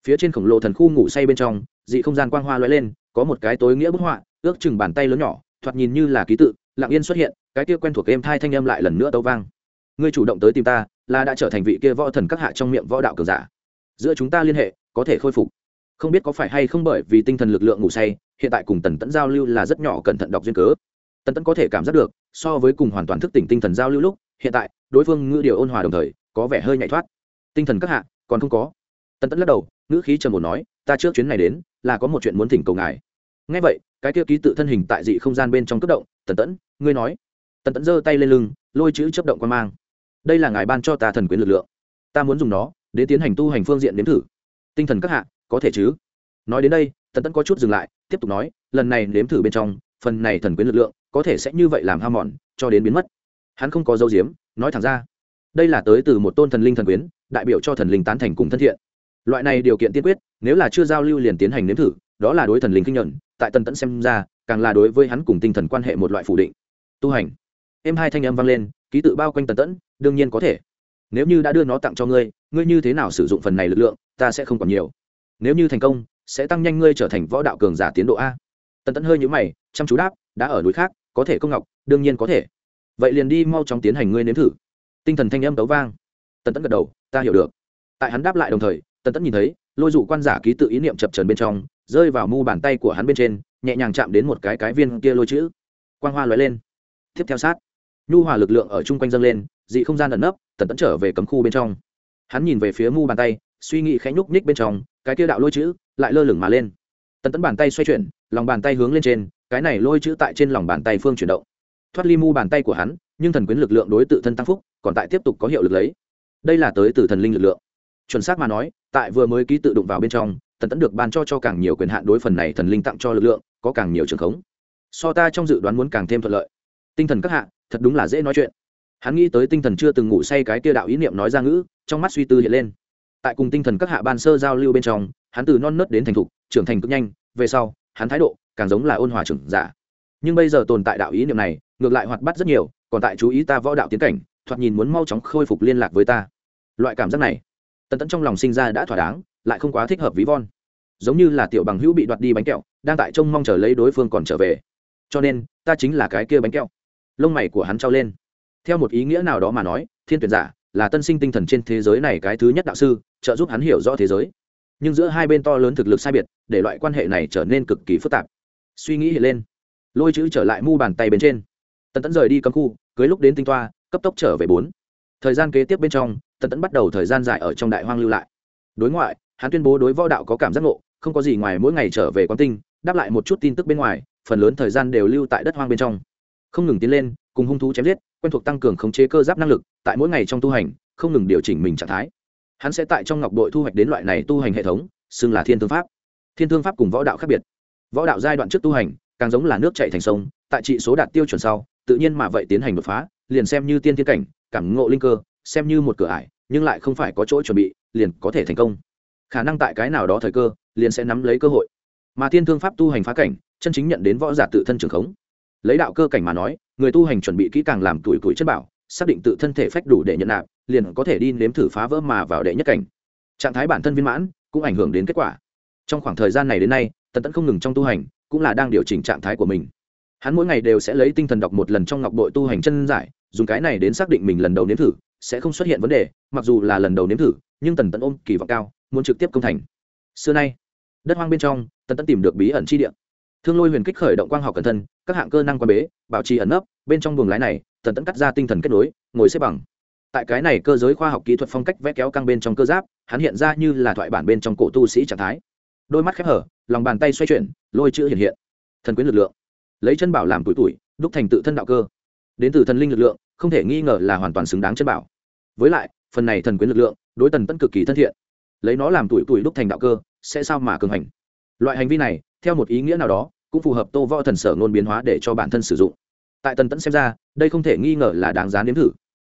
phía trên khổng lồ thần khu ngủ say bên trong, dị không gian quang hoa lóe lên, có một cái tối nghĩa bức họa, ước chừng bàn tay lớn nhỏ thoạt nhìn như là ký tự, lặng yên xuất hiện, cái kia quen thuộc êm thai thanh âm lại lần nữa tấu vang. Ngươi chủ động tới tìm ta, là đã trở thành vị kia võ thần các hạ trong miệng võ đạo cường giả. Giữa chúng ta liên hệ, có thể khôi phục. Không biết có phải hay không bởi vì tinh thần lực lượng ngủ say, hiện tại cùng tần tẫn giao lưu là rất nhỏ cẩn thận đọc duyên cớ. Tần tẫn có thể cảm giác được, so với cùng hoàn toàn thức tỉnh tinh thần giao lưu lúc, hiện tại, đối phương ngữ điều ôn hòa đồng thời, có vẻ hơi nhảy thoát. Tinh thần các hạ, còn không có. Tần tẫn lắc đầu, ngữ khí trầm ổn nói, ta trước chuyến này đến, là có một chuyện muốn thỉnh cầu ngài. Ngay vậy cái kia ký tự thân hình tại dị không gian bên trong cấp động, tần tẫn, ngươi nói. Tần tẫn giơ tay lên lưng, lôi chữ chấp động quan mang. Đây là ngài ban cho ta thần quyến lực lượng. Ta muốn dùng nó để tiến hành tu hành phương diện nếm thử. Tinh thần các hạ, có thể chứ? Nói đến đây, tần tẫn có chút dừng lại, tiếp tục nói, lần này nếm thử bên trong, phần này thần quyến lực lượng có thể sẽ như vậy làm ham mòn, cho đến biến mất. Hắn không có dấu diếm, nói thẳng ra, đây là tới từ một tôn thần linh thần quyến, đại biểu cho thần linh tán thành cùng thân thiện. Loại này điều kiện tiên quyết, nếu là chưa giao lưu liền tiến hành nếm thử, đó là đối thần linh kinh nhuận tại tần tẫn xem ra, càng là đối với hắn cùng tinh thần quan hệ một loại phủ định. Tu hành. Em hai thanh âm vang lên, ký tự bao quanh tần tẫn, đương nhiên có thể. Nếu như đã đưa nó tặng cho ngươi ngươi như thế nào sử dụng phần này lực lượng, ta sẽ không còn nhiều. Nếu như thành công, sẽ tăng nhanh ngươi trở thành võ đạo cường giả tiến độ a. Tần tẫn hơi nhũ mày, chăm chú đáp, đã ở núi khác, có thể công ngọc, đương nhiên có thể. Vậy liền đi mau chóng tiến hành ngươi nếm thử. Tinh thần thanh âm tấu vang. Tần tẫn gật đầu, ta hiểu được. Tại hắn đáp lại đồng thời, tần tẫn nhìn thấy, lôi dụ quan giả ký tự ý niệm chập trần bên trong rơi vào mu bàn tay của hắn bên trên, nhẹ nhàng chạm đến một cái cái viên kia lôi chữ. Quang hoa lóe lên. Tiếp theo sát. Nhu hòa lực lượng ở chung quanh dâng lên, dị không gian ẩn nấp, tần tẫn trở về cấm khu bên trong. Hắn nhìn về phía mu bàn tay, suy nghĩ khẽ nhúc nhích bên trong, cái kia đạo lôi chữ lại lơ lửng mà lên. Tần tẫn bàn tay xoay chuyển, lòng bàn tay hướng lên trên, cái này lôi chữ tại trên lòng bàn tay phương chuyển động. Thoát ly mu bàn tay của hắn, nhưng thần quyến lực lượng đối tự thân tăng phúc, còn tại tiếp tục có hiệu lực lấy. Đây là tới từ thần linh lực lượng. Chuẩn xác mà nói, tại vừa mới ký tự đụng vào bên trong tần tẫn được ban cho cho càng nhiều quyền hạn đối phần này thần linh tặng cho lực lượng, có càng nhiều trường khống. So ta trong dự đoán muốn càng thêm thuận lợi. Tinh thần các hạ, thật đúng là dễ nói chuyện. Hắn nghĩ tới tinh thần chưa từng ngủ say cái kia đạo ý niệm nói ra ngữ, trong mắt suy tư hiện lên. Tại cùng tinh thần các hạ ban sơ giao lưu bên trong, hắn từ non nớt đến thành thục, trưởng thành cực nhanh, về sau, hắn thái độ càng giống là ôn hòa trưởng giả. Nhưng bây giờ tồn tại đạo ý niệm này, ngược lại hoạt bắt rất nhiều, còn tại chú ý ta võ đạo tiến cảnh, thoạt nhìn muốn mau chóng khôi phục liên lạc với ta. Loại cảm giác này, tần tẫn trong lòng sinh ra đã thỏa đáng lại không quá thích hợp ví von. Giống như là tiểu bằng hữu bị đoạt đi bánh kẹo, đang tại trông mong chờ lấy đối phương còn trở về. Cho nên, ta chính là cái kia bánh kẹo. Lông mày của hắn trao lên. Theo một ý nghĩa nào đó mà nói, thiên tuyển giả là tân sinh tinh thần trên thế giới này cái thứ nhất đạo sư, trợ giúp hắn hiểu rõ thế giới. Nhưng giữa hai bên to lớn thực lực sai biệt, để loại quan hệ này trở nên cực kỳ phức tạp. Suy nghĩ hiện lên, lôi chữ trở lại mu bàn tay bên trên. Tần tẫn rời đi cấm khu, cưới lúc đến tinh toa, cấp tốc trở về bốn. Thời gian kế tiếp bên trong, tần tẫn bắt đầu thời gian dài ở trong đại hoang lưu lại. Đối ngoại hắn tuyên bố đối võ đạo có cảm giác ngộ, không có gì ngoài mỗi ngày trở về quán tinh, đáp lại một chút tin tức bên ngoài, phần lớn thời gian đều lưu tại đất hoang bên trong. Không ngừng tiến lên, cùng hung thú chém giết, quen thuộc tăng cường khống chế cơ giáp năng lực, tại mỗi ngày trong tu hành, không ngừng điều chỉnh mình trạng thái. Hắn sẽ tại trong ngọc đội thu hoạch đến loại này tu hành hệ thống, xưng là thiên thương pháp. Thiên thương pháp cùng võ đạo khác biệt. Võ đạo giai đoạn trước tu hành, càng giống là nước chạy thành sông, tại trị số đạt tiêu chuẩn sau, tự nhiên mà vậy tiến hành đột phá, liền xem như tiên thiên cảnh, cảm ngộ linh cơ, xem như một cửa ải, nhưng lại không phải có chỗ chuẩn bị, liền có thể thành công khả năng tại cái nào đó thời cơ, liền sẽ nắm lấy cơ hội. Mà thiên thương pháp tu hành phá cảnh, chân chính nhận đến võ giả tự thân trường khống. Lấy đạo cơ cảnh mà nói, người tu hành chuẩn bị kỹ càng làm tuổi tuổi chất bảo, xác định tự thân thể phách đủ để nhận nạp, liền có thể đi nếm thử phá vỡ mà vào đệ nhất cảnh. Trạng thái bản thân viên mãn, cũng ảnh hưởng đến kết quả. Trong khoảng thời gian này đến nay, tần tẫn không ngừng trong tu hành, cũng là đang điều chỉnh trạng thái của mình. Hắn mỗi ngày đều sẽ lấy tinh thần đọc một lần trong ngọc bội tu hành chân giải, dùng cái này đến xác định mình lần đầu nếm thử, sẽ không xuất hiện vấn đề, mặc dù là lần đầu nếm thử, nhưng tần tẫn ôm kỳ vọng cao muốn trực tiếp công thành. Xưa nay, đất hoang bên trong, tần tẫn tìm được bí ẩn chi địa. Thương lôi huyền kích khởi động quang học cẩn thân, các hạng cơ năng quan bế, bảo trì ẩn nấp, bên trong buồng lái này, tần tẫn cắt ra tinh thần kết nối, ngồi xếp bằng. Tại cái này cơ giới khoa học kỹ thuật phong cách vẽ kéo căng bên trong cơ giáp, hắn hiện ra như là thoại bản bên trong cổ tu sĩ trạng thái. Đôi mắt khép hở, lòng bàn tay xoay chuyển, lôi chữ hiện hiện. Thần quyến lực lượng. Lấy chân bảo làm tuổi tuổi đúc thành tự thân đạo cơ. Đến từ thần linh lực lượng, không thể nghi ngờ là hoàn toàn xứng đáng chân bảo. Với lại, phần này thần quyến lực lượng, đối tần tẫn cực kỳ thân thiện lấy nó làm tuổi tuổi đúc thành đạo cơ, sẽ sao mà cường hành? Loại hành vi này, theo một ý nghĩa nào đó, cũng phù hợp tô võ thần sở ngôn biến hóa để cho bản thân sử dụng. Tại tần tẫn xem ra, đây không thể nghi ngờ là đáng giá nếm thử.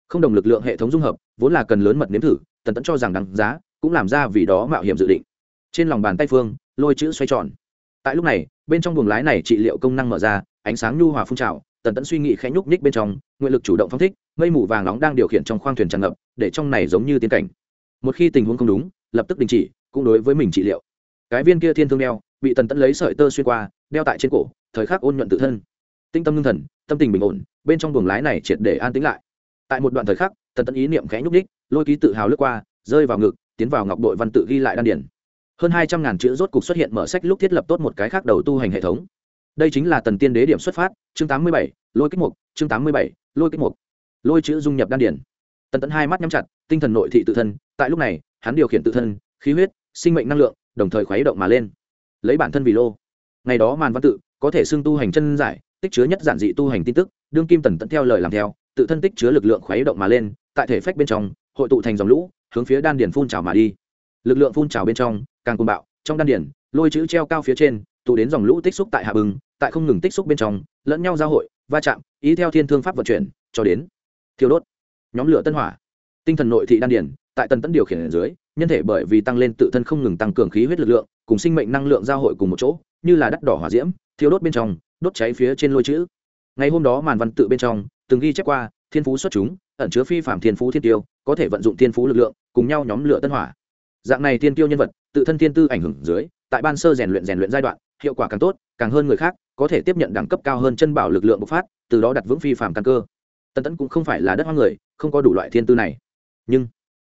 Không đồng lực lượng hệ thống dung hợp, vốn là cần lớn mật nếm thử, tần tẫn cho rằng đáng giá, cũng làm ra vì đó mạo hiểm dự định. Trên lòng bàn tay phương, lôi chữ xoay tròn. Tại lúc này, bên trong buồng lái này trị liệu công năng mở ra, ánh sáng nhu hòa phun trào, tần tẫn suy nghĩ khẽ nhúc nhích bên trong, nguyện lực chủ động phong thích, mây mù vàng nóng đang điều khiển trong khoang thuyền tràn ngập, để trong này giống như tiến cảnh. Một khi tình huống không đúng lập tức đình chỉ, cũng đối với mình trị liệu. Cái viên kia thiên thương đeo, bị tần tẫn lấy sợi tơ xuyên qua, đeo tại trên cổ, thời khắc ôn nhuận tự thân. Tinh tâm ngưng thần, tâm tình bình ổn, bên trong buồng lái này triệt để an tĩnh lại. Tại một đoạn thời khắc, tần tẫn ý niệm khẽ nhúc nhích, lôi ký tự hào lướt qua, rơi vào ngực, tiến vào ngọc đội văn tự ghi lại đan điển hơn hai trăm ngàn chữ rốt cục xuất hiện mở sách lúc thiết lập tốt một cái khác đầu tu hành hệ thống. Đây chính là tần tiên đế điểm xuất phát, chương tám mươi bảy, lôi kích mục, chương tám mươi bảy, lôi kích mục. Lôi chữ dung nhập đan điển tần tẫn hai mắt nhắm chặt, tinh thần nội thị tự thân, tại lúc này hắn điều khiển tự thân, khí huyết, sinh mệnh năng lượng, đồng thời khuấy động mà lên. Lấy bản thân vì lô. Ngày đó màn văn tự có thể xưng tu hành chân giải, tích chứa nhất giản dị tu hành tin tức, đương kim tần tận theo lời làm theo, tự thân tích chứa lực lượng khuấy động mà lên, tại thể phách bên trong, hội tụ thành dòng lũ, hướng phía đan điển phun trào mà đi. Lực lượng phun trào bên trong, càng cuồng bạo, trong đan điển lôi chữ treo cao phía trên, tụ đến dòng lũ tích xúc tại hạ bừng, tại không ngừng tích xúc bên trong, lẫn nhau giao hội, va chạm, ý theo thiên thương pháp vận chuyển, cho đến thiêu đốt. Nhóm lửa tân hỏa. Tinh thần nội thị đan điển tại tần tấn điều khiển ở dưới, nhân thể bởi vì tăng lên tự thân không ngừng tăng cường khí huyết lực lượng, cùng sinh mệnh năng lượng giao hội cùng một chỗ, như là đắt đỏ hỏa diễm, thiêu đốt bên trong, đốt cháy phía trên lôi chữ. Ngày hôm đó màn văn tự bên trong, từng ghi chép qua, thiên phú xuất chúng, ẩn chứa phi phạm thiên phú thiên tiêu, có thể vận dụng thiên phú lực lượng, cùng nhau nhóm lửa tân hỏa. Dạng này thiên tiêu nhân vật, tự thân thiên tư ảnh hưởng dưới, tại ban sơ rèn luyện rèn luyện giai đoạn, hiệu quả càng tốt, càng hơn người khác, có thể tiếp nhận đẳng cấp cao hơn chân bảo lực lượng bộc phát, từ đó đặt vững phi phạm căn cơ. Tần Tẫn cũng không phải là đất hoang người, không có đủ loại thiên tư này. Nhưng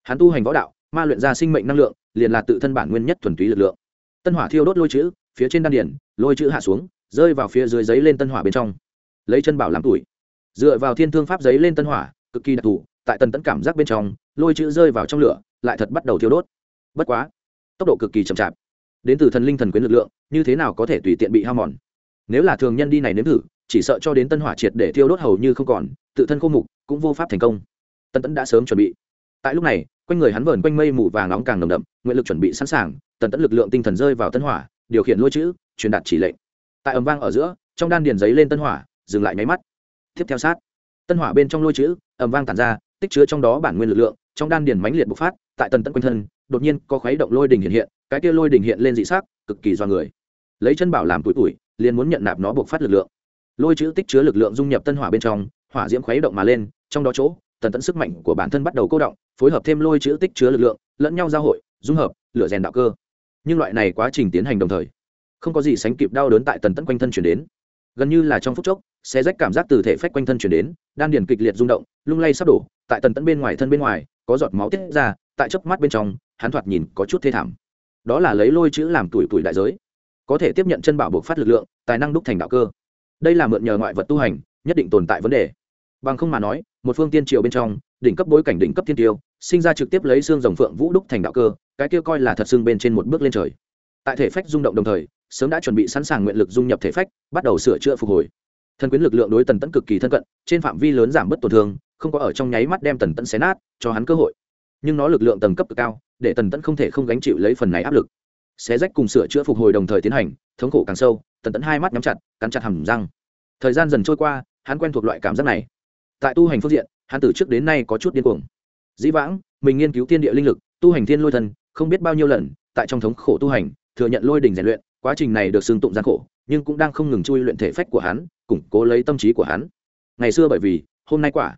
hắn tu hành võ đạo, ma luyện ra sinh mệnh năng lượng, liền là tự thân bản nguyên nhất thuần túy lực lượng. Tân hỏa thiêu đốt lôi chữ, phía trên đan điển lôi chữ hạ xuống, rơi vào phía dưới giấy lên tân hỏa bên trong. Lấy chân bảo làm tuổi. Dựa vào thiên thương pháp giấy lên tân hỏa, cực kỳ đặc thù, tại tần tấn cảm giác bên trong, lôi chữ rơi vào trong lửa, lại thật bắt đầu thiêu đốt. Bất quá, tốc độ cực kỳ chậm chạp. Đến từ thần linh thần quyến lực lượng, như thế nào có thể tùy tiện bị hao mòn? Nếu là thường nhân đi này nếm thử, chỉ sợ cho đến tân hỏa triệt để thiêu đốt hầu như không còn, tự thân khô mục cũng vô pháp thành công. Tân tấn đã sớm chuẩn bị tại lúc này, quanh người hắn vờn quanh mây mù vàng nóng càng nồng đậm, nguyện lực chuẩn bị sẵn sàng, tần tẫn lực lượng tinh thần rơi vào tân hỏa, điều khiển lôi chữ, truyền đạt chỉ lệnh. Tại ầm vang ở giữa, trong đan điền giấy lên tân hỏa, dừng lại nháy mắt. Tiếp theo sát, tân hỏa bên trong lôi chữ, ầm vang tản ra, tích chứa trong đó bản nguyên lực lượng, trong đan điền mãnh liệt bộc phát, tại tần tẫn quanh thân, đột nhiên có khuấy động lôi đình hiện hiện, cái kia lôi đình hiện lên dị sắc, cực kỳ do người. Lấy chân bảo làm tuổi tuổi liền muốn nhận nạp nó bộc phát lực lượng. Lôi chữ tích chứa lực lượng dung nhập tân hỏa bên trong, hỏa diễm khuấy động mà lên, trong đó chỗ, tần tẫn sức mạnh của bản thân bắt đầu cô động phối hợp thêm lôi chữ tích chứa lực lượng, lẫn nhau giao hội, dung hợp, lửa rèn đạo cơ. Nhưng loại này quá trình tiến hành đồng thời, không có gì sánh kịp đau đớn tại tần tẫn quanh thân chuyển đến. Gần như là trong phút chốc xe rách cảm giác từ thể phách quanh thân chuyển đến, đan điền kịch liệt rung động, lung lay sắp đổ, tại tần tẫn bên ngoài thân bên ngoài, có giọt máu tiết ra, tại chớp mắt bên trong, hắn thoạt nhìn có chút thê thảm. Đó là lấy lôi chữ làm tuổi tuổi đại giới, có thể tiếp nhận chân bảo buộc phát lực lượng, tài năng đúc thành đạo cơ. Đây là mượn nhờ ngoại vật tu hành, nhất định tồn tại vấn đề. Bằng không mà nói, một phương tiên triều bên trong đỉnh cấp bối cảnh đỉnh cấp thiên tiêu, sinh ra trực tiếp lấy xương rồng phượng vũ đúc thành đạo cơ, cái kia coi là thật xương bên trên một bước lên trời. Tại thể phách rung động đồng thời, sớm đã chuẩn bị sẵn sàng nguyện lực dung nhập thể phách, bắt đầu sửa chữa phục hồi. Thần quyến lực lượng đối tần tẫn cực kỳ thân cận, trên phạm vi lớn giảm bớt tổn thương, không có ở trong nháy mắt đem tần tẫn xé nát, cho hắn cơ hội. Nhưng nó lực lượng tầng cấp cực cao, để tần tẫn không thể không gánh chịu lấy phần này áp lực. Xé rách cùng sửa chữa phục hồi đồng thời tiến hành, thống khổ càng sâu, tần tẫn hai mắt nhắm chặt, cắn chặt hầm răng. Thời gian dần trôi qua, hắn quen thuộc loại cảm giác này. Tại tu hành phương diện hắn từ trước đến nay có chút điên cuồng. Dĩ vãng, mình nghiên cứu thiên địa linh lực, tu hành thiên lôi thần, không biết bao nhiêu lần, tại trong thống khổ tu hành, thừa nhận lôi đỉnh rèn luyện, quá trình này được xưng tụng gian khổ, nhưng cũng đang không ngừng chui luyện thể phách của hắn, củng cố lấy tâm trí của hắn. Ngày xưa bởi vì, hôm nay quả,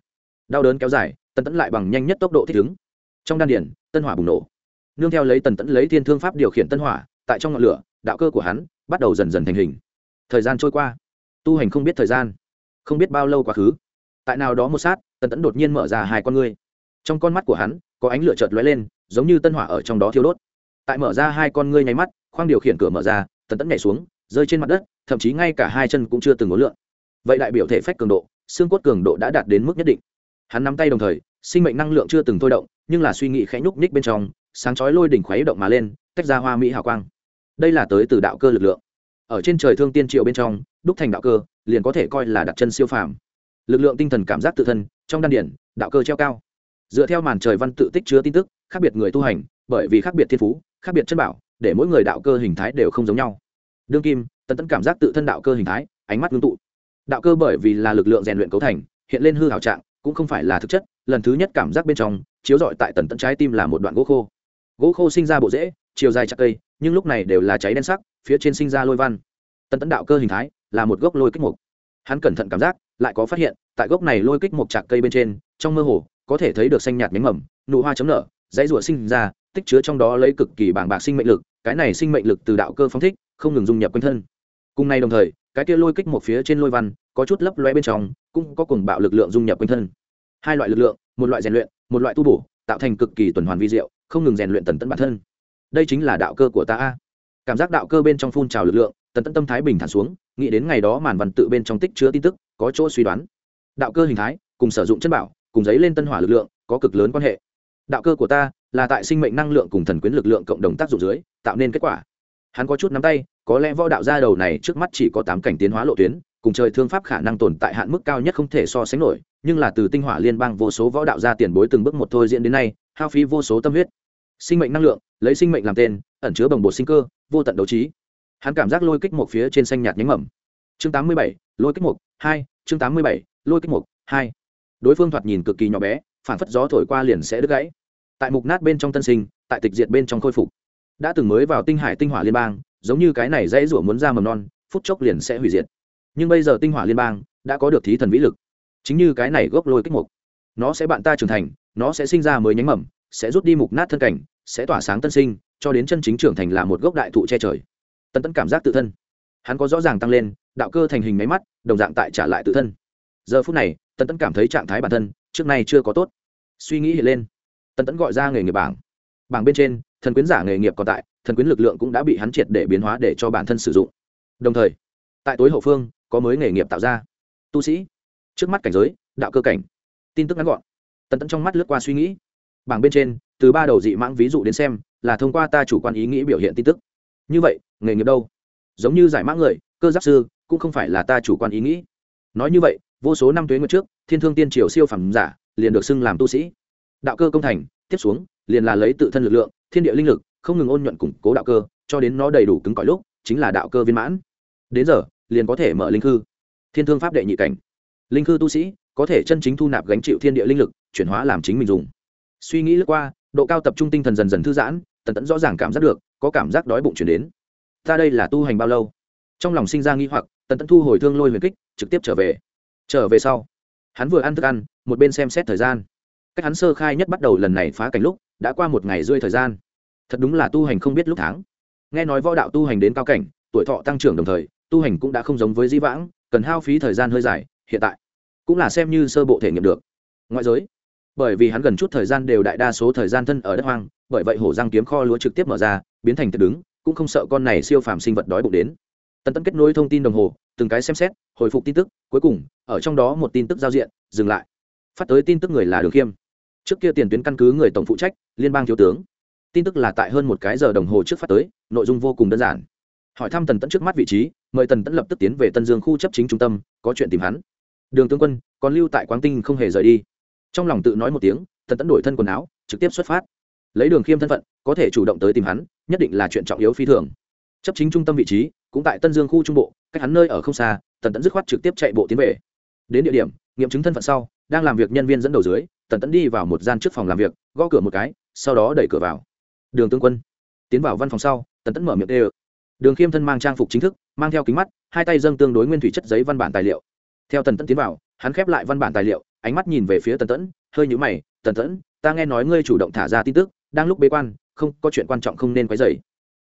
đau đớn kéo dài, tần tẫn lại bằng nhanh nhất tốc độ thích ứng. Trong đan điển tân hỏa bùng nổ. Nương theo lấy tần tẫn lấy thiên thương pháp điều khiển tân hỏa, tại trong ngọn lửa, đạo cơ của hắn bắt đầu dần dần thành hình. Thời gian trôi qua. Tu hành không biết thời gian. Không biết bao lâu quá khứ tại nào đó một sát, tần tẫn đột nhiên mở ra hai con ngươi. Trong con mắt của hắn, có ánh lửa chợt lóe lên, giống như tân hỏa ở trong đó thiêu đốt. Tại mở ra hai con ngươi nháy mắt, khoang điều khiển cửa mở ra, tần tẫn nhảy xuống, rơi trên mặt đất, thậm chí ngay cả hai chân cũng chưa từng ngốn lượn. Vậy đại biểu thể phách cường độ, xương cốt cường độ đã đạt đến mức nhất định. Hắn nắm tay đồng thời, sinh mệnh năng lượng chưa từng thôi động, nhưng là suy nghĩ khẽ nhúc nhích bên trong, sáng chói lôi đỉnh khuấy động mà lên, tách ra hoa mỹ hào quang. Đây là tới từ đạo cơ lực lượng. Ở trên trời thương tiên triệu bên trong, đúc thành đạo cơ, liền có thể coi là đặt chân siêu phàm lực lượng tinh thần cảm giác tự thân, trong đan điển, đạo cơ treo cao. Dựa theo màn trời văn tự tích chứa tin tức, khác biệt người tu hành, bởi vì khác biệt thiên phú, khác biệt chân bảo, để mỗi người đạo cơ hình thái đều không giống nhau. Đương kim, tần tẫn cảm giác tự thân đạo cơ hình thái, ánh mắt ngưng tụ. Đạo cơ bởi vì là lực lượng rèn luyện cấu thành, hiện lên hư hảo trạng, cũng không phải là thực chất, lần thứ nhất cảm giác bên trong, chiếu rọi tại tần tẫn trái tim là một đoạn gỗ khô. Gỗ khô sinh ra bộ rễ, chiều dài chặt cây, nhưng lúc này đều là cháy đen sắc, phía trên sinh ra lôi văn. Tần tẫn đạo cơ hình thái là một gốc lôi kích mục. Hắn cẩn thận cảm giác lại có phát hiện, tại gốc này lôi kích một chạc cây bên trên, trong mơ hồ, có thể thấy được xanh nhạt nhánh mầm, nụ hoa chấm nở, dãy rụa sinh ra, tích chứa trong đó lấy cực kỳ bảng bạc sinh mệnh lực, cái này sinh mệnh lực từ đạo cơ phóng thích, không ngừng dung nhập quanh thân. Cùng nay đồng thời, cái kia lôi kích một phía trên lôi văn, có chút lấp loe bên trong, cũng có cùng bạo lực lượng dung nhập quanh thân. Hai loại lực lượng, một loại rèn luyện, một loại tu bổ, tạo thành cực kỳ tuần hoàn vi diệu, không ngừng rèn luyện tần tận bản thân. Đây chính là đạo cơ của ta cảm giác đạo cơ bên trong phun trào lực lượng, tần tận tâm thái bình thản xuống, nghĩ đến ngày đó màn văn tự bên trong tích chứa tin tức có chỗ suy đoán. Đạo cơ hình thái, cùng sử dụng chân bảo, cùng giấy lên tân hỏa lực lượng, có cực lớn quan hệ. Đạo cơ của ta là tại sinh mệnh năng lượng cùng thần quyến lực lượng cộng đồng tác dụng dưới, tạo nên kết quả. Hắn có chút nắm tay, có lẽ võ đạo gia đầu này trước mắt chỉ có tám cảnh tiến hóa lộ tuyến, cùng trời thương pháp khả năng tồn tại hạn mức cao nhất không thể so sánh nổi, nhưng là từ tinh hỏa liên bang vô số võ đạo gia tiền bối từng bước một thôi diễn đến nay, hao phí vô số tâm huyết. Sinh mệnh năng lượng, lấy sinh mệnh làm tên, ẩn chứa bồng bột sinh cơ, vô tận đấu trí. Hắn cảm giác lôi kích một phía trên xanh nhạt nhánh mầm. Chương tám mươi bảy lôi kích một hai, chương tám mươi bảy, lôi kích mục, hai. Đối phương thoạt nhìn cực kỳ nhỏ bé, phản phất gió thổi qua liền sẽ đứt gãy. Tại mục nát bên trong tân sinh, tại tịch diệt bên trong khôi phục. Đã từng mới vào tinh hải tinh hỏa liên bang, giống như cái này dãy rủa muốn ra mầm non, phút chốc liền sẽ hủy diệt. Nhưng bây giờ tinh hỏa liên bang đã có được thí thần vĩ lực. Chính như cái này gốc lôi kích mục, nó sẽ bạn ta trưởng thành, nó sẽ sinh ra mới nhánh mầm, sẽ rút đi mục nát thân cảnh, sẽ tỏa sáng tân sinh, cho đến chân chính trưởng thành là một gốc đại thụ che trời. Tân tẫn cảm giác tự thân hắn có rõ ràng tăng lên, đạo cơ thành hình máy mắt, đồng dạng tại trả lại tự thân. Giờ phút này, tần tẫn cảm thấy trạng thái bản thân trước nay chưa có tốt. Suy nghĩ hiện lên, tần tẫn gọi ra nghề nghiệp bảng. Bảng bên trên, thần quyến giả nghề nghiệp còn tại, thần quyến lực lượng cũng đã bị hắn triệt để biến hóa để cho bản thân sử dụng. Đồng thời, tại tối hậu phương, có mới nghề nghiệp tạo ra. Tu sĩ, trước mắt cảnh giới, đạo cơ cảnh. Tin tức ngắn gọn. Tần tẫn trong mắt lướt qua suy nghĩ. Bảng bên trên, từ ba đầu dị mãng ví dụ đến xem, là thông qua ta chủ quan ý nghĩ biểu hiện tin tức. Như vậy, nghề nghiệp đâu? Giống như giải mã người, cơ giáp sư, cũng không phải là ta chủ quan ý nghĩ. Nói như vậy, vô số năm tuế nguyệt trước, thiên thương tiên triều siêu phẩm giả, liền được xưng làm tu sĩ. Đạo cơ công thành, tiếp xuống, liền là lấy tự thân lực lượng, thiên địa linh lực, không ngừng ôn nhuận củng cố đạo cơ, cho đến nó đầy đủ cứng cỏi lúc, chính là đạo cơ viên mãn. Đến giờ, liền có thể mở linh khư. Thiên thương pháp đệ nhị cảnh. Linh khư tu sĩ, có thể chân chính thu nạp gánh chịu thiên địa linh lực, chuyển hóa làm chính mình dùng. Suy nghĩ lướt qua, độ cao tập trung tinh thần dần dần thư giãn, tần tẫn rõ ràng cảm giác được, có cảm giác đói bụng chuyển đến ta đây là tu hành bao lâu? Trong lòng sinh ra nghi hoặc, tần tẫn thu hồi thương lôi huyền kích, trực tiếp trở về. Trở về sau, hắn vừa ăn thức ăn, một bên xem xét thời gian. Cách hắn sơ khai nhất bắt đầu lần này phá cảnh lúc, đã qua một ngày rơi thời gian. Thật đúng là tu hành không biết lúc tháng. Nghe nói võ đạo tu hành đến cao cảnh, tuổi thọ tăng trưởng đồng thời, tu hành cũng đã không giống với di vãng, cần hao phí thời gian hơi dài, hiện tại cũng là xem như sơ bộ thể nghiệm được. Ngoại giới, bởi vì hắn gần chút thời gian đều đại đa số thời gian thân ở đất hoang, bởi vậy hổ răng kiếm kho lúa trực tiếp mở ra, biến thành thật đứng cũng không sợ con này siêu phàm sinh vật đói bụng đến. Tần tấn kết nối thông tin đồng hồ, từng cái xem xét, hồi phục tin tức, cuối cùng, ở trong đó một tin tức giao diện, dừng lại. Phát tới tin tức người là đường khiêm. Trước kia tiền tuyến căn cứ người tổng phụ trách, liên bang thiếu tướng. Tin tức là tại hơn một cái giờ đồng hồ trước phát tới, nội dung vô cùng đơn giản. Hỏi thăm tần tẫn trước mắt vị trí, mời tần tẫn lập tức tiến về tân dương khu chấp chính trung tâm, có chuyện tìm hắn. Đường tướng quân, còn lưu tại quang tinh không hề rời đi. Trong lòng tự nói một tiếng, tần tẫn đổi thân quần áo, trực tiếp xuất phát. Lấy đường khiêm thân phận, có thể chủ động tới tìm hắn nhất định là chuyện trọng yếu phi thường. Chấp chính trung tâm vị trí, cũng tại tân dương khu trung bộ, cách hắn nơi ở không xa, tần tẫn dứt khoát trực tiếp chạy bộ tiến về. Đến địa điểm, nghiệm chứng thân phận sau, đang làm việc nhân viên dẫn đầu dưới, tần tẫn đi vào một gian trước phòng làm việc, gõ cửa một cái, sau đó đẩy cửa vào. Đường tướng quân. Tiến vào văn phòng sau, tần tẫn mở miệng đê đường khiêm thân mang trang phục chính thức, mang theo kính mắt, hai tay dâng tương đối nguyên thủy chất giấy văn bản tài liệu. Theo tần tẫn tiến vào, hắn khép lại văn bản tài liệu, ánh mắt nhìn về phía tần tẫn, hơi nhũ mày, tần tẫn, ta nghe nói ngươi chủ động thả ra tin tức, đang lúc bế quan không, có chuyện quan trọng không nên quấy dày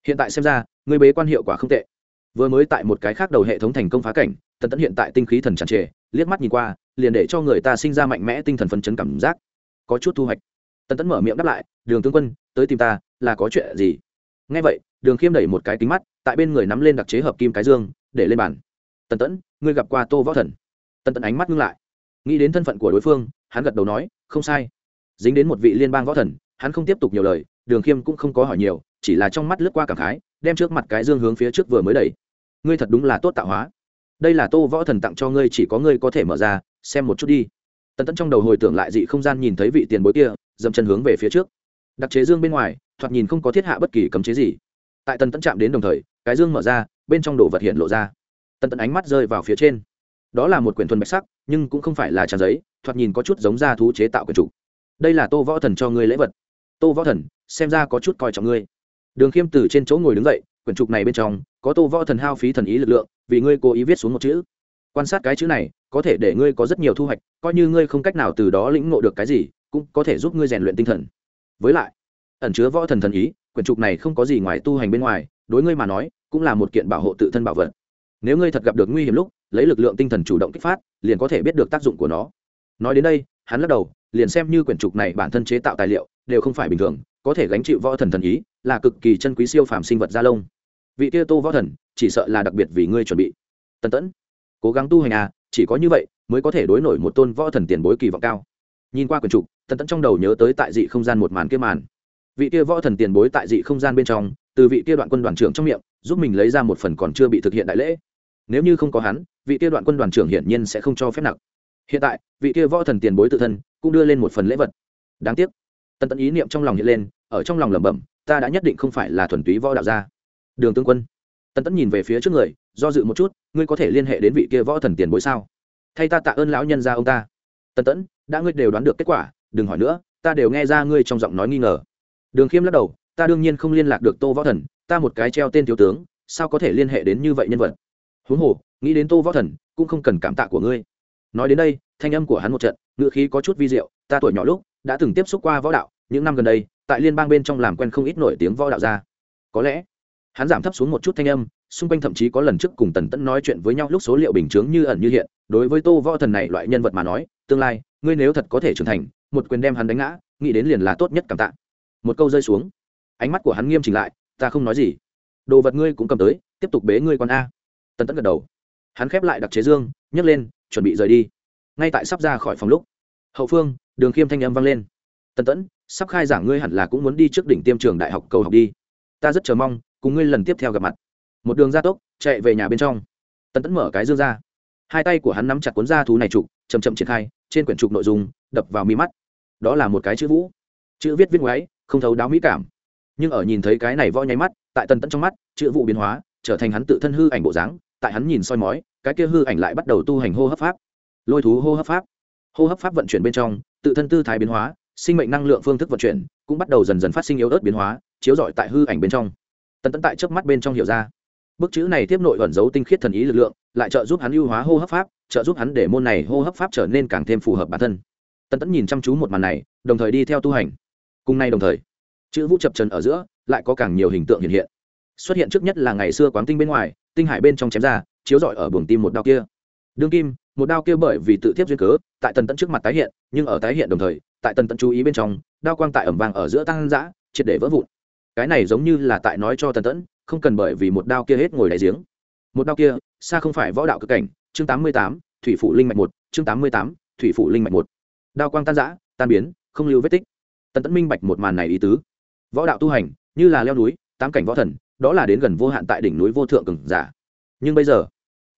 hiện tại xem ra, ngươi bế quan hiệu quả không tệ. Vừa mới tại một cái khác đầu hệ thống thành công phá cảnh, tần tẫn hiện tại tinh khí thần tràn trề, liếc mắt nhìn qua, liền để cho người ta sinh ra mạnh mẽ tinh thần phấn chấn cảm giác. Có chút thu hoạch. Tần tẫn mở miệng đáp lại, đường tướng quân, tới tìm ta, là có chuyện gì? Nghe vậy, đường khiêm đẩy một cái kính mắt, tại bên người nắm lên đặc chế hợp kim cái dương, để lên bàn. Tần tẫn ngươi gặp qua tô võ thần? Tần tẫn ánh mắt ngưng lại. Nghĩ đến thân phận của đối phương, hắn gật đầu nói, không sai. Dính đến một vị liên bang võ thần, hắn không tiếp tục nhiều lời đường khiêm cũng không có hỏi nhiều, chỉ là trong mắt lướt qua cảm khái, đem trước mặt cái dương hướng phía trước vừa mới đẩy. Ngươi thật đúng là tốt tạo hóa. Đây là tô võ thần tặng cho ngươi, chỉ có ngươi có thể mở ra, xem một chút đi. Tần tẫn trong đầu hồi tưởng lại dị không gian nhìn thấy vị tiền bối kia, dậm chân hướng về phía trước. Đặc chế dương bên ngoài, thoạt nhìn không có thiết hạ bất kỳ cấm chế gì. Tại tần tẫn chạm đến đồng thời, cái dương mở ra, bên trong đồ vật hiện lộ ra. Tần tẫn ánh mắt rơi vào phía trên. Đó là một quyển thuần bạch sắc, nhưng cũng không phải là trang giấy, thoạt nhìn có chút giống da thú chế tạo quyển trục. Đây là tô võ thần cho ngươi lễ vật. Tô võ thần xem ra có chút coi trọng ngươi. Đường khiêm từ trên chỗ ngồi đứng dậy, quyển trục này bên trong, có tô võ thần hao phí thần ý lực lượng, vì ngươi cố ý viết xuống một chữ. Quan sát cái chữ này, có thể để ngươi có rất nhiều thu hoạch, coi như ngươi không cách nào từ đó lĩnh ngộ được cái gì, cũng có thể giúp ngươi rèn luyện tinh thần. Với lại, ẩn chứa võ thần thần ý, quyển trục này không có gì ngoài tu hành bên ngoài, đối ngươi mà nói, cũng là một kiện bảo hộ tự thân bảo vật. Nếu ngươi thật gặp được nguy hiểm lúc, lấy lực lượng tinh thần chủ động kích phát, liền có thể biết được tác dụng của nó. Nói đến đây, hắn lắc đầu liền xem như quyển trục này bản thân chế tạo tài liệu, đều không phải bình thường, có thể gánh chịu võ thần thần ý, là cực kỳ chân quý siêu phàm sinh vật gia lông. Vị kia tô võ thần, chỉ sợ là đặc biệt vì ngươi chuẩn bị. Tân tẫn, cố gắng tu hành à chỉ có như vậy mới có thể đối nổi một tôn võ thần tiền bối kỳ vọng cao. Nhìn qua quyển trục tân tẫn trong đầu nhớ tới tại dị không gian một màn kia màn. Vị kia võ thần tiền bối tại dị không gian bên trong, từ vị kia đoạn quân đoàn trưởng trong miệng, giúp mình lấy ra một phần còn chưa bị thực hiện đại lễ. Nếu như không có hắn, vị kia đoạn quân đoàn trưởng hiển nhiên sẽ không cho phép nặng hiện tại, vị kia võ thần tiền bối tự thân cũng đưa lên một phần lễ vật. Đáng tiếc, tần tận ý niệm trong lòng hiện lên, ở trong lòng lẩm bẩm, ta đã nhất định không phải là thuần túy võ đạo gia. Đường tương quân, tần tẫn nhìn về phía trước người, do dự một chút, ngươi có thể liên hệ đến vị kia võ thần tiền bối sao? Thay ta tạ ơn lão nhân gia ông ta. Tần tẫn, đã ngươi đều đoán được kết quả, đừng hỏi nữa, ta đều nghe ra ngươi trong giọng nói nghi ngờ. Đường khiêm lắc đầu, ta đương nhiên không liên lạc được tô võ thần, ta một cái treo tên thiếu tướng, sao có thể liên hệ đến như vậy nhân vật? Huống hồ, nghĩ đến tô võ thần, cũng không cần cảm tạ của ngươi nói đến đây, thanh âm của hắn một trận ngựa khí có chút vi diệu, ta tuổi nhỏ lúc đã từng tiếp xúc qua võ đạo, những năm gần đây, tại liên bang bên trong làm quen không ít nổi tiếng võ đạo ra có lẽ, hắn giảm thấp xuống một chút thanh âm, xung quanh thậm chí có lần trước cùng tần tẫn nói chuyện với nhau lúc số liệu bình chướng như ẩn như hiện, đối với tô võ thần này loại nhân vật mà nói, tương lai, ngươi nếu thật có thể trưởng thành, một quyền đem hắn đánh ngã, nghĩ đến liền là tốt nhất cảm tạ. Một câu rơi xuống, ánh mắt của hắn nghiêm chỉnh lại, ta không nói gì. Đồ vật ngươi cũng cầm tới, tiếp tục bế ngươi con a. Tần tẫn gật đầu. Hắn khép lại đặc chế dương, nhấc lên chuẩn bị rời đi. Ngay tại sắp ra khỏi phòng lúc, hậu phương, đường khiêm thanh âm vang lên. Tần tẫn, sắp khai giảng ngươi hẳn là cũng muốn đi trước đỉnh tiêm trường đại học cầu học đi. Ta rất chờ mong, cùng ngươi lần tiếp theo gặp mặt. Một đường gia tốc, chạy về nhà bên trong. Tần tẫn mở cái dương ra. Hai tay của hắn nắm chặt cuốn da thú này trục chầm chậm triển khai, trên quyển trục nội dung, đập vào mi mắt. Đó là một cái chữ vũ. Chữ viết viết ngoáy, không thấu đáo mỹ cảm. Nhưng ở nhìn thấy cái này võ nháy mắt, tại tần tẫn trong mắt, chữ vụ biến hóa, trở thành hắn tự thân hư ảnh bộ dáng, tại hắn nhìn soi mói cái kia hư ảnh lại bắt đầu tu hành hô hấp pháp. Lôi thú hô hấp pháp. Hô hấp pháp vận chuyển bên trong, tự thân tư thái biến hóa, sinh mệnh năng lượng phương thức vận chuyển cũng bắt đầu dần dần phát sinh yếu ớt biến hóa, chiếu rọi tại hư ảnh bên trong. Tần tẫn tại trước mắt bên trong hiểu ra. Bức chữ này tiếp nội ẩn giấu tinh khiết thần ý lực lượng, lại trợ giúp hắn ưu hóa hô hấp pháp, trợ giúp hắn để môn này hô hấp pháp trở nên càng thêm phù hợp bản thân. Tần tẫn nhìn chăm chú một màn này, đồng thời đi theo tu hành. Cùng nay đồng thời, chữ vũ chập trần ở giữa lại có càng nhiều hình tượng hiện hiện. Xuất hiện trước nhất là ngày xưa quán tinh bên ngoài, tinh hải bên trong chém ra chiếu rọi ở buồng tim một đao kia. Đương kim, một đao kia bởi vì tự tiếp duyên cớ, tại tần tẫn trước mặt tái hiện, nhưng ở tái hiện đồng thời, tại tần tẫn chú ý bên trong, đao quang tại ẩm vàng ở giữa tăng giã triệt để vỡ vụn. Cái này giống như là tại nói cho tần tẫn, không cần bởi vì một đao kia hết ngồi đại giếng. Một đao kia, xa không phải võ đạo cực cảnh, chương tám mươi tám, thủy phủ linh mạch một, chương tám mươi tám, thủy phủ linh mạch một. Đao quang tan giã tan biến, không lưu vết tích. Tần tẫn minh bạch một màn này ý tứ. Võ đạo tu hành, như là leo núi, tám cảnh võ thần, đó là đến gần vô hạn tại đỉnh núi vô thượng cường giả. Nhưng bây giờ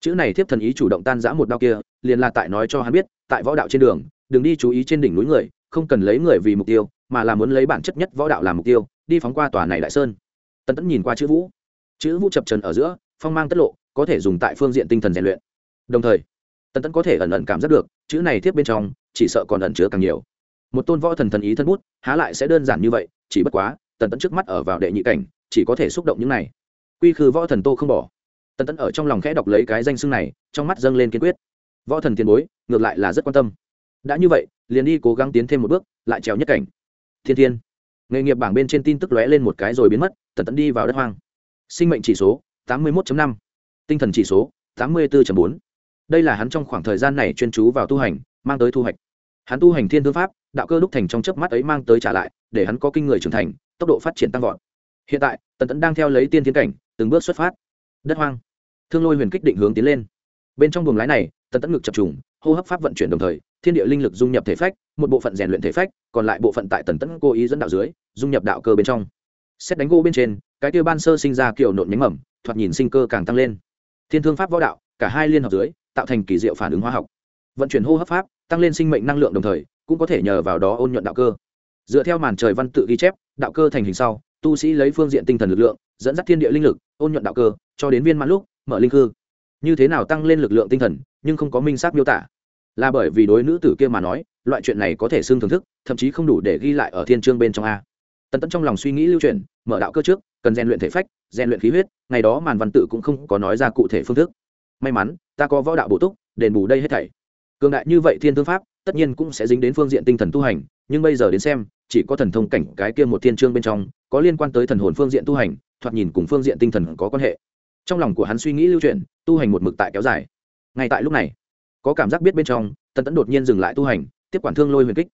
chữ này thiếp thần ý chủ động tan giã một đao kia, liền là tại nói cho hắn biết, tại võ đạo trên đường, đừng đi chú ý trên đỉnh núi người, không cần lấy người vì mục tiêu, mà là muốn lấy bản chất nhất võ đạo làm mục tiêu, đi phóng qua tòa này đại sơn. Tần tẫn nhìn qua chữ vũ. Chữ vũ chập trần ở giữa, phong mang tất lộ, có thể dùng tại phương diện tinh thần rèn luyện. Đồng thời, tần tẫn có thể ẩn ẩn cảm giác được, chữ này tiếp bên trong, chỉ sợ còn ẩn chứa càng nhiều. Một tôn võ thần thần ý thân bút, há lại sẽ đơn giản như vậy, chỉ bất quá, tần tẫn trước mắt ở vào đệ nhị cảnh, chỉ có thể xúc động những này. Quy khư võ thần tô không bỏ tần tẫn ở trong lòng khẽ đọc lấy cái danh xưng này, trong mắt dâng lên kiên quyết. Võ thần tiền bối, ngược lại là rất quan tâm. Đã như vậy, liền đi cố gắng tiến thêm một bước, lại trèo nhất cảnh. Thiên thiên. Nghề nghiệp bảng bên trên tin tức lóe lên một cái rồi biến mất, tần tẫn đi vào đất hoang. Sinh mệnh chỉ số, tám mươi một năm. Tinh thần chỉ số, tám mươi bốn bốn. Đây là hắn trong khoảng thời gian này chuyên chú vào tu hành, mang tới thu hoạch. Hắn tu hành thiên thương pháp, đạo cơ đúc thành trong chớp mắt ấy mang tới trả lại, để hắn có kinh người trưởng thành, tốc độ phát triển tăng vọt. Hiện tại, tần tẫn đang theo lấy tiên thiên cảnh, từng bước xuất phát. Đất hoang thương lôi huyền kích định hướng tiến lên. Bên trong buồng lái này, tần tẫn ngực chập trùng, hô hấp pháp vận chuyển đồng thời, thiên địa linh lực dung nhập thể phách, một bộ phận rèn luyện thể phách, còn lại bộ phận tại tần tẫn cố ý dẫn đạo dưới, dung nhập đạo cơ bên trong. Xét đánh gỗ bên trên, cái tiêu ban sơ sinh ra kiểu nộn nhánh mầm, thoạt nhìn sinh cơ càng tăng lên. Thiên thương pháp võ đạo, cả hai liên hợp dưới, tạo thành kỳ diệu phản ứng hóa học. Vận chuyển hô hấp pháp, tăng lên sinh mệnh năng lượng đồng thời, cũng có thể nhờ vào đó ôn nhuận đạo cơ. Dựa theo màn trời văn tự ghi chép, đạo cơ thành hình sau, tu sĩ lấy phương diện tinh thần lực lượng, dẫn dắt thiên địa linh lực, ôn nhuận đạo cơ, cho đến viên mãn lúc mở linh khư. Như thế nào tăng lên lực lượng tinh thần, nhưng không có minh xác miêu tả. Là bởi vì đối nữ tử kia mà nói, loại chuyện này có thể xương thưởng thức, thậm chí không đủ để ghi lại ở thiên chương bên trong a. Tần tẫn trong lòng suy nghĩ lưu truyền mở đạo cơ trước, cần rèn luyện thể phách, rèn luyện khí huyết, ngày đó màn văn tự cũng không có nói ra cụ thể phương thức. May mắn, ta có võ đạo bổ túc, đền bù đây hết thảy. Cường đại như vậy thiên thương pháp, tất nhiên cũng sẽ dính đến phương diện tinh thần tu hành, nhưng bây giờ đến xem, chỉ có thần thông cảnh cái kia một thiên chương bên trong, có liên quan tới thần hồn phương diện tu hành, thoạt nhìn cùng phương diện tinh thần có quan hệ trong lòng của hắn suy nghĩ lưu chuyển, tu hành một mực tại kéo dài. Ngay tại lúc này, có cảm giác biết bên trong, tần tẫn đột nhiên dừng lại tu hành, tiếp quản thương lôi huyền kích.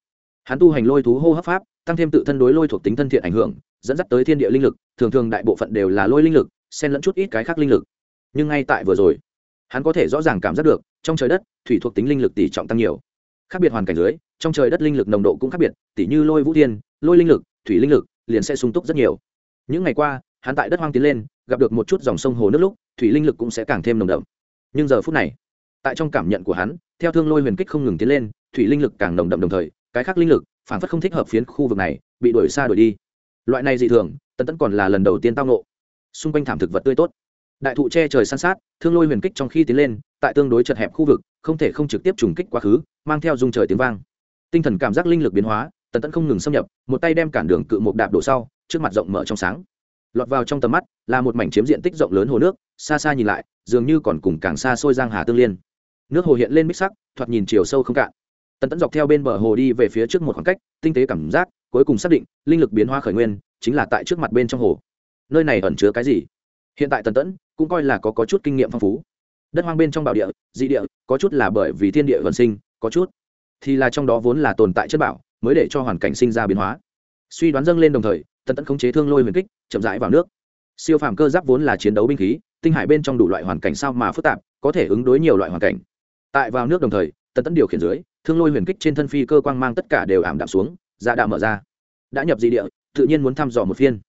Hắn tu hành lôi thú hô hấp pháp, tăng thêm tự thân đối lôi thuộc tính thân thiện ảnh hưởng, dẫn dắt tới thiên địa linh lực, thường thường đại bộ phận đều là lôi linh lực, xen lẫn chút ít cái khác linh lực. Nhưng ngay tại vừa rồi, hắn có thể rõ ràng cảm giác được, trong trời đất, thủy thuộc tính linh lực tỷ trọng tăng nhiều. Khác biệt hoàn cảnh dưới, trong trời đất linh lực nồng độ cũng khác biệt tỷ như lôi vũ thiên, lôi linh lực, thủy linh lực liền sẽ sung túc rất nhiều. Những ngày qua, hắn tại đất hoang tiến lên gặp được một chút dòng sông hồ nước lúc, thủy linh lực cũng sẽ càng thêm nồng đậm. Nhưng giờ phút này, tại trong cảm nhận của hắn, theo thương lôi huyền kích không ngừng tiến lên, thủy linh lực càng nồng đậm đồng thời, cái khác linh lực, phản phất không thích hợp phiến khu vực này, bị đuổi xa đuổi đi. Loại này dị thường, tần tẫn còn là lần đầu tiên tao nộ xung quanh thảm thực vật tươi tốt. Đại thụ che trời san sát, thương lôi huyền kích trong khi tiến lên, tại tương đối chật hẹp khu vực, không thể không trực tiếp trùng kích quá khứ, mang theo dung trời tiếng vang. Tinh thần cảm giác linh lực biến hóa, tần tẫn không ngừng xâm nhập, một tay đem cản đường cự một đạp đổ sau, trước mặt rộng mở trong sáng lọt vào trong tầm mắt là một mảnh chiếm diện tích rộng lớn hồ nước xa xa nhìn lại dường như còn cùng càng xa xôi giang hà tương liên. Nước hồ hiện lên bích sắc thoạt nhìn chiều sâu không cạn. Tần tẫn dọc theo bên bờ hồ đi về phía trước một khoảng cách tinh tế cảm giác cuối cùng xác định linh lực biến hóa khởi nguyên chính là tại trước mặt bên trong hồ. Nơi này ẩn chứa cái gì? Hiện tại tần tẫn cũng coi là có, có chút kinh nghiệm phong phú. Đất hoang bên trong bảo địa dị địa có chút là bởi vì thiên địa vận sinh có chút thì là trong đó vốn là tồn tại chất bảo mới để cho hoàn cảnh sinh ra biến hóa. Suy đoán dâng lên đồng thời tần tẫn khống chế thương lôi huyền kích, chậm rãi vào nước. Siêu phàm cơ giáp vốn là chiến đấu binh khí, tinh hải bên trong đủ loại hoàn cảnh sao mà phức tạp, có thể ứng đối nhiều loại hoàn cảnh. Tại vào nước đồng thời, tần tẫn điều khiển dưới, thương lôi huyền kích trên thân phi cơ quang mang tất cả đều ảm đạm xuống dạ đạo mở ra. Đã nhập dị địa, tự nhiên muốn thăm dò một phiên.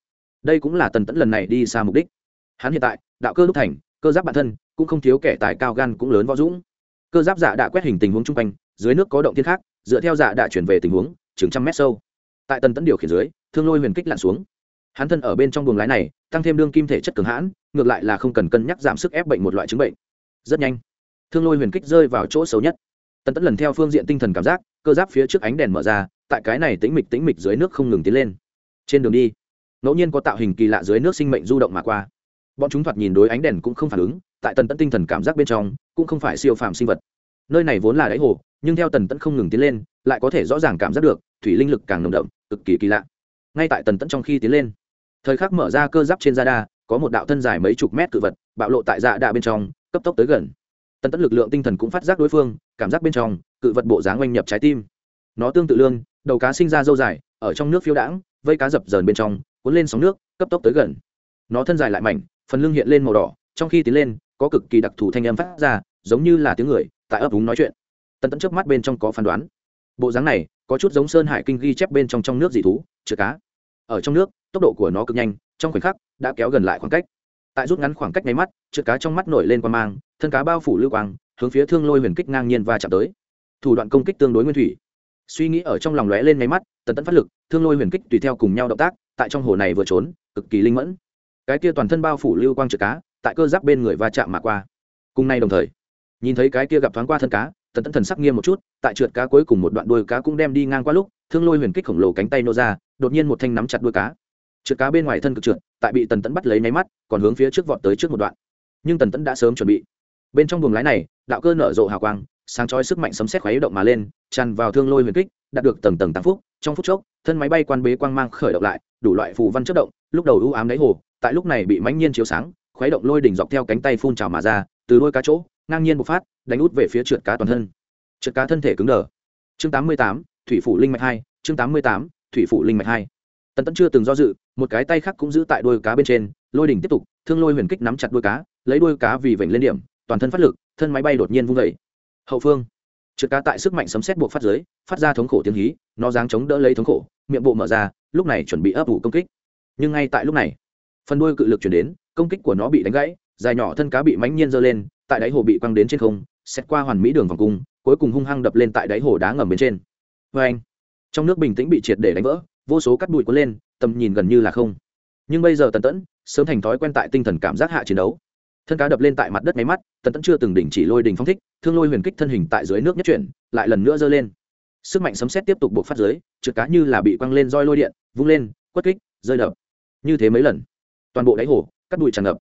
Đây cũng là tần tẫn lần này đi xa mục đích. Hắn hiện tại, đạo cơ đúc thành, cơ giáp bản thân cũng không thiếu kẻ tài cao gan cũng lớn võ dũng. Cơ giáp dạ đã quét hình tình huống chung quanh, dưới nước có động thiên khác, dựa theo dạ đã chuyển về tình huống, chừng trăm mét sâu. Tại tần tẫn điều khiển dưới thương lôi huyền kích lặn xuống. Hắn thân ở bên trong buồng lái này, tăng thêm đương kim thể chất cường hãn, ngược lại là không cần cân nhắc giảm sức ép bệnh một loại chứng bệnh. Rất nhanh, thương lôi huyền kích rơi vào chỗ xấu nhất. Tần tẫn lần theo phương diện tinh thần cảm giác, cơ giáp phía trước ánh đèn mở ra, tại cái này tĩnh mịch tĩnh mịch dưới nước không ngừng tiến lên. Trên đường đi, ngẫu nhiên có tạo hình kỳ lạ dưới nước sinh mệnh du động mà qua. Bọn chúng thoạt nhìn đối ánh đèn cũng không phản ứng, tại tần tẫn tinh thần cảm giác bên trong, cũng không phải siêu phàm sinh vật. Nơi này vốn là đáy hồ, nhưng theo tần tẫn không ngừng tiến lên, lại có thể rõ ràng cảm giác được, thủy linh lực càng nồng đậm, cực kỳ kỳ lạ ngay tại tần tẫn trong khi tiến lên. Thời khắc mở ra cơ giáp trên da đa có một đạo thân dài mấy chục mét cự vật, bạo lộ tại dạ đa bên trong, cấp tốc tới gần. Tần tẫn lực lượng tinh thần cũng phát giác đối phương, cảm giác bên trong, cự vật bộ dáng oanh nhập trái tim. Nó tương tự lương đầu cá sinh ra dâu dài, ở trong nước phiêu đãng, vây cá dập dờn bên trong, cuốn lên sóng nước, cấp tốc tới gần. Nó thân dài lại mảnh, phần lưng hiện lên màu đỏ, trong khi tiến lên, có cực kỳ đặc thù thanh âm phát ra, giống như là tiếng người, tại ấp úng nói chuyện. Tần tẫn trước mắt bên trong có phán đoán. Bộ dáng này, có chút giống sơn hải kinh ghi chép bên trong trong nước dị thú chứa cá ở trong nước, tốc độ của nó cực nhanh, trong khoảnh khắc, đã kéo gần lại khoảng cách. Tại rút ngắn khoảng cách nháy mắt, trượt cá trong mắt nổi lên qua mang, thân cá bao phủ lưu quang, hướng phía thương lôi huyền kích ngang nhiên và chạm tới. Thủ đoạn công kích tương đối nguyên thủy. Suy nghĩ ở trong lòng lóe lên nháy mắt, tần tẫn phát lực, thương lôi huyền kích tùy theo cùng nhau động tác, tại trong hồ này vừa trốn, cực kỳ linh mẫn. Cái kia toàn thân bao phủ lưu quang trượt cá, tại cơ giáp bên người va chạm mà qua. Cùng nay đồng thời, nhìn thấy cái kia gặp thoáng qua thân cá, tần tẫn thần sắc nghiêm một chút, tại trượt cá cuối cùng một đoạn đuôi cá cũng đem đi ngang qua lúc thương lôi huyền kích khổng lồ cánh tay nô ra đột nhiên một thanh nắm chặt đuôi cá. Trượt cá bên ngoài thân cực trượt tại bị tần tẫn bắt lấy nháy mắt còn hướng phía trước vọt tới trước một đoạn. Nhưng tần tẫn đã sớm chuẩn bị. Bên trong buồng lái này đạo cơ nở rộ hào quang sáng chói sức mạnh sấm xét khoáy động mà lên tràn vào thương lôi huyền kích đạt được tầng tầng tăng phúc trong phút chốc thân máy bay quan bế quang mang khởi động lại đủ loại phù văn chất động lúc đầu ưu ám đáy hồ tại lúc này bị mãnh nhiên chiếu sáng khoáy động lôi đỉnh dọc theo cánh tay phun trào mà ra từ đôi cá chỗ ngang nhiên bộc phát đánh út về phía trượt cá toàn thân. Trượt cá thân thể cứng đờ. Chương 88, thủy phủ linh mạch hai chương 88, thủy phủ linh mạch hai. Tần tẫn chưa từng do dự một cái tay khác cũng giữ tại đôi cá bên trên lôi đỉnh tiếp tục thương lôi huyền kích nắm chặt đôi cá lấy đôi cá vì vểnh lên điểm toàn thân phát lực thân máy bay đột nhiên vung vẩy hậu phương trượt cá tại sức mạnh sấm xét buộc phát dưới phát ra thống khổ tiếng hí nó dáng chống đỡ lấy thống khổ miệng bộ mở ra lúc này chuẩn bị ấp ủ công kích. Nhưng ngay tại lúc này phần đuôi cự lực chuyển đến công kích của nó bị đánh gãy dài nhỏ thân cá bị mãnh nhiên giơ lên tại đáy hồ bị quăng đến trên không xét qua hoàn mỹ đường vòng cung cuối cùng hung hăng đập lên tại đáy hồ đá ngầm bên trên vê anh, trong nước bình tĩnh bị triệt để đánh vỡ, vô số cắt bụi cuốn lên, tầm nhìn gần như là không. Nhưng bây giờ tần tẫn, sớm thành thói quen tại tinh thần cảm giác hạ chiến đấu. Thân cá đập lên tại mặt đất máy mắt, tần tẫn chưa từng đỉnh chỉ lôi đình phong thích, thương lôi huyền kích thân hình tại dưới nước nhất chuyển, lại lần nữa giơ lên. Sức mạnh sấm xét tiếp tục buộc phát dưới, trượt cá như là bị quăng lên roi lôi điện, vung lên, quất kích, rơi đập. Như thế mấy lần, toàn bộ đáy hồ cắt bụi tràn ngập.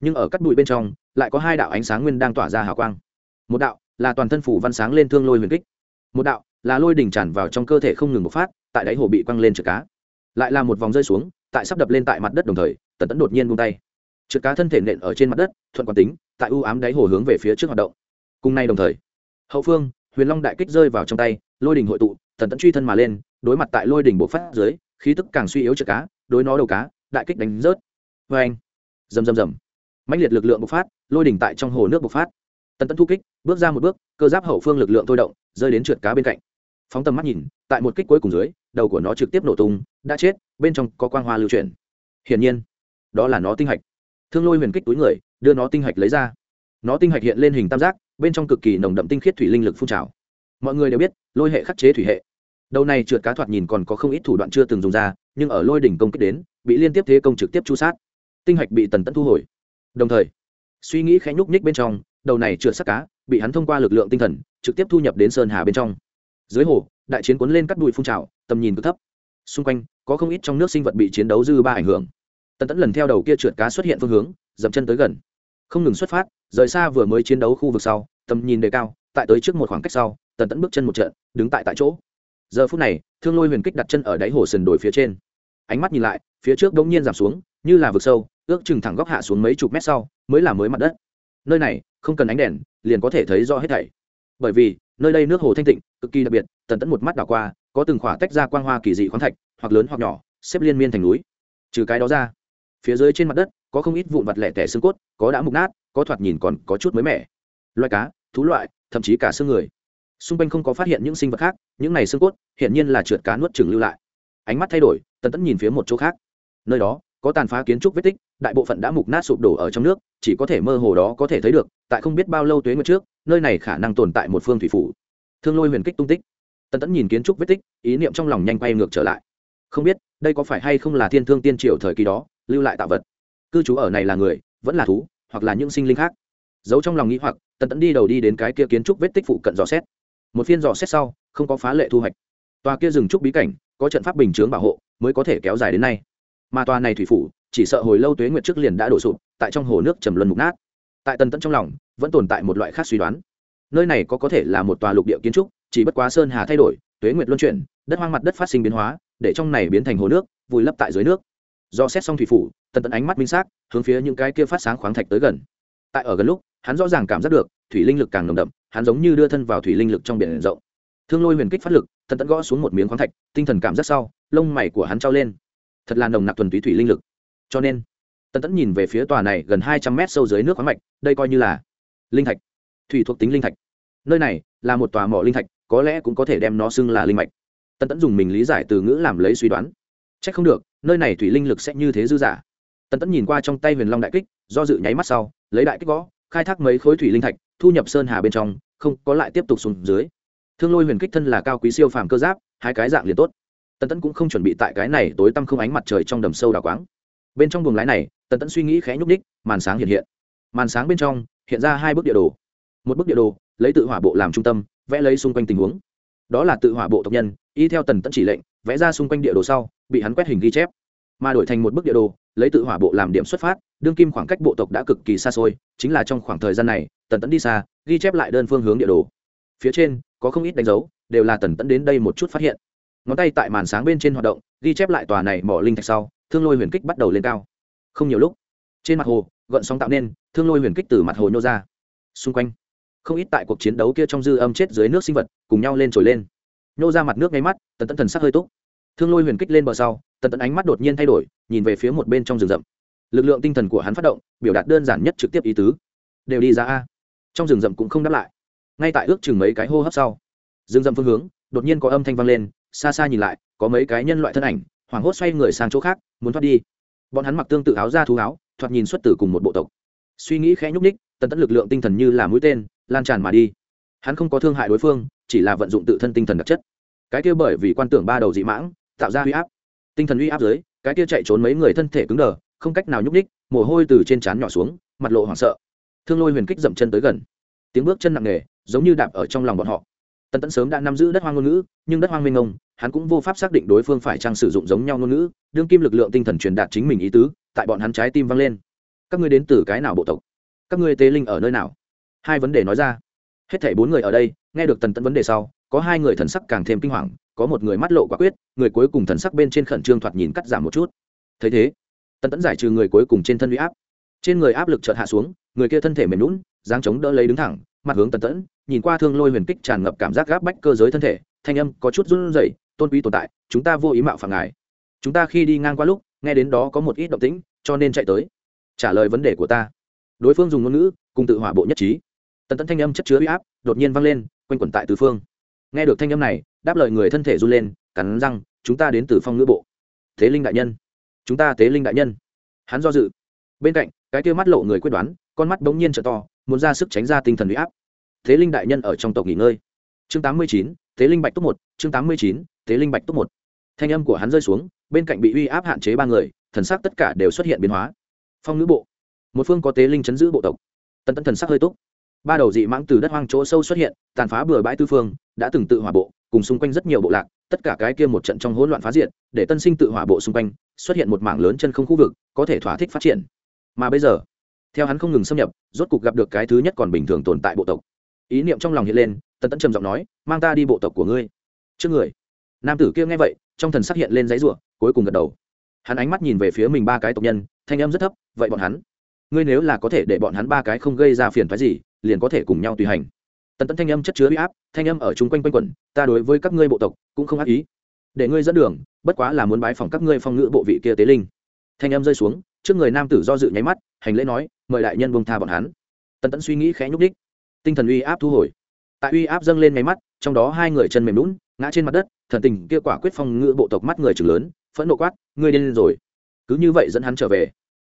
Nhưng ở cắt bụi bên trong, lại có hai đạo ánh sáng nguyên đang tỏa ra hào quang. Một đạo là toàn thân phủ văn sáng lên thương lôi huyền kích. Một đạo là lôi đỉnh tràn vào trong cơ thể không ngừng một phát, tại đáy hồ bị quăng lên trượt cá. Lại là một vòng rơi xuống, tại sắp đập lên tại mặt đất đồng thời, tần tẫn đột nhiên buông tay. Trượt cá thân thể nện ở trên mặt đất, thuận quán tính, tại u ám đáy hồ hướng về phía trước hoạt động. Cùng nay đồng thời, hậu phương, huyền long đại kích rơi vào trong tay, lôi đỉnh hội tụ, tần tẫn truy thân mà lên, đối mặt tại lôi đỉnh bộ phát dưới, khí tức càng suy yếu trượt cá, đối nó đầu cá, đại kích đánh rớt. Vê anh, rầm rầm rầm. Mãnh liệt lực lượng bộc phát, lôi đỉnh tại trong hồ nước bộc phát. Tần tẫn thu kích, bước ra một bước, cơ giáp hậu phương lực lượng thôi động, rơi đến trượt cá bên cạnh phóng tầm mắt nhìn, tại một kích cuối cùng dưới, đầu của nó trực tiếp nổ tung, đã chết, bên trong có quang hoa lưu chuyển. Hiển nhiên, đó là nó tinh hạch. Thương lôi huyền kích túi người, đưa nó tinh hạch lấy ra. Nó tinh hạch hiện lên hình tam giác, bên trong cực kỳ nồng đậm tinh khiết thủy linh lực phun trào. Mọi người đều biết, lôi hệ khắc chế thủy hệ. Đầu này trượt cá thoạt nhìn còn có không ít thủ đoạn chưa từng dùng ra, nhưng ở lôi đỉnh công kích đến, bị liên tiếp thế công trực tiếp chu sát. Tinh hạch bị tần tẫn thu hồi. Đồng thời, suy nghĩ khẽ nhúc nhích bên trong, đầu này trượt sắc cá, bị hắn thông qua lực lượng tinh thần, trực tiếp thu nhập đến sơn hà bên trong dưới hồ, đại chiến cuốn lên cắt bụi phun trào, tầm nhìn cực thấp. Xung quanh, có không ít trong nước sinh vật bị chiến đấu dư ba ảnh hưởng. Tần tẫn lần theo đầu kia trượt cá xuất hiện phương hướng, dậm chân tới gần. Không ngừng xuất phát, rời xa vừa mới chiến đấu khu vực sau, tầm nhìn đề cao, tại tới trước một khoảng cách sau, tần tẫn bước chân một trận đứng tại tại chỗ. Giờ phút này, thương lôi huyền kích đặt chân ở đáy hồ sườn đồi phía trên. Ánh mắt nhìn lại, phía trước đống nhiên giảm xuống, như là vực sâu, ước chừng thẳng góc hạ xuống mấy chục mét sau, mới là mới mặt đất. Nơi này, không cần ánh đèn, liền có thể thấy rõ hết thảy. Bởi vì nơi đây nước hồ thanh tịnh, cực kỳ đặc biệt, tần tẫn một mắt đảo qua, có từng khỏa tách ra quang hoa kỳ dị khoáng thạch, hoặc lớn hoặc nhỏ, xếp liên miên thành núi. Trừ cái đó ra, phía dưới trên mặt đất, có không ít vụn vặt lẻ tẻ xương cốt, có đã mục nát, có thoạt nhìn còn có chút mới mẻ. Loài cá, thú loại, thậm chí cả xương người. Xung quanh không có phát hiện những sinh vật khác, những này xương cốt, hiển nhiên là trượt cá nuốt trừng lưu lại. Ánh mắt thay đổi, tần tẫn nhìn phía một chỗ khác. Nơi đó, có tàn phá kiến trúc vết tích, đại bộ phận đã mục nát sụp đổ ở trong nước, chỉ có thể mơ hồ đó có thể thấy được, tại không biết bao lâu tuế nguyệt trước nơi này khả năng tồn tại một phương thủy phủ. Thương lôi huyền kích tung tích. Tần tẫn nhìn kiến trúc vết tích, ý niệm trong lòng nhanh quay ngược trở lại. Không biết, đây có phải hay không là thiên thương tiên triều thời kỳ đó, lưu lại tạo vật? Cư trú ở này là người, vẫn là thú, hoặc là những sinh linh khác? Giấu trong lòng nghĩ hoặc, tần tẫn đi đầu đi đến cái kia kiến trúc vết tích phụ cận dò xét. Một phiên dò xét sau, không có phá lệ thu hoạch. Tòa kia rừng trúc bí cảnh, có trận pháp bình chướng bảo hộ, mới có thể kéo dài đến nay. Mà tòa này thủy phủ, chỉ sợ hồi lâu tuế nguyệt trước liền đã đổ sụp, tại trong hồ nước trầm luân mục nát. Tại tần tẫn trong lòng vẫn tồn tại một loại khác suy đoán. Nơi này có có thể là một tòa lục địa kiến trúc, chỉ bất quá sơn hà thay đổi, tuế nguyệt luân chuyển, đất hoang mặt đất phát sinh biến hóa, để trong này biến thành hồ nước, vùi lấp tại dưới nước. Do xét xong thủy phủ, tần tẫn ánh mắt minh xác, hướng phía những cái kia phát sáng khoáng thạch tới gần. Tại ở gần lúc, hắn rõ ràng cảm giác được, thủy linh lực càng nồng đậm, hắn giống như đưa thân vào thủy linh lực trong biển rộng. Thương lôi huyền kích phát lực, tần tẫn gõ xuống một miếng khoáng thạch, tinh thần cảm giác sau, lông mày của hắn trao lên. Thật là nồng nặc thuần túy thủy linh lực. Cho nên, tần tẫn nhìn về phía tòa này gần hai trăm mét sâu dưới nước khoáng mạch, đây coi như là linh thạch. Thủy thuộc tính linh thạch. Nơi này là một tòa mỏ linh thạch, có lẽ cũng có thể đem nó xưng là linh mạch. Tần tẫn dùng mình lý giải từ ngữ làm lấy suy đoán. C h ắ c không được, nơi này thủy linh lực sẽ như thế dư giả tần tẫn nhìn qua trong tay huyền long đại kích, do dự nháy mắt sau, lấy đại kích gõ, khai thác mấy khối thủy linh thạch, thu nhập sơn hà bên trong, không có lại tiếp tục xuống dưới. Thương lôi huyền kích thân là cao quý siêu phàm cơ giáp, hai cái dạng liền tốt. Tần tẫn cũng không chuẩn bị tại cái này tối tăm không ánh mặt trời trong đầm sâu đào quáng. Bên trong buồng lái này, tần tẫn suy nghĩ khẽ nhúc ních màn sáng hiện hiện. Màn sáng bên trong hiện ra hai bức địa đồ. Một bức địa đồ, lấy tự hỏa bộ làm trung tâm, vẽ lấy xung quanh tình huống. Đó là tự hỏa bộ tộc nhân, y theo tần tẫn chỉ lệnh, vẽ ra xung quanh địa đồ sau, bị hắn quét hình ghi chép. Mà đổi thành một bức địa đồ, lấy tự hỏa bộ làm điểm xuất phát, đương kim khoảng cách bộ tộc đã cực kỳ xa xôi, chính là trong khoảng thời gian này, tần tẫn đi xa, ghi chép lại đơn phương hướng địa đồ. Phía trên, có không ít đánh dấu, đều là tần tẫn đến đây một chút phát hiện. Ngón tay tại màn sáng bên trên hoạt động, ghi chép lại tòa này mỏ linh thạch sau, thương lôi huyền kích bắt đầu lên cao. Không nhiều lúc, trên mặt hồ, gợn sóng tạo nên thương lôi huyền kích từ mặt hồ nhô ra. Xung quanh, không ít tại cuộc chiến đấu kia trong dư âm chết dưới nước sinh vật cùng nhau lên trồi lên. Nhô ra mặt nước ngay mắt, tần tẫn thần sắc hơi túc. Thương lôi huyền kích lên bờ sau, tần tẫn ánh mắt đột nhiên thay đổi, nhìn về phía một bên trong rừng rậm. Lực lượng tinh thần của hắn phát động, biểu đạt đơn giản nhất trực tiếp ý tứ. Đều đi ra a. Trong rừng rậm cũng không đáp lại. Ngay tại ước chừng mấy cái hô hấp sau, rừng rậm phương hướng, đột nhiên có âm thanh vang lên, xa xa nhìn lại, có mấy cái nhân loại thân ảnh, hoảng hốt xoay người sang chỗ khác, muốn thoát đi. Bọn hắn mặc tương tự áo ra thú áo, thoạt nhìn xuất từ cùng một bộ tộc suy nghĩ khẽ nhúc ních tần tẫn lực lượng tinh thần như là mũi tên, lan tràn mà đi. Hắn không có thương hại đối phương, chỉ là vận dụng tự thân tinh thần đặc chất. Cái kia bởi vì quan tưởng ba đầu dị mãng, tạo ra huy áp. Tinh thần uy áp dưới, cái kia chạy trốn mấy người thân thể cứng đờ, không cách nào nhúc ních mồ hôi từ trên trán nhỏ xuống, mặt lộ hoảng sợ. Thương lôi huyền kích dậm chân tới gần. Tiếng bước chân nặng nề, giống như đạp ở trong lòng bọn họ. Tần tẫn sớm đã nắm giữ đất hoang ngôn ngữ, nhưng đất hoang minh ông hắn cũng vô pháp xác định đối phương phải trang sử dụng giống nhau ngôn ngữ, đương kim lực lượng tinh thần truyền đạt chính mình ý tứ, tại bọn hắn trái tim vang lên các ngươi đến từ cái nào bộ tộc? Các ngươi tế linh ở nơi nào? Hai vấn đề nói ra. Hết thảy bốn người ở đây, nghe được tần tẫn vấn đề sau, có hai người thần sắc càng thêm kinh hoàng, có một người mắt lộ quả quyết, người cuối cùng thần sắc bên trên khẩn trương thoạt nhìn cắt giảm một chút. Thấy thế, tần tẫn giải trừ người cuối cùng trên thân huy áp. Trên người áp lực chợt hạ xuống, người kia thân thể mềm lún dáng chống đỡ lấy đứng thẳng, mặt hướng tần tẫn, nhìn qua thương lôi huyền kích tràn ngập cảm giác gáp bách cơ giới thân thể, thanh âm có chút run rẩy, tôn quý tồn tại, chúng ta vô ý mạo phạm ngài. Chúng ta khi đi ngang qua lúc, nghe đến đó có một ít động tĩnh, cho nên chạy tới trả lời vấn đề của ta. Đối phương dùng ngôn ngữ, cùng tự hỏa bộ nhất trí. Tần tẫn thanh âm chất chứa huy áp, đột nhiên vang lên, quanh quẩn tại tứ phương. Nghe được thanh âm này, đáp lời người thân thể run lên, cắn răng, chúng ta đến từ phong ngữ bộ. Thế linh đại nhân. Chúng ta tế linh đại nhân. Hắn do dự. Bên cạnh, cái kia mắt lộ người quyết đoán, con mắt bỗng nhiên trở to, muốn ra sức tránh ra tinh thần huy áp. Thế linh đại nhân ở trong tộc nghỉ ngơi. Chương tám mươi chín, thế linh bạch túc một, chương tám mươi chín, thế linh bạch túc một. Thanh âm của hắn rơi xuống, bên cạnh bị uy áp hạn chế ba người, thần sắc tất cả đều xuất hiện biến hóa phong ngữ bộ. Một phương có tế linh chấn giữ bộ tộc. Tần tẫn thần sắc hơi tốt ba đầu dị mãng từ đất hoang chỗ sâu xuất hiện, tàn phá bừa bãi tư phương, đã từng tự hỏa bộ, cùng xung quanh rất nhiều bộ lạc, tất cả cái kia một trận trong hỗn loạn phá diện để tân sinh tự hỏa bộ xung quanh, xuất hiện một mảng lớn chân không khu vực, có thể thỏa thích phát triển. Mà bây giờ, theo hắn không ngừng xâm nhập, rốt cục gặp được cái thứ nhất còn bình thường tồn tại bộ tộc. Ý niệm trong lòng hiện lên, tần tẫn trầm giọng nói, mang ta đi bộ tộc của ngươi. Trước người, nam tử kia nghe vậy, trong thần sắc hiện lên giấy ruộng cuối cùng gật đầu. Hắn ánh mắt nhìn về phía mình ba cái tộc nhân thanh âm rất thấp, vậy bọn hắn, ngươi nếu là có thể để bọn hắn ba cái không gây ra phiền phái gì, liền có thể cùng nhau tùy hành. Tần tẫn thanh âm chất chứa huy áp, thanh âm ở chung quanh quanh quẩn, ta đối với các ngươi bộ tộc cũng không ác ý. Để ngươi dẫn đường, bất quá là muốn bái phòng các ngươi phong ngữ bộ vị kia tế linh. Thanh âm rơi xuống, trước người nam tử do dự nháy mắt, hành lễ nói, mời đại nhân buông tha bọn hắn. Tần tẫn suy nghĩ khẽ nhúc đích tinh thần uy áp thu hồi. Tại uy áp dâng lên nháy mắt, trong đó hai người chân mềm lún ngã trên mặt đất, thần tình kia quả quyết phong ngữ bộ tộc mắt người chừng lớn, phẫn nộ quát, ngươi điên rồi cứ như vậy dẫn hắn trở về.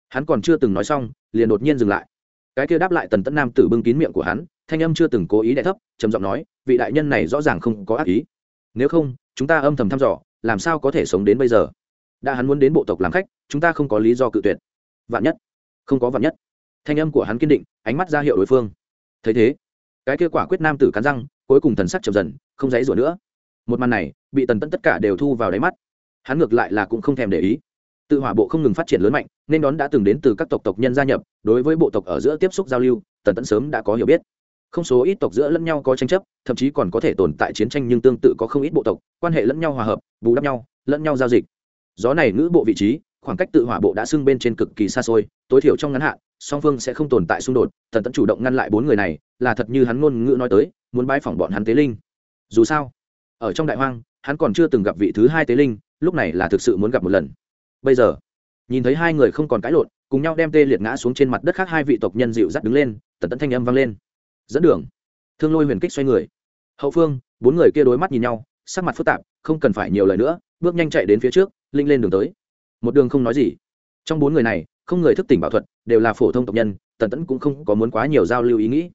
Hắn còn chưa từng nói xong, liền đột nhiên dừng lại. Cái kia đáp lại tần tẫn nam tử bưng kín miệng của hắn, thanh âm chưa từng cố ý đ thấp, trầm giọng nói, vị đại nhân này rõ ràng không có ác ý. Nếu không, chúng ta âm thầm thăm dò, làm sao có thể sống đến bây giờ? Đã hắn muốn đến bộ tộc làm khách, chúng ta không có lý do cự tuyệt. Vạn nhất. Không có vạn nhất. Thanh âm của hắn kiên định, ánh mắt ra hiệu đối phương. Thấy thế, cái kia quả quyết nam tử cắn răng, cuối cùng thần sắc chậm dần, không dãy rủa nữa. Một màn này, bị tần tẫn tất cả đều thu vào đáy mắt. Hắn ngược lại là cũng không thèm để ý tự hỏa bộ không ngừng phát triển lớn mạnh, nên đón đã từng đến từ các tộc tộc nhân gia nhập, đối với bộ tộc ở giữa tiếp xúc giao lưu, tần tẫn sớm đã có hiểu biết. Không số ít tộc giữa lẫn nhau có tranh chấp, thậm chí còn có thể tồn tại chiến tranh nhưng tương tự có không ít bộ tộc, quan hệ lẫn nhau hòa hợp, bù đắp nhau, lẫn nhau giao dịch. Gió này ngữ bộ vị trí, khoảng cách tự hỏa bộ đã xưng bên trên cực kỳ xa xôi, tối thiểu trong ngắn hạn, song phương sẽ không tồn tại xung đột, tần tẫn chủ động ngăn lại bốn người này, là thật như hắn ngôn ngữ nói tới, muốn bãi phỏng bọn hắn tế linh. Dù sao, ở trong đại hoang, hắn còn chưa từng gặp vị thứ hai tế linh, lúc này là thực sự muốn gặp một lần bây giờ nhìn thấy hai người không còn cãi lộn cùng nhau đem tê liệt ngã xuống trên mặt đất khác hai vị tộc nhân dịu dắt đứng lên tần tẫn thanh âm vang lên dẫn đường thương lôi huyền kích xoay người hậu phương bốn người kia đối mắt nhìn nhau sắc mặt phức tạp không cần phải nhiều lời nữa bước nhanh chạy đến phía trước linh lên đường tới một đường không nói gì trong bốn người này không người thức tỉnh bảo thuật đều là phổ thông tộc nhân tần tẫn cũng không có muốn quá nhiều giao lưu ý nghĩ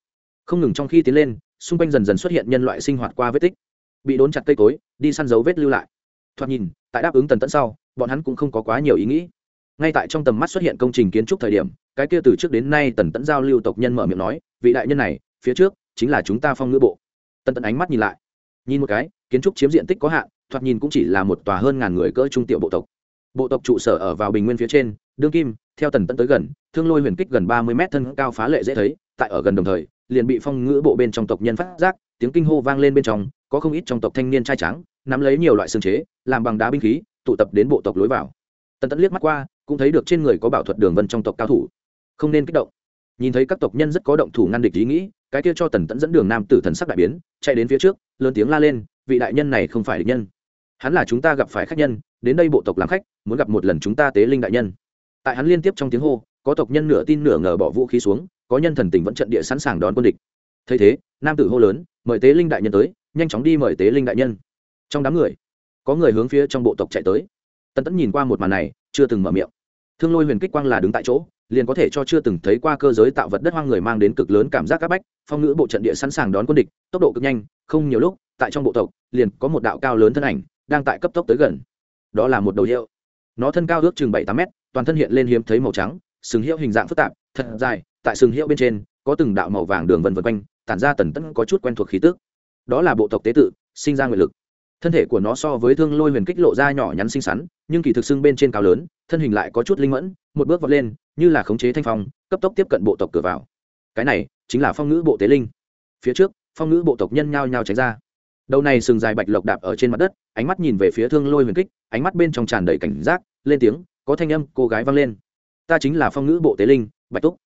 không ngừng trong khi tiến lên xung quanh dần dần xuất hiện nhân loại sinh hoạt qua vết tích bị đốn chặt cây cối đi săn dấu vết lưu lại thoạt nhìn tại đáp ứng tần tẫn sau bọn hắn cũng không có quá nhiều ý nghĩ. Ngay tại trong tầm mắt xuất hiện công trình kiến trúc thời điểm, cái kia từ trước đến nay tần tẫn giao lưu tộc nhân mở miệng nói, vị đại nhân này, phía trước chính là chúng ta phong ngữ bộ. Tần tẫn ánh mắt nhìn lại, nhìn một cái, kiến trúc chiếm diện tích có hạn, thoạt nhìn cũng chỉ là một tòa hơn ngàn người cỡ trung tiểu bộ tộc. Bộ tộc trụ sở ở vào bình nguyên phía trên, đương kim, theo tần tẫn tới gần, thương lôi huyền kích gần ba mươi mét thân cao phá lệ dễ thấy, tại ở gần đồng thời, liền bị phong ngữ bộ bên trong tộc nhân phát giác, tiếng kinh hô vang lên bên trong, có không ít trong tộc thanh niên trai trắng nắm lấy nhiều loại xương chế, làm bằng đá binh khí tụ tập đến bộ tộc lối vào. Tần tẫn liếc mắt qua, cũng thấy được trên người có bảo thuật đường vân trong tộc cao thủ. Không nên kích động. Nhìn thấy các tộc nhân rất có động thủ ngăn địch ý nghĩ, cái kia cho tần tẫn dẫn đường nam tử thần sắc đại biến, chạy đến phía trước, lớn tiếng la lên, vị đại nhân này không phải địch nhân. Hắn là chúng ta gặp phải khách nhân, đến đây bộ tộc làm khách, muốn gặp một lần chúng ta tế linh đại nhân. Tại hắn liên tiếp trong tiếng hô, có tộc nhân nửa tin nửa ngờ bỏ vũ khí xuống, có nhân thần tình vẫn trận địa sẵn sàng đón quân địch. Thấy thế, nam tử hô lớn, mời tế linh đại nhân tới, nhanh chóng đi mời tế linh đại nhân. Trong đám người có người hướng phía trong bộ tộc chạy tới. Tần tẫn nhìn qua một màn này, chưa từng mở miệng. Thương lôi huyền kích quang là đứng tại chỗ, liền có thể cho chưa từng thấy qua cơ giới tạo vật đất hoang người mang đến cực lớn cảm giác áp bách, phong ngữ bộ trận địa sẵn sàng đón quân địch, tốc độ cực nhanh, không nhiều lúc, tại trong bộ tộc, liền có một đạo cao lớn thân ảnh đang tại cấp tốc tới gần. Đó là một đầu hiệu. Nó thân cao ước chừng bảy tám mét, toàn thân hiện lên hiếm thấy màu trắng, sừng hiệu hình dạng phức tạp, thật dài, tại sừng hiệu bên trên, có từng đạo màu vàng đường vân vân quanh, tản ra tần tẫn có chút quen thuộc khí tức. Đó là bộ tộc tế tự, sinh ra nguyện lực thân thể của nó so với thương lôi huyền kích lộ ra nhỏ nhắn xinh xắn, nhưng kỳ thực xưng bên trên cao lớn, thân hình lại có chút linh mẫn, một bước vọt lên, như là khống chế thanh phong, cấp tốc tiếp cận bộ tộc cửa vào. Cái này chính là phong ngữ bộ tế linh. Phía trước, phong ngữ bộ tộc nhân nhao nhao tránh ra. Đầu này sừng dài bạch lộc đạp ở trên mặt đất, ánh mắt nhìn về phía thương lôi huyền kích, ánh mắt bên trong tràn đầy cảnh giác, lên tiếng, có thanh âm, cô gái vang lên. Ta chính là phong ngữ bộ tế linh, bạch túc.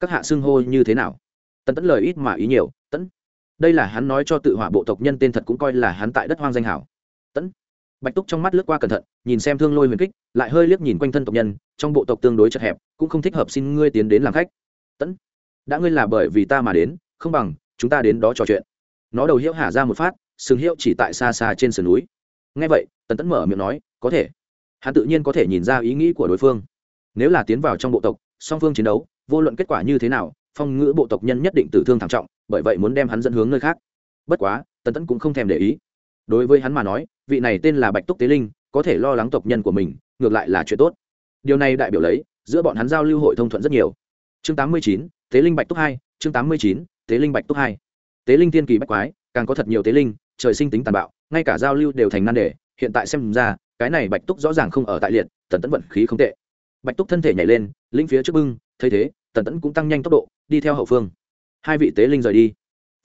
Các hạ xưng hô như thế nào? Tần tẫn lời ít mà ý nhiều đây là hắn nói cho tự hỏa bộ tộc nhân tên thật cũng coi là hắn tại đất hoang danh hảo. Tẫn bạch túc trong mắt lướt qua cẩn thận, nhìn xem thương lôi huyền kích, lại hơi liếc nhìn quanh thân tộc nhân, trong bộ tộc tương đối chật hẹp, cũng không thích hợp xin ngươi tiến đến làm khách. Tẫn đã ngươi là bởi vì ta mà đến, không bằng, chúng ta đến đó trò chuyện. Nó đầu hiệu hả ra một phát, sừng hiệu chỉ tại xa xa trên sườn núi. Ngay vậy, tần tẫn mở miệng nói, có thể. Hắn tự nhiên có thể nhìn ra ý nghĩ của đối phương. Nếu là tiến vào trong bộ tộc, song phương chiến đấu, vô luận kết quả như thế nào phong ngữ bộ tộc nhân nhất định tử thương thảm trọng, bởi vậy muốn đem hắn dẫn hướng nơi khác. Bất quá, tần tẫn cũng không thèm để ý. Đối với hắn mà nói, vị này tên là bạch túc tế linh, có thể lo lắng tộc nhân của mình, ngược lại là chuyện tốt. Điều này đại biểu lấy, giữa bọn hắn giao lưu hội thông thuận rất nhiều. Chương tám mươi chín, tế linh bạch túc hai, chương tám mươi chín, tế linh bạch túc hai. Tế linh tiên kỳ bách quái, càng có thật nhiều tế linh, trời sinh tính tàn bạo, ngay cả giao lưu đều thành nan đề, hiện tại xem ra, cái này bạch túc rõ ràng không ở tại liệt, tần tẫn vận khí không tệ. Bạch túc thân thể nhảy lên linh phía trước bưng, thấy thế, tần tẫn cũng tăng nhanh tốc độ đi theo hậu phương. Hai vị tế linh rời đi.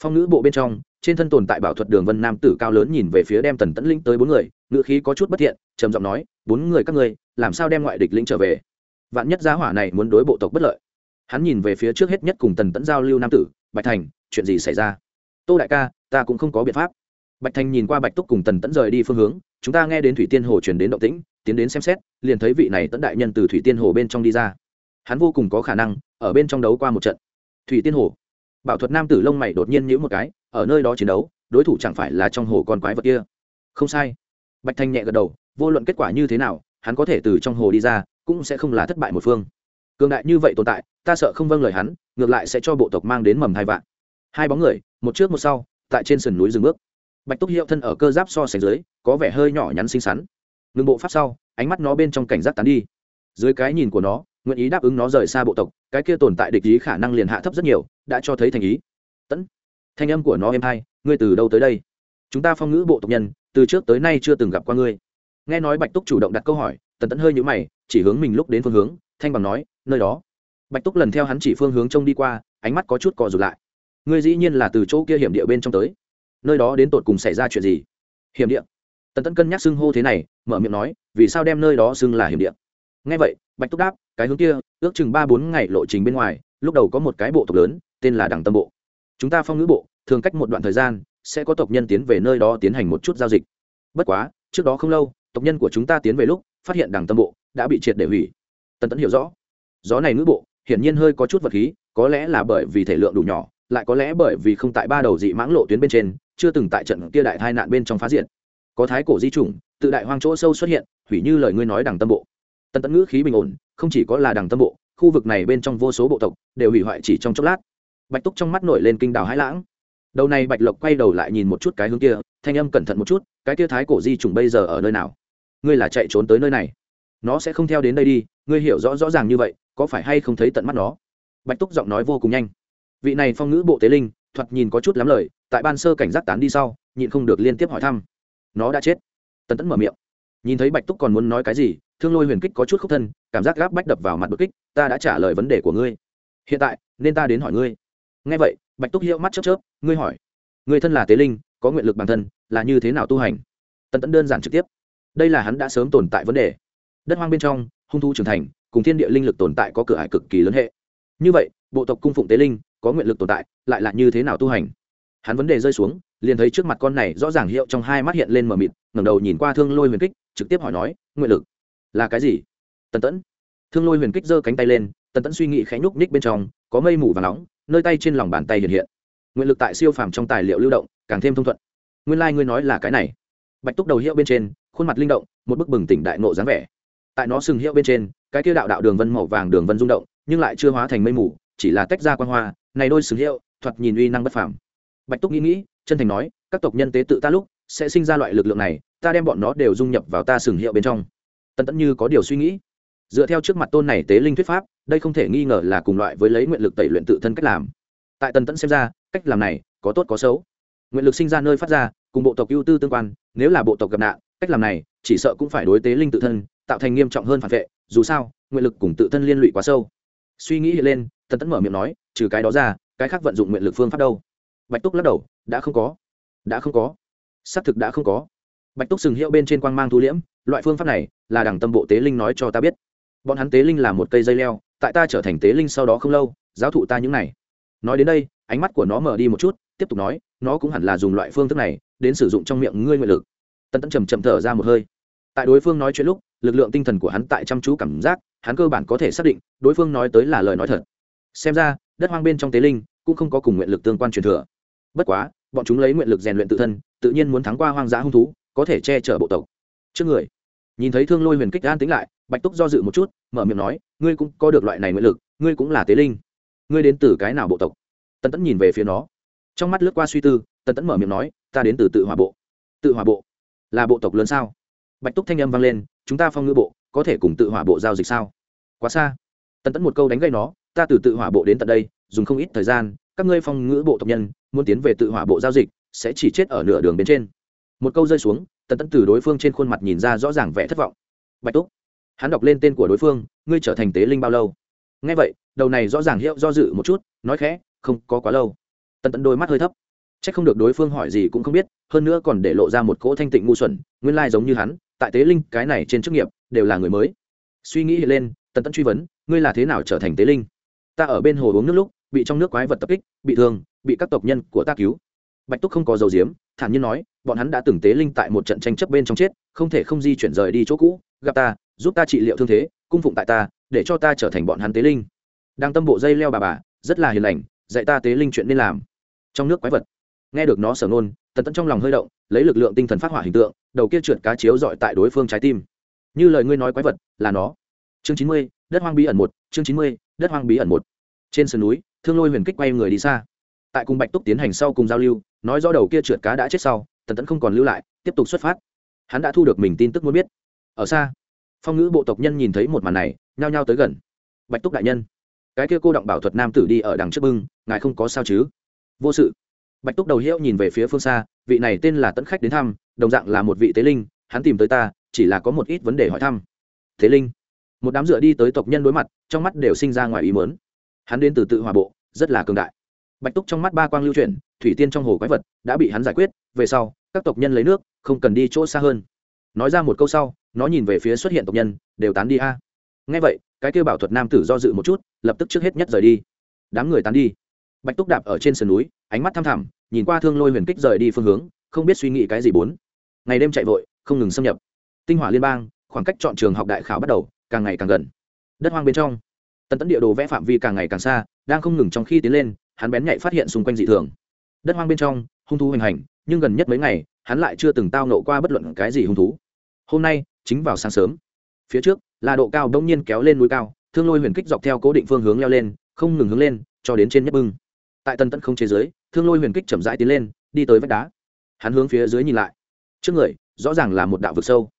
Phong ngữ bộ bên trong, trên thân tồn tại bảo thuật đường vân nam tử cao lớn nhìn về phía đem tần tẫn linh tới bốn người, ngữ khí có chút bất thiện, trầm giọng nói, bốn người các ngươi, làm sao đem ngoại địch linh trở về? Vạn nhất giá hỏa này muốn đối bộ tộc bất lợi. Hắn nhìn về phía trước hết nhất cùng tần tẫn giao lưu nam tử, bạch thành, chuyện gì xảy ra? Tô đại ca, ta cũng không có biện pháp. Bạch thành nhìn qua bạch túc cùng tần tẫn rời đi phương hướng, chúng ta nghe đến thủy tiên hồ truyền đến động tĩnh, tiến đến xem xét, liền thấy vị này tẫn đại nhân từ thủy tiên hồ bên trong đi ra. Hắn vô cùng có khả năng, ở bên trong đấu qua một trận thủy tiên hồ. Bảo thuật nam tử lông mày đột nhiên nhữ một cái, ở nơi đó chiến đấu, đối thủ chẳng phải là trong hồ con quái vật kia. Không sai. Bạch thanh nhẹ gật đầu, vô luận kết quả như thế nào, hắn có thể từ trong hồ đi ra, cũng sẽ không là thất bại một phương. Cường đại như vậy tồn tại, ta sợ không vâng lời hắn, ngược lại sẽ cho bộ tộc mang đến mầm hai vạn. Hai bóng người, một trước một sau, tại trên sườn núi dừng bước. Bạch túc hiệu thân ở cơ giáp so sánh dưới, có vẻ hơi nhỏ nhắn xinh xắn. Ngừng bộ pháp sau, ánh mắt nó bên trong cảnh giác tán đi. Dưới cái nhìn của nó nguyện ý đáp ứng nó rời xa bộ tộc, cái kia tồn tại địch ý khả năng liền hạ thấp rất nhiều, đã cho thấy thành ý. Tẫn thanh âm của nó êm hay ngươi từ đâu tới đây? Chúng ta phong ngữ bộ tộc nhân, từ trước tới nay chưa từng gặp qua ngươi. Nghe nói bạch túc chủ động đặt câu hỏi, tần tẫn hơi nhũ mày, chỉ hướng mình lúc đến phương hướng, thanh bằng nói, nơi đó. Bạch túc lần theo hắn chỉ phương hướng trông đi qua, ánh mắt có chút cò rụt lại. Ngươi dĩ nhiên là từ chỗ kia hiểm địa bên trong tới. Nơi đó đến tột cùng xảy ra chuyện gì? Hiểm địa. Tần tẫn cân nhắc xưng hô thế này, mở miệng nói, vì sao đem nơi đó xưng là hiểm địa? Ngay vậy bạch túc đáp, cái hướng kia, ước chừng ba bốn ngày lộ trình bên ngoài, lúc đầu có một cái bộ tộc lớn, tên là đằng tâm bộ. Chúng ta phong ngữ bộ, thường cách một đoạn thời gian, sẽ có tộc nhân tiến về nơi đó tiến hành một chút giao dịch. Bất quá, trước đó không lâu, tộc nhân của chúng ta tiến về lúc, phát hiện đằng tâm bộ đã bị triệt để hủy. Tần tẫn hiểu rõ. Gió này ngữ bộ, hiển nhiên hơi có chút vật khí, có lẽ là bởi vì thể lượng đủ nhỏ, lại có lẽ bởi vì không tại ba đầu dị mãng lộ tuyến bên trên, chưa từng tại trận kia đại tai nạn bên trong phá diện có thái cổ di chủng, tự đại hoang chỗ sâu xuất hiện, hủy như lời ngươi nói đằng tâm bộ tần tẫn ngữ khí bình ổn, không chỉ có là đằng tâm bộ, khu vực này bên trong vô số bộ tộc đều hủy hoại chỉ trong chốc lát. Bạch túc trong mắt nổi lên kinh đào hãi lãng. Đầu này bạch lộc quay đầu lại nhìn một chút cái hướng kia, thanh âm cẩn thận một chút, cái kia thái cổ di trùng bây giờ ở nơi nào? Ngươi là chạy trốn tới nơi này. Nó sẽ không theo đến đây đi, ngươi hiểu rõ rõ ràng như vậy, có phải hay không thấy tận mắt nó? Bạch túc giọng nói vô cùng nhanh. Vị này phong ngữ bộ tế linh, thoạt nhìn có chút lắm lời, tại ban sơ cảnh giác tán đi sau, nhịn không được liên tiếp hỏi thăm. Nó đã chết. Tần tẫn mở miệng. Nhìn thấy bạch túc còn muốn nói cái gì thương lôi huyền kích có chút khúc thân, cảm giác gáp bách đập vào mặt bực kích, ta đã trả lời vấn đề của ngươi. Hiện tại, nên ta đến hỏi ngươi. Ngay vậy, bạch túc hiệu mắt chớp chớp, ngươi hỏi. Người thân là tế linh, có nguyện lực bản thân, là như thế nào tu hành? Tần tẫn đơn giản trực tiếp. Đây là hắn đã sớm tồn tại vấn đề. Đất hoang bên trong, hung thu trưởng thành, cùng thiên địa linh lực tồn tại có cửa hải cực kỳ lớn hệ. Như vậy, bộ tộc cung phụng tế linh, có nguyện lực tồn tại, lại là như thế nào tu hành? Hắn vấn đề rơi xuống, liền thấy trước mặt con này rõ ràng hiệu trong hai mắt hiện lên mờ mịt, ngẩng đầu nhìn qua thương lôi huyền kích, trực tiếp hỏi nói, nguyện lực là cái gì? Tần tẫn. Thương lôi huyền kích giơ cánh tay lên, tần tẫn suy nghĩ khẽ nhúc ních bên trong, có mây mù và nóng, nơi tay trên lòng bàn tay hiện hiện. Nguyện lực tại siêu phàm trong tài liệu lưu động, càng thêm thông thuận. Nguyên lai、like、ngươi nói là cái này. Bạch túc đầu hiệu bên trên, khuôn mặt linh động, một bức bừng tỉnh đại nộ dáng vẻ. Tại nó sừng hiệu bên trên, cái kia đạo đạo đường vân màu vàng đường vân rung động, nhưng lại chưa hóa thành mây mù, chỉ là tách ra quan hoa, này đôi sừng hiệu, thoạt nhìn uy năng bất phàm. Bạch túc nghĩ nghĩ, chân thành nói, các tộc nhân tế tự ta lúc, sẽ sinh ra loại lực lượng này, ta đem bọn nó đều dung nhập vào ta sừng hiệu bên trong tần tẫn như có điều suy nghĩ. Dựa theo trước mặt tôn này tế linh thuyết pháp, đây không thể nghi ngờ là cùng loại với lấy nguyện lực tẩy luyện tự thân cách làm. Tại tần tẫn xem ra, cách làm này có tốt có xấu. Nguyện lực sinh ra nơi phát ra, cùng bộ tộc ưu tư tương quan, nếu là bộ tộc gặp nạn, cách làm này, chỉ sợ cũng phải đối tế linh tự thân, tạo thành nghiêm trọng hơn phản vệ, dù sao, nguyện lực cùng tự thân liên lụy quá sâu. Suy nghĩ hiện lên, tần tẫn mở miệng nói, trừ cái đó ra, cái khác vận dụng nguyện lực phương pháp đâu? Bạch túc lắc đầu, đã không có. Đã không có. Xác thực đã không có bạch túc sừng hiệu bên trên quang mang thu liễm, loại phương pháp này là đảng tâm bộ tế linh nói cho ta biết. Bọn hắn tế linh là một cây dây leo, tại ta trở thành tế linh sau đó không lâu, giáo thụ ta những này. Nói đến đây, ánh mắt của nó mở đi một chút, tiếp tục nói, nó cũng hẳn là dùng loại phương thức này đến sử dụng trong miệng ngươi nguyện lực. Tân Tẫn trầm trầm thở ra một hơi. Tại đối phương nói chuyện lúc, lực lượng tinh thần của hắn tại chăm chú cảm giác, hắn cơ bản có thể xác định, đối phương nói tới là lời nói thật. Xem ra, đất hoang bên trong tế linh cũng không có cùng nguyện lực tương quan truyền thừa. Bất quá, bọn chúng lấy nguyện lực rèn luyện tự thân, tự nhiên muốn thắng qua hoang dã hung thú có thể che chở bộ tộc. Trước người. Nhìn thấy thương lôi huyền kích an tính lại, bạch túc do dự một chút, mở miệng nói, ngươi cũng có được loại này nguyện lực, ngươi cũng là tế linh. Ngươi đến từ cái nào bộ tộc? Tần tẫn nhìn về phía nó. Trong mắt lướt qua suy tư, tần tẫn mở miệng nói, ta đến từ tự hòa bộ. Tự hòa bộ? Là bộ tộc lớn sao? Bạch túc thanh âm vang lên, chúng ta phong ngữ bộ, có thể cùng tự hỏa bộ giao dịch sao? Quá xa. Tần tẫn một câu đánh gây nó, ta từ tự hỏa bộ đến tận đây, dùng không ít thời gian, các ngươi phong ngữ bộ tộc nhân, muốn tiến về tự hỏa bộ giao dịch, sẽ chỉ chết ở nửa đường bên trên một câu rơi xuống, tần tẫn từ đối phương trên khuôn mặt nhìn ra rõ ràng vẻ thất vọng. Bạch túc, hắn đọc lên tên của đối phương, ngươi trở thành tế linh bao lâu? Ngay vậy, đầu này rõ ràng hiệu do dự một chút, nói khẽ, không có quá lâu. Tần tẫn đôi mắt hơi thấp. C h ắ c không được đối phương hỏi gì cũng không biết, hơn nữa còn để lộ ra một cỗ thanh tịnh ngu xuẩn, nguyên lai giống như hắn, tại tế linh, cái này trên chức nghiệp, đều là người mới. Suy nghĩ hiện lên, tần tẫn truy vấn, ngươi là thế nào trở thành tế linh? Ta ở bên hồ uống nước lúc, bị trong nước quái vật tập kích, bị thương, bị các tộc nhân của ta cứu. Bạch túc không có dầu diếm, thản nhiên nói bọn hắn đã từng tế linh tại một trận tranh chấp bên trong chết, không thể không di chuyển rời đi chỗ cũ, gặp ta, giúp ta trị liệu thương thế, cung phụng tại ta, để cho ta trở thành bọn hắn tế linh. Đang tâm bộ dây leo bà bà, rất là hiền lành, dạy ta tế linh chuyện nên làm. Trong nước quái vật. Nghe được nó sở nôn tần tẫn trong lòng hơi động, lấy lực lượng tinh thần phát hỏa hình tượng, đầu kia trượt cá chiếu dọi tại đối phương trái tim. Như lời ngươi nói quái vật, là nó. Chương chín mươi, đất hoang bí ẩn một, chương chín mươi, đất hoang bí ẩn một. Trên sườn núi, thương lôi huyền kích quay người đi xa. Tại cùng bạch túc tiến hành sau cùng giao lưu, nói do đầu kia trượt cá đã chết sau tần tẫn không còn lưu lại, tiếp tục xuất phát. Hắn đã thu được mình tin tức muốn biết. Ở xa, phong ngữ bộ tộc nhân nhìn thấy một màn này, nhao nhao tới gần. Bạch túc đại nhân, cái kia cô động bảo thuật nam tử đi ở đằng trước bưng, ngài không có sao chứ? Vô sự. Bạch túc đầu hiệu nhìn về phía phương xa, vị này tên là tẫn khách đến thăm, đồng dạng là một vị tế linh, hắn tìm tới ta, chỉ là có một ít vấn đề hỏi thăm. Thế linh, một đám dựa đi tới tộc nhân đối mặt, trong mắt đều sinh ra ngoài ý mớn hắn đến từ tự hòa bộ, rất là cường đại. Bạch túc trong mắt ba quang lưu chuyển, thủy tiên trong hồ quái vật, đã bị hắn giải quyết về sau, các tộc nhân lấy nước, không cần đi chỗ xa hơn. Nói ra một câu sau, nó nhìn về phía xuất hiện tộc nhân, đều tán đi a. À. ngay vậy, cái kêu bảo thuật nam tử do dự một chút, lập tức trước hết nhất rời đi. Đám người tán đi. Bạch túc đạp ở trên sườn núi, ánh mắt thăm thẳm, nhìn qua thương lôi huyền kích rời đi phương hướng, không biết suy nghĩ cái gì bốn. Ngày đêm chạy vội, không ngừng xâm nhập. Tinh hỏa liên bang, khoảng cách chọn trường học đại khảo bắt đầu, càng ngày càng gần. Đất hoang bên trong, tần tấn địa đồ vẽ phạm vi càng ngày càng xa, đang không ngừng trong khi tiến lên, hắn bén nhạy phát hiện xung quanh dị thường. Đất hoang bên trong hung thú hoành hành, nhưng gần nhất mấy ngày, hắn lại chưa từng tao nộ qua bất luận cái gì hung thú. Hôm nay, chính vào sáng sớm, phía trước, là độ cao đông nhiên kéo lên núi cao, thương lôi huyền kích dọc theo cố định phương hướng leo lên, không ngừng hướng lên, cho đến trên nhất bưng. Tại tân tận không chế giới, thương lôi huyền kích chậm rãi tiến lên, đi tới vách đá. Hắn hướng phía dưới nhìn lại. Trước người, rõ ràng là một đạo vực sâu.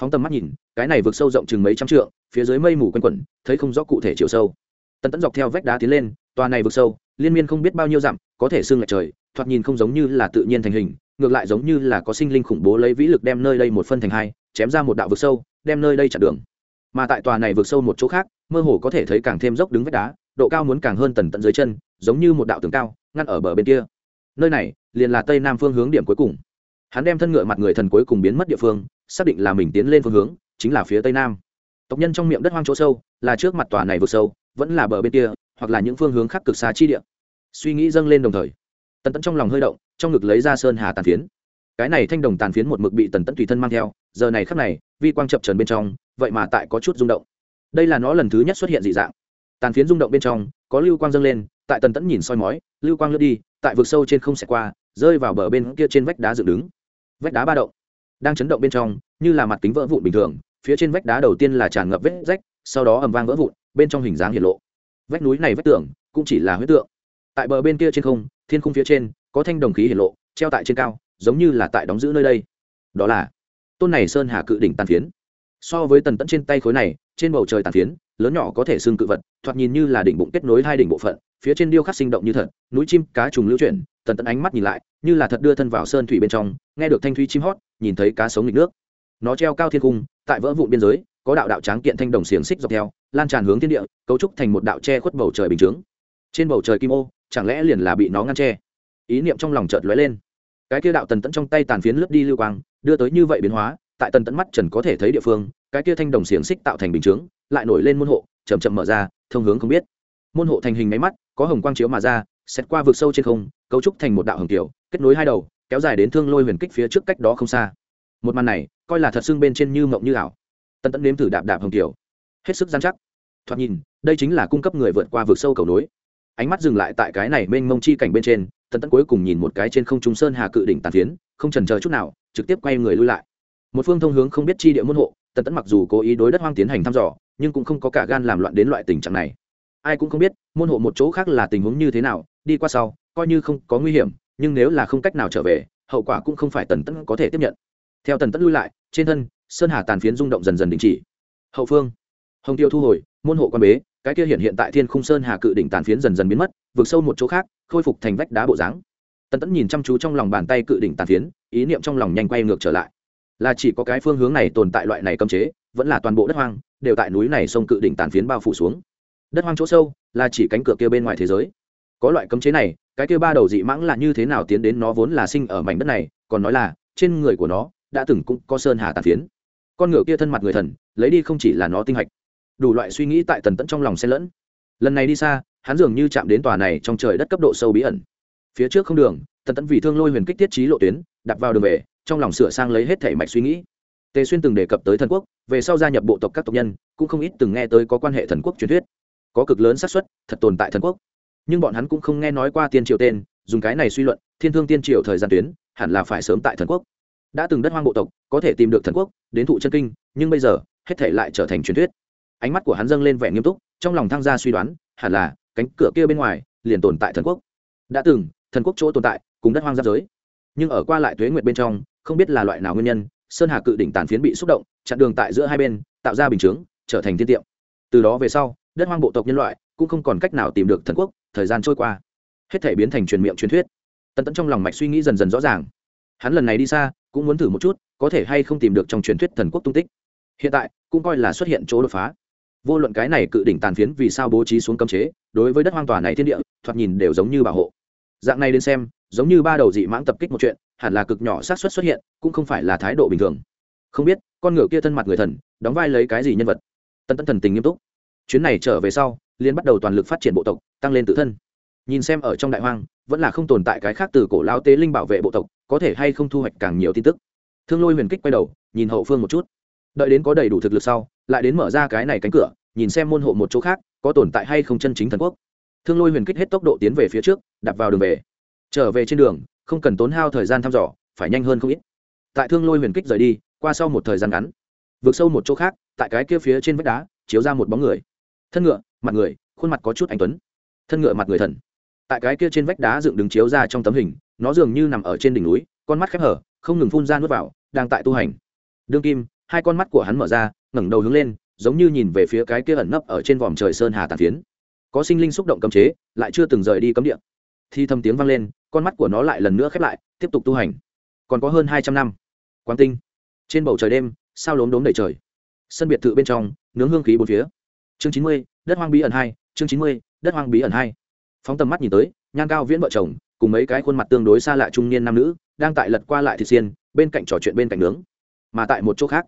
Phóng tầm mắt nhìn, cái này vực sâu rộng chừng mấy trăm trượng, phía dưới mây mù quanh quẩn, thấy không rõ cụ thể chiều sâu. Tân tẫn dọc theo vách đá tiến lên tòa này vực sâu, liên miên không biết bao nhiêu dặm, có thể xương lại trời, thoạt nhìn không giống như là tự nhiên thành hình, ngược lại giống như là có sinh linh khủng bố lấy vĩ lực đem nơi đây một phân thành hai, chém ra một đạo vực sâu, đem nơi đây chặn đường. Mà tại tòa này vực sâu một chỗ khác, mơ hồ có thể thấy càng thêm dốc đứng vách đá, độ cao muốn càng hơn tần tận dưới chân, giống như một đạo tường cao, ngăn ở bờ bên kia. Nơi này, liền là tây nam phương hướng điểm cuối cùng. Hắn đem thân ngựa mặt người thần cuối cùng biến mất địa phương, xác định là mình tiến lên phương hướng, chính là phía tây nam. Tộc nhân trong miệng đất hoang chỗ sâu, là trước mặt tòa này vực sâu, vẫn là bờ bên kia hoặc là những phương hướng khác cực xa chi địa. Suy nghĩ dâng lên đồng thời, tần tẫn trong lòng hơi động, trong ngực lấy ra sơn hà tàn phiến. Cái này thanh đồng tàn phiến một mực bị tần tẫn tùy thân mang theo, giờ này khắc này, vi quang chập trần bên trong, vậy mà tại có chút rung động. Đây là nó lần thứ nhất xuất hiện dị dạng. Tàn phiến rung động bên trong, có lưu quang dâng lên, tại tần tẫn nhìn soi mói, lưu quang lướt đi, tại vực sâu trên không xẻ qua, rơi vào bờ bên kia trên vách đá dựng đứng. Vách đá ba động, đang chấn động bên trong, như là mặt kính vỡ vụn bình thường, phía trên vách đá đầu tiên là tràn ngập vết rách, sau đó ầm vang vỡ vụn, bên trong hình dáng hiện lộ vách núi này vách tượng cũng chỉ là huyết tượng. Tại bờ bên kia trên không, thiên khung phía trên, có thanh đồng khí hiển lộ, treo tại trên cao, giống như là tại đóng giữ nơi đây. Đó là tôn này sơn hà cự đỉnh tàn phiến. So với tần tẫn trên tay khối này, trên bầu trời tàn phiến, lớn nhỏ có thể xương cự vật, thoạt nhìn như là đỉnh bụng kết nối hai đỉnh bộ phận, phía trên điêu khắc sinh động như thật, núi chim, cá trùng lưu chuyển, tần tẫn ánh mắt nhìn lại, như là thật đưa thân vào sơn thủy bên trong, nghe được thanh thúy chim hót, nhìn thấy cá sống nghịch nước. Nó treo cao thiên cung tại vỡ vụn biên giới có đạo đạo tráng kiện thanh đồng xiềng xích dọc theo, lan tràn hướng thiên địa, cấu trúc thành một đạo che khuất bầu trời bình chướng. Trên bầu trời kim ô, chẳng lẽ liền là bị nó ngăn che? Ý niệm trong lòng chợt lóe lên. Cái kia đạo tần tẫn trong tay tàn phiến lướt đi lưu quang, đưa tới như vậy biến hóa, tại tần tẫn mắt trần có thể thấy địa phương, cái kia thanh đồng xiềng xích tạo thành bình chướng, lại nổi lên môn hộ chầm chậm mở ra, thông hướng không biết. Môn hộ thành hình máy mắt, có hồng quang chiếu mà ra xét qua vực sâu trên không, cấu trúc thành một đạo hồng tiểu kết nối hai đầu, kéo dài đến thương lôi huyền kích phía trước cách đó không xa. Một màn này, coi là thật xưng bên trên như mộng như ảo tần tẫn nếm thử đạp đạp hồng tiểu hết sức gian chắc. Thoạt nhìn, đây chính là cung cấp người vượt qua vực sâu cầu nối. Ánh mắt dừng lại tại cái này mênh mông chi cảnh bên trên, tần tẫn cuối cùng nhìn một cái trên không trung sơn hà cự đỉnh tàn phiến, không trần chờ chút nào, trực tiếp quay người lui lại. Một phương thông hướng không biết chi địa môn hộ, tần tẫn mặc dù cố ý đối đất hoang tiến hành thăm dò, nhưng cũng không có cả gan làm loạn đến loại tình trạng này. Ai cũng không biết, môn hộ một chỗ khác là tình huống như thế nào, đi qua sau, coi như không có nguy hiểm, nhưng nếu là không cách nào trở về, hậu quả cũng không phải tần tẫn có thể tiếp nhận. Theo tần tẫn lui lại, trên thân sơn hà tàn phiến rung động dần dần đình chỉ. Hậu phương, hồng tiêu thu hồi, môn hộ quan bế, cái kia hiện hiện tại thiên khung sơn hà cự đỉnh tàn phiến dần dần biến mất vượt sâu một chỗ khác, khôi phục thành vách đá bộ dáng. Tần tẫn nhìn chăm chú trong lòng bàn tay cự đỉnh tàn phiến, ý niệm trong lòng nhanh quay ngược trở lại. Là chỉ có cái phương hướng này tồn tại loại này cấm chế, vẫn là toàn bộ đất hoang, đều tại núi này sông cự đỉnh tàn phiến bao phủ xuống. Đất hoang chỗ sâu, là chỉ cánh cửa kia bên ngoài thế giới. Có loại cấm chế này, cái kia ba đầu dị mãng là như thế nào tiến đến nó vốn là sinh ở mảnh đất này, còn nói là, trên người của nó, đã từng cũng có sơn hà tàn phiến con ngựa kia thân mặt người thần, lấy đi không chỉ là nó tinh hạch. Đủ loại suy nghĩ tại tần tẫn trong lòng xen lẫn. Lần này đi xa, hắn dường như chạm đến tòa này trong trời đất cấp độ sâu bí ẩn. Phía trước không đường, tần tẫn vì thương lôi huyền kích tiết trí lộ tuyến đặt vào đường về, trong lòng sửa sang lấy hết thể mạch suy nghĩ. Tề xuyên từng đề cập tới thần quốc, về sau gia nhập bộ tộc các tộc nhân, cũng không ít từng nghe tới có quan hệ thần quốc truyền thuyết. Có cực lớn xác suất, thật tồn tại thần quốc. Nhưng bọn hắn cũng không nghe nói qua tiên triều tên, dùng cái này suy luận, thiên thương tiên triều thời gian tuyến, hẳn là phải sớm tại thần quốc đã từng đất hoang bộ tộc, có thể tìm được thần quốc, đến thụ chân kinh, nhưng bây giờ, hết thể lại trở thành truyền thuyết. Ánh mắt của hắn dâng lên vẻ nghiêm túc, trong lòng thăng gia suy đoán, hẳn là, cánh cửa kia bên ngoài, liền tồn tại thần quốc. Đã từng, thần quốc chỗ tồn tại, cùng đất hoang giáp giới. Nhưng ở qua lại tuế nguyệt bên trong, không biết là loại nào nguyên nhân, sơn hà cự đỉnh tàn phiến bị xúc động, chặn đường tại giữa hai bên, tạo ra bình chướng, trở thành thiên tiệm. Từ đó về sau, đất hoang bộ tộc nhân loại cũng không còn cách nào tìm được thần quốc, thời gian trôi qua. Hết thể biến thành truyền miệng truyền thuyết. Tận tận trong lòng mạch suy nghĩ dần dần rõ ràng. Hắn lần này đi xa cũng muốn thử một chút, có thể hay không tìm được trong truyền thuyết thần quốc tung tích. Hiện tại, cũng coi là xuất hiện chỗ đột phá. Vô luận cái này cự đỉnh tàn phiến vì sao bố trí xuống cấm chế, đối với đất hoang tòa này thiên địa, thoạt nhìn đều giống như bảo hộ. Dạng này đến xem, giống như ba đầu dị mãng tập kích một chuyện, hẳn là cực nhỏ xác suất xuất hiện, cũng không phải là thái độ bình thường. Không biết, con ngựa kia thân mặt người thần, đóng vai lấy cái gì nhân vật? Tân tân thần tình nghiêm túc. Chuyến này trở về sau liên bắt đầu toàn lực phát triển bộ tộc, tăng lên tự thân. Nhìn xem ở trong đại hoang, vẫn là không tồn tại cái khác từ cổ lao tế linh bảo vệ bộ tộc có thể hay không thu hoạch càng nhiều tin tức. Thương lôi huyền kích quay đầu, nhìn hậu phương một chút. Đợi đến có đầy đủ thực lực sau, lại đến mở ra cái này cánh cửa, nhìn xem môn hộ một chỗ khác, có tồn tại hay không chân chính thần quốc. Thương lôi huyền kích hết tốc độ tiến về phía trước, đạp vào đường về. Trở về trên đường, không cần tốn hao thời gian thăm dò, phải nhanh hơn không ít. Tại thương lôi huyền kích rời đi, qua sau một thời gian ngắn, vượt sâu một chỗ khác, tại cái kia phía trên vách đá, chiếu ra một bóng người. Thân ngựa, mặt người, khuôn mặt có chút anh tuấn. Thân ngựa mặt người thần. Tại cái kia trên vách đá dựng đứng chiếu ra trong tấm hình nó dường như nằm ở trên đỉnh núi, con mắt khép hở, không ngừng phun ra nuốt vào, đang tại tu hành. Đương kim, hai con mắt của hắn mở ra, ngẩng đầu hướng lên, giống như nhìn về phía cái kia ẩn nấp ở trên vòm trời sơn hà tàn phiến. Có sinh linh xúc động cấm chế, lại chưa từng rời đi cấm địa. Thi thầm tiếng vang lên, con mắt của nó lại lần nữa khép lại, tiếp tục tu hành. Còn có hơn hai trăm năm. Quán tinh. Trên bầu trời đêm, sao lốm đốm đầy trời. Sân biệt thự bên trong, nướng hương khí bốn phía. Chương chín mươi, đất hoang bí ẩn hai, chương chín mươi, đất hoang bí ẩn hai. Phóng tầm mắt nhìn tới nhan cao viễn vợ chồng cùng mấy cái khuôn mặt tương đối xa lạ trung niên nam nữ, đang tại lật qua lại thịt xiên, bên cạnh trò chuyện bên cạnh nướng. Mà tại một chỗ khác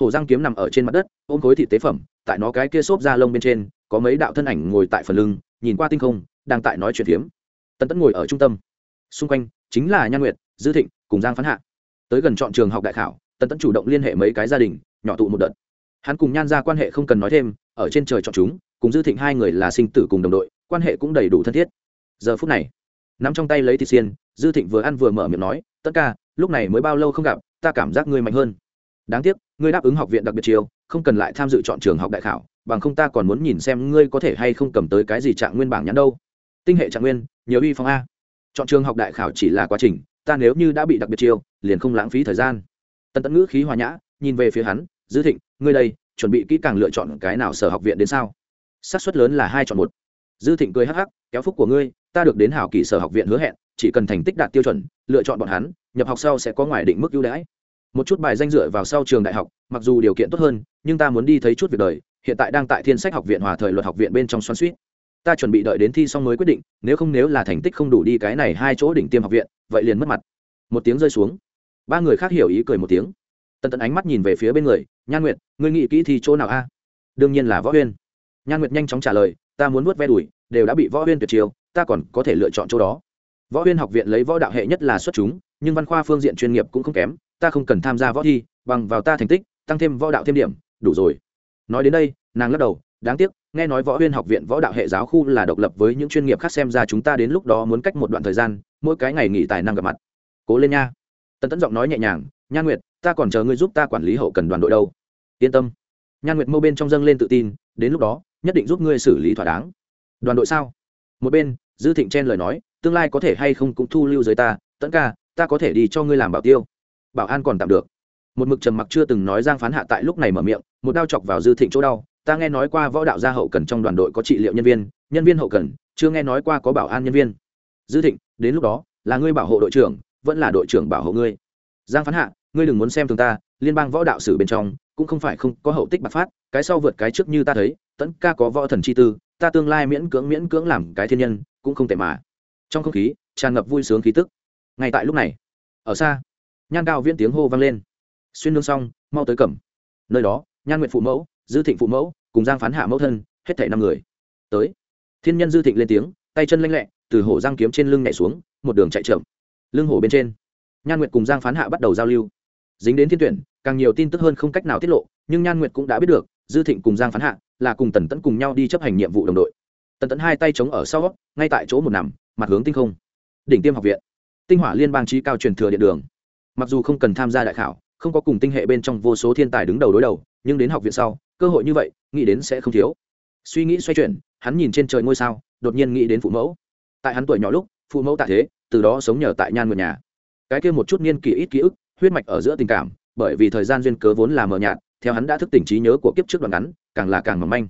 hổ răng kiếm nằm ở trên mặt đất, ôm khối thịt tế phẩm, tại nó cái kia xốp da lông bên trên, có mấy đạo thân ảnh ngồi tại phần lưng, nhìn qua tinh không, đang tại nói chuyện phiếm. Tần tẫn ngồi ở trung tâm. Xung quanh chính là nhan nguyệt, dư thịnh, cùng giang phán hạ. Tới gần chọn trường học đại khảo, tần tẫn chủ động liên hệ mấy cái gia đình, nhỏ tụ một đợt. Hắn cùng nhan ra quan hệ không cần nói thêm, ở trên trời chọn chúng, cùng dư thịnh hai người là sinh tử cùng đồng đội, quan hệ cũng đầy đủ thân thiết. Giờ phút này nắm trong tay lấy thịt xiên, dư thịnh vừa ăn vừa mở miệng nói, tất cả lúc này mới bao lâu không gặp, ta cảm giác ngươi mạnh hơn. Đáng tiếc, ngươi đáp ứng học viện đặc biệt chiều không cần lại tham dự chọn trường học đại khảo, bằng không ta còn muốn nhìn xem ngươi có thể hay không cầm tới cái gì trạng nguyên bảng nhắn đâu. Tinh hệ trạng nguyên, nhiều uy phong a. Chọn trường học đại khảo chỉ là quá trình, ta nếu như đã bị đặc biệt chiêu, liền không lãng phí thời gian. Tần tẫn ngữ khí hòa nhã, nhìn về phía hắn, dư thịnh, ngươi đây, chuẩn bị kỹ càng lựa chọn cái nào sở học viện đến sao? Xác suất lớn là hai chọn một. Dư thịnh cười hắc hắc, kéo phúc của ngươi ta được đến hảo kỳ sở học viện hứa hẹn, chỉ cần thành tích đạt tiêu chuẩn, lựa chọn bọn hắn, nhập học sau sẽ có ngoài định mức ưu đãi. Một chút bài danh dựa vào sau trường đại học, mặc dù điều kiện tốt hơn, nhưng ta muốn đi thấy chút việc đời, hiện tại đang tại thiên sách học viện hòa thời luật học viện bên trong xoan suýt ta chuẩn bị đợi đến thi xong mới quyết định, nếu không nếu là thành tích không đủ đi cái này hai chỗ đỉnh tiêm học viện, vậy liền mất mặt. Một tiếng rơi xuống. Ba người khác hiểu ý cười một tiếng. Tần Tần ánh mắt nhìn về phía bên người, nhan nguyệt, ngươi nghĩ kỹ thi chỗ nào a? Đương nhiên là võ huyên. Nhan nguyệt nhanh chóng trả lời, ta muốn nuốt ve đùi, đều đã bị võ huyên tuyệt chiêu ta còn có thể lựa chọn chỗ đó. Võ huyên học viện lấy võ đạo hệ nhất là xuất chúng, nhưng văn khoa phương diện chuyên nghiệp cũng không kém, ta không cần tham gia võ thi, bằng vào ta thành tích, tăng thêm võ đạo thêm điểm, đủ rồi. Nói đến đây, nàng lắc đầu, đáng tiếc, nghe nói võ huyên học viện võ đạo hệ giáo khu là độc lập với những chuyên nghiệp khác xem ra chúng ta đến lúc đó muốn cách một đoạn thời gian, mỗi cái ngày nghỉ tài năng gặp mặt. Cố lên nha. Tần tấn giọng nói nhẹ nhàng nhan nguyệt, ta còn chờ ngươi giúp ta quản lý hậu cần đoàn đội đâu. Yên tâm. Nhan nguyệt mâu bên trong dâng lên tự tin, đến lúc đó, nhất định giúp ngươi xử lý thỏa đáng. Đoàn đội sao? Một bên dư thịnh chen lời nói, tương lai có thể hay không cũng thu lưu dưới ta, tẫn ca, ta có thể đi cho ngươi làm bảo tiêu. Bảo an còn tạm được. Một mực trầm mặc chưa từng nói giang phán hạ tại lúc này mở miệng, một đao chọc vào dư thịnh chỗ đau, ta nghe nói qua võ đạo gia hậu cần trong đoàn đội có trị liệu nhân viên nhân viên hậu cần, chưa nghe nói qua có bảo an nhân viên. Dư thịnh, đến lúc đó, là ngươi bảo hộ đội trưởng, vẫn là đội trưởng bảo hộ ngươi. Giang phán hạ, ngươi đừng muốn xem thường ta, liên bang võ đạo sử bên trong, cũng không phải không có hậu tích bạc phát, cái sau vượt cái trước như ta thấy, tẫn ca có võ thần chi tư, ta tương lai miễn cưỡng miễn cưỡng làm cái thiên nhân cũng không tệ mà. Trong không khí, tràn ngập vui sướng khí tức. Ngay tại lúc này, ở xa nhan cao viễn tiếng hô vang lên. Xuyên nương xong, mau tới cẩm. Nơi đó, nhan nguyện phụ mẫu, dư thịnh phụ mẫu, cùng giang phán hạ mẫu thân, hết thảy năm người. Tới. Thiên nhân dư thịnh lên tiếng, tay chân lanh lẹ, từ hổ giang kiếm trên lưng nhảy xuống, một đường chạy chậm. Lưng hổ bên trên, nhan nguyệt cùng giang phán hạ bắt đầu giao lưu. Dính đến thiên tuyển, càng nhiều tin tức hơn không cách nào tiết lộ, nhưng nhan nguyệt cũng đã biết được, dư thịnh cùng giang phán hạ là cùng tần tẫn cùng nhau đi chấp hành nhiệm vụ đồng đội tần tẫn hai tay chống ở sau, ngay tại chỗ một nằm, mặt hướng tinh không. Đỉnh tiêm học viện. Tinh hỏa liên bang trí cao truyền thừa điện đường. Mặc dù không cần tham gia đại khảo, không có cùng tinh hệ bên trong vô số thiên tài đứng đầu đối đầu, nhưng đến học viện sau, cơ hội như vậy, nghĩ đến sẽ không thiếu. Suy nghĩ xoay chuyển, hắn nhìn trên trời ngôi sao, đột nhiên nghĩ đến phụ mẫu. Tại hắn tuổi nhỏ lúc, phụ mẫu tại thế, từ đó sống nhờ tại nhan người nhà. Cái kia một chút niên kỷ ít ký ức, huyết mạch ở giữa tình cảm, bởi vì thời gian duyên cớ vốn là mờ nhạt, theo hắn đã thức tỉnh trí nhớ của kiếp trước đoạn ngắn, càng là càng mỏng manh.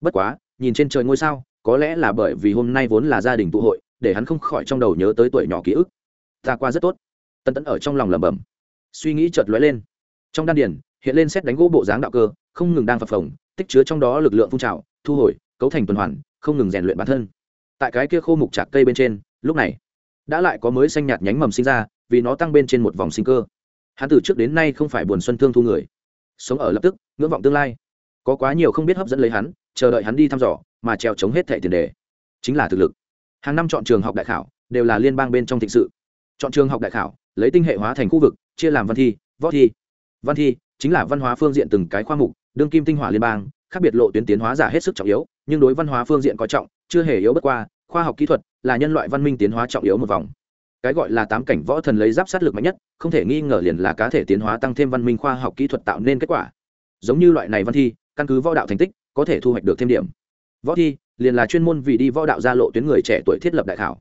Bất quá, nhìn trên trời ngôi sao có lẽ là bởi vì hôm nay vốn là gia đình tụ hội, để hắn không khỏi trong đầu nhớ tới tuổi nhỏ ký ức. Ta qua rất tốt. Tân tẫn ở trong lòng lẩm bẩm. Suy nghĩ chợt lóe lên. Trong đan điền, hiện lên xét đánh gỗ bộ dáng đạo cơ, không ngừng đang phập phồng, tích chứa trong đó lực lượng phun trào, thu hồi, cấu thành tuần hoàn, không ngừng rèn luyện bản thân. Tại cái kia khô mục chạc cây bên trên, lúc này, đã lại có mới xanh nhạt nhánh mầm sinh ra, vì nó tăng bên trên một vòng sinh cơ. Hắn từ trước đến nay không phải buồn xuân thương thu người. Sống ở lập tức, ngưỡng vọng tương lai. Có quá nhiều không biết hấp dẫn lấy hắn, chờ đợi hắn đi thăm dò mà treo chống hết thẻ tiền đề. Chính là thực lực. Hàng năm chọn trường học đại khảo, đều là liên bang bên trong thịnh sự. Chọn trường học đại khảo, lấy tinh hệ hóa thành khu vực, chia làm văn thi, võ thi. Văn thi chính là văn hóa phương diện từng cái khoa mục, đương kim tinh hỏa liên bang, khác biệt lộ tuyến tiến hóa giả hết sức trọng yếu, nhưng đối văn hóa phương diện có trọng, chưa hề yếu bất qua, khoa học kỹ thuật là nhân loại văn minh tiến hóa trọng yếu một vòng. Cái gọi là tám cảnh võ thần lấy giáp sát lực mạnh nhất, không thể nghi ngờ liền là cá thể tiến hóa tăng thêm văn minh khoa học kỹ thuật tạo nên kết quả. Giống như loại này văn thi, căn cứ võ đạo thành tích, có thể thu hoạch được thêm điểm võ thi, liền là chuyên môn vì đi võ đạo gia lộ tuyến người trẻ tuổi thiết lập đại khảo.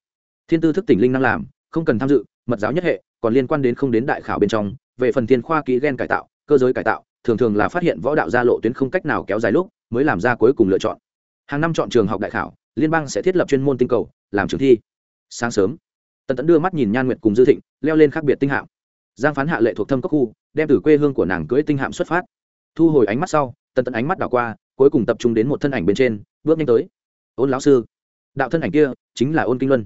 Thiên tư thức tỉnh linh năng làm, không cần tham dự, mật giáo nhất hệ, còn liên quan đến không đến đại khảo bên trong. Về phần thiên khoa kỹ gen cải tạo, cơ giới cải tạo, thường thường là phát hiện võ đạo gia lộ tuyến không cách nào kéo dài lúc, mới làm ra cuối cùng lựa chọn. Hàng năm chọn trường học đại khảo, liên bang sẽ thiết lập chuyên môn tinh cầu, làm trường thi. Sáng sớm, tần tẫn đưa mắt nhìn nhan nguyệt cùng dư thịnh, leo lên khác biệt tinh hạm. Giang phán hạ lệ thuộc thâm cốc khu, đem từ quê hương của nàng cưới tinh hạm xuất phát. Thu hồi ánh mắt sau, tần tẫn ánh mắt đảo qua, cuối cùng tập trung đến một thân ảnh bên trên bước nhanh tới. Ôn lão sư, đạo thân ảnh kia chính là ôn kinh luân.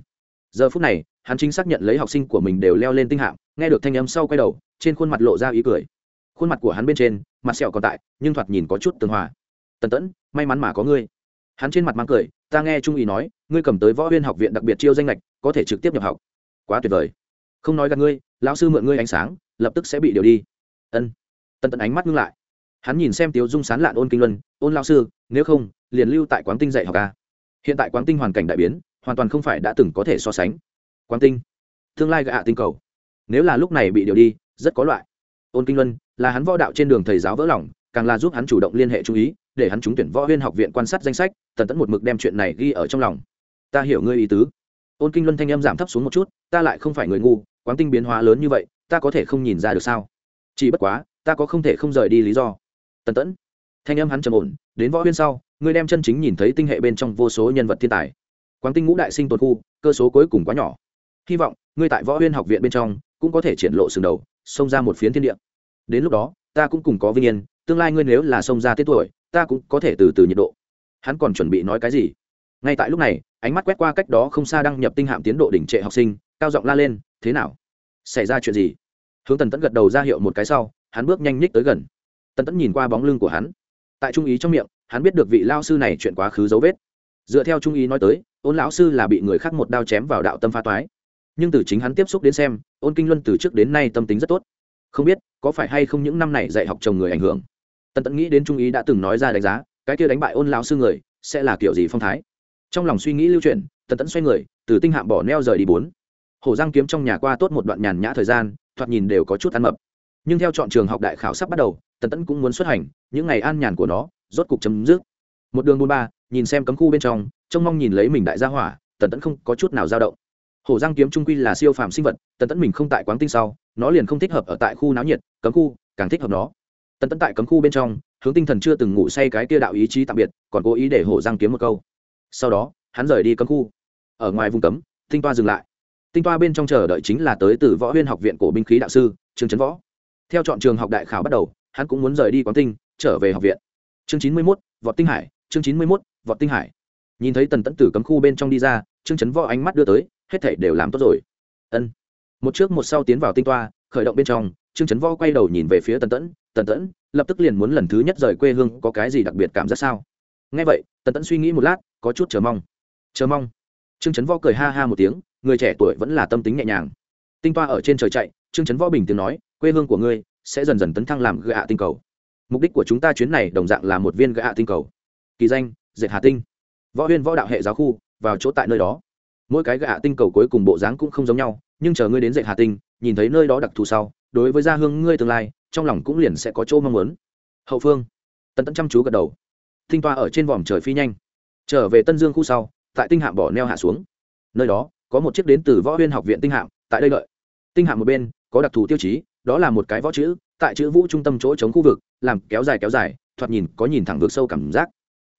Giờ phút này, hắn chính xác nhận lấy học sinh của mình đều leo lên tinh hạng. nghe được thanh âm sau quay đầu, trên khuôn mặt lộ ra ý cười. Khuôn mặt của hắn bên trên, mặt sẹo còn tại, nhưng thoạt nhìn có chút tường hòa. Tần tẫn, may mắn mà có ngươi. Hắn trên mặt mang cười, ta nghe trung ý nói, ngươi cầm tới võ huyên học viện đặc biệt chiêu danh lệch, có thể trực tiếp nhập học. Quá tuyệt vời. Không nói gặp ngươi, lão sư mượn ngươi ánh sáng, lập tức sẽ bị điều đi. Ân. Tần tẫn ánh mắt ngưng lại hắn nhìn xem tiếu dung sán lạn ôn kinh luân, ôn lão sư, nếu không, liền lưu tại quán tinh dạy học ca hiện tại quán tinh hoàn cảnh đại biến, hoàn toàn không phải đã từng có thể so sánh. Quán tinh, tương lai gạ tinh cầu, nếu là lúc này bị điều đi, rất có loại. Ôn kinh luân là hắn võ đạo trên đường thầy giáo vỡ lòng, càng là giúp hắn chủ động liên hệ chú ý, để hắn trúng tuyển võ huyên học viện quan sát danh sách, tần tẫn một mực đem chuyện này ghi ở trong lòng. Ta hiểu ngươi ý tứ. Ôn kinh luân thanh âm giảm thấp xuống một chút, ta lại không phải người ngu, quán tinh biến hóa lớn như vậy, ta có thể không nhìn ra được sao? Chỉ bất quá, ta có không thể không rời đi lý do tần tẫn. Thanh âm hắn trầm ổn, đến võ huyên sau ngươi đem chân chính nhìn thấy tinh hệ bên trong vô số nhân vật thiên tài. Quán tinh ngũ đại sinh tồn khu, cơ số cuối cùng quá nhỏ. Hy vọng, ngươi tại võ huyên học viện bên trong, cũng có thể triển lộ sừng đầu, xông ra một phiến thiên địa. Đến lúc đó, ta cũng cùng có vinh yên, tương lai ngươi nếu là xông ra tết tuổi, ta cũng có thể từ từ nhiệt độ. Hắn còn chuẩn bị nói cái gì? Ngay tại lúc này, ánh mắt quét qua cách đó không xa đăng nhập tinh hạm tiến độ đỉnh trệ học sinh, cao giọng la lên, thế nào? Xảy ra chuyện gì? Hướng tần tẫn gật đầu ra hiệu một cái sau, hắn bước nhanh nhích tới gần tần tẫn nhìn qua bóng lưng của hắn. Tại trung ý trong miệng, hắn biết được vị lao sư này chuyện quá khứ dấu vết. Dựa theo trung ý nói tới, ôn lão sư là bị người khác một đao chém vào đạo tâm pha toái. Nhưng từ chính hắn tiếp xúc đến xem, ôn kinh luân từ trước đến nay tâm tính rất tốt. Không biết, có phải hay không những năm này dạy học chồng người ảnh hưởng? Tần tẫn nghĩ đến trung ý đã từng nói ra đánh giá, cái kia đánh bại ôn lão sư người, sẽ là kiểu gì phong thái? Trong lòng suy nghĩ lưu chuyển, tần tẫn xoay người, từ tinh hạm bỏ neo rời đi bốn. Hổ giang kiếm trong nhà qua tốt một đoạn nhàn nhã thời gian, thoạt nhìn đều có chút ăn mập. Nhưng theo chọn trường học đại khảo sắp bắt đầu tần tẫn cũng muốn xuất hành, những ngày an nhàn của nó, rốt cục chấm dứt. Một đường buôn ba, nhìn xem cấm khu bên trong, trông mong nhìn lấy mình đại gia hỏa, tần tẫn không có chút nào dao động. Hổ giang kiếm trung quy là siêu phàm sinh vật, tần tẫn mình không tại quán tinh sau, nó liền không thích hợp ở tại khu náo nhiệt, cấm khu càng thích hợp nó. Tần tẫn tại cấm khu bên trong, hướng tinh thần chưa từng ngủ say cái kia đạo ý chí tạm biệt, còn cố ý để hổ giang kiếm một câu. Sau đó, hắn rời đi cấm khu. Ở ngoài vùng cấm, tinh toa dừng lại. Tinh toa bên trong chờ đợi chính là tới từ võ huyên học viện cổ binh khí đạo sư trương trấn võ. Theo chọn trường học đại khảo bắt đầu hắn cũng muốn rời đi quán tinh, trở về học viện. Chương chín mươi mốt, vọt tinh hải, chương chín mươi mốt, vọt tinh hải. Nhìn thấy tần tẫn tử cấm khu bên trong đi ra, trương chấn võ ánh mắt đưa tới, hết thảy đều làm tốt rồi. Ân. Một trước một sau tiến vào tinh toa, khởi động bên trong, trương chấn võ quay đầu nhìn về phía tần tẫn tần tẫn, lập tức liền muốn lần thứ nhất rời quê hương, có cái gì đặc biệt cảm giác sao? Ngay vậy, tần tẫn suy nghĩ một lát, có chút chờ mong. Chờ mong? Trương chấn võ cười ha ha một tiếng, người trẻ tuổi vẫn là tâm tính nhẹ nhàng. Tinh toa ở trên trời chạy, trương chấn võ bình tiếng nói, quê hương của ngươi sẽ dần dần tấn thăng làm gạ tinh cầu. Mục đích của chúng ta chuyến này đồng dạng là một viên gạ tinh cầu. Kỳ danh, dệt hà tinh. Võ huyên võ đạo hệ giáo khu, vào chỗ tại nơi đó. Mỗi cái gạ tinh cầu cuối cùng bộ dáng cũng không giống nhau, nhưng chờ ngươi đến dệt hà tinh, nhìn thấy nơi đó đặc thù sau, đối với gia hương ngươi tương lai, trong lòng cũng liền sẽ có chỗ mong muốn. Hậu phương. Tần tẫn chăm chú gật đầu. Tinh toa ở trên vòm trời phi nhanh. Trở về tân dương khu sau, tại tinh hạm bỏ neo hạ xuống. Nơi đó, có một chiếc đến từ võ huyên học viện tinh hạm, tại đây lợi tinh hạm một bên, có đặc thù tiêu chí đó là một cái võ chữ, tại chữ vũ trung tâm chỗ chống khu vực, làm kéo dài kéo dài, thoạt nhìn có nhìn thẳng vực sâu cảm giác.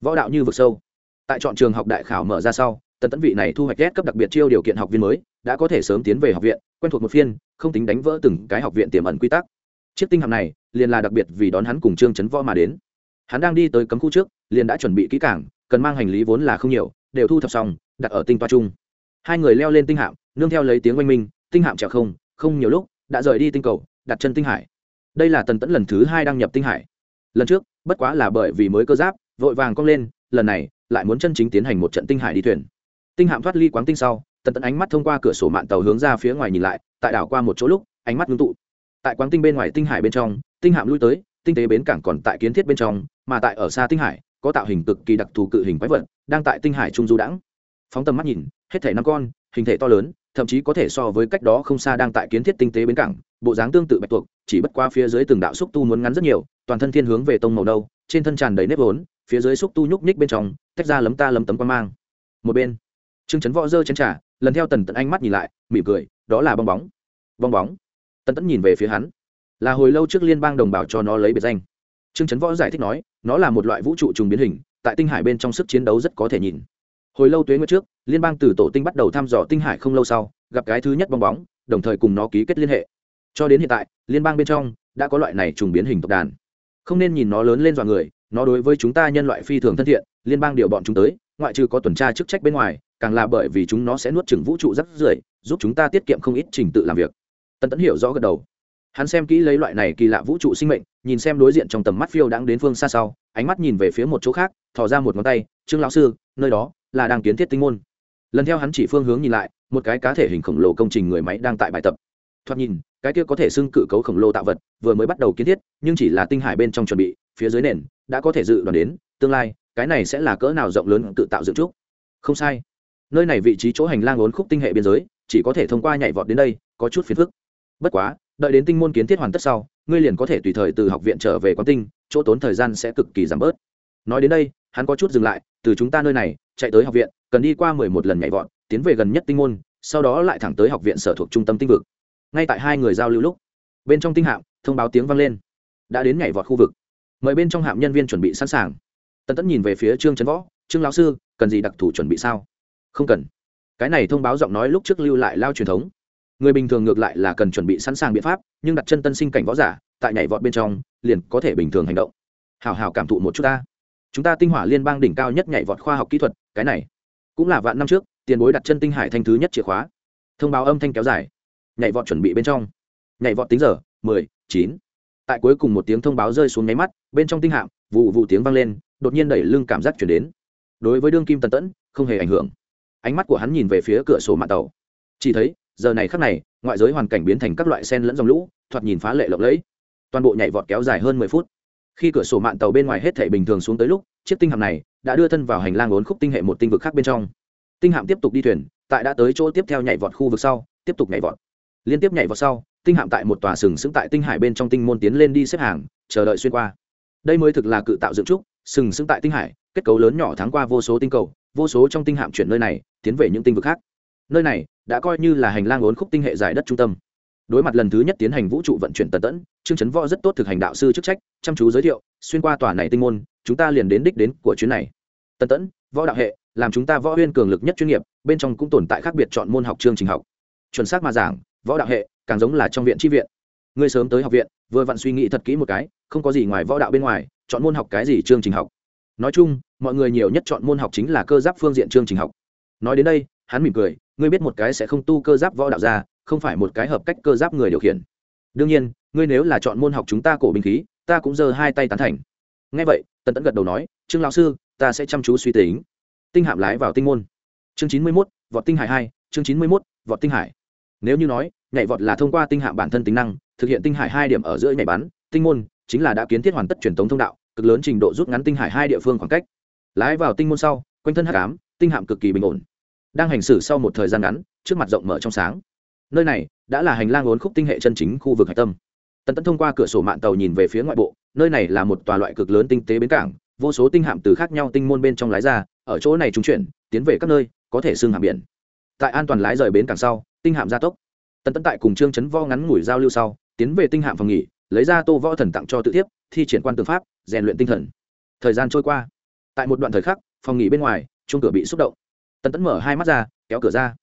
Võ đạo như vực sâu. Tại chọn trường học đại khảo mở ra sau, tần tấn vị này thu hoạch ghét cấp đặc biệt chiêu điều kiện học viên mới, đã có thể sớm tiến về học viện, quen thuộc một phiên, không tính đánh vỡ từng cái học viện tiềm ẩn quy tắc. Chiếc tinh hạm này, liền là đặc biệt vì đón hắn cùng trương chấn võ mà đến. Hắn đang đi tới cấm khu trước, liền đã chuẩn bị kỹ cảng cần mang hành lý vốn là không nhiều, đều thu thập xong, đặt ở tinh toa chung. Hai người leo lên tinh hạm, nương theo lấy tiếng oanh minh, tinh hạm trèo không không nhiều lúc, đã rời đi tinh cầu đặt chân tinh hải. Đây là tần tẫn lần thứ hai đăng nhập tinh hải. Lần trước, bất quá là bởi vì mới cơ giáp, vội vàng cong lên, lần này, lại muốn chân chính tiến hành một trận tinh hải đi thuyền. Tinh hạm thoát ly quáng tinh sau, tần tẫn ánh mắt thông qua cửa sổ mạng tàu hướng ra phía ngoài nhìn lại, tại đảo qua một chỗ lúc, ánh mắt ngưng tụ. Tại quáng tinh bên ngoài tinh hải bên trong, tinh hạm lui tới, tinh tế bến cảng còn tại kiến thiết bên trong, mà tại ở xa tinh hải, có tạo hình cực kỳ đặc thù cự hình quái vật, đang tại tinh hải trung du đãng. Phóng tầm mắt nhìn, hết thể năm con hình thể to lớn, thậm chí có thể so với cách đó không xa đang tại kiến thiết tinh tế bến cảng, bộ dáng tương tự bạch tuộc, chỉ bất qua phía dưới từng đạo xúc tu muốn ngắn rất nhiều, toàn thân thiên hướng về tông màu đâu trên thân tràn đầy nếp vốn, phía dưới xúc tu nhúc nhích bên trong, tách ra lấm ta lấm tấm quan mang. Một bên, trương chấn võ dơ chén trà, lần theo tần tận anh mắt nhìn lại, mỉm cười, đó là bong bóng. Bong bóng. Tần tẫn nhìn về phía hắn. Là hồi lâu trước liên bang đồng bào cho nó lấy biệt danh. Trương chấn võ giải thích nói, nó là một loại vũ trụ trùng biến hình, tại tinh hải bên trong sức chiến đấu rất có thể nhìn hồi lâu tuế nguyệt trước, liên bang từ tổ tinh bắt đầu thăm dò tinh hải không lâu sau, gặp cái thứ nhất bong bóng, đồng thời cùng nó ký kết liên hệ. Cho đến hiện tại, liên bang bên trong đã có loại này trùng biến hình tộc đàn. Không nên nhìn nó lớn lên dọa người, nó đối với chúng ta nhân loại phi thường thân thiện, liên bang điều bọn chúng tới, ngoại trừ có tuần tra chức trách bên ngoài, càng là bởi vì chúng nó sẽ nuốt chừng vũ trụ rất rưởi, giúp chúng ta tiết kiệm không ít trình tự làm việc. Tân tẫn hiểu rõ gật đầu. Hắn xem kỹ lấy loại này kỳ lạ vũ trụ sinh mệnh, nhìn xem đối diện trong tầm mắt phiêu đang đến phương xa sau, ánh mắt nhìn về phía một chỗ khác, thò ra một ngón tay, trương lão sư, nơi đó là đang kiến thiết tinh môn. Lần theo hắn chỉ phương hướng nhìn lại, một cái cá thể hình khổng lồ công trình người máy đang tại bài tập. Thoạt nhìn, cái kia có thể xưng cự cấu khổng lồ tạo vật, vừa mới bắt đầu kiến thiết, nhưng chỉ là tinh hải bên trong chuẩn bị, phía dưới nền, đã có thể dự đoán đến, tương lai, cái này sẽ là cỡ nào rộng lớn tự tạo dựng trúc. Không sai. Nơi này vị trí chỗ hành lang ốn khúc tinh hệ biên giới, chỉ có thể thông qua nhảy vọt đến đây, có chút phiền phức. Bất quá, đợi đến tinh môn kiến thiết hoàn tất sau, ngươi liền có thể tùy thời từ học viện trở về quán tinh, chỗ tốn thời gian sẽ cực kỳ giảm bớt. Nói đến đây, hắn có chút dừng lại, từ chúng ta nơi này chạy tới học viện, cần đi qua mười một lần nhảy vọt, tiến về gần nhất tinh môn, sau đó lại thẳng tới học viện sở thuộc trung tâm tinh vực. Ngay tại hai người giao lưu lúc, bên trong tinh hạm, thông báo tiếng vang lên. Đã đến nhảy vọt khu vực. Mời bên trong hạm nhân viên chuẩn bị sẵn sàng. Tần tẫn nhìn về phía trương trấn võ, trương lão sư, cần gì đặc thù chuẩn bị sao? Không cần. Cái này thông báo giọng nói lúc trước lưu lại lao truyền thống. Người bình thường ngược lại là cần chuẩn bị sẵn sàng biện pháp, nhưng đặt chân tân sinh cảnh võ giả, tại nhảy vọt bên trong, liền có thể bình thường hành động. Hào hào cảm thụ một chút ta. Chúng ta tinh hỏa liên bang đỉnh cao nhất nhảy vọt khoa học kỹ thuật cái này cũng là vạn năm trước, tiền bối đặt chân tinh hải thanh thứ nhất chìa khóa. Thông báo âm thanh kéo dài. Nhảy vọt chuẩn bị bên trong. Nhảy vọt tính giờ, mười, chín. Tại cuối cùng một tiếng thông báo rơi xuống nháy mắt, bên trong tinh hạm, vụ vụ tiếng vang lên, đột nhiên đẩy lưng cảm giác chuyển đến. Đối với đương kim tần tẫn, không hề ảnh hưởng. Ánh mắt của hắn nhìn về phía cửa sổ mạng tàu. Chỉ thấy, giờ này khắc này, ngoại giới hoàn cảnh biến thành các loại sen lẫn dòng lũ, thoạt nhìn phá lệ lộng lẫy. Toàn bộ nhảy vọt kéo dài hơn mười phút. Khi cửa sổ mạng tàu bên ngoài hết thể bình thường xuống tới lúc, chiếc tinh hạm này đã đưa thân vào hành lang ốn khúc tinh hệ một tinh vực khác bên trong. Tinh hạm tiếp tục đi thuyền, tại đã tới chỗ tiếp theo nhảy vọt khu vực sau, tiếp tục nhảy vọt. Liên tiếp nhảy vọt sau, tinh hạm tại một tòa sừng sững tại tinh hải bên trong tinh môn tiến lên đi xếp hàng, chờ đợi xuyên qua. Đây mới thực là cự tạo dựng trúc, sừng sững tại tinh hải, kết cấu lớn nhỏ thắng qua vô số tinh cầu, vô số trong tinh hạm chuyển nơi này, tiến về những tinh vực khác. Nơi này đã coi như là hành lang ốn khúc tinh hệ dài đất trung tâm. Đối mặt lần thứ nhất tiến hành vũ trụ vận chuyển tần tẫn, trương chấn võ rất tốt thực hành đạo sư chức trách, chăm chú giới thiệu, xuyên qua tòa này tinh môn, chúng ta liền đến đích đến của chuyến này. Tân tẫn, võ đạo hệ, làm chúng ta võ huyên cường lực nhất chuyên nghiệp, bên trong cũng tồn tại khác biệt chọn môn học chương trình học. Chuẩn xác mà giảng, võ đạo hệ, càng giống là trong viện tri viện. Ngươi sớm tới học viện, vừa vặn suy nghĩ thật kỹ một cái, không có gì ngoài võ đạo bên ngoài, chọn môn học cái gì chương trình học? Nói chung, mọi người nhiều nhất chọn môn học chính là cơ giáp phương diện chương trình học. Nói đến đây, hắn mỉm cười, ngươi biết một cái sẽ không tu cơ giáp võ đạo ra, không phải một cái hợp cách cơ giáp người điều khiển. Đương nhiên, ngươi nếu là chọn môn học chúng ta cổ binh khí, ta cũng giơ hai tay tán thành. Ngay vậy, tần tẫn gật đầu nói, trương lão sư ta sẽ chăm chú suy tính. Tinh hạm lái vào tinh môn. Chương chín mươi mốt, vọt tinh hải hai, chương chín mươi mốt, vọt tinh hải. Nếu như nói, nhảy vọt là thông qua tinh hạm bản thân tính năng, thực hiện tinh hải hai điểm ở giữa nhảy bắn, tinh môn chính là đã kiến thiết hoàn tất truyền thống thông đạo, cực lớn trình độ rút ngắn tinh hải hai địa phương khoảng cách. Lái vào tinh môn sau, quanh thân hắc ám, tinh hạm cực kỳ bình ổn. Đang hành xử sau một thời gian ngắn, trước mặt rộng mở trong sáng. Nơi này đã là hành lang ốn khúc tinh hệ chân chính khu vực hạch tâm. Tần tấn thông qua cửa sổ mạng tàu nhìn về phía ngoại bộ, nơi này là một tòa loại cực lớn tinh tế bến cảng vô số tinh hạm từ khác nhau tinh môn bên trong lái ra, ở chỗ này trung chuyển, tiến về các nơi, có thể xưng hạm biển. Tại an toàn lái rời bến cảng sau, tinh hạm gia tốc. Tần tấn tại cùng trương chấn vo ngắn ngủi giao lưu sau, tiến về tinh hạm phòng nghỉ, lấy ra tô võ thần tặng cho tự thiếp, thi triển quan tư pháp, rèn luyện tinh thần. Thời gian trôi qua. Tại một đoạn thời khắc, phòng nghỉ bên ngoài chung cửa bị xúc động. Tần tấn mở hai mắt ra, kéo cửa ra.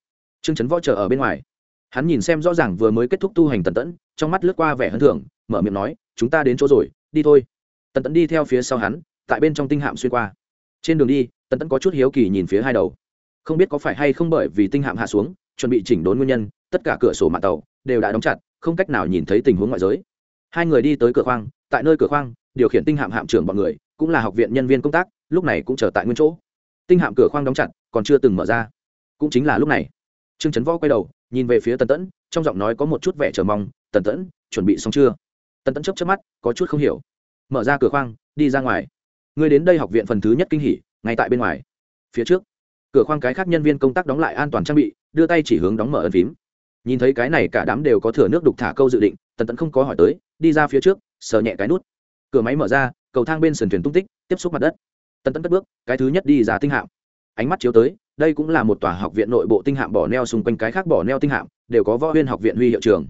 Trương chấn võ chờ ở bên ngoài. Hắn nhìn xem rõ ràng vừa mới kết thúc tu hành tần tẫn trong mắt lướt qua vẻ hân thưởng mở miệng nói, chúng ta đến chỗ rồi, đi thôi. Tần tẫn đi theo phía sau hắn tại bên trong tinh hạm xuyên qua. Trên đường đi, tần tẫn có chút hiếu kỳ nhìn phía hai đầu. Không biết có phải hay không bởi vì tinh hạm hạ xuống, chuẩn bị chỉnh đốn nguyên nhân, tất cả cửa sổ mạng tàu đều đã đóng chặt, không cách nào nhìn thấy tình huống ngoại giới. Hai người đi tới cửa khoang, tại nơi cửa khoang, điều khiển tinh hạm hạm trưởng bọn người, cũng là học viện nhân viên công tác, lúc này cũng trở tại nguyên chỗ. Tinh hạm cửa khoang đóng chặt, còn chưa từng mở ra. Cũng chính là lúc này. Trương trấn võ quay đầu, nhìn về phía tần tẫn, trong giọng nói có một chút vẻ chờ mong, tần tẫn, chuẩn bị xong chưa? Tần tẫn chấp chấp mắt, có chút không hiểu. Mở ra cửa khoang, đi ra ngoài người đến đây học viện phần thứ nhất kinh hỉ, ngay tại bên ngoài. Phía trước. Cửa khoang cái khác nhân viên công tác đóng lại an toàn trang bị, đưa tay chỉ hướng đóng mở ân phím. Nhìn thấy cái này cả đám đều có thừa nước đục thả câu dự định, tần tẫn không có hỏi tới, đi ra phía trước, sờ nhẹ cái nút. Cửa máy mở ra, cầu thang bên sườn thuyền tung tích, tiếp xúc mặt đất. Tần tẫn cất bước, cái thứ nhất đi ra tinh hạm. Ánh mắt chiếu tới, đây cũng là một tòa học viện nội bộ tinh hạm bỏ neo xung quanh cái khác bỏ neo tinh hạm, đều có võ huyên học viện huy hiệu trường.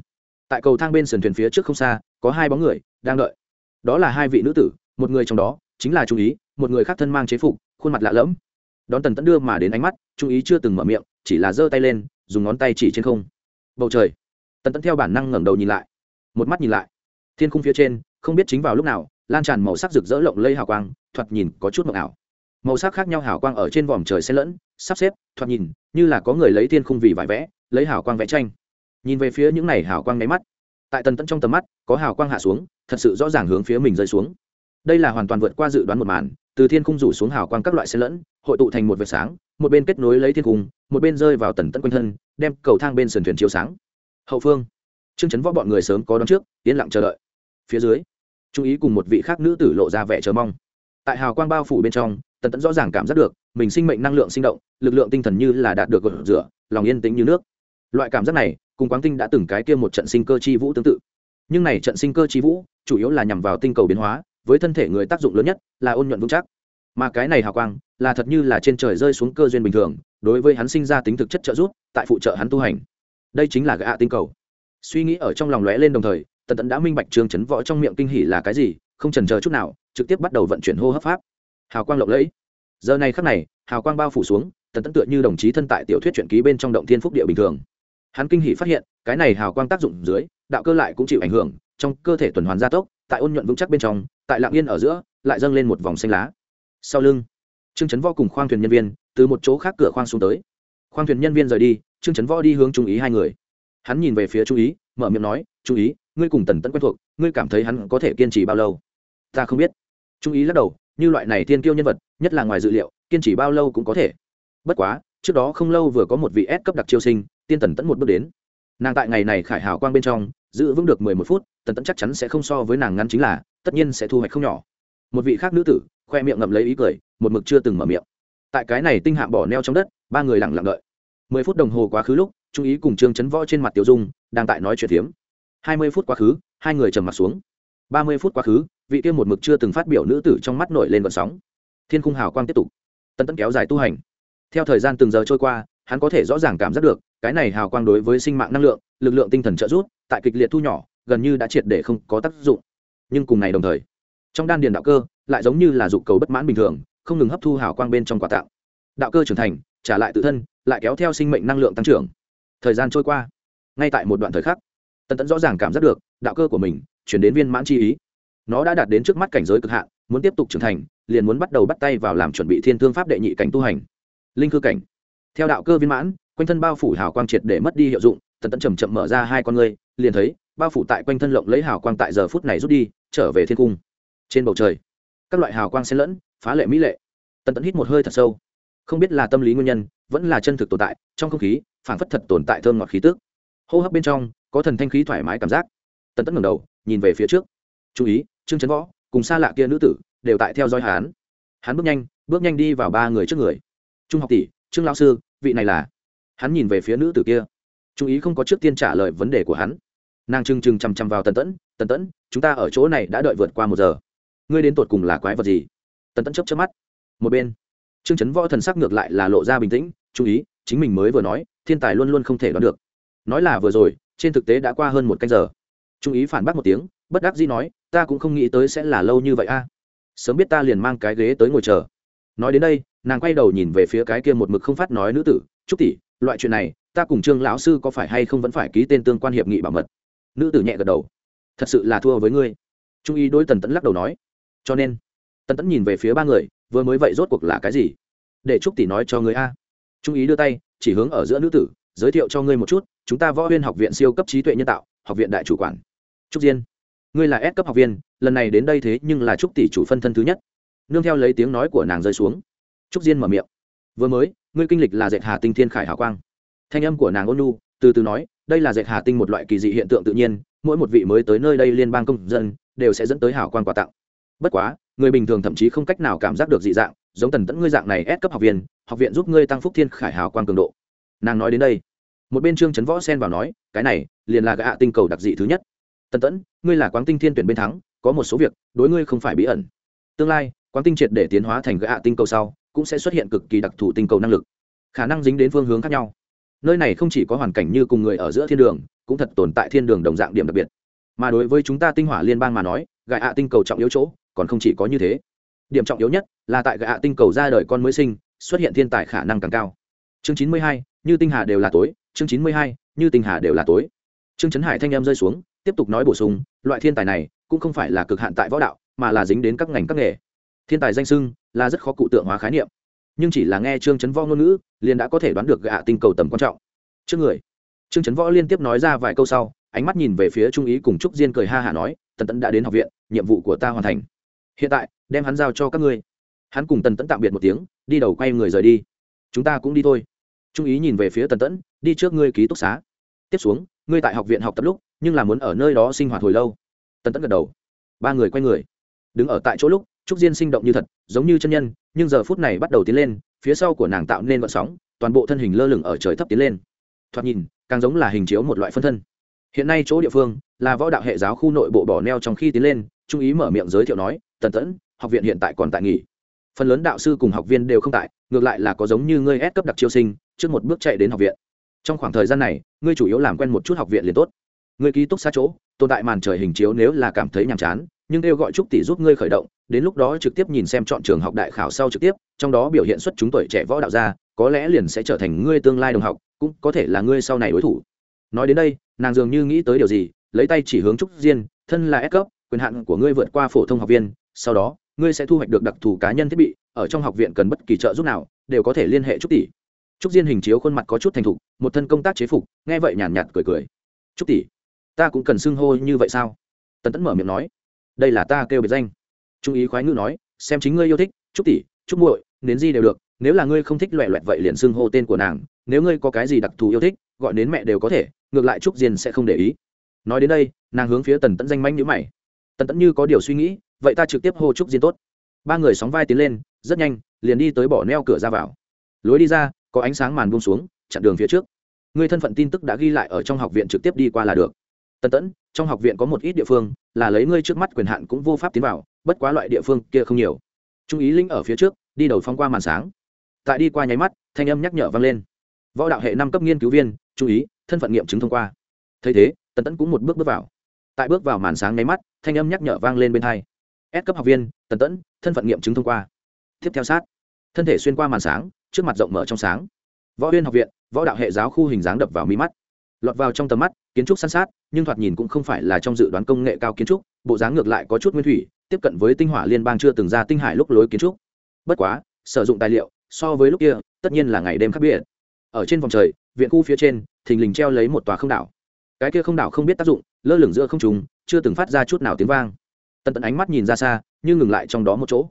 Tại cầu thang bên sườn thuyền phía trước không xa, có hai bóng người đang đợi. Đó là hai vị nữ tử, một người trong đó chính là trung ý, một người khác thân mang chế phục, khuôn mặt lạ lẫm. Đón tần tẫn đưa mà đến ánh mắt, trung ý chưa từng mở miệng, chỉ là giơ tay lên, dùng ngón tay chỉ trên không. Bầu trời, tần tẫn theo bản năng ngẩng đầu nhìn lại, một mắt nhìn lại. Thiên khung phía trên, không biết chính vào lúc nào, lan tràn màu sắc rực rỡ lộng lây hào quang, thoạt nhìn có chút mộng ảo. Màu sắc khác nhau hào quang ở trên vòm trời xen lẫn, sắp xếp, thoạt nhìn, như là có người lấy thiên khung vì vải vẽ, lấy hào quang vẽ tranh. Nhìn về phía những này hào quang nháy mắt, tại tần tẫn trong tầm mắt, có hào quang hạ xuống, thật sự rõ ràng hướng phía mình rơi xuống đây là hoàn toàn vượt qua dự đoán một màn, từ thiên khung rủ xuống hào quang các loại xen lẫn, hội tụ thành một vệt sáng, một bên kết nối lấy thiên khung, một bên rơi vào tần tẫn quanh thân, đem cầu thang bên sườn thuyền chiếu sáng. Hậu phương chương chấn võ bọn người sớm có đón trước, yên lặng chờ đợi. Phía dưới chú ý cùng một vị khác nữ tử lộ ra vẻ chờ mong. Tại hào quang bao phủ bên trong, tần tẫn rõ ràng cảm giác được, mình sinh mệnh năng lượng sinh động, lực lượng tinh thần như là đạt được gột rửa, lòng yên tĩnh như nước. Loại cảm giác này, cùng quáng tinh đã từng cái kia một trận sinh cơ chi vũ tương tự. Nhưng này trận sinh cơ chi vũ, chủ yếu là nhằm vào tinh cầu biến hóa với thân thể người tác dụng lớn nhất là ôn nhuận vững chắc. Mà cái này hào quang là thật như là trên trời rơi xuống cơ duyên bình thường, đối với hắn sinh ra tính thực chất trợ giúp, tại phụ trợ hắn tu hành. Đây chính là gạ tinh cầu. Suy nghĩ ở trong lòng lóe lên đồng thời, tần tẫn đã minh bạch trường chấn võ trong miệng kinh hỉ là cái gì, không trần chờ chút nào, trực tiếp bắt đầu vận chuyển hô hấp pháp. Hào quang lộng lẫy. Giờ này khắc này, hào quang bao phủ xuống, tần tẫn tựa như đồng chí thân tại tiểu thuyết truyện ký bên trong động thiên phúc địa bình thường. Hắn kinh hỉ phát hiện, cái này hào quang tác dụng dưới, đạo cơ lại cũng chịu ảnh hưởng, trong cơ thể tuần hoàn gia tốc, tại ôn nhuận vững chắc bên trong tại lạng yên ở giữa, lại dâng lên một vòng xanh lá. Sau lưng, trương trấn võ cùng khoang thuyền nhân viên từ một chỗ khác cửa khoang xuống tới. Khoang thuyền nhân viên rời đi, trương trấn võ đi hướng trung ý hai người. Hắn nhìn về phía trung ý, mở miệng nói, trung ý, ngươi cùng tần tẫn quen thuộc, ngươi cảm thấy hắn có thể kiên trì bao lâu? Ta không biết. Trung ý lắc đầu, như loại này tiên kiêu nhân vật, nhất là ngoài dự liệu, kiên trì bao lâu cũng có thể. Bất quá, trước đó không lâu vừa có một vị S cấp đặc chiêu sinh, tiên tần tẫn một bước đến. Nàng tại ngày này khải hào quang bên trong giữ vững được mười một phút, tần tẫn chắc chắn sẽ không so với nàng ngắn chính là, tất nhiên sẽ thu hoạch không nhỏ. Một vị khác nữ tử, khoe miệng ngậm lấy ý cười, một mực chưa từng mở miệng. Tại cái này tinh hạm bỏ neo trong đất, ba người lặng lặng đợi. Mười phút đồng hồ quá khứ lúc, trung ý cùng trương chấn võ trên mặt tiểu dung, đang tại nói chuyện phiếm. Hai mươi phút quá khứ, hai người trầm mặt xuống. Ba mươi phút quá khứ, vị kia một mực chưa từng phát biểu nữ tử trong mắt nổi lên vận sóng. Thiên khung hào quang tiếp tục. Tân tẫn kéo dài tu hành. Theo thời gian từng giờ trôi qua, hắn có thể rõ ràng cảm giác được, cái này hào quang đối với sinh mạng năng lượng, lực lượng tinh thần trợ giúp tại kịch liệt thu nhỏ, gần như đã triệt để không có tác dụng. Nhưng cùng ngày đồng thời, trong đan điền đạo cơ lại giống như là dục cầu bất mãn bình thường, không ngừng hấp thu hào quang bên trong quả tạo. Đạo cơ trưởng thành, trả lại tự thân, lại kéo theo sinh mệnh năng lượng tăng trưởng. Thời gian trôi qua, ngay tại một đoạn thời khắc, tần tẫn rõ ràng cảm giác được, đạo cơ của mình chuyển đến viên mãn chi ý. Nó đã đạt đến trước mắt cảnh giới cực hạn, muốn tiếp tục trưởng thành, liền muốn bắt đầu bắt tay vào làm chuẩn bị thiên thương pháp đệ nhị cảnh tu hành. Linh cư cảnh. Theo đạo cơ viên mãn, quanh thân bao phủ hào quang triệt để mất đi hiệu dụng, tần tẫn chầm chậm mở ra hai con ngươi liền thấy, bao phủ tại quanh thân lộng lấy hào quang tại giờ phút này rút đi, trở về thiên cung. Trên bầu trời, các loại hào quang xen lẫn, phá lệ mỹ lệ. Tần tẫn hít một hơi thật sâu. Không biết là tâm lý nguyên nhân, vẫn là chân thực tồn tại, trong không khí, phảng phất thật tồn tại thơm ngọt khí tước hô hấp bên trong, có thần thanh khí thoải mái cảm giác. Tần tẫn ngẩng đầu, nhìn về phía trước. Chú ý, trương trấn võ, cùng xa lạ kia nữ tử, đều tại theo dõi hán hắn bước nhanh bước nhanh đi vào ba người trước người. Trung học tỷ, trương lão sư, vị này là? Hắn nhìn về phía nữ tử kia. Chú ý không có trước tiên trả lời vấn đề của hắn nàng trừng trừng chằm chằm vào tần tẫn tần tẫn, chúng ta ở chỗ này đã đợi vượt qua một giờ. Ngươi đến tột cùng là quái vật gì? Tần tẫn chấp chấp mắt. Một bên, trương chấn võ thần sắc ngược lại là lộ ra bình tĩnh, chú ý, chính mình mới vừa nói, thiên tài luôn luôn không thể đoán được. Nói là vừa rồi, trên thực tế đã qua hơn một canh giờ. Trung ý phản bác một tiếng, bất đắc dĩ nói, ta cũng không nghĩ tới sẽ là lâu như vậy a. Sớm biết ta liền mang cái ghế tới ngồi chờ. Nói đến đây, nàng quay đầu nhìn về phía cái kia một mực không phát nói nữ tử, trúc tỷ, loại chuyện này, ta cùng trương lão sư có phải hay không vẫn phải ký tên tương quan hiệp nghị bảo mật? Nữ tử nhẹ gật đầu. Thật sự là thua với ngươi. Trung ý đôi tần tẫn lắc đầu nói. Cho nên, tần tẫn nhìn về phía ba người, vừa mới vậy rốt cuộc là cái gì? Để trúc tỷ nói cho người a. Trung ý đưa tay, chỉ hướng ở giữa nữ tử, giới thiệu cho ngươi một chút, chúng ta võ huyên học viện siêu cấp trí tuệ nhân tạo, học viện đại chủ quản. Trúc diên, ngươi là S cấp học viên, lần này đến đây thế nhưng là trúc tỷ chủ phân thân thứ nhất. Nương theo lấy tiếng nói của nàng rơi xuống. Trúc diên mở miệng. Vừa mới, ngươi kinh lịch là dệt hà tinh thiên khải hào quang. Thanh âm của nàng ôn nu từ từ nói, đây là dệt hà tinh một loại kỳ dị hiện tượng tự nhiên, mỗi một vị mới tới nơi đây liên bang công dân, đều sẽ dẫn tới hảo quan quà tặng. Bất quá, người bình thường thậm chí không cách nào cảm giác được dị dạng, giống tần tẫn ngươi dạng này ép cấp học viên, học viện giúp ngươi tăng phúc thiên khải hào quan cường độ. Nàng nói đến đây, một bên trương trấn võ xen vào nói, cái này, liền là gạ tinh cầu đặc dị thứ nhất. Tần tẫn, ngươi là quán tinh thiên tuyển bên thắng, có một số việc, đối ngươi không phải bí ẩn. Tương lai quán tinh triệt để tiến hóa thành gạ tinh cầu sau, cũng sẽ xuất hiện cực kỳ đặc thù tinh cầu năng lực. Khả năng dính đến phương hướng khác nhau nơi này không chỉ có hoàn cảnh như cùng người ở giữa thiên đường, cũng thật tồn tại thiên đường đồng dạng điểm đặc biệt. Mà đối với chúng ta tinh hỏa liên bang mà nói gạ ạ tinh cầu trọng yếu chỗ, còn không chỉ có như thế. Điểm trọng yếu nhất là tại gạ tinh cầu ra đời con mới sinh, xuất hiện thiên tài khả năng càng cao. Chương chín mươi hai, như tinh hà đều là tối. Chương chín mươi hai, như tinh hà đều là tối. Trương trấn hải thanh em rơi xuống, tiếp tục nói bổ sung, loại thiên tài này cũng không phải là cực hạn tại võ đạo, mà là dính đến các ngành các nghề. Thiên tài danh sưng là rất khó cụ tượng hóa khái niệm nhưng chỉ là nghe trương chấn võ ngôn ngữ, liền đã có thể đoán được gạ tinh cầu tầm quan trọng. Trước người, trương chấn võ liên tiếp nói ra vài câu sau, ánh mắt nhìn về phía trung ý cùng trúc diên cười ha hả nói, tần tẫn đã đến học viện, nhiệm vụ của ta hoàn thành. Hiện tại, đem hắn giao cho các ngươi. Hắn cùng tần tẫn tạm biệt một tiếng, đi đầu quay người rời đi. Chúng ta cũng đi thôi. Trung ý nhìn về phía tần tẫn, đi trước ngươi ký túc xá. Tiếp xuống, ngươi tại học viện học tập lúc, nhưng là muốn ở nơi đó sinh hoạt hồi lâu. Tần tẫn gật đầu. Ba người quay người. Đứng ở tại chỗ lúc, trúc diên sinh động như thật, giống như chân nhân nhưng giờ phút này bắt đầu tiến lên, phía sau của nàng tạo nên vận sóng, toàn bộ thân hình lơ lửng ở trời thấp tiến lên. Thoạt nhìn, càng giống là hình chiếu một loại phân thân. Hiện nay chỗ địa phương là võ đạo hệ giáo khu nội bộ bỏ neo trong khi tiến lên, trung ý mở miệng giới thiệu nói, tần tẫn, học viện hiện tại còn tại nghỉ. Phần lớn đạo sư cùng học viên đều không tại, ngược lại là có giống như ngươi ép cấp đặc chiêu sinh, trước một bước chạy đến học viện. Trong khoảng thời gian này, ngươi chủ yếu làm quen một chút học viện liền tốt. Ngươi ký túc xa chỗ, tồn tại màn trời hình chiếu nếu là cảm thấy nhàm chán nhưng kêu gọi trúc tỷ giúp ngươi khởi động đến lúc đó trực tiếp nhìn xem chọn trường học đại khảo sau trực tiếp trong đó biểu hiện xuất chúng tuổi trẻ võ đạo gia có lẽ liền sẽ trở thành ngươi tương lai đồng học cũng có thể là ngươi sau này đối thủ. Nói đến đây nàng dường như nghĩ tới điều gì lấy tay chỉ hướng trúc diên thân là S cấp quyền hạn của ngươi vượt qua phổ thông học viên sau đó ngươi sẽ thu hoạch được đặc thù cá nhân thiết bị ở trong học viện cần bất kỳ trợ giúp nào đều có thể liên hệ trúc tỷ. Trúc diên hình chiếu khuôn mặt có chút thành thục một thân công tác chế phục nghe vậy nhàn nhạt, nhạt cười cười. Trúc tỷ ta cũng cần xưng hô như vậy sao? Tần tẫn mở miệng nói đây là ta kêu biệt danh. Trung ý khoái ngữ nói, xem chính ngươi yêu thích, chúc tỷ, chúc muội, nến gì đều được, nếu là ngươi không thích loẹ loẹt vậy liền xưng hô tên của nàng, nếu ngươi có cái gì đặc thù yêu thích, gọi đến mẹ đều có thể, ngược lại trúc diên sẽ không để ý. Nói đến đây, nàng hướng phía tần tẫn danh manh nhữ mày. Tần tẫn như có điều suy nghĩ, vậy ta trực tiếp hô trúc diên tốt. Ba người sóng vai tiến lên, rất nhanh, liền đi tới bỏ neo cửa ra vào. Lối đi ra, có ánh sáng màn buông xuống, chặn đường phía trước. Người thân phận tin tức đã ghi lại ở trong học viện trực tiếp đi qua là được tần tẫn, trong học viện có một ít địa phương là lấy ngươi trước mắt quyền hạn cũng vô pháp tiến vào, bất quá loại địa phương kia không nhiều. Trung ý linh ở phía trước, đi đầu phong qua màn sáng. Tại đi qua nháy mắt, thanh âm nhắc nhở vang lên. Võ đạo hệ năm cấp nghiên cứu viên chú ý, thân phận nghiệm chứng thông qua. Thấy thế, tần tẫn cũng một bước bước vào. Tại bước vào màn sáng nháy mắt, thanh âm nhắc nhở vang lên bên hai. S cấp học viên, tần tẫn, thân phận nghiệm chứng thông qua. Tiếp theo sát. Thân thể xuyên qua màn sáng, trước mặt rộng mở trong sáng. Võ huyên học viện, võ đạo hệ giáo khu hình dáng đập vào mi mắt lọt vào trong tầm mắt, kiến trúc san sát, nhưng thoạt nhìn cũng không phải là trong dự đoán công nghệ cao kiến trúc, bộ dáng ngược lại có chút nguyên thủy, tiếp cận với tinh hỏa liên bang chưa từng ra tinh hải lúc lối kiến trúc. Bất quá, sử dụng tài liệu, so với lúc kia, tất nhiên là ngày đêm khác biệt. Ở trên vòng trời, viện khu phía trên, thình lình treo lấy một tòa không đảo. Cái kia không đảo không biết tác dụng, lơ lửng giữa không trùng chưa từng phát ra chút nào tiếng vang. Tần tận ánh mắt nhìn ra xa, nhưng ngừng lại trong đó một chỗ.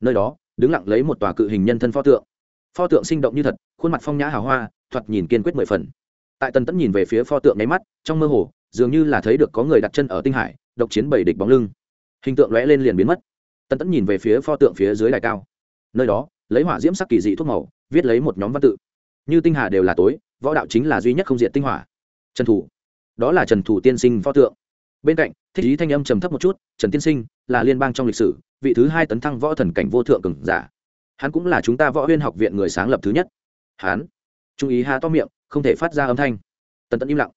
Nơi đó, đứng lặng lấy một tòa cự hình nhân thân pho tượng. Pho tượng sinh động như thật, khuôn mặt phong nhã hào hoa, thoạt nhìn kiên quyết mười phần tại tần tẫn nhìn về phía pho tượng nháy mắt, trong mơ hồ, dường như là thấy được có người đặt chân ở tinh hải, độc chiến bảy địch bóng lưng. Hình tượng lóe lên liền biến mất. Tần tẫn nhìn về phía pho tượng phía dưới đài cao. Nơi đó, lấy hỏa diễm sắc kỳ dị thuốc màu, viết lấy một nhóm văn tự. Như tinh hà đều là tối, võ đạo chính là duy nhất không diện tinh hỏa. Trần thủ. Đó là trần thủ tiên sinh pho tượng. Bên cạnh, thích ý thanh âm trầm thấp một chút, trần tiên sinh, là liên bang trong lịch sử, vị thứ hai tấn thăng võ thần cảnh vô thượng cường giả. Hắn cũng là chúng ta võ huyên học viện người sáng lập thứ nhất. Hắn. Trung ý ha to miệng không thể phát ra âm thanh. Tần tận im lặng.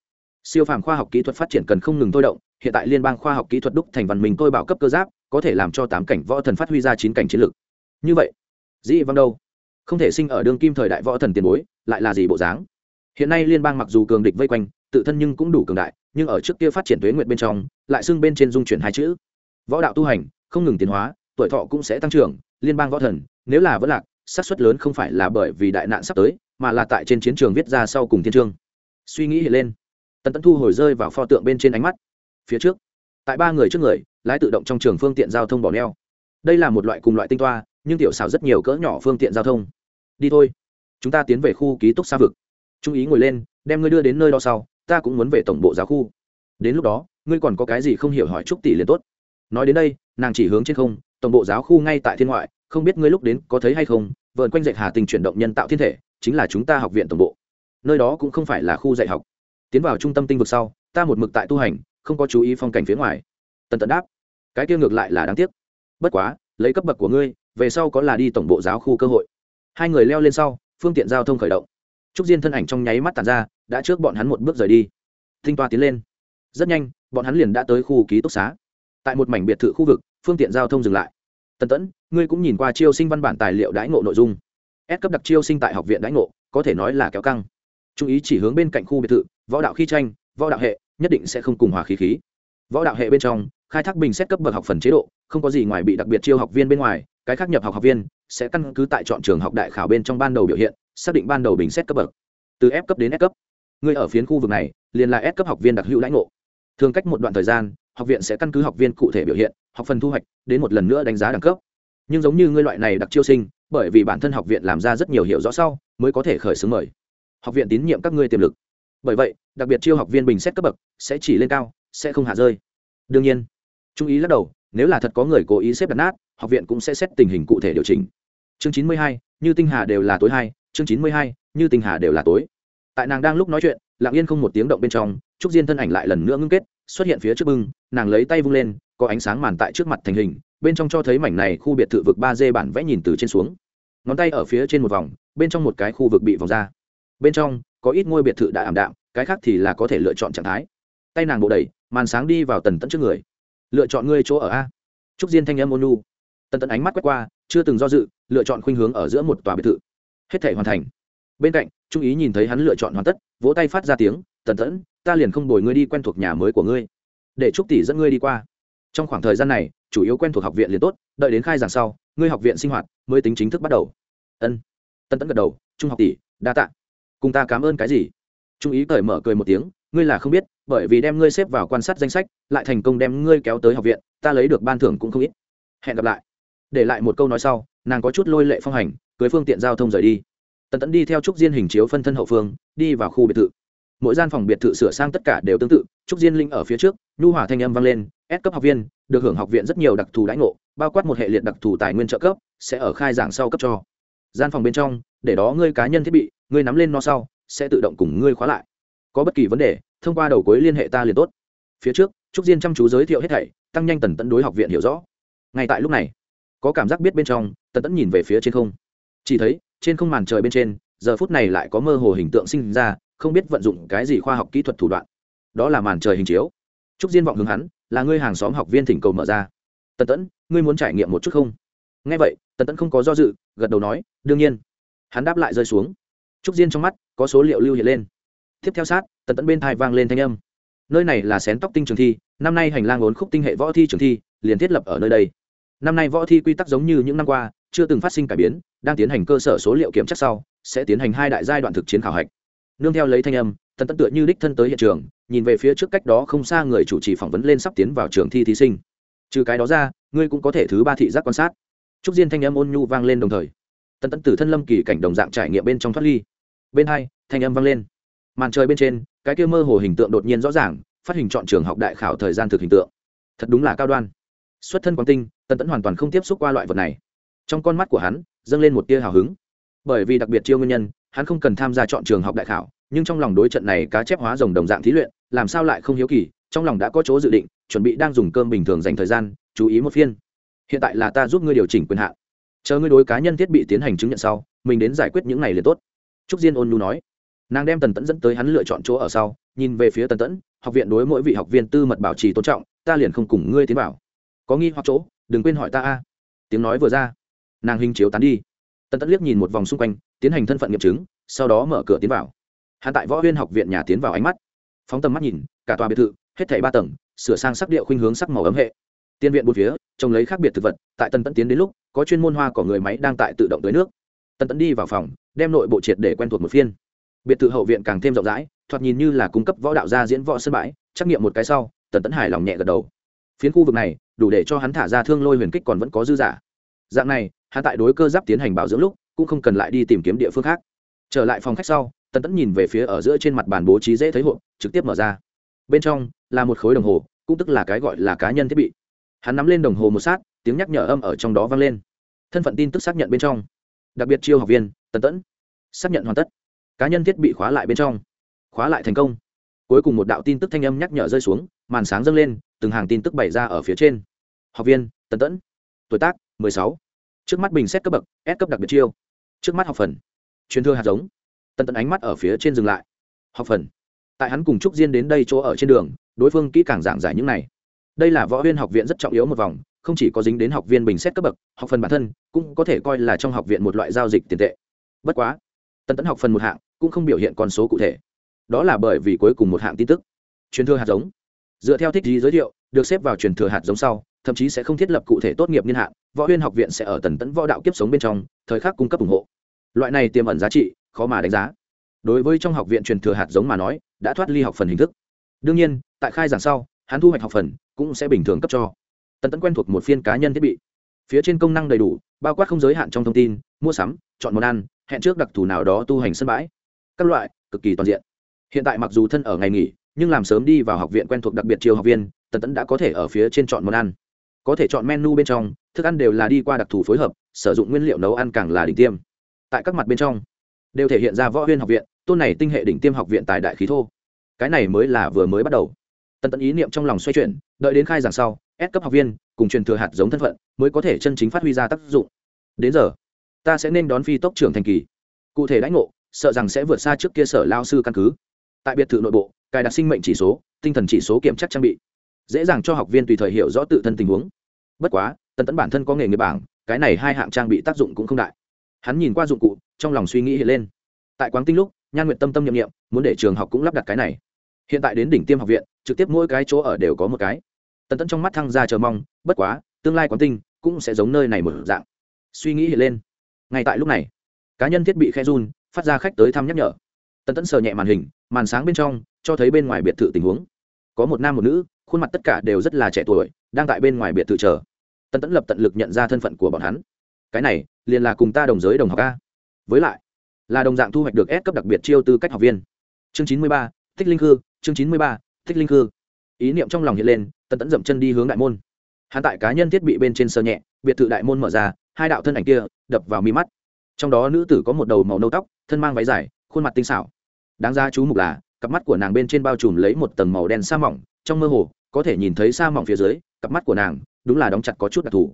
Siêu phàm khoa học kỹ thuật phát triển cần không ngừng thôi động, hiện tại liên bang khoa học kỹ thuật đúc thành văn minh tôi bảo cấp cơ giáp, có thể làm cho tám cảnh võ thần phát huy ra chín cảnh chiến lược. Như vậy, dĩ văng đâu? Không thể sinh ở đương kim thời đại võ thần tiền bối, lại là gì bộ dáng? Hiện nay liên bang mặc dù cường địch vây quanh, tự thân nhưng cũng đủ cường đại, nhưng ở trước kia phát triển tuế nguyện bên trong, lại xưng bên trên dung chuyển hai chữ. Võ đạo tu hành, không ngừng tiến hóa, tuổi thọ cũng sẽ tăng trưởng, liên bang võ thần, nếu là vẫn lạc xác suất lớn không phải là bởi vì đại nạn sắp tới, mà là tại trên chiến trường viết ra sau cùng thiên trương suy nghĩ hiện lên, tần tấn thu hồi rơi vào pho tượng bên trên ánh mắt. Phía trước, tại ba người trước người, lái tự động trong trường phương tiện giao thông bỏ neo. Đây là một loại cùng loại tinh toa, nhưng tiểu xảo rất nhiều cỡ nhỏ phương tiện giao thông. Đi thôi, chúng ta tiến về khu ký túc xa vực. Trung ý ngồi lên, đem ngươi đưa đến nơi đó sau, ta cũng muốn về tổng bộ giáo khu. Đến lúc đó, ngươi còn có cái gì không hiểu hỏi trúc tỷ liền tốt. Nói đến đây, nàng chỉ hướng trên không, tổng bộ giáo khu ngay tại thiên ngoại không biết ngươi lúc đến có thấy hay không vợn quanh dạch hà tình chuyển động nhân tạo thiên thể, chính là chúng ta học viện tổng bộ. Nơi đó cũng không phải là khu dạy học. Tiến vào trung tâm tinh vực sau, ta một mực tại tu hành, không có chú ý phong cảnh phía ngoài. Tần tận đáp, cái kia ngược lại là đáng tiếc. Bất quá, lấy cấp bậc của ngươi, về sau có là đi tổng bộ giáo khu cơ hội. Hai người leo lên sau, phương tiện giao thông khởi động. Trúc diên thân ảnh trong nháy mắt tàn ra, đã trước bọn hắn một bước rời đi. Tinh toa tiến lên. Rất nhanh, bọn hắn liền đã tới khu ký túc xá. Tại một mảnh biệt thự khu vực, phương tiện giao thông dừng lại. Tần tẫn ngươi cũng nhìn qua chiêu sinh văn bản tài liệu đãi ngộ nội dung. S cấp đặc chiêu sinh tại học viện đãi ngộ, có thể nói là kéo căng. Chú ý chỉ hướng bên cạnh khu biệt thự, võ đạo khi tranh, võ đạo hệ, nhất định sẽ không cùng hòa khí khí. Võ đạo hệ bên trong, khai thác bình xét cấp bậc học phần chế độ, không có gì ngoài bị đặc biệt chiêu học viên bên ngoài, cái khác nhập học học viên sẽ căn cứ tại chọn trường học đại khảo bên trong ban đầu biểu hiện, xác định ban đầu bình xét cấp bậc. Từ f cấp đến s cấp người ở phiến khu vực này, liền là s cấp học viên đặc hữu lãnh ngộ. Thường cách một đoạn thời gian, học viện sẽ căn cứ học viên cụ thể biểu hiện, học phần thu hoạch, đến một lần nữa đánh giá đẳng cấp nhưng giống như ngươi loại này đặc chiêu sinh, bởi vì bản thân học viện làm ra rất nhiều hiểu rõ sau, mới có thể khởi xướng mời. Học viện tín nhiệm các ngươi tiềm lực. Bởi vậy, đặc biệt chiêu học viên bình xét cấp bậc sẽ chỉ lên cao, sẽ không hạ rơi. Đương nhiên, trung ý lắc đầu, nếu là thật có người cố ý xếp đặt nát, học viện cũng sẽ xét tình hình cụ thể điều chỉnh. Chương chín mươi hai, như tinh hà đều là tối hai, chương chín mươi hai, như tinh hà đều là tối. Tại nàng đang lúc nói chuyện, lặng yên không một tiếng động bên trong, trúc diên thân ảnh lại lần nữa ngưng kết, xuất hiện phía trước bưng, nàng lấy tay vung lên, có ánh sáng màn tại trước mặt thành hình bên trong cho thấy mảnh này khu biệt thự vực ba d bản vẽ nhìn từ trên xuống. Ngón tay ở phía trên một vòng, bên trong một cái khu vực bị vòng ra. Bên trong, có ít ngôi biệt thự đã ảm đạm, cái khác thì là có thể lựa chọn trạng thái. Tay nàng bộ đẩy, màn sáng đi vào tần tận trước người. Lựa chọn ngươi chỗ ở a. Trúc diên thanh âm ôn nu tần tận ánh mắt quét qua, chưa từng do dự, lựa chọn khuynh hướng ở giữa một tòa biệt thự. Hết thể hoàn thành. Bên cạnh, trung ý nhìn thấy hắn lựa chọn hoàn tất, vỗ tay phát ra tiếng, tần tẫn, ta liền không đổi ngươi đi quen thuộc nhà mới của ngươi. Để trúc tỷ dẫn ngươi đi qua trong khoảng thời gian này, chủ yếu quen thuộc học viện liền tốt, đợi đến khai giảng sau, ngươi học viện sinh hoạt mới tính chính thức bắt đầu. Ân. Tân tẫn gật đầu, trung học tỷ, đa tạ. Cùng ta cảm ơn cái gì? Trung ý cởi mở cười một tiếng, ngươi là không biết, bởi vì đem ngươi xếp vào quan sát danh sách, lại thành công đem ngươi kéo tới học viện, ta lấy được ban thưởng cũng không ít. Hẹn gặp lại. Để lại một câu nói sau, nàng có chút lôi lệ phong hành, cưới phương tiện giao thông rời đi. Tần tẫn đi theo trúc diên hình chiếu phân thân hậu phương, đi vào khu biệt thự. Mỗi gian phòng biệt thự sửa sang tất cả đều tương tự trúc diên linh ở phía trước, nhu hỏa thanh âm vang lên ép cấp học viên, được hưởng học viện rất nhiều đặc thù đãi ngộ, bao quát một hệ liệt đặc thù tài nguyên trợ cấp, sẽ ở khai giảng sau cấp cho. Gian phòng bên trong, để đó ngươi cá nhân thiết bị, ngươi nắm lên nó sau, sẽ tự động cùng ngươi khóa lại. Có bất kỳ vấn đề, thông qua đầu cuối liên hệ ta liền tốt. Phía trước, trúc diên chăm chú giới thiệu hết thảy, tăng nhanh tần tẫn đối học viện hiểu rõ. Ngay tại lúc này, có cảm giác biết bên trong, tần tẫn nhìn về phía trên không. Chỉ thấy, trên không màn trời bên trên, giờ phút này lại có mơ hồ hình tượng sinh ra, không biết vận dụng cái gì khoa học kỹ thuật thủ đoạn đó là màn trời hình chiếu. Trúc diên vọng hướng hắn, là ngươi hàng xóm học viên thỉnh cầu mở ra. Tần tẫn, ngươi muốn trải nghiệm một chút không? Nghe vậy, tần tẫn không có do dự, gật đầu nói, đương nhiên. Hắn đáp lại rơi xuống. Trúc diên trong mắt, có số liệu lưu hiện lên. Tiếp theo sát, tần tẫn bên thai vang lên thanh âm. Nơi này là xén tóc tinh trường thi, năm nay hành lang ốn khúc tinh hệ võ thi trường thi, liền thiết lập ở nơi đây. Năm nay võ thi quy tắc giống như những năm qua, chưa từng phát sinh cải biến, đang tiến hành cơ sở số liệu kiểm chất sau, sẽ tiến hành hai đại giai đoạn thực chiến khảo hạch. Nương theo lấy thanh âm tần tẫn tựa như đích thân tới hiện trường, nhìn về phía trước cách đó không xa người chủ trì phỏng vấn lên sắp tiến vào trường thi thí sinh. Trừ cái đó ra, ngươi cũng có thể thứ ba thị giác quan sát. Trúc diên thanh âm ôn nhu vang lên đồng thời. Tần tẫn từ thân lâm kỳ cảnh đồng dạng trải nghiệm bên trong thoát ly. Bên hai, thanh âm vang lên. Màn trời bên trên, cái kia mơ hồ hình tượng đột nhiên rõ ràng, phát hình chọn trường học đại khảo thời gian thực hình tượng. Thật đúng là cao đoan. Xuất thân quang tinh tần tẫn hoàn toàn không tiếp xúc qua loại vật này. Trong con mắt của hắn, dâng lên một tia hào hứng. Bởi vì đặc biệt chiêu nguyên nhân, hắn không cần tham gia chọn trường học đại khảo nhưng trong lòng đối trận này cá chép hóa rồng đồng dạng thí luyện, làm sao lại không hiếu kỳ, trong lòng đã có chỗ dự định, chuẩn bị đang dùng cơm bình thường dành thời gian, chú ý một phiên. Hiện tại là ta giúp ngươi điều chỉnh quyền hạn. Chờ ngươi đối cá nhân thiết bị tiến hành chứng nhận sau, mình đến giải quyết những này liền tốt. Trúc diên ôn nhu nói. Nàng đem tần tẫn dẫn tới hắn lựa chọn chỗ ở sau, nhìn về phía tần tẫn, học viện đối mỗi vị học viên tư mật bảo trì tôn trọng, ta liền không cùng ngươi tiến vào. Có nghi hoặc chỗ, đừng quên hỏi ta a. Tiếng nói vừa ra, nàng hình chiếu tán đi. Tần tẫn liếc nhìn một vòng xung quanh, tiến hành thân phận nghiệm chứng, sau đó mở cửa tiến vào hắn tại võ huyên học viện nhà tiến vào ánh mắt. Phóng tầm mắt nhìn, cả tòa biệt thự, hết thảy ba tầng, sửa sang sắc điệu khuynh hướng sắc màu ấm hệ. Tiên viện bốn phía, trông lấy khác biệt thực vật, tại tần tẫn tiến đến lúc, có chuyên môn hoa của người máy đang tại tự động tới nước. Tần tẫn đi vào phòng, đem nội bộ triệt để quen thuộc một phiên. Biệt thự hậu viện càng thêm rộng rãi, thoạt nhìn như là cung cấp võ đạo gia diễn võ sân bãi, trắc nghiệm một cái sau, tần tẫn hài lòng nhẹ gật đầu. Phiến khu vực này, đủ để cho hắn thả ra thương lôi huyền kích còn vẫn có dư giả. Dạng này, hắn tại đối cơ giáp tiến hành bảo dưỡng lúc, cũng không cần lại đi tìm kiếm địa phương khác. Trở lại phòng khách sau tần tẫn nhìn về phía ở giữa trên mặt bàn bố trí dễ thấy hộp, trực tiếp mở ra. Bên trong là một khối đồng hồ, cũng tức là cái gọi là cá nhân thiết bị. Hắn nắm lên đồng hồ một sát, tiếng nhắc nhở âm ở trong đó vang lên. Thân phận tin tức xác nhận bên trong. Đặc biệt chiêu học viên, tần tẫn. Xác nhận hoàn tất. Cá nhân thiết bị khóa lại bên trong. Khóa lại thành công. Cuối cùng một đạo tin tức thanh âm nhắc nhở rơi xuống, màn sáng dâng lên, từng hàng tin tức bày ra ở phía trên. Học viên, tần tẫn. Tuổi tác, mười sáu. Trước mắt bình xét cấp bậc, S cấp đặc biệt chiêu. Trước mắt học phần. Truyền thừa hạt giống tần tẫn ánh mắt ở phía trên dừng lại. Học phần. Tại hắn cùng trúc diên đến đây chỗ ở trên đường, đối phương kỹ càng giảng giải những này. Đây là võ huyên học viện rất trọng yếu một vòng, không chỉ có dính đến học viên bình xét cấp bậc, học phần bản thân cũng có thể coi là trong học viện một loại giao dịch tiền tệ. Bất quá, tần tẫn học phần một hạng cũng không biểu hiện con số cụ thể. Đó là bởi vì cuối cùng một hạng tin tức. Truyền thừa hạt giống. Dựa theo thích lý giới thiệu, được xếp vào truyền thừa hạt giống sau, thậm chí sẽ không thiết lập cụ thể tốt nghiệp niên hạn, võ huyên học viện sẽ ở tần tẫn võ đạo kiếp sống bên trong, thời khắc cung cấp ủng hộ. Loại này tiềm ẩn giá trị khó mà đánh giá. Đối với trong học viện truyền thừa hạt giống mà nói, đã thoát ly học phần hình thức. Đương nhiên, tại khai giảng sau, hắn thu hoạch học phần cũng sẽ bình thường cấp cho. Tần tẫn quen thuộc một phiên cá nhân thiết bị. Phía trên công năng đầy đủ, bao quát không giới hạn trong thông tin, mua sắm, chọn món ăn, hẹn trước đặc thù nào đó tu hành sân bãi. Các loại, cực kỳ toàn diện. Hiện tại mặc dù thân ở ngày nghỉ, nhưng làm sớm đi vào học viện quen thuộc đặc biệt chiều học viên, tần tẫn đã có thể ở phía trên chọn món ăn. Có thể chọn menu bên trong, thức ăn đều là đi qua đặc thù phối hợp, sử dụng nguyên liệu nấu ăn càng là đỉnh tiêm. Tại các mặt bên trong đều thể hiện ra võ huyên học viện, tôn này tinh hệ đỉnh tiêm học viện tài đại khí thô. Cái này mới là vừa mới bắt đầu. Tần tẫn ý niệm trong lòng xoay chuyển, đợi đến khai giảng sau ép cấp học viên cùng truyền thừa hạt giống thân phận mới có thể chân chính phát huy ra tác dụng. Đến giờ, ta sẽ nên đón phi tốc trưởng thành kỳ. Cụ thể đãi ngộ, sợ rằng sẽ vượt xa trước kia sở lao sư căn cứ. Tại biệt thự nội bộ, cài đặt sinh mệnh chỉ số, tinh thần chỉ số kiểm tra trang bị. Dễ dàng cho học viên tùy thời hiểu rõ tự thân tình huống. Bất quá, tần tẫn bản thân có nghề nghiệp bảng, cái này hai hạng trang bị tác dụng cũng không đại hắn nhìn qua dụng cụ, trong lòng suy nghĩ hiện lên. Tại quán tinh lúc, nhan nguyện tâm tâm nhiệm nghiệm muốn để trường học cũng lắp đặt cái này. Hiện tại đến đỉnh tiêm học viện, trực tiếp mỗi cái chỗ ở đều có một cái. Tần tẫn trong mắt thăng ra chờ mong, bất quá, tương lai quán tinh cũng sẽ giống nơi này một dạng. Suy nghĩ hiện lên. Ngay tại lúc này, cá nhân thiết bị khe run, phát ra khách tới thăm nhắc nhở. Tần tẫn sờ nhẹ màn hình, màn sáng bên trong, cho thấy bên ngoài biệt thự tình huống. Có một nam một nữ, khuôn mặt tất cả đều rất là trẻ tuổi, đang tại bên ngoài biệt thự chờ. Tần tẫn lập tận lực nhận ra thân phận của bọn hắn cái này, liền là cùng ta đồng giới đồng học a. Với lại, là đồng dạng thu hoạch được S cấp đặc biệt chiêu tư cách học viên. Chương chín mươi ba, thích linh khư, chương chín mươi ba, thích linh khư. Ý niệm trong lòng hiện lên, tần tẫn dậm chân đi hướng đại môn. Hắn tại cá nhân thiết bị bên trên sơ nhẹ, biệt thự đại môn mở ra, hai đạo thân ảnh kia đập vào mi mắt. Trong đó nữ tử có một đầu màu nâu tóc, thân mang váy dài, khuôn mặt tinh xảo. Đáng ra chú mục là, cặp mắt của nàng bên trên bao trùm lấy một tầng màu đen sa mỏng, trong mơ hồ, có thể nhìn thấy sa mỏng phía dưới, cặp mắt của nàng đúng là đóng chặt có chút đặc thù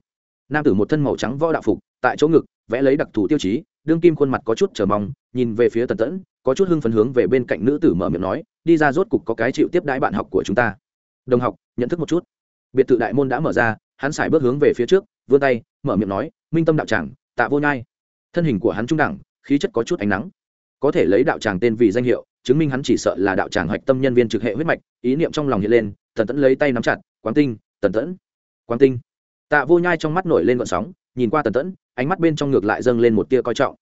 nam tử một thân màu trắng võ đạo phục, tại chỗ ngực, vẽ lấy đặc thù tiêu chí, đương kim khuôn mặt có chút chờ mong, nhìn về phía tần tẫn, có chút hưng phấn hướng về bên cạnh nữ tử mở miệng nói, đi ra rốt cục có cái chịu tiếp đãi bạn học của chúng ta. Đồng học, nhận thức một chút. Biệt thự đại môn đã mở ra, hắn xài bước hướng về phía trước, vươn tay, mở miệng nói, minh tâm đạo tràng, tạ vô nhai. Thân hình của hắn trung đẳng, khí chất có chút ánh nắng. Có thể lấy đạo tràng tên vì danh hiệu, chứng minh hắn chỉ sợ là đạo tràng hạch tâm nhân viên trực hệ huyết mạch, ý niệm trong lòng hiện lên, tần tẫn lấy tay nắm chặt quán tinh, tần tẫn. Quán tinh tạ vô nhai trong mắt nổi lên gọn sóng, nhìn qua tần tẫn, ánh mắt bên trong ngược lại dâng lên một tia coi trọng.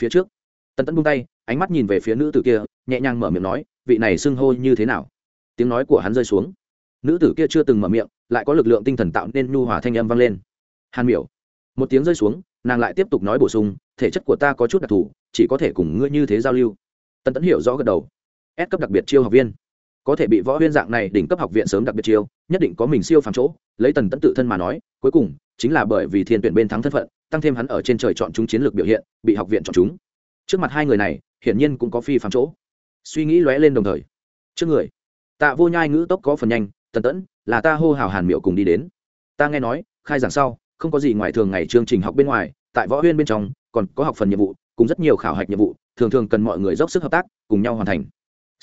Phía trước, tần tẫn buông tay, ánh mắt nhìn về phía nữ tử kia, nhẹ nhàng mở miệng nói, vị này xưng hô như thế nào? Tiếng nói của hắn rơi xuống. Nữ tử kia chưa từng mở miệng, lại có lực lượng tinh thần tạo nên nhu hòa thanh âm vang lên. Hàn miểu. Một tiếng rơi xuống, nàng lại tiếp tục nói bổ sung, thể chất của ta có chút đặc thù, chỉ có thể cùng ngươi như thế giao lưu. Tần tẫn hiểu rõ gật đầu. Ép cấp đặc biệt chiêu học viên có thể bị võ huyên dạng này đỉnh cấp học viện sớm đặc biệt chiêu, nhất định có mình siêu phàm chỗ, lấy tần tẫn tự thân mà nói, cuối cùng, chính là bởi vì thiên tuyển bên thắng thân phận, tăng thêm hắn ở trên trời chọn chúng chiến lược biểu hiện, bị học viện chọn chúng. Trước mặt hai người này, hiển nhiên cũng có phi phàm chỗ. Suy nghĩ lóe lên đồng thời. Trước người, tạ vô nhai ngữ tốc có phần nhanh, tần tẫn, là ta hô hào hàn miệu cùng đi đến. Ta nghe nói, khai giảng sau, không có gì ngoài thường ngày chương trình học bên ngoài, tại võ huyên bên trong, còn có học phần nhiệm vụ, cùng rất nhiều khảo hạch nhiệm vụ, thường thường cần mọi người dốc sức hợp tác, cùng nhau hoàn thành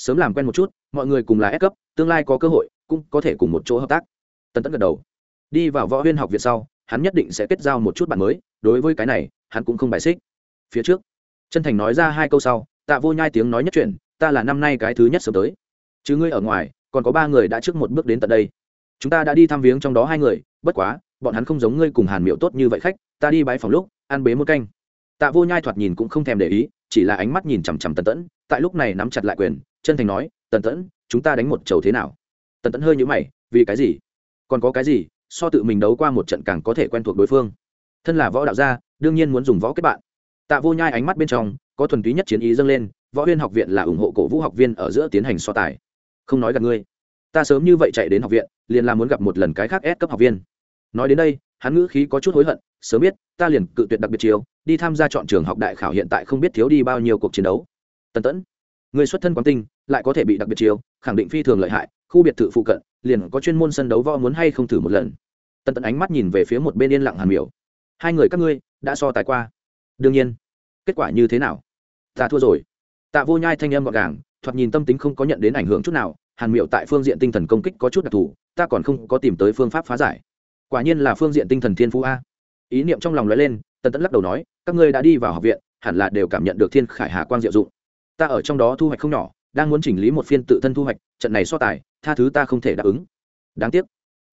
sớm làm quen một chút, mọi người cùng là ép cấp, tương lai có cơ hội, cũng có thể cùng một chỗ hợp tác. Tần tẫn gật đầu. Đi vào võ huyên học viện sau, hắn nhất định sẽ kết giao một chút bạn mới, đối với cái này, hắn cũng không bài xích. Phía trước, chân thành nói ra hai câu sau, tạ vô nhai tiếng nói nhất chuyện ta là năm nay cái thứ nhất sớm tới. Chứ ngươi ở ngoài, còn có ba người đã trước một bước đến tận đây. Chúng ta đã đi thăm viếng trong đó hai người, bất quá, bọn hắn không giống ngươi cùng hàn miệu tốt như vậy khách, ta đi bãi phòng lúc, ăn bế một canh. Tạ vô nhai thoạt nhìn cũng không thèm để ý, chỉ là ánh mắt nhìn chằm chằm tần tẫn, tại lúc này nắm chặt lại quyền chân thành nói, tần tẫn, chúng ta đánh một chầu thế nào? Tần tẫn hơi nhữ mày, vì cái gì? Còn có cái gì? So tự mình đấu qua một trận càng có thể quen thuộc đối phương. Thân là võ đạo gia, đương nhiên muốn dùng võ kết bạn. Tạ vô nhai ánh mắt bên trong, có thuần túy nhất chiến ý dâng lên, võ huyên học viện là ủng hộ cổ vũ học viên ở giữa tiến hành so tài. Không nói gặp ngươi. Ta sớm như vậy chạy đến học viện, liền là muốn gặp một lần cái khác ép cấp học viên. Nói đến đây, hắn ngữ khí có chút hối hận, sớm biết, ta liền cự tuyệt đặc biệt chiều, đi tham gia chọn trường học đại khảo hiện tại không biết thiếu đi bao nhiêu cuộc chiến đấu. Tần tẫn người xuất thân quán tinh lại có thể bị đặc biệt chiếu, khẳng định phi thường lợi hại khu biệt thự phụ cận liền có chuyên môn sân đấu võ muốn hay không thử một lần. Tần tẫn ánh mắt nhìn về phía một bên yên lặng hàn miểu. Hai người các ngươi đã so tài qua. Đương nhiên. Kết quả như thế nào? Ta thua rồi. Tạ vô nhai thanh âm gọn gàng thoạt nhìn tâm tính không có nhận đến ảnh hưởng chút nào hàn miệu tại phương diện tinh thần công kích có chút đặc thù ta còn không có tìm tới phương pháp phá giải. Quả nhiên là phương diện tinh thần thiên phú a. Ý niệm trong lòng nói lên tần tẫn lắc đầu nói các ngươi đã đi vào học viện hẳn là đều cảm nhận được thiên khải hà quang diệu dụng ta ở trong đó thu hoạch không nhỏ, đang muốn chỉnh lý một phiên tự thân thu hoạch, trận này so tài, tha thứ ta không thể đáp ứng. Đáng tiếc.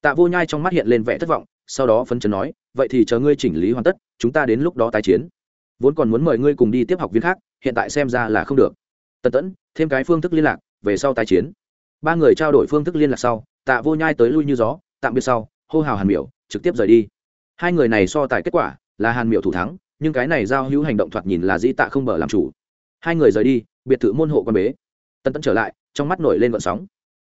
Tạ vô nhai trong mắt hiện lên vẻ thất vọng, sau đó phấn chấn nói, vậy thì chờ ngươi chỉnh lý hoàn tất, chúng ta đến lúc đó tái chiến. Vốn còn muốn mời ngươi cùng đi tiếp học viên khác, hiện tại xem ra là không được. Tần tẫn, thêm cái phương thức liên lạc, về sau tái chiến. Ba người trao đổi phương thức liên lạc sau, tạ vô nhai tới lui như gió, tạm biệt sau, hô hào hàn miểu, trực tiếp rời đi. Hai người này so tài kết quả là hàn miểu thủ thắng, nhưng cái này giao hữu hành động thoạt nhìn là dĩ tạ không bờ làm chủ hai người rời đi, biệt thự môn hộ con bế. Tân tẫn trở lại, trong mắt nổi lên vận sóng.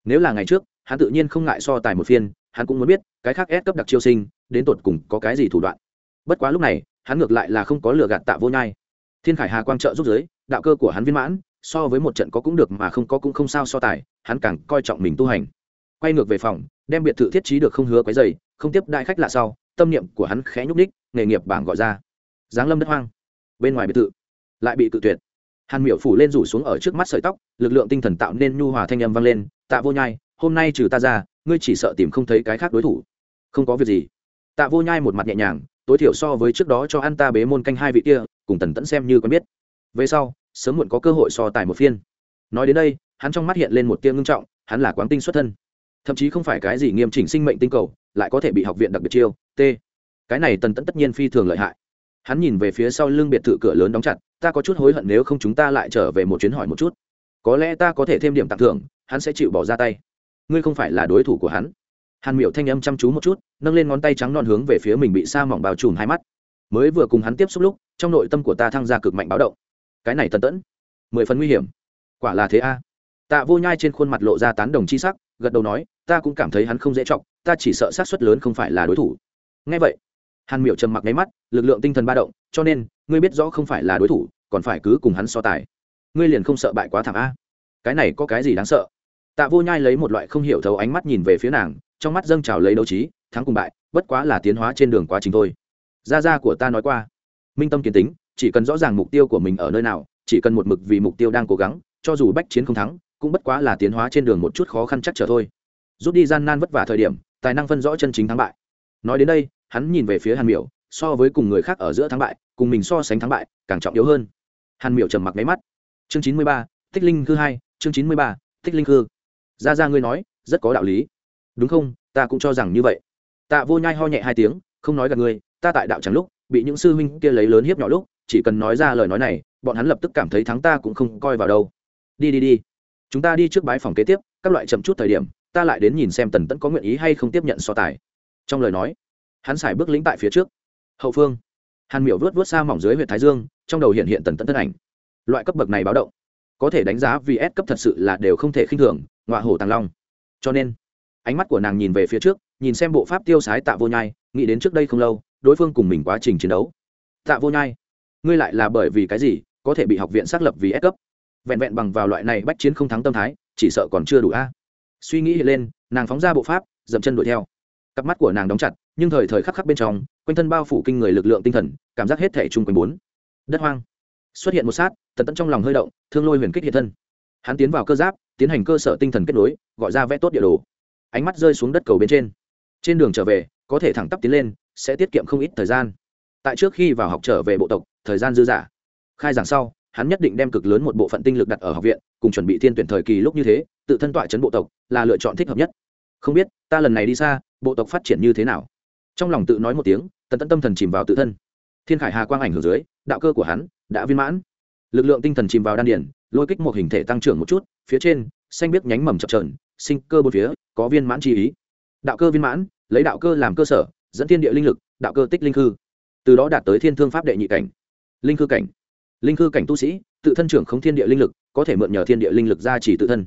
Nếu là ngày trước, hắn tự nhiên không ngại so tài một phiên, hắn cũng muốn biết, cái khác ép cấp đặc chiêu sinh, đến tột cùng có cái gì thủ đoạn. Bất quá lúc này, hắn ngược lại là không có lừa gạt tạ vô nhai. Thiên khải hà quang trợ giúp giới, đạo cơ của hắn viên mãn, so với một trận có cũng được mà không có cũng không sao so tài, hắn càng coi trọng mình tu hành. Quay ngược về phòng, đem biệt thự thiết trí được không hứa quấy dày không tiếp đại khách lạ sau, tâm niệm của hắn khẽ nhúc ních nghề nghiệp bảng gọi ra. Giáng lâm đất hoang. Bên ngoài biệt thự, lại bị cự tuyệt hàn miểu phủ lên rủ xuống ở trước mắt sợi tóc, lực lượng tinh thần tạo nên nhu hòa thanh âm vang lên, tạ vô nhai, hôm nay trừ ta ra, ngươi chỉ sợ tìm không thấy cái khác đối thủ. Không có việc gì. Tạ vô nhai một mặt nhẹ nhàng, tối thiểu so với trước đó cho ăn ta bế môn canh hai vị kia, cùng tần tẫn xem như quen biết. Về sau, sớm muộn có cơ hội so tài một phiên. Nói đến đây, hắn trong mắt hiện lên một tia ngưng trọng, hắn là quán tinh xuất thân. Thậm chí không phải cái gì nghiêm chỉnh sinh mệnh tinh cầu, lại có thể bị học viện đặc biệt chiêu, t. Cái này tần tẫn tất nhiên phi thường lợi hại. Hắn nhìn về phía sau lưng biệt thự cửa lớn đóng chặt ta có chút hối hận nếu không chúng ta lại trở về một chuyến hỏi một chút. Có lẽ ta có thể thêm điểm tặng thưởng, hắn sẽ chịu bỏ ra tay. Ngươi không phải là đối thủ của hắn. Hàn miểu thanh âm chăm chú một chút, nâng lên ngón tay trắng non hướng về phía mình bị sa mỏng bao trùm hai mắt. Mới vừa cùng hắn tiếp xúc lúc, trong nội tâm của ta thăng ra cực mạnh báo động. Cái này tần tẫn, mười phần nguy hiểm. Quả là thế a. Tạ vô nhai trên khuôn mặt lộ ra tán đồng chi sắc, gật đầu nói, ta cũng cảm thấy hắn không dễ trọng ta chỉ sợ sát suất lớn không phải là đối thủ. Ngay vậy, hàn miểu trầm mặc nháy mắt, lực lượng tinh thần ba động, cho nên ngươi biết rõ không phải là đối thủ, còn phải cứ cùng hắn so tài. Ngươi liền không sợ bại quá thảm a. Cái này có cái gì đáng sợ? Tạ vô nhai lấy một loại không hiểu thấu ánh mắt nhìn về phía nàng, trong mắt dâng trào lấy đấu trí, thắng cùng bại, bất quá là tiến hóa trên đường quá trình thôi. Gia gia của ta nói qua, minh tâm kiến tính, chỉ cần rõ ràng mục tiêu của mình ở nơi nào, chỉ cần một mực vì mục tiêu đang cố gắng, cho dù bách chiến không thắng, cũng bất quá là tiến hóa trên đường một chút khó khăn chắc trở thôi. Rút đi gian nan vất vả thời điểm, tài năng phân rõ chân chính thắng bại. Nói đến đây, hắn nhìn về phía hàn miểu, so với cùng người khác ở giữa thắng bại cùng mình so sánh thắng bại, càng trọng yếu hơn. Hàn miểu trầm mặc máy mắt. Chương chín mươi ba tích linh khư hai, chương chín mươi ba tích linh khư. Ra ra ngươi nói, rất có đạo lý. Đúng không? Ta cũng cho rằng như vậy. Tạ vô nhai ho nhẹ hai tiếng, không nói gặp ngươi, ta tại đạo chẳng lúc, bị những sư huynh kia lấy lớn hiếp nhỏ lúc, chỉ cần nói ra lời nói này, bọn hắn lập tức cảm thấy thắng ta cũng không coi vào đâu. Đi đi đi. Chúng ta đi trước bái phòng kế tiếp, các loại chậm chút thời điểm, ta lại đến nhìn xem tần tẫn có nguyện ý hay không tiếp nhận so tài. Trong lời nói, hắn xài bước lĩnh tại phía trước. Hậu phương hàn miểu vớt vớt xa mỏng dưới huyện thái dương, trong đầu hiện hiện tần tẫn thân ảnh. Loại cấp bậc này báo động, có thể đánh giá vì s cấp thật sự là đều không thể khinh thường ngoại hổ tàng long. Cho nên, ánh mắt của nàng nhìn về phía trước, nhìn xem bộ pháp tiêu sái tạ vô nhai, nghĩ đến trước đây không lâu, đối phương cùng mình quá trình chiến đấu. Tạ vô nhai, ngươi lại là bởi vì cái gì, có thể bị học viện xác lập vì S cấp? Vẹn vẹn bằng vào loại này bách chiến không thắng tâm thái, chỉ sợ còn chưa đủ a. Suy nghĩ lên, nàng phóng ra bộ pháp, dậm chân đuổi theo. Cặp mắt của nàng đóng chặt, nhưng thời thời khắc khắc bên trong quanh thân bao phủ kinh người lực lượng tinh thần, cảm giác hết thể chung quanh bốn. Đất hoang. Xuất hiện một sát, tần tẫn trong lòng hơi động, thương lôi huyền kích hiện thân. Hắn tiến vào cơ giáp, tiến hành cơ sở tinh thần kết nối, gọi ra vẽ tốt địa đồ. Ánh mắt rơi xuống đất cầu bên trên. Trên đường trở về, có thể thẳng tắp tiến lên, sẽ tiết kiệm không ít thời gian. Tại trước khi vào học trở về bộ tộc, thời gian dư dả. Khai giảng sau, hắn nhất định đem cực lớn một bộ phận tinh lực đặt ở học viện, cùng chuẩn bị thiên tuyển thời kỳ lúc như thế, tự thân tọa chấn bộ tộc, là lựa chọn thích hợp nhất. Không biết, ta lần này đi xa, bộ tộc phát triển như thế nào? Trong lòng tự nói một tiếng tần tận tâm thần chìm vào tự thân. Thiên khải hà quang ảnh hưởng dưới, đạo cơ của hắn đã viên mãn. Lực lượng tinh thần chìm vào đan điển lôi kích một hình thể tăng trưởng một chút, phía trên, xanh biết nhánh mầm chập trờn sinh cơ bốn phía, có viên mãn chi ý. Đạo cơ viên mãn, lấy đạo cơ làm cơ sở, dẫn thiên địa linh lực, đạo cơ tích linh khư. Từ đó đạt tới thiên thương pháp đệ nhị cảnh. Linh khư cảnh. Linh khư cảnh tu sĩ, tự thân trưởng không thiên địa linh lực, có thể mượn nhờ thiên địa linh lực ra chỉ tự thân.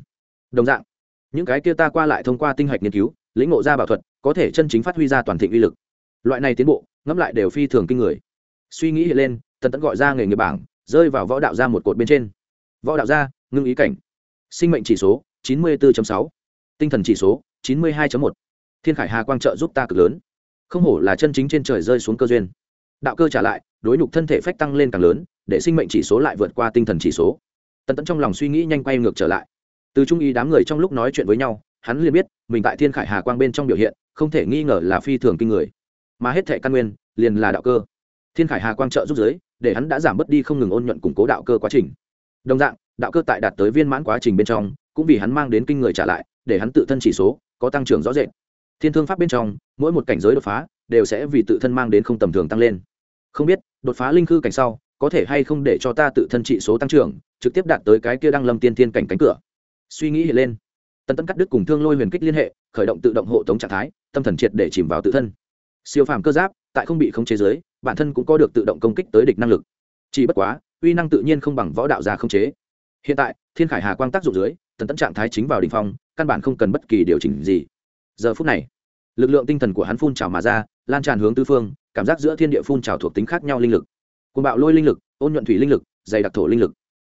Đồng dạng, những cái kia ta qua lại thông qua tinh hạch nghiên cứu lĩnh ngộ ra bảo thuật có thể chân chính phát huy ra toàn thịnh uy lực. Loại này tiến bộ ngẫm lại đều phi thường kinh người. Suy nghĩ hiện lên tần tẫn gọi ra nghề nghiệp bảng rơi vào võ đạo ra một cột bên trên. Võ đạo ra ngưng ý cảnh. Sinh mệnh chỉ số 94.6, tinh thần chỉ số 92.1. thiên khải hà quang trợ giúp ta cực lớn. Không hổ là chân chính trên trời rơi xuống cơ duyên. Đạo cơ trả lại đối nhục thân thể phách tăng lên càng lớn để sinh mệnh chỉ số lại vượt qua tinh thần chỉ số. Tần tẫn trong lòng suy nghĩ nhanh quay ngược trở lại. Từ trung ý đám người trong lúc nói chuyện với nhau hắn liền biết, mình tại thiên khải hà quang bên trong biểu hiện, không thể nghi ngờ là phi thường kinh người. Mà hết thệ căn nguyên, liền là đạo cơ. Thiên khải hà quang trợ giúp giới, để hắn đã giảm bớt đi không ngừng ôn nhuận củng cố đạo cơ quá trình. Đồng dạng, đạo cơ tại đạt tới viên mãn quá trình bên trong, cũng vì hắn mang đến kinh người trả lại, để hắn tự thân chỉ số, có tăng trưởng rõ rệt. Thiên thương pháp bên trong, mỗi một cảnh giới đột phá, đều sẽ vì tự thân mang đến không tầm thường tăng lên. Không biết, đột phá linh khư cảnh sau, có thể hay không để cho ta tự thân trị số tăng trưởng, trực tiếp đạt tới cái kia đăng lâm tiên thiên cảnh cánh cửa? Suy nghĩ hiện lên tần Tẫn cắt đứt cùng thương lôi huyền kích liên hệ, khởi động tự động hộ tống trạng thái, tâm thần triệt để chìm vào tự thân. Siêu phàm cơ giáp, tại không bị khống chế giới bản thân cũng có được tự động công kích tới địch năng lực. Chỉ bất quá, uy năng tự nhiên không bằng võ đạo gia khống chế. Hiện tại, thiên khải hà quang tác dụng dưới, tần Tẫn trạng thái chính vào đỉnh phong, căn bản không cần bất kỳ điều chỉnh gì. Giờ phút này, lực lượng tinh thần của hắn phun trào mà ra, lan tràn hướng tư phương, cảm giác giữa thiên địa phun trào thuộc tính khác nhau linh lực. Côn bạo lôi linh lực, ôn nhuận thủy linh lực, dày đặc thổ linh lực.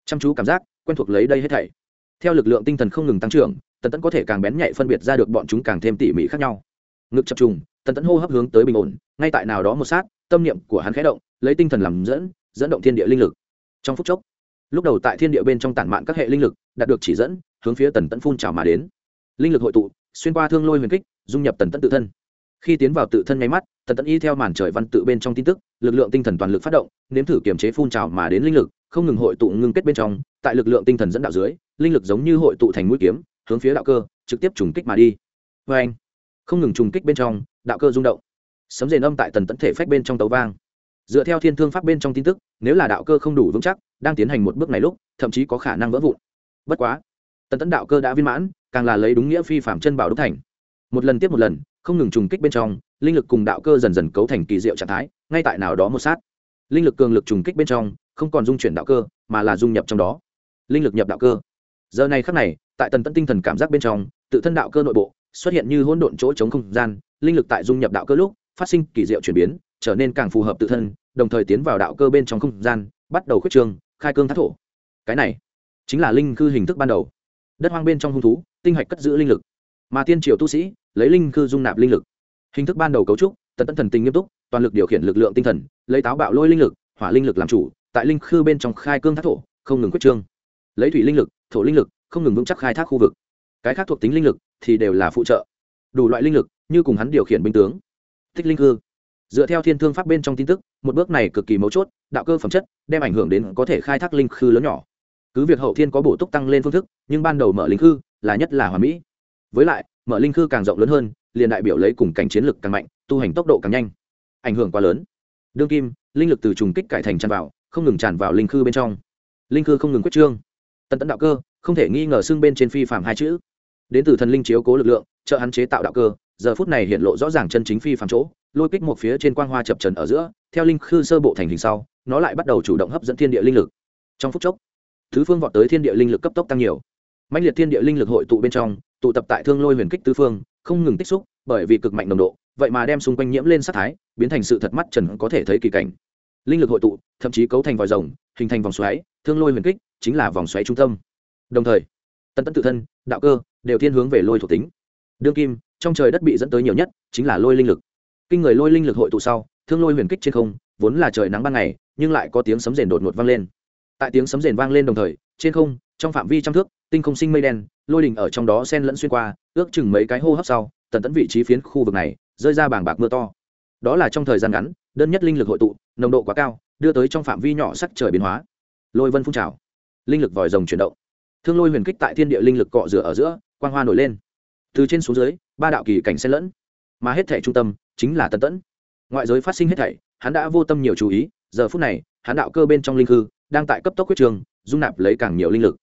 Chăm chú cảm giác, quen thuộc lấy đây hết thảy. Theo lực lượng tinh thần không ngừng tăng trưởng tần tẫn có thể càng bén nhạy phân biệt ra được bọn chúng càng thêm tỉ mỉ khác nhau. Ngực chập trùng, tần tẫn hô hấp hướng tới bình ổn, ngay tại nào đó một sát, tâm niệm của hắn khẽ động, lấy tinh thần làm dẫn dẫn động thiên địa linh lực. Trong phút chốc, lúc đầu tại thiên địa bên trong tản mạn các hệ linh lực, đạt được chỉ dẫn, hướng phía tần tẫn phun trào mà đến. Linh lực hội tụ, xuyên qua thương lôi huyền kích, dung nhập tần tẫn tự thân. Khi tiến vào tự thân nháy mắt, tần tẫn y theo màn trời văn tự bên trong tin tức, lực lượng tinh thần toàn lực phát động, nếm thử kiềm chế phun trào mà đến linh lực, không ngừng hội tụ ngưng kết bên trong, tại lực lượng tinh thần dẫn đạo dưới, linh lực giống như hội tụ thành mũi kiếm hướng phía đạo cơ, trực tiếp trùng kích mà đi. Vê anh, không ngừng trùng kích bên trong, đạo cơ rung động. Sấm rền âm tại tần tẫn thể phách bên trong tấu vang. Dựa theo thiên thương pháp bên trong tin tức, nếu là đạo cơ không đủ vững chắc, đang tiến hành một bước này lúc, thậm chí có khả năng vỡ vụn. Bất quá, tần tẫn đạo cơ đã viên mãn, càng là lấy đúng nghĩa phi phạm chân bảo đúc thành. Một lần tiếp một lần, không ngừng trùng kích bên trong, linh lực cùng đạo cơ dần dần cấu thành kỳ diệu trạng thái, ngay tại nào đó một sát. Linh lực cường lực trùng kích bên trong, không còn dung chuyển đạo cơ, mà là dung nhập trong đó. Linh lực nhập đạo cơ giờ này khắc này, tại tần tẫn tinh thần cảm giác bên trong, tự thân đạo cơ nội bộ xuất hiện như hỗn độn chỗ chống không gian, linh lực tại dung nhập đạo cơ lúc, phát sinh kỳ diệu chuyển biến, trở nên càng phù hợp tự thân, đồng thời tiến vào đạo cơ bên trong không gian, bắt đầu khuyết trường khai cương thác thổ. Cái này chính là linh cư hình thức ban đầu. Đất hoang bên trong hung thú, tinh hạch cất giữ linh lực. Mà tiên triều tu sĩ, lấy linh cư dung nạp linh lực. Hình thức ban đầu cấu trúc, tần tận thần tình nghiêm túc, toàn lực điều khiển lực lượng tinh thần, lấy táo bạo lôi linh lực, hỏa linh lực làm chủ, tại linh khư bên trong khai cương thác thổ, không ngừng quyết trương lấy thủy linh lực, thổ linh lực, không ngừng vững chắc khai thác khu vực. Cái khác thuộc tính linh lực thì đều là phụ trợ. Đủ loại linh lực, như cùng hắn điều khiển binh tướng. Thích linh hư dựa theo thiên thương pháp bên trong tin tức, một bước này cực kỳ mấu chốt, đạo cơ phẩm chất, đem ảnh hưởng đến có thể khai thác linh khư lớn nhỏ. Cứ việc hậu thiên có bổ túc tăng lên phương thức, nhưng ban đầu mở linh khư là nhất là hòa mỹ. Với lại, mở linh khư càng rộng lớn hơn, liền đại biểu lấy cùng cảnh chiến lực càng mạnh, tu hành tốc độ càng nhanh. Ảnh hưởng quá lớn. Đương kim, linh lực từ trùng kích cải thành tràn vào, không ngừng tràn vào linh khư bên trong. Linh khư không ngừng quyết trương tần tẫn đạo cơ, không thể nghi ngờ xưng bên trên phi phạm hai chữ. Đến từ thần linh chiếu cố lực lượng, trợ hắn chế tạo đạo cơ, giờ phút này hiện lộ rõ ràng chân chính phi phạm chỗ, lôi kích một phía trên quang hoa chập trần ở giữa, theo linh khư sơ bộ thành hình sau, nó lại bắt đầu chủ động hấp dẫn thiên địa linh lực. Trong phút chốc, thứ phương vọt tới thiên địa linh lực cấp tốc tăng nhiều. Mạnh liệt thiên địa linh lực hội tụ bên trong, tụ tập tại thương lôi huyền kích tứ phương, không ngừng tích xúc, bởi vì cực mạnh nồng độ, vậy mà đem xung quanh nhiễm lên sát thái, biến thành sự thật mắt trần có thể thấy kỳ cảnh linh lực hội tụ, thậm chí cấu thành vòi rồng, hình thành vòng xoáy, thương lôi huyền kích, chính là vòng xoáy trung tâm. Đồng thời tân tẫn tự thân, đạo cơ, đều thiên hướng về lôi thuộc tính. Đương kim, trong trời đất bị dẫn tới nhiều nhất, chính là lôi linh lực. Kinh người lôi linh lực hội tụ sau, thương lôi huyền kích trên không, vốn là trời nắng ban ngày, nhưng lại có tiếng sấm rền đột ngột vang lên. Tại tiếng sấm rền vang lên đồng thời, trên không, trong phạm vi trăm thước, tinh không sinh mây đen, lôi đỉnh ở trong đó sen lẫn xuyên qua, ước chừng mấy cái hô hấp sau, tần tẫn vị trí phiến khu vực này, rơi ra bảng bạc mưa to. Đó là trong thời gian ngắn, đơn nhất linh lực hội tụ nồng độ quá cao, đưa tới trong phạm vi nhỏ sắc trời biến hóa. Lôi vân phun trào. Linh lực vòi rồng chuyển động. Thương lôi huyền kích tại thiên địa linh lực cọ rửa ở giữa, quang hoa nổi lên. Từ trên xuống dưới, ba đạo kỳ cảnh xen lẫn. Mà hết thẻ trung tâm chính là tần tẫn. Ngoại giới phát sinh hết thảy, hắn đã vô tâm nhiều chú ý, giờ phút này, hắn đạo cơ bên trong linh hư đang tại cấp tốc quyết trường, dung nạp lấy càng nhiều linh lực.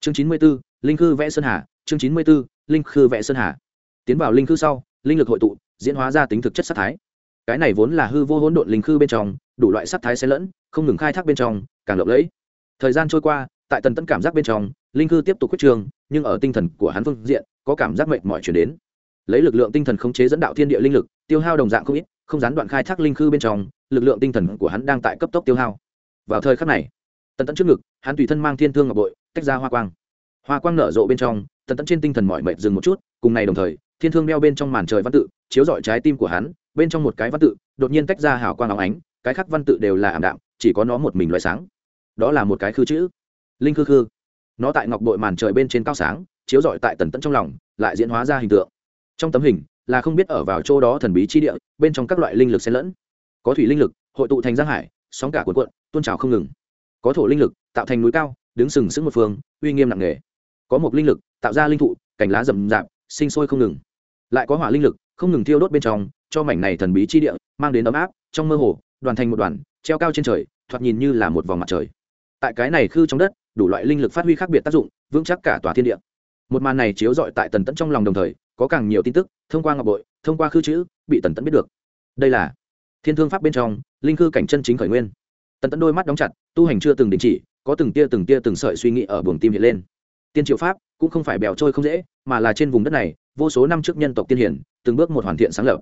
Chương chín mươi b ố linh hư vẽ sơn hà, chương chín mươi b ố linh hư vẽ sơn hà. Tiến vào linh hư sau, linh lực hội tụ, diễn hóa ra tính thực chất sát thái cái này vốn là hư vô hỗn độn linh khư bên trong, đủ loại sắc thái xen lẫn, không ngừng khai thác bên trong, càng lộng lẫy. Thời gian trôi qua, tại tần tẫn cảm giác bên trong, linh khư tiếp tục quyết trường, nhưng ở tinh thần của hắn phương diện, có cảm giác mệt mỏi chuyển đến. Lấy lực lượng tinh thần khống chế dẫn đạo thiên địa linh lực, tiêu hao đồng dạng không ít, không gián đoạn khai thác linh khư bên trong, lực lượng tinh thần của hắn đang tại cấp tốc tiêu hao. Vào thời khắc này, tần tẫn trước ngực, hắn tùy thân mang thiên thương ngọc bội, tách ra hoa quang. Hoa quang nở rộ bên trong, tần tẫn trên tinh thần mỏi mệt dừng một chút, cùng ngày đồng thời, thiên thương đeo bên trong màn trời văn tự, chiếu rọi trái tim của hắn bên trong một cái văn tự, đột nhiên tách ra hào quang óng ánh, cái khác văn tự đều là ảm đạm, chỉ có nó một mình loại sáng. Đó là một cái khư chữ. Linh khư khư. Nó tại ngọc bội màn trời bên trên cao sáng, chiếu rọi tại tần tẫn trong lòng, lại diễn hóa ra hình tượng. Trong tấm hình, là không biết ở vào chỗ đó thần bí chi địa, bên trong các loại linh lực xen lẫn. Có thủy linh lực, hội tụ thành giang hải, sóng cả cuộn cuộn tôn trào không ngừng. Có thổ linh lực, tạo thành núi cao, đứng sừng sững một phương, uy nghiêm nặng nề. Có một linh lực, tạo ra linh thụ, cành lá rậm rạp, sinh sôi không ngừng. Lại có hỏa linh lực, không ngừng thiêu đốt bên trong cho mảnh này thần bí chi địa mang đến ấm áp, trong mơ hồ, đoàn thành một đoàn, treo cao trên trời, thoạt nhìn như là một vòng mặt trời. Tại cái này khư trong đất, đủ loại linh lực phát huy khác biệt tác dụng, vững chắc cả tòa thiên địa. Một màn này chiếu rọi tại tần tẫn trong lòng đồng thời, có càng nhiều tin tức, thông qua ngọc bội, thông qua khư chữ, bị tần tẫn biết được. Đây là thiên thương pháp bên trong, linh khư cảnh chân chính khởi nguyên. Tần tẫn đôi mắt đóng chặt, tu hành chưa từng đình chỉ, có từng tia từng tia từng sợi suy nghĩ ở buồng tim hiện lên. Tiên triệu pháp cũng không phải bèo trôi không dễ, mà là trên vùng đất này, vô số năm trước nhân tộc tiên hiển, từng bước một hoàn thiện sáng lập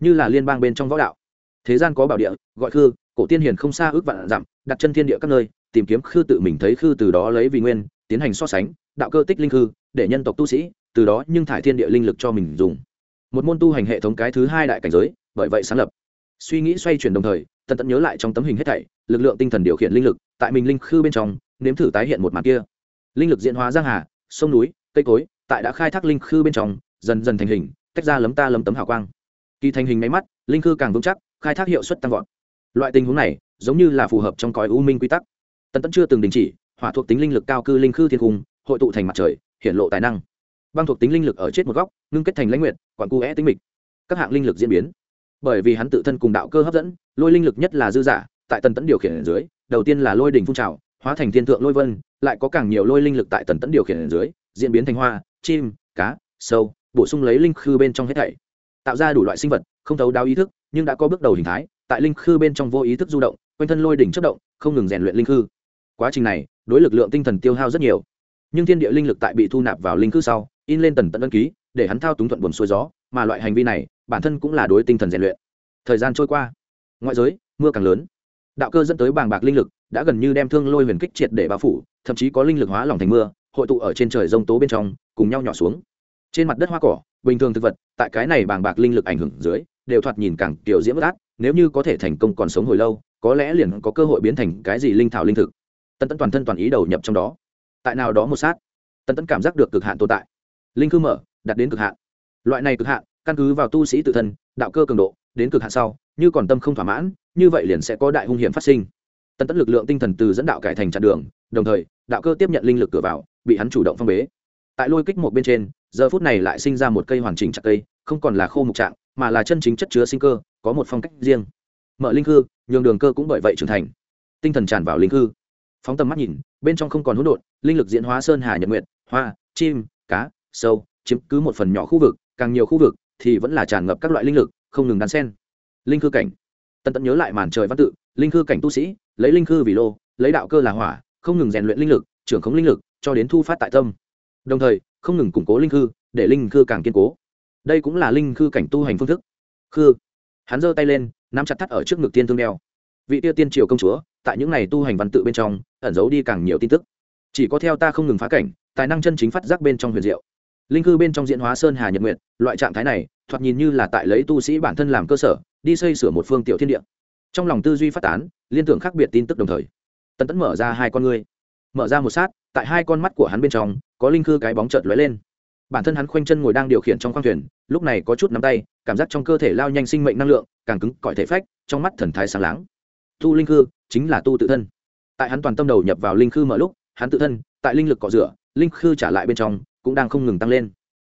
như là liên bang bên trong võ đạo. Thế gian có bảo địa, gọi khư, cổ tiên hiền không xa ước vạn dặm, đặt chân thiên địa các nơi, tìm kiếm khư tự mình thấy khư từ đó lấy vì nguyên, tiến hành so sánh, đạo cơ tích linh khư, để nhân tộc tu sĩ, từ đó nhưng thải thiên địa linh lực cho mình dùng. Một môn tu hành hệ thống cái thứ hai đại cảnh giới, bởi vậy sáng lập. Suy nghĩ xoay chuyển đồng thời tần tận nhớ lại trong tấm hình hết thảy, lực lượng tinh thần điều khiển linh lực, tại mình linh khư bên trong, nếm thử tái hiện một màn kia. Linh lực diễn hóa giang hà, sông núi, cây cối, tại đã khai thác linh khư bên trong, dần dần thành hình, tách ra lấm ta lấm tấm hào quang kỳ thành hình máy mắt, linh khư càng vững chắc, khai thác hiệu suất tăng vọt. Loại tình huống này, giống như là phù hợp trong cõi u minh quy tắc. Tần tẫn chưa từng đình chỉ, hỏa thuộc tính linh lực cao cư linh khư thiên cung hội tụ thành mặt trời hiện lộ tài năng. Băng thuộc tính linh lực ở chết một góc, ngưng kết thành lãnh nguyện quản cu é tính mịch. Các hạng linh lực diễn biến. Bởi vì hắn tự thân cùng đạo cơ hấp dẫn, lôi linh lực nhất là dư giả, tại tần tẫn điều khiển ở dưới, đầu tiên là lôi đỉnh phun trào, hóa thành thiên thượng lôi vân, lại có càng nhiều lôi linh lực tại tần tẫn điều khiển ở dưới, diễn biến thành hoa, chim, cá, sâu, bổ sung lấy linh khư bên trong hết thảy tạo ra đủ loại sinh vật, không thấu đáo ý thức, nhưng đã có bước đầu hình thái, tại linh khư bên trong vô ý thức du động, quanh thân lôi đỉnh chất động, không ngừng rèn luyện linh khư. Quá trình này, đối lực lượng tinh thần tiêu hao rất nhiều. Nhưng thiên địa linh lực tại bị thu nạp vào linh khư sau, in lên tần tận ân ký, để hắn thao túng thuận buồn xuôi gió, mà loại hành vi này, bản thân cũng là đối tinh thần rèn luyện. Thời gian trôi qua, ngoại giới, mưa càng lớn. Đạo cơ dẫn tới bàng bạc linh lực, đã gần như đem thương lôi huyền kích triệt để bao phủ, thậm chí có linh lực hóa lỏng thành mưa, hội tụ ở trên trời rông tố bên trong, cùng nhau nhỏ xuống. Trên mặt đất hoa cỏ bình thường thực vật, tại cái này bàng bạc linh lực ảnh hưởng dưới, đều thoạt nhìn càng tiểu diễm bất nếu như có thể thành công còn sống hồi lâu, có lẽ liền có cơ hội biến thành cái gì linh thảo linh thực. Tân tẫn toàn thân toàn ý đầu nhập trong đó. Tại nào đó một sát tân tẫn cảm giác được cực hạn tồn tại. Linh cư mở, đạt đến cực hạn. Loại này cực hạn, căn cứ vào tu sĩ tự thân, đạo cơ cường độ, đến cực hạn sau, như còn tâm không thỏa mãn, như vậy liền sẽ có đại hung hiểm phát sinh. Tân tẫn lực lượng tinh thần từ dẫn đạo cải thành chặn đường, đồng thời, đạo cơ tiếp nhận linh lực cửa vào, bị hắn chủ động phong bế tại lôi kích một bên trên, giờ phút này lại sinh ra một cây hoàn chỉnh chặt cây, không còn là khô mục trạng, mà là chân chính chất chứa sinh cơ, có một phong cách riêng. Mở linh hư nhường đường cơ cũng bởi vậy trưởng thành. Tinh thần tràn vào linh hư phóng tầm mắt nhìn, bên trong không còn hỗn độn, linh lực diễn hóa sơn hà nhật nguyệt, hoa, chim, cá, sâu, chiếm cứ một phần nhỏ khu vực, càng nhiều khu vực thì vẫn là tràn ngập các loại linh lực, không ngừng đan sen. Linh hư cảnh. Tần tận nhớ lại màn trời văn tự, linh hư cảnh tu sĩ, lấy linh hư vì lô, lấy đạo cơ là hỏa, không ngừng rèn luyện linh lực, trưởng khống linh lực, cho đến thu phát tại tâm đồng thời, không ngừng củng cố linh hư để linh hư càng kiên cố. Đây cũng là linh hư cảnh tu hành phương thức. Khư. Hắn giơ tay lên, nắm chặt thắt ở trước ngực tiên thương đeo. Vị tiêu tiên triều công chúa, tại những ngày tu hành văn tự bên trong, ẩn giấu đi càng nhiều tin tức. Chỉ có theo ta không ngừng phá cảnh, tài năng chân chính phát giác bên trong huyền diệu. Linh cư bên trong diễn hóa sơn hà nhật nguyện loại trạng thái này, thoạt nhìn như là tại lấy tu sĩ bản thân làm cơ sở, đi xây sửa một phương tiểu thiên địa. Trong lòng tư duy phát tán, liên tưởng khác biệt tin tức đồng thời. Tần tẫn mở ra hai con ngươi. Mở ra một sát tại hai con mắt của hắn bên trong, có linh khư cái bóng chợt lóe lên. Bản thân hắn khoanh chân ngồi đang điều khiển trong khoang thuyền, lúc này có chút nắm tay, cảm giác trong cơ thể lao nhanh sinh mệnh năng lượng, càng cứng, cỏi thể phách, trong mắt thần thái sáng láng. Tu linh khư chính là tu tự thân. Tại hắn toàn tâm đầu nhập vào linh khư mở lúc, hắn tự thân, tại linh lực cọ rửa, linh khư trả lại bên trong, cũng đang không ngừng tăng lên.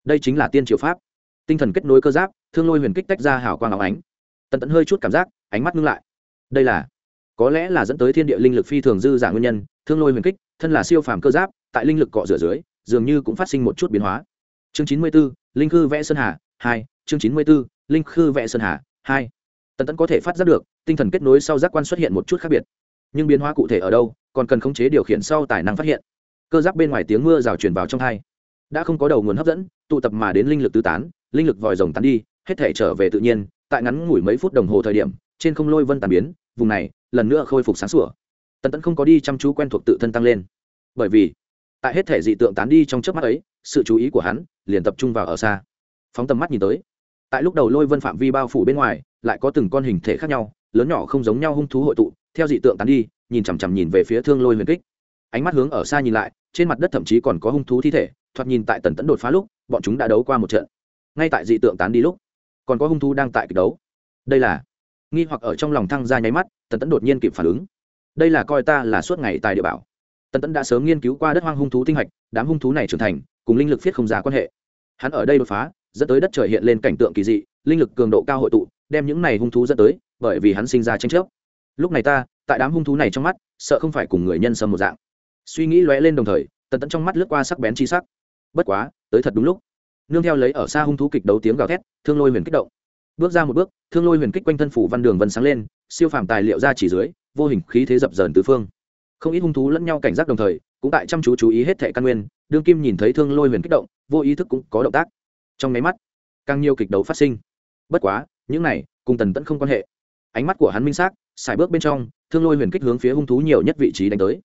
Đây chính là tiên triều pháp. Tinh thần kết nối cơ giáp, thương lôi huyền kích tách ra hào quang áo ánh. Tần tẫn hơi chút cảm giác, ánh mắt ngưng lại. Đây là, có lẽ là dẫn tới thiên địa linh lực phi thường dư giả nguyên nhân, thương lôi huyền kích thân là siêu phàm cơ giáp, tại linh lực cọ rửa dưới, dường như cũng phát sinh một chút biến hóa. Chương chín mươi b ố linh khư vẽ sơn hà, hai, chương chín mươi b ố linh khư vẽ sơn hà, hai. Tần tẫn có thể phát giác được, tinh thần kết nối sau giác quan xuất hiện một chút khác biệt. Nhưng biến hóa cụ thể ở đâu, còn cần khống chế điều khiển sau tài năng phát hiện. Cơ giáp bên ngoài tiếng mưa rào truyền vào trong thai đã không có đầu nguồn hấp dẫn, tụ tập mà đến linh lực tứ tán, linh lực vòi rồng tán đi, hết thể trở về tự nhiên, tại ngắn ngủi mấy phút đồng hồ thời điểm, trên không lôi vân tàn biến, vùng này, lần nữa khôi phục sáng sủa tần tẫn không có đi chăm chú quen thuộc tự thân tăng lên bởi vì tại hết thể dị tượng tán đi trong trước mắt ấy sự chú ý của hắn liền tập trung vào ở xa phóng tầm mắt nhìn tới tại lúc đầu lôi vân phạm vi bao phủ bên ngoài lại có từng con hình thể khác nhau lớn nhỏ không giống nhau hung thú hội tụ theo dị tượng tán đi nhìn chằm chằm nhìn về phía thương lôi huyền kích ánh mắt hướng ở xa nhìn lại trên mặt đất thậm chí còn có hung thú thi thể thoạt nhìn tại tần Tẫn đột phá lúc bọn chúng đã đấu qua một trận ngay tại dị tượng tán đi lúc còn có hung thú đang tại kịch đấu đây là nghi hoặc ở trong lòng thăng ra nháy mắt tần Tẫn đột nhiên kịp phản ứng đây là coi ta là suốt ngày tài địa bảo. Tần tẫn đã sớm nghiên cứu qua đất hoang hung thú tinh hạch, đám hung thú này trưởng thành, cùng linh lực phiết không giá quan hệ. Hắn ở đây đột phá, dẫn tới đất trời hiện lên cảnh tượng kỳ dị, linh lực cường độ cao hội tụ, đem những này hung thú dẫn tới, bởi vì hắn sinh ra tranh chấp. Lúc này ta, tại đám hung thú này trong mắt, sợ không phải cùng người nhân sâm một dạng. Suy nghĩ lóe lên đồng thời, tần tẫn trong mắt lướt qua sắc bén chi sắc. Bất quá, tới thật đúng lúc. Nương theo lấy ở xa hung thú kịch đấu tiếng gào thét, thương lôi huyền kích động. Bước ra một bước, thương lôi huyền kích quanh thân phủ văn đường vân sáng lên, siêu phàm tài liệu ra chỉ dưới vô hình khí thế dập dờn tứ phương. Không ít hung thú lẫn nhau cảnh giác đồng thời, cũng tại chăm chú chú ý hết thệ căn nguyên, đương kim nhìn thấy thương lôi huyền kích động, vô ý thức cũng có động tác. Trong máy mắt, càng nhiều kịch đấu phát sinh. Bất quá, những này cùng tần tẫn không quan hệ. Ánh mắt của hắn minh xác, xài bước bên trong, thương lôi huyền kích hướng phía hung thú nhiều nhất vị trí đánh tới.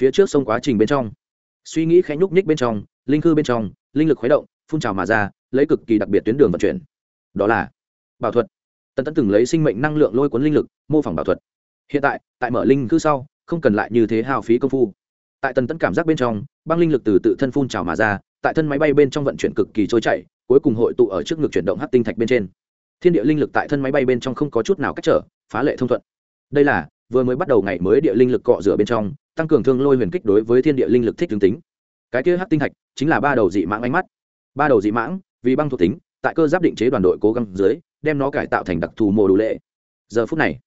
Phía trước sông quá trình bên trong, suy nghĩ khẽ nhúc nhích bên trong, linh khư bên trong, linh lực khuấy động, phun trào mà ra, lấy cực kỳ đặc biệt tuyến đường vận chuyển. Đó là bảo thuật. Tần tẫn từng lấy sinh mệnh năng lượng lôi cuốn linh lực, mô phỏng bảo thuật hiện tại tại mở linh cư sau, không cần lại như thế hao phí công phu. Tại tần tẫn cảm giác bên trong, băng linh lực từ tự thân phun trào mà ra, tại thân máy bay bên trong vận chuyển cực kỳ trôi chảy, cuối cùng hội tụ ở trước ngực chuyển động hát tinh thạch bên trên. Thiên địa linh lực tại thân máy bay bên trong không có chút nào cách trở, phá lệ thông thuận. Đây là, vừa mới bắt đầu ngày mới địa linh lực cọ rửa bên trong, tăng cường thương lôi huyền kích đối với thiên địa linh lực thích tương tính. Cái kia hát tinh thạch, chính là ba đầu dị mãng ánh mắt. Ba đầu dị mãng, vì băng thuộc tính, tại cơ giáp định chế đoàn đội cố gắng dưới, đem nó cải tạo thành đặc thù mổ đủ lệ. Giờ phút này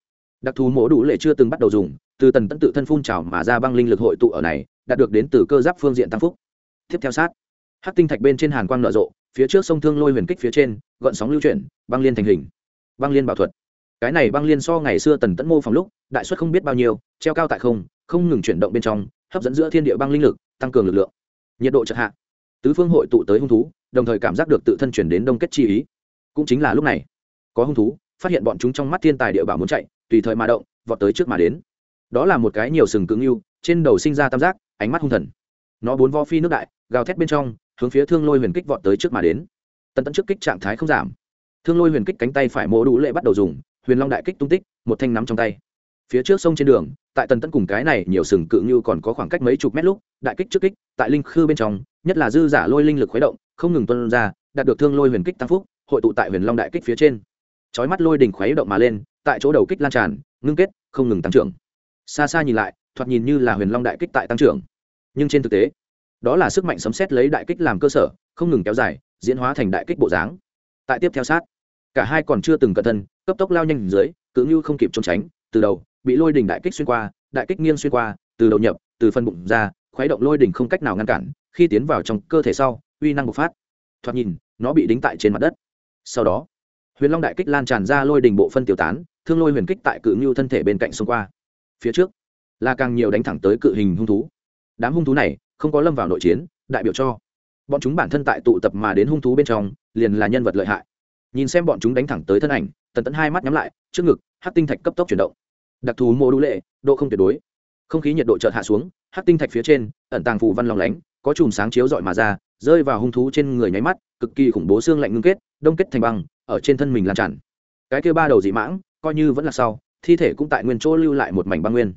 đặc thù mổ đủ lệ chưa từng bắt đầu dùng, từ tần tẫn tự thân phun trào mà ra băng linh lực hội tụ ở này, đạt được đến từ cơ giáp phương diện tăng phúc. Tiếp theo sát hát tinh thạch bên trên hàn quang nở rộ, phía trước sông thương lôi huyền kích phía trên gợn sóng lưu chuyển, băng liên thành hình. Băng liên bảo thuật. Cái này băng liên so ngày xưa tần tẫn mô phòng lúc, đại suất không biết bao nhiêu, treo cao tại không không ngừng chuyển động bên trong, hấp dẫn giữa thiên địa băng linh lực, tăng cường lực lượng. Nhiệt độ chật hạ. Tứ phương hội tụ tới hung thú, đồng thời cảm giác được tự thân chuyển đến đông kết chi ý. Cũng chính là lúc này, có hung thú, phát hiện bọn chúng trong mắt thiên tài địa bảo muốn chạy tùy thời mà động, vọt tới trước mà đến. Đó là một cái nhiều sừng cứng yêu trên đầu sinh ra tam giác, ánh mắt hung thần. Nó bốn vo phi nước đại, gào thét bên trong, hướng phía thương lôi huyền kích vọt tới trước mà đến. Tần tẫn trước kích trạng thái không giảm. Thương lôi huyền kích cánh tay phải mỗ đủ lệ bắt đầu dùng, huyền long đại kích tung tích, một thanh nắm trong tay. Phía trước sông trên đường, tại tần tẫn cùng cái này nhiều sừng cự như còn có khoảng cách mấy chục mét lúc, đại kích trước kích, tại linh khư bên trong, nhất là dư giả lôi linh lực khuấy động, không ngừng tuân ra, đạt được thương lôi huyền kích tăng phúc, hội tụ tại huyền long đại kích phía trên. Chói mắt lôi đỉnh khuấy động mà lên tại chỗ đầu kích lan tràn, ngưng kết, không ngừng tăng trưởng. Xa xa nhìn lại, thoạt nhìn như là huyền long đại kích tại tăng trưởng. Nhưng trên thực tế, đó là sức mạnh sấm xét lấy đại kích làm cơ sở, không ngừng kéo dài, diễn hóa thành đại kích bộ dáng. Tại tiếp theo sát, cả hai còn chưa từng cẩn thân cấp tốc lao nhanh dưới cự như không kịp trốn tránh, từ đầu, bị lôi đỉnh đại kích xuyên qua, đại kích nghiêng xuyên qua, từ đầu nhập, từ phân bụng ra, khuấy động lôi đỉnh không cách nào ngăn cản, khi tiến vào trong cơ thể sau, uy năng bộc phát. Thoạt nhìn, nó bị đính tại trên mặt đất. Sau đó huyền long đại kích lan tràn ra lôi đình bộ phân tiêu tán, thương lôi huyền kích tại cự ngưu thân thể bên cạnh xông qua. Phía trước, là càng nhiều đánh thẳng tới cự hình hung thú. Đám hung thú này không có lâm vào nội chiến, đại biểu cho bọn chúng bản thân tại tụ tập mà đến hung thú bên trong, liền là nhân vật lợi hại. Nhìn xem bọn chúng đánh thẳng tới thân ảnh, tần tẫn hai mắt nhắm lại, trước ngực hát tinh thạch cấp tốc chuyển động. Đặc thù mô đũ lệ, độ không tuyệt đối. Không khí nhiệt độ chợt hạ xuống hát tinh thạch phía trên, ẩn tàng phù văn lòng lánh, có chùm sáng chiếu rọi mà ra, rơi vào hung thú trên người nháy mắt, cực kỳ khủng bố xương lạnh ngưng kết, đông kết thành băng ở trên thân mình lan tràn. Cái kia ba đầu dị mãng, coi như vẫn là sau, thi thể cũng tại nguyên chỗ lưu lại một mảnh băng nguyên.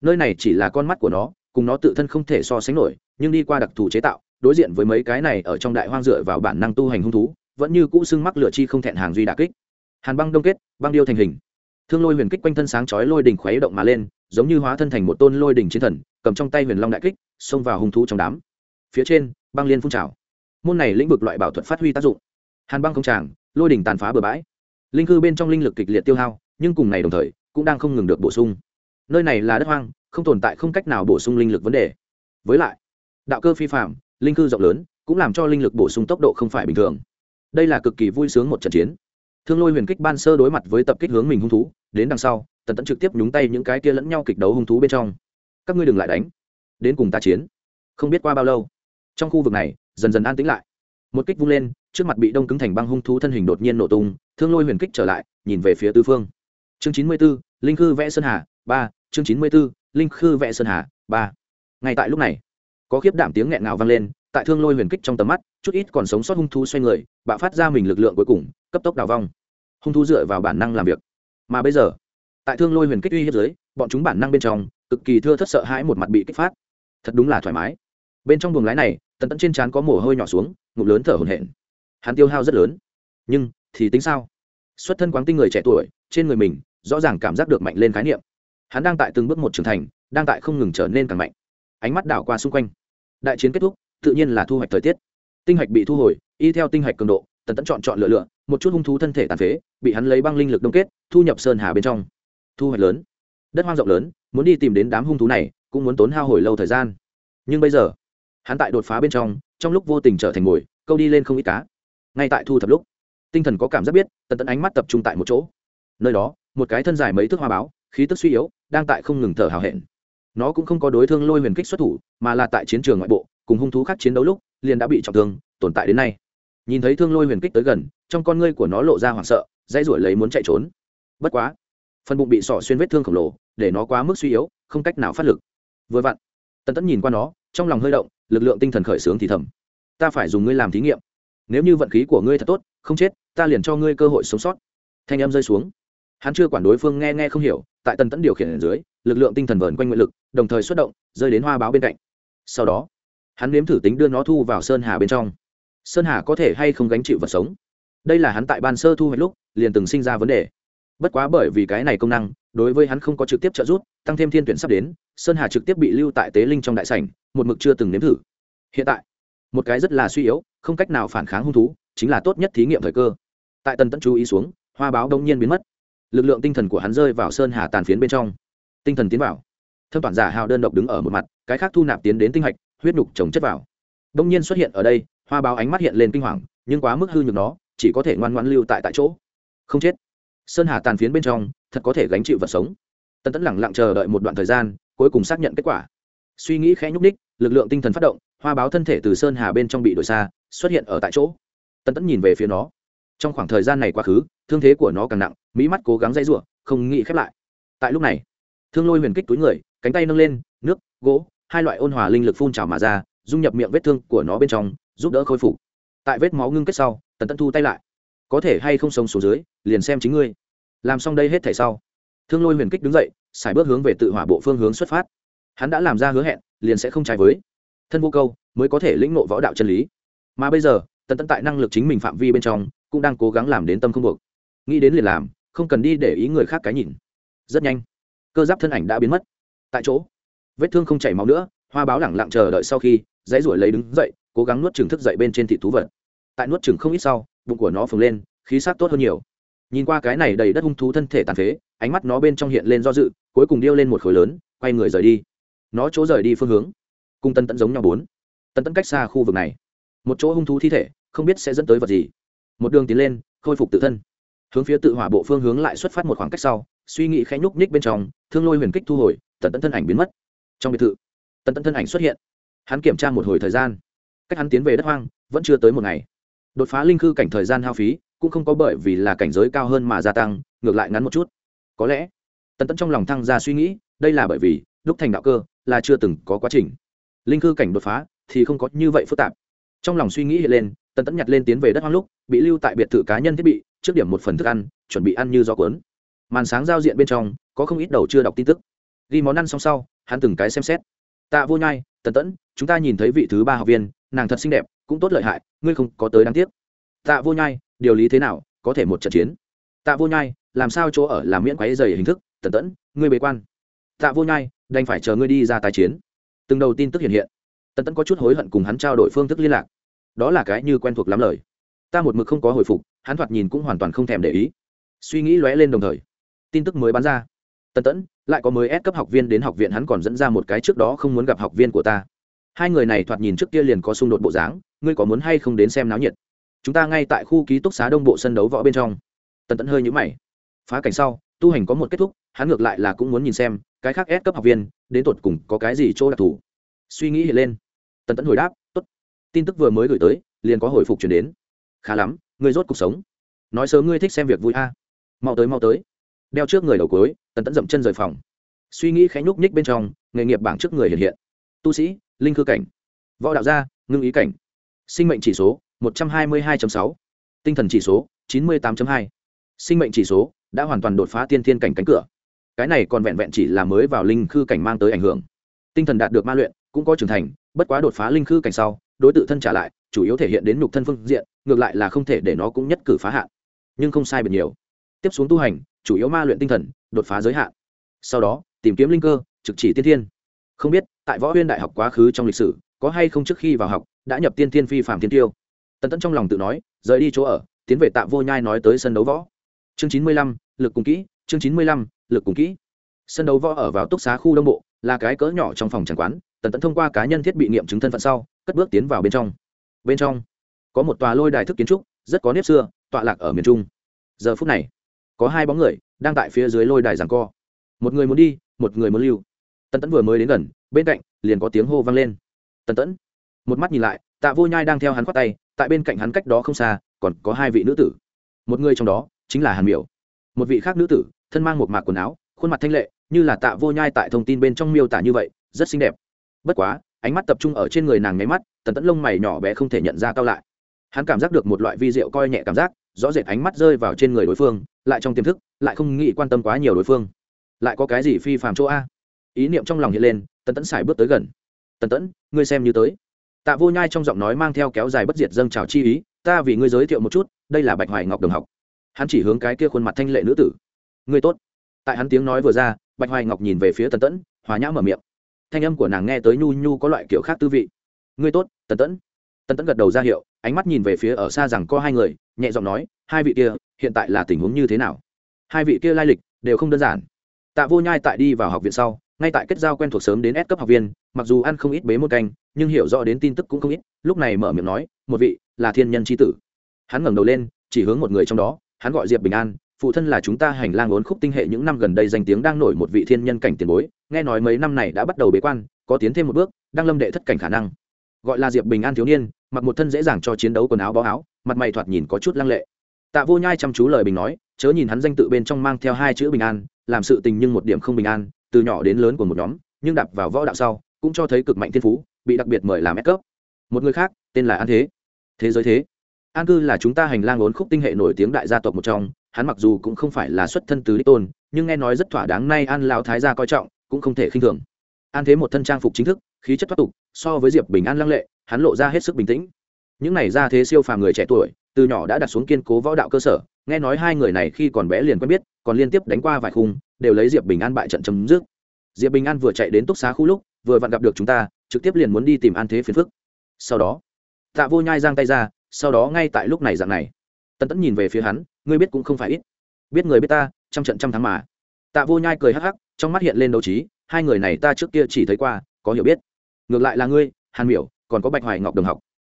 Nơi này chỉ là con mắt của nó, cùng nó tự thân không thể so sánh nổi, nhưng đi qua đặc thù chế tạo, đối diện với mấy cái này ở trong đại hoang dựa vào bản năng tu hành hung thú, vẫn như cũ xưng mắc lửa chi không thẹn hàng duy đà kích. Hàn băng đông kết, băng điêu thành hình. Thương lôi huyền kích quanh thân sáng chói lôi đỉnh khuấy động mà lên, giống như hóa thân thành một tôn lôi đỉnh chiến thần, cầm trong tay huyền long đại kích, xông vào hung thú trong đám. Phía trên, băng liên phun trào. Môn này lĩnh vực loại bảo thuật phát huy tác dụng hàn băng không tràng, lôi đỉnh tàn phá bừa bãi. Linh cư bên trong linh lực kịch liệt tiêu hao, nhưng cùng này đồng thời, cũng đang không ngừng được bổ sung. Nơi này là đất hoang, không tồn tại không cách nào bổ sung linh lực vấn đề. Với lại, đạo cơ phi phạm linh cư rộng lớn, cũng làm cho linh lực bổ sung tốc độ không phải bình thường. Đây là cực kỳ vui sướng một trận chiến. Thương lôi huyền kích ban sơ đối mặt với tập kích hướng mình hung thú, đến đằng sau, tần tẫn trực tiếp nhúng tay những cái kia lẫn nhau kịch đấu hung thú bên trong. Các ngươi đừng lại đánh. Đến cùng ta chiến. Không biết qua bao lâu. Trong khu vực này, dần dần an tĩnh lại. Một kích vung lên trước mặt bị đông cứng thành băng hung thú thân hình đột nhiên nổ tung, thương lôi huyền kích trở lại, nhìn về phía tư phương. Chương chín mươi b ố linh khư vẽ sơn hà, ba, chương chín mươi b ố linh khư vẽ sơn hà, ba. Ngay tại lúc này, có khiếp đảm tiếng nghẹn ngào vang lên, tại thương lôi huyền kích trong tầm mắt, chút ít còn sống sót hung thú xoay người, bạo phát ra mình lực lượng cuối cùng, cấp tốc đào vong. Hung thú dựa vào bản năng làm việc. Mà bây giờ, tại thương lôi huyền kích uy hiếp dưới, bọn chúng bản năng bên trong, cực kỳ thưa thất sợ hãi một mặt bị kích phát. Thật đúng là thoải mái. Bên trong buồng lái này, tận tận trên trán có mồ hôi nhỏ xuống, ngụm lớn thở hổn hển hắn tiêu hao rất lớn. Nhưng, thì tính sao? Xuất thân quáng tinh người trẻ tuổi, trên người mình, rõ ràng cảm giác được mạnh lên khái niệm. Hắn đang tại từng bước một trưởng thành, đang tại không ngừng trở nên càng mạnh. Ánh mắt đảo qua xung quanh. Đại chiến kết thúc, tự nhiên là thu hoạch thời tiết. Tinh hạch bị thu hồi, y theo tinh hạch cường độ, tần tẫn chọn chọn lựa lựa, một chút hung thú thân thể tàn phế, bị hắn lấy băng linh lực đông kết, thu nhập sơn hà bên trong. Thu hoạch lớn. Đất hoang rộng lớn, muốn đi tìm đến đám hung thú này, cũng muốn tốn hao hồi lâu thời gian. Nhưng bây giờ, hắn tại đột phá bên trong trong lúc vô tình trở thành mồi, câu đi lên không ít cá ngay tại thu thập lúc, tinh thần có cảm giác biết, tần tẫn ánh mắt tập trung tại một chỗ. Nơi đó, một cái thân dài mấy thước hoa báo, khí tức suy yếu, đang tại không ngừng thở hào hẹn. Nó cũng không có đối thương lôi huyền kích xuất thủ, mà là tại chiến trường ngoại bộ, cùng hung thú khác chiến đấu lúc, liền đã bị trọng thương, tồn tại đến nay. Nhìn thấy thương lôi huyền kích tới gần, trong con ngươi của nó lộ ra hoảng sợ, dãy ruổi lấy muốn chạy trốn. Bất quá, phần bụng bị sỏ xuyên vết thương khổng lồ, để nó quá mức suy yếu, không cách nào phát lực. Vừa vặn, tần tẫn nhìn qua nó, trong lòng hơi động, lực lượng tinh thần khởi xướng thì thầm. Ta phải dùng ngươi làm thí nghiệm nếu như vận khí của ngươi thật tốt, không chết, ta liền cho ngươi cơ hội sống sót. Thanh âm rơi xuống. Hắn chưa quản đối phương nghe nghe không hiểu, tại tần tẫn điều khiển ở dưới, lực lượng tinh thần vờn quanh nguyện lực, đồng thời xuất động, rơi đến hoa báo bên cạnh. Sau đó, hắn nếm thử tính đưa nó thu vào sơn hà bên trong. Sơn hà có thể hay không gánh chịu vật sống? Đây là hắn tại ban sơ thu hoạch lúc, liền từng sinh ra vấn đề. Bất quá bởi vì cái này công năng, đối với hắn không có trực tiếp trợ giúp, tăng thêm thiên tuyển sắp đến, sơn hà trực tiếp bị lưu tại tế linh trong đại sảnh, một mực chưa từng nếm thử. Hiện tại, một cái rất là suy yếu không cách nào phản kháng hung thú, chính là tốt nhất thí nghiệm thời cơ. Tại tần tẫn chú ý xuống, hoa báo đông nhiên biến mất. Lực lượng tinh thần của hắn rơi vào sơn hà tàn phiến bên trong. Tinh thần tiến vào. Thâm toàn giả hào đơn độc đứng ở một mặt, cái khác thu nạp tiến đến tinh hạch, huyết nhục trồng chất vào. Đông nhiên xuất hiện ở đây, hoa báo ánh mắt hiện lên kinh hoàng, nhưng quá mức hư nhược nó, chỉ có thể ngoan ngoan lưu tại tại chỗ. Không chết. Sơn hà tàn phiến bên trong, thật có thể gánh chịu vật sống. Tần tẫn lẳng lặng chờ đợi một đoạn thời gian, cuối cùng xác nhận kết quả. Suy nghĩ khẽ nhúc ních lực lượng tinh thần phát động, hoa báo thân thể từ sơn hà bên trong bị đổi xa xuất hiện ở tại chỗ. Tần tẫn nhìn về phía nó. Trong khoảng thời gian này quá khứ, thương thế của nó càng nặng, mỹ mắt cố gắng dây r u ộ không nghĩ khép lại. Tại lúc này, thương lôi huyền kích túi người, cánh tay nâng lên, nước, gỗ, hai loại ôn hòa linh lực phun trào mà ra, dung nhập miệng vết thương của nó bên trong, giúp đỡ khôi phục. Tại vết máu ngưng kết sau, tần tẫn thu tay lại. Có thể hay không sống xuống dưới, liền xem chính ngươi. Làm xong đây hết thể sau, thương lôi huyền kích đứng dậy, xài bước hướng về tự hỏa bộ phương hướng xuất phát. Hắn đã làm ra hứa hẹn, liền sẽ không trái với thân vô câu, mới có thể lĩnh ngộ võ đạo chân lý mà bây giờ, tần tẫn tại năng lực chính mình phạm vi bên trong, cũng đang cố gắng làm đến tâm không buộc. Nghĩ đến liền làm, không cần đi để ý người khác cái nhìn. Rất nhanh, cơ giáp thân ảnh đã biến mất. Tại chỗ, vết thương không chảy máu nữa, hoa báo lẳng lặng chờ đợi sau khi, dãy ruổi lấy đứng dậy, cố gắng nuốt trừng thức dậy bên trên thị thú vật. Tại nuốt trừng không ít sau, bụng của nó phồng lên, khí sát tốt hơn nhiều. Nhìn qua cái này đầy đất hung thú thân thể tàn phế, ánh mắt nó bên trong hiện lên do dự, cuối cùng điêu lên một khối lớn, quay người rời đi. Nó chỗ rời đi phương hướng cung tân tẫn giống nhau bốn. Tân tẫn cách xa khu vực này một chỗ hung thú thi thể, không biết sẽ dẫn tới vật gì. Một đường tiến lên, khôi phục tự thân. Hướng phía tự hỏa bộ phương hướng lại xuất phát một khoảng cách sau, suy nghĩ khẽ nhúc nhích bên trong, thương lôi huyền kích thu hồi, tần tẫn thân ảnh biến mất. Trong biệt thự, tần tẫn thân ảnh xuất hiện. Hắn kiểm tra một hồi thời gian. Cách hắn tiến về đất hoang, vẫn chưa tới một ngày. Đột phá linh khư cảnh thời gian hao phí, cũng không có bởi vì là cảnh giới cao hơn mà gia tăng, ngược lại ngắn một chút. Có lẽ, tần tẫn trong lòng thăng ra suy nghĩ, đây là bởi vì lúc thành đạo cơ, là chưa từng có quá trình. Linh khư cảnh đột phá, thì không có như vậy phức tạp trong lòng suy nghĩ hiện lên, tần tẫn nhặt lên tiến về đất hoang lúc, bị lưu tại biệt thự cá nhân thiết bị, trước điểm một phần thức ăn, chuẩn bị ăn như gió cuốn. Màn sáng giao diện bên trong, có không ít đầu chưa đọc tin tức. Ghi món ăn xong sau, hắn từng cái xem xét. Tạ vô nhai, tần tẫn, chúng ta nhìn thấy vị thứ ba học viên, nàng thật xinh đẹp, cũng tốt lợi hại, ngươi không có tới đáng tiếc. Tạ vô nhai, điều lý thế nào, có thể một trận chiến? Tạ vô nhai, làm sao chỗ ở làm miễn quáy dày hình thức? Tần tẫn, ngươi bế quan. Tạ vô nhai, đành phải chờ ngươi đi ra tái chiến. Từng đầu tin tức hiện hiện. Tần tẫn có chút hối hận cùng hắn trao đổi phương thức liên lạc đó là cái như quen thuộc lắm lời. Ta một mực không có hồi phục, hắn thoạt nhìn cũng hoàn toàn không thèm để ý. Suy nghĩ lóe lên đồng thời, tin tức mới bán ra. Tân tẫn, lại có mới ép cấp học viên đến học viện hắn còn dẫn ra một cái trước đó không muốn gặp học viên của ta. Hai người này thoạt nhìn trước kia liền có xung đột bộ dáng, ngươi có muốn hay không đến xem náo nhiệt? Chúng ta ngay tại khu ký túc xá đông bộ sân đấu võ bên trong. Tần tẫn hơi nhũ mày. Phá cảnh sau, tu hành có một kết thúc, hắn ngược lại là cũng muốn nhìn xem cái khác ép cấp học viên đến tột cùng có cái gì chỗ đặc thù. Suy nghĩ hiện lên. Tần tẫn hồi đáp tin tức vừa mới gửi tới, liền có hồi phục chuyển đến. Khá lắm, ngươi rốt cuộc sống. Nói sớm ngươi thích xem việc vui a. Mau tới mau tới. Đeo trước người đầu cối tần tẫn dậm chân rời phòng. Suy nghĩ khẽ nhúc nhích bên trong, nghề nghiệp bảng trước người hiện hiện. Tu sĩ, linh cư cảnh. Võ đạo gia, ngưng ý cảnh. Sinh mệnh chỉ số, một trăm hai mươi hai sáu. Tinh thần chỉ số, chín mươi tám hai. Sinh mệnh chỉ số, đã hoàn toàn đột phá tiên thiên cảnh cánh cửa. Cái này còn vẹn vẹn chỉ là mới vào linh khư cảnh mang tới ảnh hưởng. Tinh thần đạt được ma luyện, cũng có trưởng thành, bất quá đột phá linh khư cảnh sau đối tự thân trả lại, chủ yếu thể hiện đến nhục thân phương diện, ngược lại là không thể để nó cũng nhất cử phá hạn. Nhưng không sai biệt nhiều. Tiếp xuống tu hành, chủ yếu ma luyện tinh thần, đột phá giới hạn. Sau đó, tìm kiếm linh cơ, trực chỉ tiên thiên. Không biết, tại võ huyên đại học quá khứ trong lịch sử, có hay không trước khi vào học, đã nhập tiên thiên phi phạm thiên tiêu? Tần tẫn trong lòng tự nói, rời đi chỗ ở, tiến về tạ vô nhai nói tới sân đấu võ. Chương chín mươi lăm, lực cùng kỹ, chương chín mươi lăm, lực cùng kỹ. Sân đấu võ ở vào túc xá khu đông bộ là cái cỡ nhỏ trong phòng chẳng quán, tần tẫn thông qua cá nhân thiết bị nghiệm chứng thân phận sau, cất bước tiến vào bên trong. Bên trong, có một tòa lôi đài thức kiến trúc, rất có nếp xưa, tọa lạc ở miền trung. Giờ phút này, có hai bóng người đang tại phía dưới lôi đài giằng co. Một người muốn đi, một người muốn lưu. Tần tẫn vừa mới đến gần, bên cạnh liền có tiếng hô vang lên. Tần tẫn, một mắt nhìn lại, tạ vô nhai đang theo hắn khoát tay, tại bên cạnh hắn cách đó không xa, còn có hai vị nữ tử. Một người trong đó chính là hàn miểu. Một vị khác nữ tử, thân mang một mạc quần áo, khuôn mặt thanh lệ như là tạ vô nhai tại thông tin bên trong miêu tả như vậy, rất xinh đẹp. Bất quá, ánh mắt tập trung ở trên người nàng nháy mắt, tần tẫn lông mày nhỏ bé không thể nhận ra cao lại. Hắn cảm giác được một loại vi rượu coi nhẹ cảm giác, rõ rệt ánh mắt rơi vào trên người đối phương, lại trong tiềm thức, lại không nghĩ quan tâm quá nhiều đối phương. Lại có cái gì phi phàm chỗ a? Ý niệm trong lòng hiện lên, tần tẫn xài bước tới gần. Tần tẫn, ngươi xem như tới. Tạ vô nhai trong giọng nói mang theo kéo dài bất diệt dâng trào chi ý, ta vì ngươi giới thiệu một chút, đây là bạch hoài ngọc đồng học. Hắn chỉ hướng cái kia khuôn mặt thanh lệ nữ tử. Ngươi tốt. Tại hắn tiếng nói vừa ra bạch hoài ngọc nhìn về phía tần tẫn hòa nhã mở miệng. Thanh âm của nàng nghe tới nhu nhu có loại kiểu khác tư vị. Ngươi tốt tần tẫn. Tần tẫn gật đầu ra hiệu ánh mắt nhìn về phía ở xa rằng có hai người nhẹ giọng nói hai vị kia hiện tại là tình huống như thế nào? Hai vị kia lai lịch đều không đơn giản. Tạ vô nhai tại đi vào học viện sau ngay tại kết giao quen thuộc sớm đến S cấp học viên, mặc dù ăn không ít bế một canh, nhưng hiểu rõ đến tin tức cũng không ít, lúc này mở miệng nói, một vị là thiên nhân chi tử. Hắn ngẩng đầu lên, chỉ hướng một người trong đó, hắn gọi Diệp Bình An, phụ thân là chúng ta hành lang ốn khúc tinh hệ những năm gần đây danh tiếng đang nổi một vị thiên nhân cảnh tiền bối, nghe nói mấy năm này đã bắt đầu bế quan, có tiến thêm một bước, đang lâm đệ thất cảnh khả năng. Gọi là Diệp Bình An thiếu niên, mặc một thân dễ dàng cho chiến đấu quần áo bó áo, mặt mày thoạt nhìn có chút lăng lệ. Tạ Vô Nhai chăm chú lời bình nói, chớ nhìn hắn danh tự bên trong mang theo hai chữ bình an, làm sự tình nhưng một điểm không bình an, từ nhỏ đến lớn của một nhóm nhưng đạp vào võ đạo sau cũng cho thấy cực mạnh thiên phú bị đặc biệt mời làm ép cấp một người khác tên là an thế thế giới thế an cư là chúng ta hành lang ốn khúc tinh hệ nổi tiếng đại gia tộc một trong hắn mặc dù cũng không phải là xuất thân từ đích tôn, nhưng nghe nói rất thỏa đáng nay an lão thái gia coi trọng, cũng không thể khinh thường. An thế một thân trang phục chính thức, khí chất thoát tục, so với diệp bình an lăng lệ, hắn lộ ra hết sức bình tĩnh. Những này ra thế siêu phàm người trẻ tuổi, từ nhỏ đã đặt xuống kiên cố võ đạo cơ sở, nghe nói hai người này khi còn bé liền quen biết, còn liên tiếp đánh qua vài khung, đều lấy diệp bình an bại trận chấm dứt. Diệp bình an vừa chạy đến túc xá khu lúc, vừa vặn gặp được chúng ta, trực tiếp liền muốn đi tìm an thế phiền phức. Sau đó, tạ vô nhai giang tay ra, sau đó ngay tại lúc này dạng này. Tần tẫn nhìn về phía hắn, ngươi biết cũng không phải ít. Biết người biết ta, trăm trận trăm thắng mà. Tạ vô nhai cười hắc hắc, trong mắt hiện lên đấu trí, hai người này ta trước kia chỉ thấy qua, có hiểu biết. Ngược lại là ngươi, hàn miểu, còn có bạch hoài ngọc đồng học.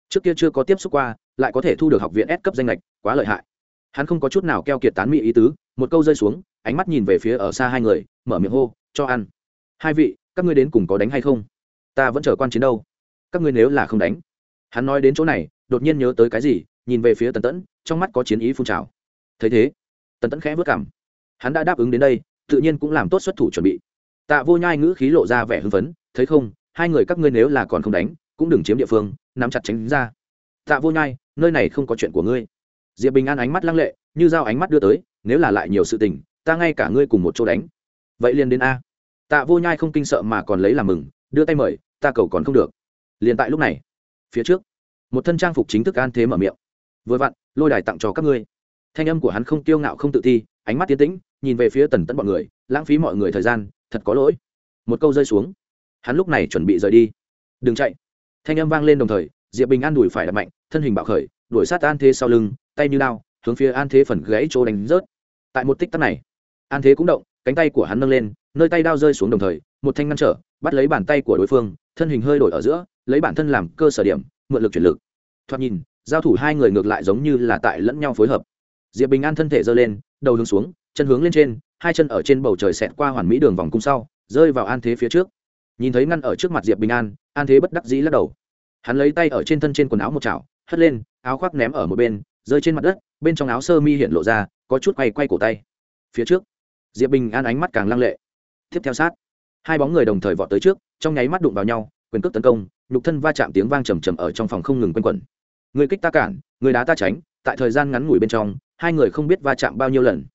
Trước kia chưa có tiếp xúc qua, lại có thể thu được học viện S cấp danh lệch, quá lợi hại. Hắn không có chút nào keo kiệt tán mỹ ý tứ, một câu rơi xuống, ánh mắt nhìn về phía ở xa hai người, mở miệng hô, cho ăn. Hai vị, các ngươi đến cùng có đánh hay không? Ta vẫn chờ quan chiến đâu. Các ngươi nếu là không đánh. Hắn nói đến chỗ này đột nhiên nhớ tới cái gì, nhìn về phía tần tẫn, trong mắt có chiến ý phun trào. Thấy thế, tần tẫn khẽ vất cảm. Hắn đã đáp ứng đến đây, tự nhiên cũng làm tốt xuất thủ chuẩn bị. Tạ vô nhai ngữ khí lộ ra vẻ hưng phấn, thấy không, hai người các ngươi nếu là còn không đánh, cũng đừng chiếm địa phương, nắm chặt tránh ra. Tạ vô nhai, nơi này không có chuyện của ngươi. Diệp bình an ánh mắt lăng lệ, như dao ánh mắt đưa tới, nếu là lại nhiều sự tình, ta ngay cả ngươi cùng một chỗ đánh. Vậy liền đến a. Tạ vô nhai không kinh sợ mà còn lấy làm mừng, đưa tay mời, ta cầu còn không được. Liền tại lúc này, phía trước một thân trang phục chính thức an thế mở miệng. Vừa vặn lôi đài tặng cho các ngươi. Thanh âm của hắn không kiêu ngạo không tự thi, ánh mắt tiến tĩnh nhìn về phía tần tẫn bọn người lãng phí mọi người thời gian thật có lỗi. Một câu rơi xuống. Hắn lúc này chuẩn bị rời đi. Đừng chạy. Thanh âm vang lên đồng thời diệp bình an đùi phải đập mạnh thân hình bạo khởi đuổi sát an thế sau lưng tay như lao hướng phía an thế phần gãy chỗ đánh rớt. Tại một tích tắc này an thế cũng động cánh tay của hắn nâng lên nơi tay đao rơi xuống đồng thời một thanh ngăn trở bắt lấy bàn tay của đối phương thân hình hơi đổi ở giữa lấy bản thân làm cơ sở điểm mượn lực chuyển lực. Thoạt nhìn, giao thủ hai người ngược lại giống như là tại lẫn nhau phối hợp. Diệp bình an thân thể giơ lên, đầu hướng xuống, chân hướng lên trên, hai chân ở trên bầu trời xẹt qua hoàn mỹ đường vòng cung sau, rơi vào an thế phía trước. Nhìn thấy ngăn ở trước mặt diệp bình an an thế bất đắc dĩ lắc đầu. Hắn lấy tay ở trên thân trên quần áo một chảo, hất lên, áo khoác ném ở một bên, rơi trên mặt đất, bên trong áo sơ mi hiện lộ ra, có chút quay quay cổ tay. Phía trước, diệp bình an ánh mắt càng lăng lệ. Tiếp theo sát, hai bóng người đồng thời vọt tới trước, trong nháy mắt đụng vào nhau quyền cước tấn công, nhục thân va chạm tiếng vang trầm trầm ở trong phòng không ngừng quanh quẩn. Người kích ta cản, người đá ta tránh, tại thời gian ngắn ngủi bên trong, hai người không biết va chạm bao nhiêu lần.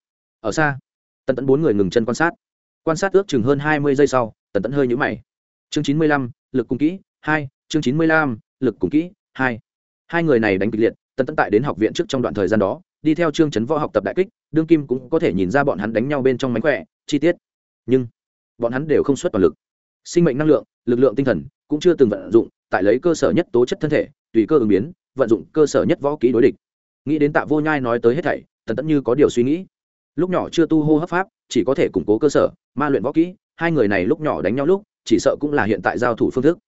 Ở xa, tần tẫn bốn người ngừng chân quan sát. Quan sát ước chừng hơn hai mươi giây sau, tần tẫn hơi nhũ mày. Chương chín mươi lăm, lực cùng kỹ, hai, chương chín mươi lăm, lực cùng kỹ, hai. Hai người này đánh kịch liệt, tần tẫn tại đến học viện trước trong đoạn thời gian đó, đi theo chương chấn võ học tập đại kích, đương kim cũng có thể nhìn ra bọn hắn đánh nhau bên trong mánh khỏe, chi tiết. Nhưng, bọn hắn đều không xuất toàn lực sinh mệnh năng lượng, lực lượng tinh thần cũng chưa từng vận dụng, tại lấy cơ sở nhất tố chất thân thể, tùy cơ ứng biến, vận dụng cơ sở nhất võ kỹ đối địch. Nghĩ đến tạ vô nhai nói tới hết thảy, tần tẫn như có điều suy nghĩ. Lúc nhỏ chưa tu hô hấp pháp, chỉ có thể củng cố cơ sở, ma luyện võ kỹ, hai người này lúc nhỏ đánh nhau lúc, chỉ sợ cũng là hiện tại giao thủ phương thức.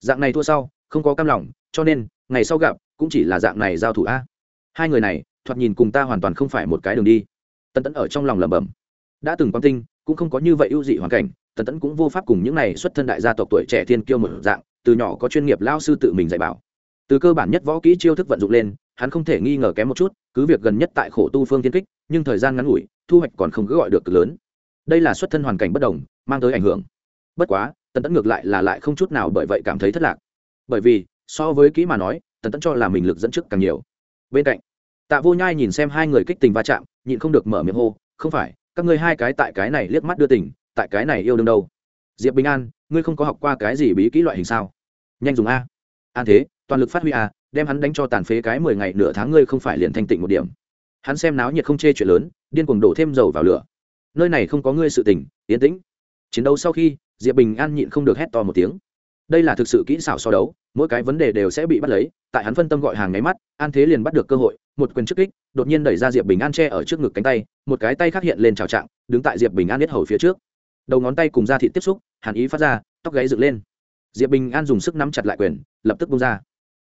Dạng này thua sau, không có cam lòng, cho nên, ngày sau gặp, cũng chỉ là dạng này giao thủ a. Hai người này, thoạt nhìn cùng ta hoàn toàn không phải một cái đường đi. Tần tẫn ở trong lòng lẩm bẩm. Đã từng quan tinh, cũng không có như vậy ưu dị hoàn cảnh tần tẫn cũng vô pháp cùng những này xuất thân đại gia tộc tuổi trẻ thiên kiêu một dạng, từ nhỏ có chuyên nghiệp lao sư tự mình dạy bảo. Từ cơ bản nhất võ kỹ chiêu thức vận dụng lên, hắn không thể nghi ngờ kém một chút, cứ việc gần nhất tại khổ tu phương thiên kích, nhưng thời gian ngắn ngủi, thu hoạch còn không cứ gọi được cực lớn. Đây là xuất thân hoàn cảnh bất đồng, mang tới ảnh hưởng. Bất quá, tần tẫn ngược lại là lại không chút nào bởi vậy cảm thấy thất lạc. Bởi vì, so với kỹ mà nói, tần tẫn cho là mình lực dẫn trước càng nhiều. Bên cạnh, tạ vô nhai nhìn xem hai người kích tình va chạm, nhịn không được mở miệng hô, không phải, các ngươi hai cái tại cái này liếc mắt đưa tình tại cái này yêu đương đâu? Diệp bình an, ngươi không có học qua cái gì bí kỹ loại hình sao? Nhanh dùng a. An thế, toàn lực phát huy a, đem hắn đánh cho tàn phế cái mười ngày nửa tháng ngươi không phải liền thanh tịnh một điểm. Hắn xem náo nhiệt không chê chuyện lớn, điên cuồng đổ thêm dầu vào lửa. Nơi này không có ngươi sự tình, yên tĩnh. Chiến đấu sau khi, diệp bình an nhịn không được hét to một tiếng. Đây là thực sự kỹ xảo so đấu, mỗi cái vấn đề đều sẽ bị bắt lấy, tại hắn phân tâm gọi hàng nháy mắt, an thế liền bắt được cơ hội, một quyền trước kích, đột nhiên đẩy ra diệp bình an che ở trước ngực cánh tay, một cái tay khác hiện lên trào trạng, đứng tại diệp bình an biết hầu phía trước đầu ngón tay cùng da thịt tiếp xúc, hàn ý phát ra, tóc gáy dựng lên. Diệp bình an dùng sức nắm chặt lại quyền, lập tức bung ra.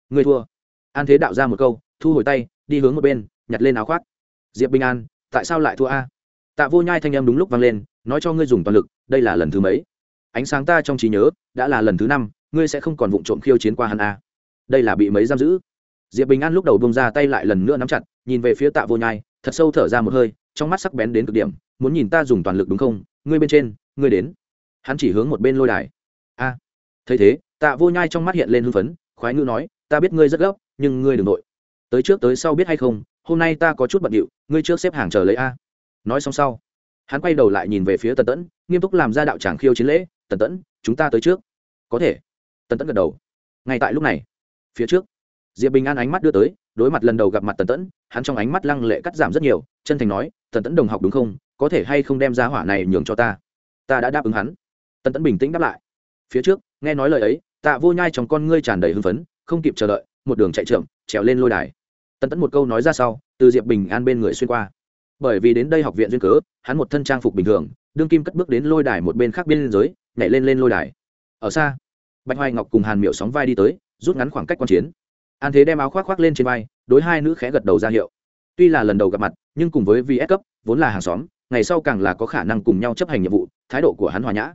Người thua. An thế đạo ra một câu, thu hồi tay, đi hướng một bên, nhặt lên áo khoác. Diệp bình an, tại sao lại thua a? Tạ vô nhai thanh em đúng lúc vang lên, nói cho ngươi dùng toàn lực, đây là lần thứ mấy? Ánh sáng ta trong trí nhớ, đã là lần thứ năm, ngươi sẽ không còn vụng trộm khiêu chiến qua hắn a. Đây là bị mấy giam giữ? Diệp bình an lúc đầu bông ra tay lại lần nữa nắm chặt, nhìn về phía tạ vô nhai, thật sâu thở ra một hơi, trong mắt sắc bén đến cực điểm, muốn nhìn ta dùng toàn lực đúng không? Ngươi bên trên ngươi đến. Hắn chỉ hướng một bên lôi đài. A, thấy thế, tạ vô nhai trong mắt hiện lên hưng phấn, khoái ngữ nói, ta biết ngươi rất gấp, nhưng ngươi đừng nội. Tới trước tới sau biết hay không, hôm nay ta có chút bận điệu, ngươi trước xếp hàng chờ lấy a. Nói xong sau, hắn quay đầu lại nhìn về phía tần tẫn, nghiêm túc làm ra đạo tràng khiêu chiến lễ, tần tẫn, chúng ta tới trước. Có thể. Tần tẫn gật đầu. Ngay tại lúc này, phía trước, diệp bình an ánh mắt đưa tới, đối mặt lần đầu gặp mặt tần tẫn, hắn trong ánh mắt lăng lệ cắt giảm rất nhiều, chân thành nói, tần tẫn đồng học đúng không? Có thể hay không đem ra hỏa này nhường cho ta? Ta đã đáp ứng hắn. Tần tẫn bình tĩnh đáp lại. Phía trước, nghe nói lời ấy, tạ vô nhai trong con ngươi tràn đầy hưng phấn, không kịp chờ đợi, một đường chạy trượm trèo lên lôi đài. Tần tẫn một câu nói ra sau, từ diệp bình an bên người xuyên qua. Bởi vì đến đây học viện duyên cớ, hắn một thân trang phục bình thường, đương kim cất bước đến lôi đài một bên khác biên giới nhảy lên lên lôi đài. Ở xa, bạch hoài ngọc cùng hàn miệu sóng vai đi tới, rút ngắn khoảng cách quan chiến. An thế đem áo khoác khoác lên trên vai, đối hai nữ khẽ gật đầu ra hiệu. Tuy là lần đầu gặp mặt, nhưng cùng với vs cấp, vốn là hàng xóm ngày sau càng là có khả năng cùng nhau chấp hành nhiệm vụ, thái độ của hắn hòa nhã.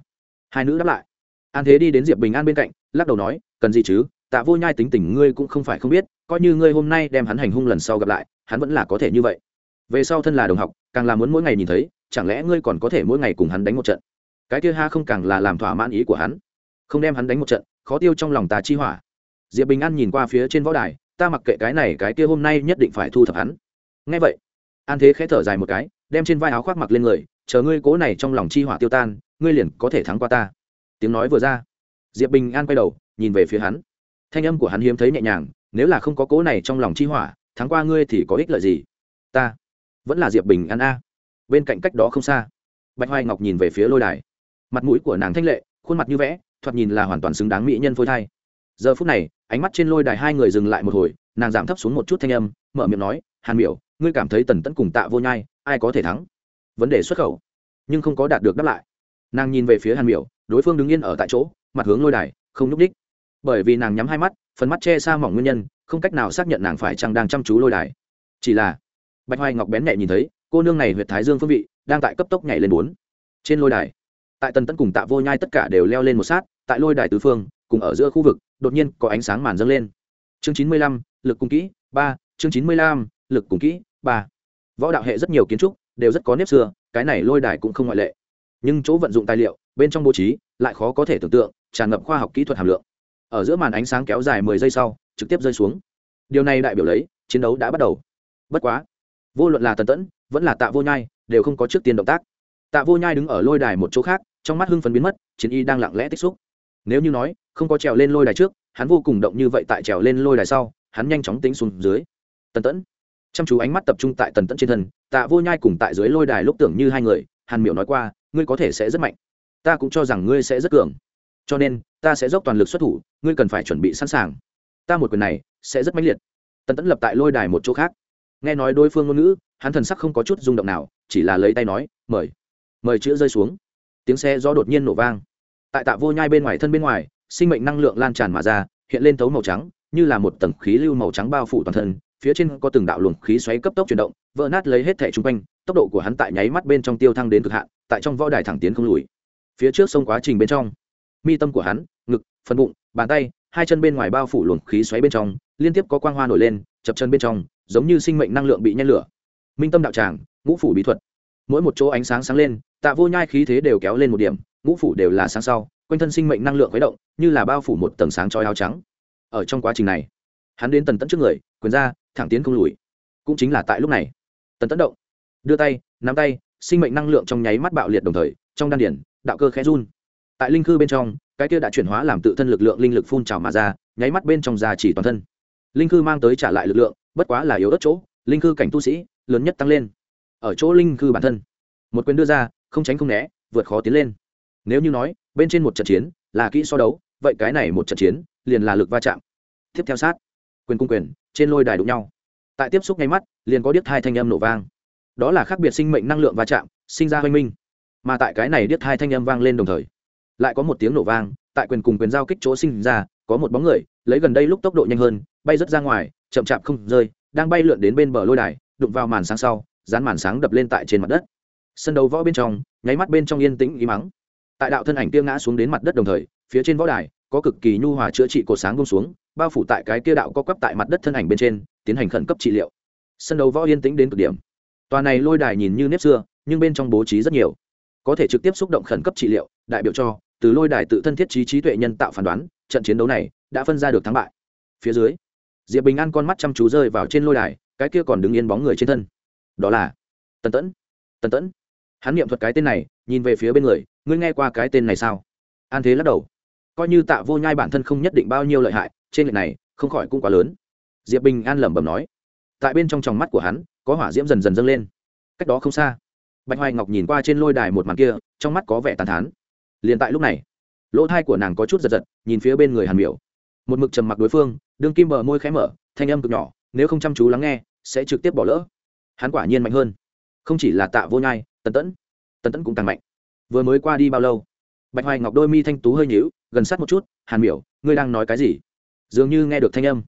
Hai nữ đáp lại. An thế đi đến diệp bình an bên cạnh, lắc đầu nói, cần gì chứ? Tạ vô nhai tính tình ngươi cũng không phải không biết, coi như ngươi hôm nay đem hắn hành hung lần sau gặp lại, hắn vẫn là có thể như vậy. Về sau thân là đồng học, càng là muốn mỗi ngày nhìn thấy, chẳng lẽ ngươi còn có thể mỗi ngày cùng hắn đánh một trận? Cái kia ha không càng là làm thỏa mãn ý của hắn. Không đem hắn đánh một trận, khó tiêu trong lòng tà chi hỏa. Diệp bình an nhìn qua phía trên võ đài, ta mặc kệ cái này, cái kia hôm nay nhất định phải thu thập hắn. Ngay vậy, an thế khẽ thở dài một cái đem trên vai áo khoác mặc lên người, chờ ngươi cố này trong lòng chi hỏa tiêu tan, ngươi liền có thể thắng qua ta. Tiếng nói vừa ra, diệp bình an quay đầu, nhìn về phía hắn. Thanh âm của hắn hiếm thấy nhẹ nhàng, nếu là không có cố này trong lòng chi hỏa, thắng qua ngươi thì có ích lợi gì? Ta vẫn là diệp bình an a. Bên cạnh cách đó không xa, bạch hoài ngọc nhìn về phía lôi đài. Mặt mũi của nàng thanh lệ, khuôn mặt như vẽ, thoạt nhìn là hoàn toàn xứng đáng mỹ nhân phôi thai. Giờ phút này, ánh mắt trên lôi đài hai người dừng lại một hồi, nàng giảm thấp xuống một chút thanh âm, mở miệng nói, hàn miểu, ngươi cảm thấy tần tẫn cùng tạ vô nhai ai có thể thắng? Vấn đề xuất khẩu. Nhưng không có đạt được đáp lại. Nàng nhìn về phía hàn miểu, đối phương đứng yên ở tại chỗ, mặt hướng lôi đài, không nhúc đích bởi vì nàng nhắm hai mắt, phần mắt che xa mỏng nguyên nhân, không cách nào xác nhận nàng phải chăng đang chăm chú lôi đài. Chỉ là, bạch hoài ngọc bén nhẹ nhìn thấy, cô nương này huyệt thái dương phương vị, đang tại cấp tốc nhảy lên bốn. Trên lôi đài, tại tần Tấn cùng tạ vô nhai tất cả đều leo lên một sát, tại lôi đài tứ phương, cùng ở giữa khu vực, đột nhiên có ánh sáng màn dâng lên. Chương chín mươi lăm, lực cùng kỹ, ba. Chương chín mươi lăm, lực cùng kỹ, ba võ đạo hệ rất nhiều kiến trúc đều rất có nếp xưa, cái này lôi đài cũng không ngoại lệ. Nhưng chỗ vận dụng tài liệu, bên trong bố trí, lại khó có thể tưởng tượng, tràn ngập khoa học kỹ thuật hàm lượng. Ở giữa màn ánh sáng kéo dài mười giây sau, trực tiếp rơi xuống. Điều này đại biểu lấy, chiến đấu đã bắt đầu. Bất quá, vô luận là tần tẫn, vẫn là tạ vô nhai, đều không có trước tiên động tác. Tạ vô nhai đứng ở lôi đài một chỗ khác, trong mắt hưng phấn biến mất, chiến y đang lặng lẽ tích xúc. Nếu như nói, không có trèo lên lôi đài trước, hắn vô cùng động như vậy tại trèo lên lôi đài sau, hắn nhanh chóng tính xuống dưới. Tần tẫn chăm chú ánh mắt tập trung tại tần tẫn trên thân, tạ vô nhai cùng tại dưới lôi đài lúc tưởng như hai người, hàn miểu nói qua, ngươi có thể sẽ rất mạnh. Ta cũng cho rằng ngươi sẽ rất cường. Cho nên, ta sẽ dốc toàn lực xuất thủ, ngươi cần phải chuẩn bị sẵn sàng. Ta một quyền này sẽ rất mãnh liệt. Tần tẫn lập tại lôi đài một chỗ khác. Nghe nói đối phương ngôn ngữ, hắn thần sắc không có chút rung động nào, chỉ là lấy tay nói, mời. Mời chữ rơi xuống. Tiếng xe gió đột nhiên nổ vang. Tại tạ vô nhai bên ngoài thân bên ngoài, sinh mệnh năng lượng lan tràn mà ra, hiện lên tấu màu trắng, như là một tầng khí lưu màu trắng bao phủ toàn thân phía trên có từng đạo luồng khí xoáy cấp tốc chuyển động, vỡ nát lấy hết thẻ chung quanh, tốc độ của hắn tại nháy mắt bên trong tiêu thăng đến cực hạn, tại trong võ đài thẳng tiến không lùi. Phía trước sông quá trình bên trong, mi tâm của hắn, ngực, phần bụng, bàn tay, hai chân bên ngoài bao phủ luồng khí xoáy bên trong, liên tiếp có quang hoa nổi lên, chập chân bên trong, giống như sinh mệnh năng lượng bị nhen lửa. Minh tâm đạo tràng, ngũ phủ bí thuật. Mỗi một chỗ ánh sáng sáng lên, tạ vô nhai khí thế đều kéo lên một điểm, ngũ phủ đều là sáng sau, quanh thân sinh mệnh năng lượng khuấy động, như là bao phủ một tầng sáng trói áo trắng. Ở trong quá trình này, hắn đến tần tẫn trước người, quyền ra thẳng tiến không lùi. Cũng chính là tại lúc này, tần tấn động đưa tay, nắm tay, sinh mệnh năng lượng trong nháy mắt bạo liệt đồng thời, trong đan điển đạo cơ khẽ run. Tại linh khư bên trong, cái kia đã chuyển hóa làm tự thân lực lượng linh lực phun trào mà ra, nháy mắt bên trong già chỉ toàn thân. Linh khư mang tới trả lại lực lượng, bất quá là yếu ớt chỗ, linh khư cảnh tu sĩ, lớn nhất tăng lên. Ở chỗ linh khư bản thân, một quyền đưa ra, không tránh không né, vượt khó tiến lên. Nếu như nói, bên trên một trận chiến là kỹ so đấu, vậy cái này một trận chiến liền là lực va chạm. Tiếp theo sát quyền cung quyền, trên lôi đài đụng nhau. Tại tiếp xúc ngay mắt, liền có điếc hai thanh âm nổ vang. Đó là khác biệt sinh mệnh năng lượng va chạm, sinh ra hoanh minh. Mà tại cái này điếc hai thanh âm vang lên đồng thời, lại có một tiếng nổ vang, tại quyền cùng quyền giao kích chỗ sinh ra, có một bóng người, lấy gần đây lúc tốc độ nhanh hơn, bay rất ra ngoài, chậm chạp không rơi, đang bay lượn đến bên bờ lôi đài, đụng vào màn sáng sau, dán màn sáng đập lên tại trên mặt đất. Sân đấu võ bên trong, nháy mắt bên trong yên tĩnh ý mắng tại đạo thân ảnh tiêu ngã xuống đến mặt đất đồng thời, phía trên võ đài, có cực kỳ nhu hòa chữa trị cột sáng bông xuống bao phủ tại cái kia đạo có quắp tại mặt đất thân ảnh bên trên, tiến hành khẩn cấp trị liệu. Sân đấu võ yên tĩnh đến cực điểm. Tòa này lôi đài nhìn như nếp xưa, nhưng bên trong bố trí rất nhiều. Có thể trực tiếp xúc động khẩn cấp trị liệu, đại biểu cho, từ lôi đài tự thân thiết trí trí tuệ nhân tạo phán đoán, trận chiến đấu này đã phân ra được thắng bại. Phía dưới, diệp bình an con mắt chăm chú rơi vào trên lôi đài, cái kia còn đứng yên bóng người trên thân. Đó là tần tẫn. Tần tẫn. Hắn niệm thuật cái tên này, nhìn về phía bên người, ngươi nghe qua cái tên này sao? An thế lắc đầu. Coi như tạ vô nhai bản thân không nhất định bao nhiêu lợi hại trên lệch này không khỏi cũng quá lớn. Diệp bình an lẩm bẩm nói, tại bên trong tròng mắt của hắn, có hỏa diễm dần dần dâng lên. Cách đó không xa, bạch hoài ngọc nhìn qua trên lôi đài một màn kia, trong mắt có vẻ tàn thán. Liền tại lúc này, lỗ thai của nàng có chút giật giật, nhìn phía bên người hàn miểu. Một mực trầm mặc đối phương, đương kim bờ môi khẽ mở, thanh âm cực nhỏ, nếu không chăm chú lắng nghe, sẽ trực tiếp bỏ lỡ. Hắn quả nhiên mạnh hơn. Không chỉ là tạ vô nhai, tần tẫn. Tần tẫn cũng càng mạnh. Vừa mới qua đi bao lâu? Bạch hoài ngọc đôi mi thanh tú hơi nhíu, gần sát một chút, hàn miểu, ngươi đang nói cái gì? Dường như nghe được thanh âm.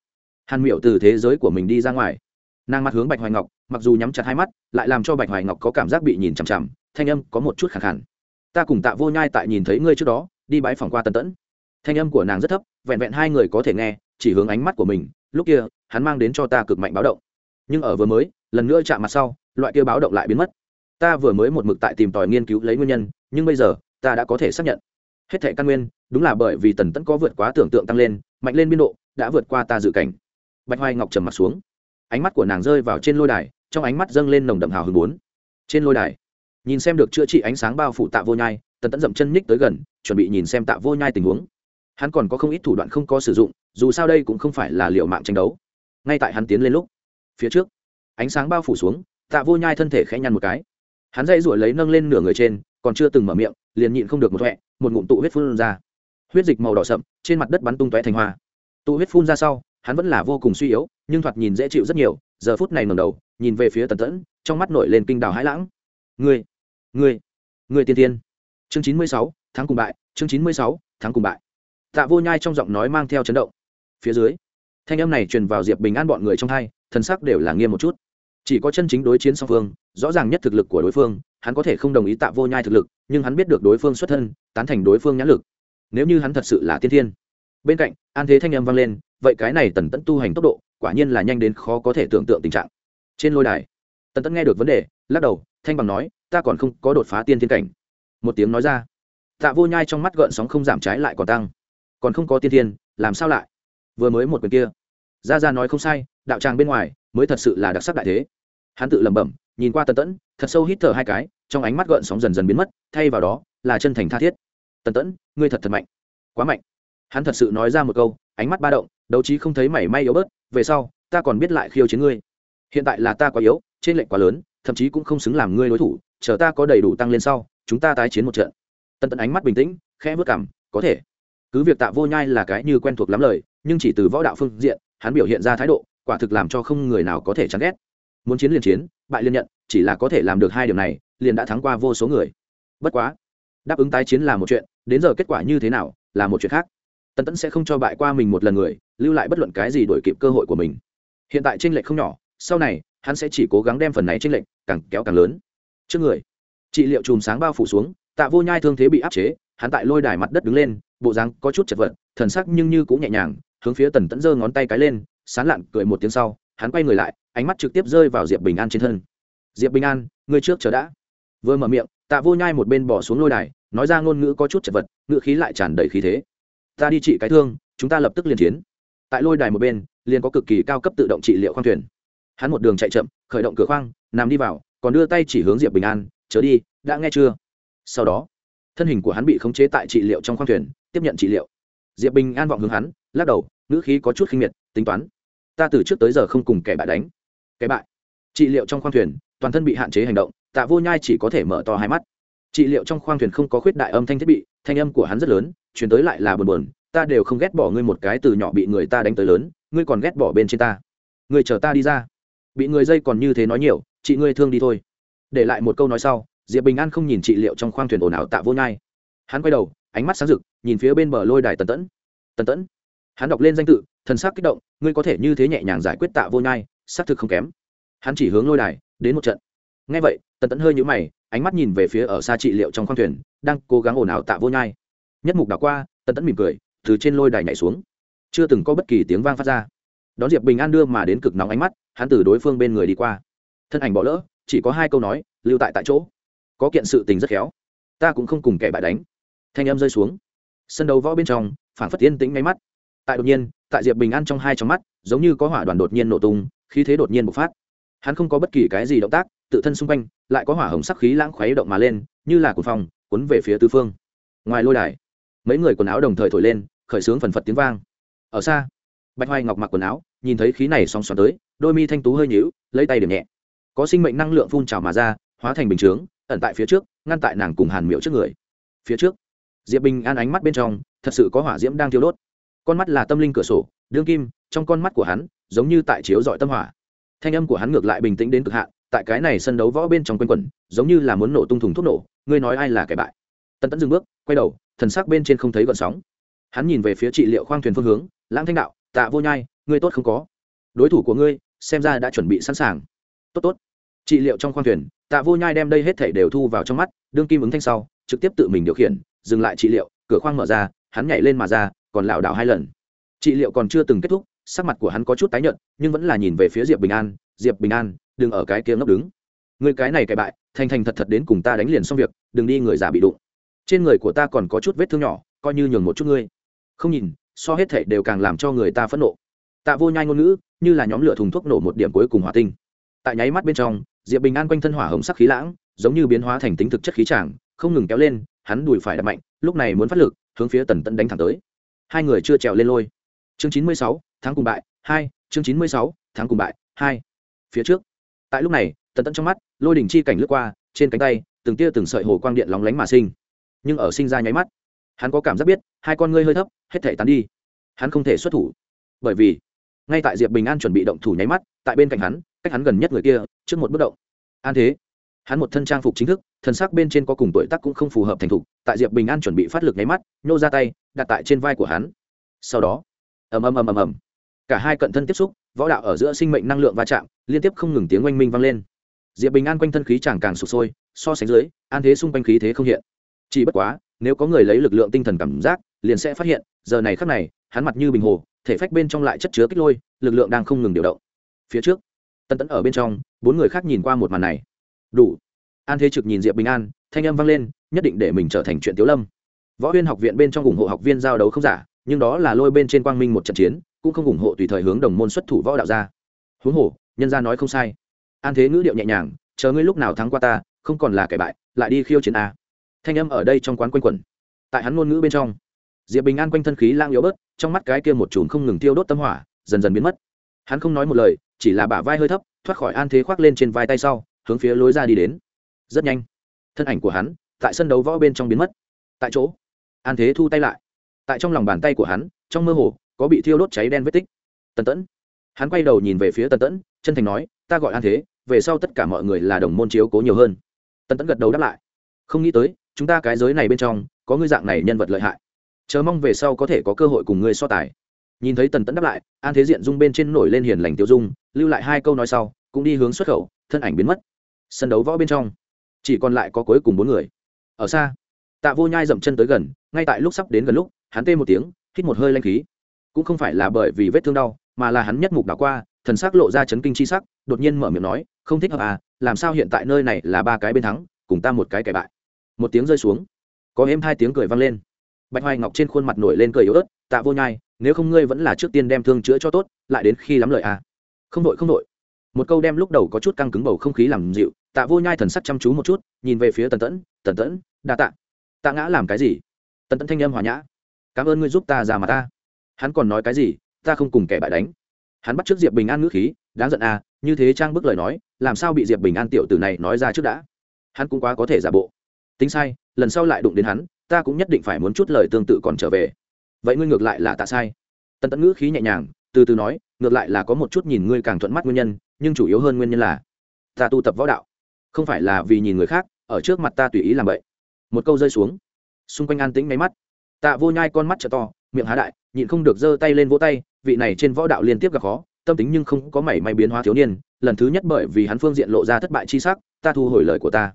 Hàn miểu từ thế giới của mình đi ra ngoài. Nàng mặt hướng bạch hoài ngọc, mặc dù nhắm chặt hai mắt, lại làm cho bạch hoài ngọc có cảm giác bị nhìn chằm chằm, thanh âm có một chút khẳng khẳng ta cùng tạ vô nhai tại nhìn thấy ngươi trước đó, đi bãi phòng qua tân tẫn. Thanh âm của nàng rất thấp, vẹn vẹn hai người có thể nghe, chỉ hướng ánh mắt của mình, lúc kia, hắn mang đến cho ta cực mạnh báo động. Nhưng ở vừa mới, lần nữa chạm mặt sau, loại kia báo động lại biến mất. Ta vừa mới một mực tại tìm tòi nghiên cứu lấy nguyên nhân, nhưng bây giờ, ta đã có thể xác nhận. Hết thẻ căn nguyên đúng là bởi vì tần tẫn có vượt quá tưởng tượng tăng lên, mạnh lên biên độ, đã vượt qua ta dự cảnh. Bạch hoài ngọc trầm mặt xuống. Ánh mắt của nàng rơi vào trên lôi đài, trong ánh mắt dâng lên nồng đậm hào hứng bốn. Trên lôi đài, nhìn xem được chữa trị ánh sáng bao phủ tạ vô nhai, tần tẫn dậm chân nhích tới gần, chuẩn bị nhìn xem tạ vô nhai tình huống. Hắn còn có không ít thủ đoạn không có sử dụng, dù sao đây cũng không phải là liệu mạng tranh đấu. Ngay tại hắn tiến lên lúc, phía trước, ánh sáng bao phủ xuống, tạ vô nhai thân thể khẽ nhăn một cái. Hắn dây ruổi lấy nâng lên nửa người trên, còn chưa từng mở miệng, liền nhịn không được một huệ một ngụm tụ huyết phun ra huyết dịch màu đỏ sậm, trên mặt đất bắn tung tóe thành hoa. Tụ huyết phun ra sau, hắn vẫn là vô cùng suy yếu, nhưng thoạt nhìn dễ chịu rất nhiều, giờ phút này ngầm đầu, nhìn về phía tần tẫn, trong mắt nổi lên kinh đào hãi lãng. Người người người tiên tiên. Chương chín mươi sáu tháng cùng bại, chương chín mươi sáu tháng cùng bại. Tạ vô nhai trong giọng nói mang theo chấn động. Phía dưới, thanh âm này truyền vào diệp bình an bọn người trong hai, thần sắc đều là nghiêm một chút. Chỉ có chân chính đối chiến song phương, rõ ràng nhất thực lực của đối phương, hắn có thể không đồng ý tạ vô nhai thực lực, nhưng hắn biết được đối phương xuất thân, tán thành đối phương nhãn lực nếu như hắn thật sự là tiên thiên. Bên cạnh, an thế thanh âm vang lên, vậy cái này tần tẫn tu hành tốc độ, quả nhiên là nhanh đến khó có thể tưởng tượng tình trạng. Trên lôi đài, tần tẫn nghe được vấn đề, lắc đầu, thanh bằng nói, ta còn không có đột phá tiên thiên cảnh. Một tiếng nói ra, tạ vô nhai trong mắt gợn sóng không giảm trái lại còn tăng. Còn không có tiên thiên, làm sao lại? Vừa mới một quyền kia. Ra ra nói không sai, đạo tràng bên ngoài mới thật sự là đặc sắc đại thế. Hắn tự lẩm bẩm, nhìn qua tần tẫn, thật sâu hít thở hai cái, trong ánh mắt gợn sóng dần dần biến mất, thay vào đó là chân thành tha thiết tần tẫn, ngươi thật thật mạnh. Quá mạnh. Hắn thật sự nói ra một câu, ánh mắt ba động, đấu trí không thấy mảy may yếu bớt, về sau, ta còn biết lại khiêu chiến ngươi. Hiện tại là ta quá yếu, trên lệnh quá lớn, thậm chí cũng không xứng làm ngươi đối thủ, chờ ta có đầy đủ tăng lên sau, chúng ta tái chiến một trận. Tần tẫn ánh mắt bình tĩnh, khẽ vớt cảm có thể. Cứ việc tạ vô nhai là cái như quen thuộc lắm lời, nhưng chỉ từ võ đạo phương diện, hắn biểu hiện ra thái độ, quả thực làm cho không người nào có thể chán ghét. Muốn chiến liền chiến, bại liên nhận, chỉ là có thể làm được hai điều này, liền đã thắng qua vô số người. Bất quá đáp ứng tái chiến là một chuyện, đến giờ kết quả như thế nào, là một chuyện khác. Tần tẫn sẽ không cho bại qua mình một lần người, lưu lại bất luận cái gì đổi kịp cơ hội của mình. Hiện tại tranh lệch không nhỏ, sau này, hắn sẽ chỉ cố gắng đem phần này tranh lệch càng kéo càng lớn. Trước người, trị liệu chùm sáng bao phủ xuống, tạ vô nhai thương thế bị áp chế, hắn tại lôi đài mặt đất đứng lên, bộ dáng có chút chật vật, thần sắc nhưng như cũng nhẹ nhàng, hướng phía tần tẫn giơ ngón tay cái lên, sán lặn cười một tiếng sau, hắn quay người lại, ánh mắt trực tiếp rơi vào diệp bình an trên thân. Diệp bình an ngươi trước chờ đã. Vừa mở miệng, tạ vô nhai một bên bỏ xuống lôi đài nói ra ngôn ngữ có chút chật vật, ngữ khí lại tràn đầy khí thế. Ta đi trị cái thương, chúng ta lập tức liên chiến. Tại lôi đài một bên, liền có cực kỳ cao cấp tự động trị liệu khoang thuyền. Hắn một đường chạy chậm, khởi động cửa khoang, nằm đi vào, còn đưa tay chỉ hướng diệp bình an, chớ đi, đã nghe chưa? Sau đó, thân hình của hắn bị khống chế tại trị liệu trong khoang thuyền, tiếp nhận trị liệu. Diệp bình an vọng hướng hắn, lắc đầu, ngữ khí có chút khinh miệt, tính toán, ta từ trước tới giờ không cùng kẻ bại đánh. Kẻ bại? Trị liệu trong khoang thuyền, toàn thân bị hạn chế hành động, tạ vô nhai chỉ có thể mở to hai mắt trị liệu trong khoang thuyền không có khuyết đại âm thanh thiết bị, thanh âm của hắn rất lớn, chuyển tới lại là buồn buồn, ta đều không ghét bỏ ngươi một cái từ nhỏ bị người ta đánh tới lớn, ngươi còn ghét bỏ bên trên ta. Ngươi chờ ta đi ra. Bị người dây còn như thế nói nhiều, chị ngươi thương đi thôi. Để lại một câu nói sau, diệp bình an không nhìn trị liệu trong khoang thuyền ồn ào tạ vô nhai. Hắn quay đầu, ánh mắt sáng rực, nhìn phía bên bờ lôi đài tần tẫn. Tần tẫn. Hắn đọc lên danh tự, thần sắc kích động, ngươi có thể như thế nhẹ nhàng giải quyết tạ vô nhai, xác thực không kém. Hắn chỉ hướng lôi đài, đến một trận. Ngay vậy, tần tẫn hơi nhũ mày ánh mắt nhìn về phía ở xa trị liệu trong khoang thuyền, đang cố gắng ồn ào tạ vô nhai. Nhất mục đảo qua, tần tẫn mỉm cười, từ trên lôi đài nhảy xuống. Chưa từng có bất kỳ tiếng vang phát ra. Đón diệp bình an đưa mà đến cực nóng ánh mắt, hắn từ đối phương bên người đi qua. Thân ảnh bỏ lỡ, chỉ có hai câu nói, lưu tại tại chỗ. Có kiện sự tình rất khéo. Ta cũng không cùng kẻ bại đánh. Thanh âm rơi xuống. Sân đấu võ bên trong phản phất yên tĩnh ngay mắt. Tại đột nhiên, tại diệp bình an trong hai trong mắt, giống như có hỏa đoàn đột nhiên nổ tung, khí thế đột nhiên bộc phát. Hắn không có bất kỳ cái gì động tác tự thân xung quanh, lại có hỏa hồng sắc khí lãng khuấy động mà lên, như là cuồng phong, cuốn về phía tứ phương. Ngoài lôi đài, mấy người quần áo đồng thời thổi lên, khởi sướng phần phật tiếng vang. Ở xa, bạch hoài ngọc mặc quần áo, nhìn thấy khí này song xoắn tới, đôi mi thanh tú hơi nhíu, lấy tay điểm nhẹ. Có sinh mệnh năng lượng phun trào mà ra, hóa thành bình chướng, ẩn tại phía trước, ngăn tại nàng cùng hàn miệu trước người. Phía trước, diệp bình an ánh mắt bên trong, thật sự có hỏa diễm đang thiêu đốt. Con mắt là tâm linh cửa sổ, đương kim, trong con mắt của hắn, giống như tại chiếu dọi tâm hỏa. Thanh âm của hắn ngược lại bình tĩnh đến cực hạn tại cái này sân đấu võ bên trong quanh quẩn, giống như là muốn nổ tung thùng thuốc nổ, ngươi nói ai là kẻ bại? Tân tẫn dừng bước, quay đầu, thần sắc bên trên không thấy gợn sóng. Hắn nhìn về phía trị liệu khoang thuyền phương hướng, lãng thanh đạo, tạ vô nhai, ngươi tốt không có? Đối thủ của ngươi, xem ra đã chuẩn bị sẵn sàng. Tốt tốt. Trị liệu trong khoang thuyền, tạ vô nhai đem đây hết thể đều thu vào trong mắt, đương kim ứng thanh sau, trực tiếp tự mình điều khiển, dừng lại trị liệu, cửa khoang mở ra, hắn nhảy lên mà ra, còn lảo đảo hai lần. Trị liệu còn chưa từng kết thúc, sắc mặt của hắn có chút tái nhợt, nhưng vẫn là nhìn về phía diệp bình an, diệp bình an đừng ở cái kia ngốc đứng. Người cái này cải bại, thành thành thật thật đến cùng ta đánh liền xong việc, đừng đi người già bị đụng. Trên người của ta còn có chút vết thương nhỏ, coi như nhường một chút ngươi. Không nhìn, so hết thể đều càng làm cho người ta phẫn nộ. Tạ vô nhai ngôn ngữ, như là nhóm lửa thùng thuốc nổ một điểm cuối cùng hỏa tinh. Tại nháy mắt bên trong, diệp bình an quanh thân hỏa hồng sắc khí lãng, giống như biến hóa thành tính thực chất khí tràng, không ngừng kéo lên, hắn đùi phải đập mạnh, lúc này muốn phát lực, hướng phía tần tận đánh thẳng tới. Hai người chưa trèo lên lôi. Chương chín mươi sáu tháng cùng bại, hai, chương chín mươi sáu tháng cùng bại, hai. Phía trước tại lúc này, tần tẫn trong mắt, lôi đỉnh chi cảnh lướt qua, trên cánh tay, từng tia từng sợi hồ quang điện lóng lánh mà sinh. Nhưng ở sinh ra nháy mắt, hắn có cảm giác biết, hai con ngươi hơi thấp, hết thể tán đi. Hắn không thể xuất thủ. Bởi vì, ngay tại diệp bình an chuẩn bị động thủ nháy mắt, tại bên cạnh hắn, cách hắn gần nhất người kia, trước một bước động. An thế, hắn một thân trang phục chính thức, thân xác bên trên có cùng tuổi tác cũng không phù hợp thành thục, tại diệp bình an chuẩn bị phát lực nháy mắt, nhô ra tay, đặt tại trên vai của hắn. Sau đó, ầm ầm ầm ầm ầm cả hai cận thân tiếp xúc, võ đạo ở giữa sinh mệnh năng lượng va chạm, liên tiếp không ngừng tiếng oanh minh vang lên. Diệp bình an quanh thân khí chẳng càng sụp sôi, so sánh dưới, an thế xung quanh khí thế không hiện. Chỉ bất quá, nếu có người lấy lực lượng tinh thần cảm giác, liền sẽ phát hiện, giờ này khắc này, hắn mặt như bình hồ, thể phách bên trong lại chất chứa kích lôi, lực lượng đang không ngừng điều động. Phía trước tân tẫn ở bên trong, bốn người khác nhìn qua một màn này. Đủ. An thế trực nhìn diệp bình an, thanh âm vang lên, nhất định để mình trở thành chuyện tiếu lâm. Võ huyên học viện bên trong ủng hộ học viên giao đấu không giả, nhưng đó là lôi bên trên quang minh một trận chiến cũng không ủng hộ tùy thời hướng đồng môn xuất thủ võ đạo ra. Huống hồ, nhân gia nói không sai. An thế ngữ điệu nhẹ nhàng, chờ ngươi lúc nào thắng qua ta, không còn là kẻ bại, lại đi khiêu chiến a. Thanh âm ở đây trong quán quanh quẩn. Tại hắn ngôn ngữ bên trong, diệp bình an quanh thân khí lang yếu bớt, trong mắt cái kia một chùm không ngừng tiêu đốt tâm hỏa, dần dần biến mất. Hắn không nói một lời, chỉ là bả vai hơi thấp, thoát khỏi an thế khoác lên trên vai tay sau, hướng phía lối ra đi đến. Rất nhanh, thân ảnh của hắn tại sân đấu võ bên trong biến mất. Tại chỗ, an thế thu tay lại. Tại trong lòng bàn tay của hắn, trong mơ hồ có bị thiêu đốt cháy đen vết tích. Tần tẫn. Hắn quay đầu nhìn về phía tần tẫn, chân thành nói, ta gọi an thế, về sau tất cả mọi người là đồng môn chiếu cố nhiều hơn. Tần tẫn gật đầu đáp lại, không nghĩ tới, chúng ta cái giới này bên trong, có ngươi dạng này nhân vật lợi hại. Chờ mong về sau có thể có cơ hội cùng ngươi so tài. Nhìn thấy tần tẫn đáp lại, an thế diện dung bên trên nổi lên hiền lành tiêu dung, lưu lại hai câu nói sau, cũng đi hướng xuất khẩu, thân ảnh biến mất. Sân đấu võ bên trong, chỉ còn lại có cuối cùng bốn người. Ở xa, tạ vô nhai dậm chân tới gần, ngay tại lúc sắp đến gần lúc, hắn tê một tiếng, hít một hơi lanh khí cũng không phải là bởi vì vết thương đau, mà là hắn nhất mục đảo qua, thần sắc lộ ra chấn kinh chi sắc, đột nhiên mở miệng nói, không thích hợp à làm sao hiện tại nơi này là ba cái bên thắng, cùng ta một cái kẻ bại. Một tiếng rơi xuống, có êm hai tiếng cười vang lên. Bạch hoài ngọc trên khuôn mặt nổi lên cười yếu ớt, tạ vô nhai, nếu không ngươi vẫn là trước tiên đem thương chữa cho tốt, lại đến khi lắm lời à. Không đội không đội. Một câu đem lúc đầu có chút căng cứng bầu không khí làm dịu, tạ vô nhai thần sắc chăm chú một chút, nhìn về phía tần tẫn tần tẫn, đa tạ. Tạ ngã làm cái gì? Tần tẫn thanh âm hòa nhã, cảm ơn ngươi giúp ta ra mà ta hắn còn nói cái gì, ta không cùng kẻ bại đánh. Hắn bắt trước diệp bình an ngữ khí, đáng giận à như thế trang bức lời nói, làm sao bị diệp bình an tiểu tử này nói ra trước đã? Hắn cũng quá có thể giả bộ. Tính sai, lần sau lại đụng đến hắn, ta cũng nhất định phải muốn chút lời tương tự còn trở về. Vậy ngươi ngược lại là tạ sai. Tần tẫn ngữ khí nhẹ nhàng, từ từ nói, ngược lại là có một chút nhìn ngươi càng thuận mắt nguyên nhân, nhưng chủ yếu hơn nguyên nhân là, ta tu tập võ đạo. Không phải là vì nhìn người khác, ở trước mặt ta tùy ý làm vậy. Một câu rơi xuống. Xung quanh an tĩnh máy mắt. Tạ vô nhai con mắt t to miệng há đại, nhịn không được giơ tay lên vỗ tay, vị này trên võ đạo liên tiếp gặp khó, tâm tính nhưng không có mảy may biến hóa thiếu niên, lần thứ nhất bởi vì hắn phương diện lộ ra thất bại chi sắc, ta thu hồi lời của ta.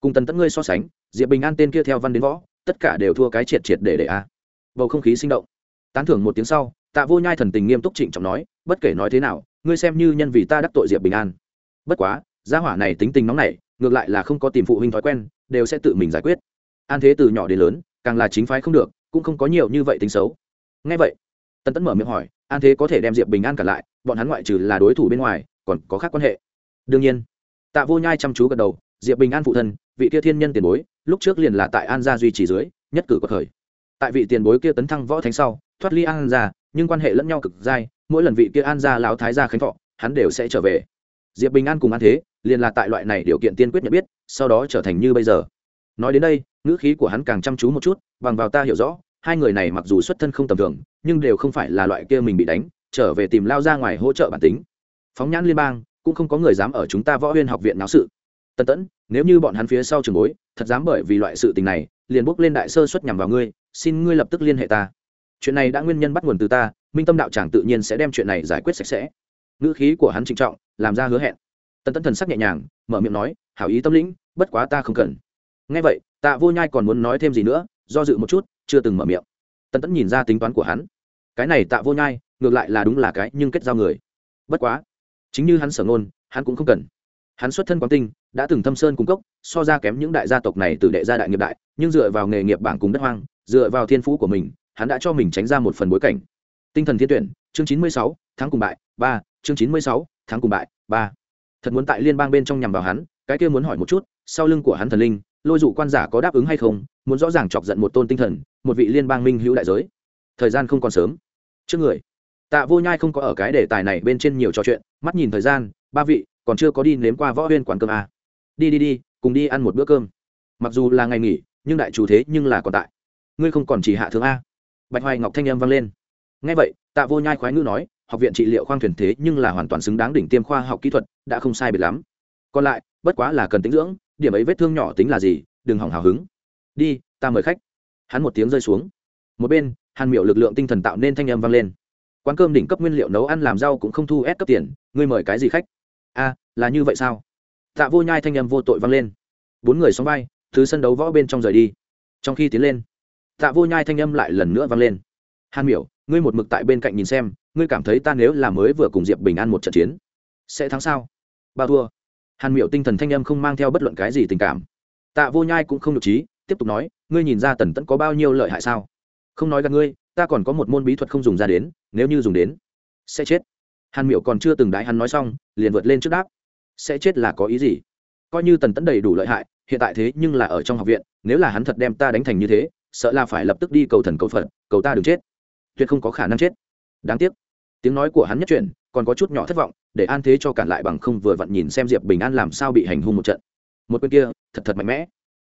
Cùng tần tẫn ngươi so sánh, diệp bình an tên kia theo văn đến võ, tất cả đều thua cái triệt triệt để để a. Bầu không khí sinh động. Tán thưởng một tiếng sau, tạ vô nhai thần tình nghiêm túc trịnh trọng nói, bất kể nói thế nào, ngươi xem như nhân vì ta đắc tội diệp bình an. Bất quá, gia hỏa này tính tình nóng nảy, ngược lại là không có tìm phụ huynh thói quen, đều sẽ tự mình giải quyết. An thế từ nhỏ đến lớn, càng là chính phái không được cũng không có nhiều như vậy tính xấu. Ngay vậy, tần tẫn mở miệng hỏi, an thế có thể đem diệp bình an cả lại, bọn hắn ngoại trừ là đối thủ bên ngoài, còn có khác quan hệ? Đương nhiên. Tạ vô nhai chăm chú gật đầu, diệp bình an phụ thân, vị kia thiên nhân tiền bối, lúc trước liền là tại an gia duy trì dưới, nhất cử có khởi. Tại vị tiền bối kia tấn thăng võ thánh sau, thoát ly an gia, nhưng quan hệ lẫn nhau cực dai, mỗi lần vị kia an gia lão thái gia khánh thọ, hắn đều sẽ trở về. Diệp bình an cùng an thế, liền là tại loại này điều kiện tiên quyết nhận biết, sau đó trở thành như bây giờ nói đến đây, ngữ khí của hắn càng chăm chú một chút, bằng vào ta hiểu rõ, hai người này mặc dù xuất thân không tầm thường, nhưng đều không phải là loại kia mình bị đánh, trở về tìm lao ra ngoài hỗ trợ bản tính. Phóng nhãn liên bang, cũng không có người dám ở chúng ta võ huyên học viện náo sự. Tân tẫn, nếu như bọn hắn phía sau trường bối, thật dám bởi vì loại sự tình này, liền bốc lên đại sơ xuất nhằm vào ngươi, xin ngươi lập tức liên hệ ta. Chuyện này đã nguyên nhân bắt nguồn từ ta, minh tâm đạo tràng tự nhiên sẽ đem chuyện này giải quyết sạch sẽ. Ngữ khí của hắn trịnh trọng, làm ra hứa hẹn. Tân tẫn thần sắc nhẹ nhàng, mở miệng nói, hảo ý tâm lĩnh, bất quá ta không cần ngay vậy, tạ vô nhai còn muốn nói thêm gì nữa, do dự một chút, chưa từng mở miệng. Tần tẫn nhìn ra tính toán của hắn. Cái này tạ vô nhai, ngược lại là đúng là cái nhưng kết giao người. Bất quá, chính như hắn sở ngôn, hắn cũng không cần. Hắn xuất thân quán tinh, đã từng thâm sơn cung cốc, so ra kém những đại gia tộc này từ đệ gia đại nghiệp đại, nhưng dựa vào nghề nghiệp bảng cùng đất hoang, dựa vào thiên phú của mình, hắn đã cho mình tránh ra một phần bối cảnh. Tinh thần thiên tuyển, chương chín mươi sáu, tháng cùng bại, ba, chương chín mươi sáu, tháng cùng bại, ba. Thật muốn tại liên bang bên trong nhằm vào hắn, cái kia muốn hỏi một chút, sau lưng của hắn thần linh lôi dụ quan giả có đáp ứng hay không, muốn rõ ràng chọc giận một tôn tinh thần, một vị liên bang minh hữu đại giới. Thời gian không còn sớm. Trước người. Tạ vô nhai không có ở cái đề tài này bên trên nhiều trò chuyện, mắt nhìn thời gian, ba vị, còn chưa có đi nếm qua võ huyên quán cơm à. đi đi đi, cùng đi ăn một bữa cơm. Mặc dù là ngày nghỉ, nhưng đại chủ thế nhưng là còn tại. Ngươi không còn chỉ hạ thương a. Bạch hoài ngọc thanh âm vang lên. Ngay vậy, tạ vô nhai khoái ngữ nói, học viện trị liệu khoang thuyền thế nhưng là hoàn toàn xứng đáng đỉnh tiêm khoa học kỹ thuật, đã không sai biệt lắm. Còn lại, bất quá là cần tính dưỡng điểm ấy vết thương nhỏ tính là gì, đừng hỏng hào hứng. Đi, ta mời khách. Hắn một tiếng rơi xuống. Một bên, hàn miệu lực lượng tinh thần tạo nên thanh âm vang lên. Quán cơm đỉnh cấp nguyên liệu nấu ăn làm rau cũng không thu ép cấp tiền, ngươi mời cái gì khách? A, là như vậy sao? Tạ vô nhai thanh âm vô tội vang lên. Bốn người xóm vai, thứ sân đấu võ bên trong rời đi. Trong khi tiến lên, tạ vô nhai thanh âm lại lần nữa vang lên. Hàn miểu, ngươi một mực tại bên cạnh nhìn xem, ngươi cảm thấy ta nếu là mới vừa cùng diệp bình an một trận chiến, sẽ thắng sao? Bao thua hàn Miệu tinh thần thanh âm không mang theo bất luận cái gì tình cảm. Tạ vô nhai cũng không được trí, tiếp tục nói, ngươi nhìn ra tần tẫn có bao nhiêu lợi hại sao? Không nói gặp ngươi, ta còn có một môn bí thuật không dùng ra đến, nếu như dùng đến, sẽ chết. Hàn Miệu còn chưa từng đái hắn nói xong, liền vượt lên trước đáp. Sẽ chết là có ý gì? Coi như tần tẫn đầy đủ lợi hại, hiện tại thế nhưng là ở trong học viện, nếu là hắn thật đem ta đánh thành như thế, sợ là phải lập tức đi cầu thần cầu phật, cầu ta đừng chết. Tuyệt không có khả năng chết. Đáng tiếc. Tiếng nói của hắn nhất chuyển còn có chút nhỏ thất vọng, để an thế cho cản lại bằng không vừa vặn nhìn xem diệp bình an làm sao bị hành hung một trận. Một bên kia, thật thật mạnh mẽ.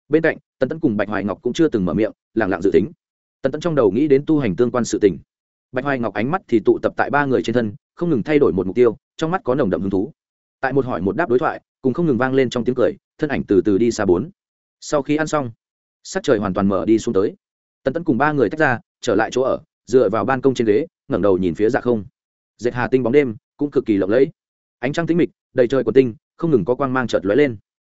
Bên cạnh, tần tẫn cùng bạch hoài ngọc cũng chưa từng mở miệng lẳng lặng dự tính. Tần tẫn trong đầu nghĩ đến tu hành tương quan sự tình. Bạch hoài ngọc ánh mắt thì tụ tập tại ba người trên thân, không ngừng thay đổi một mục tiêu, trong mắt có nồng đậm hứng thú. Tại một hỏi một đáp đối thoại, cùng không ngừng vang lên trong tiếng cười, thân ảnh từ từ đi xa bốn. Sau khi ăn xong, sắc trời hoàn toàn mở đi xuống tới. Tần tẫn cùng ba người tách ra, trở lại chỗ ở, dựa vào ban công trên ghế, ngẩng đầu nhìn phía dạ không dệt hà tinh bóng đêm cũng cực kỳ lộng lẫy. Ánh trăng tĩnh mịch, đầy trời của tinh, không ngừng có quang mang chợt lóe lên.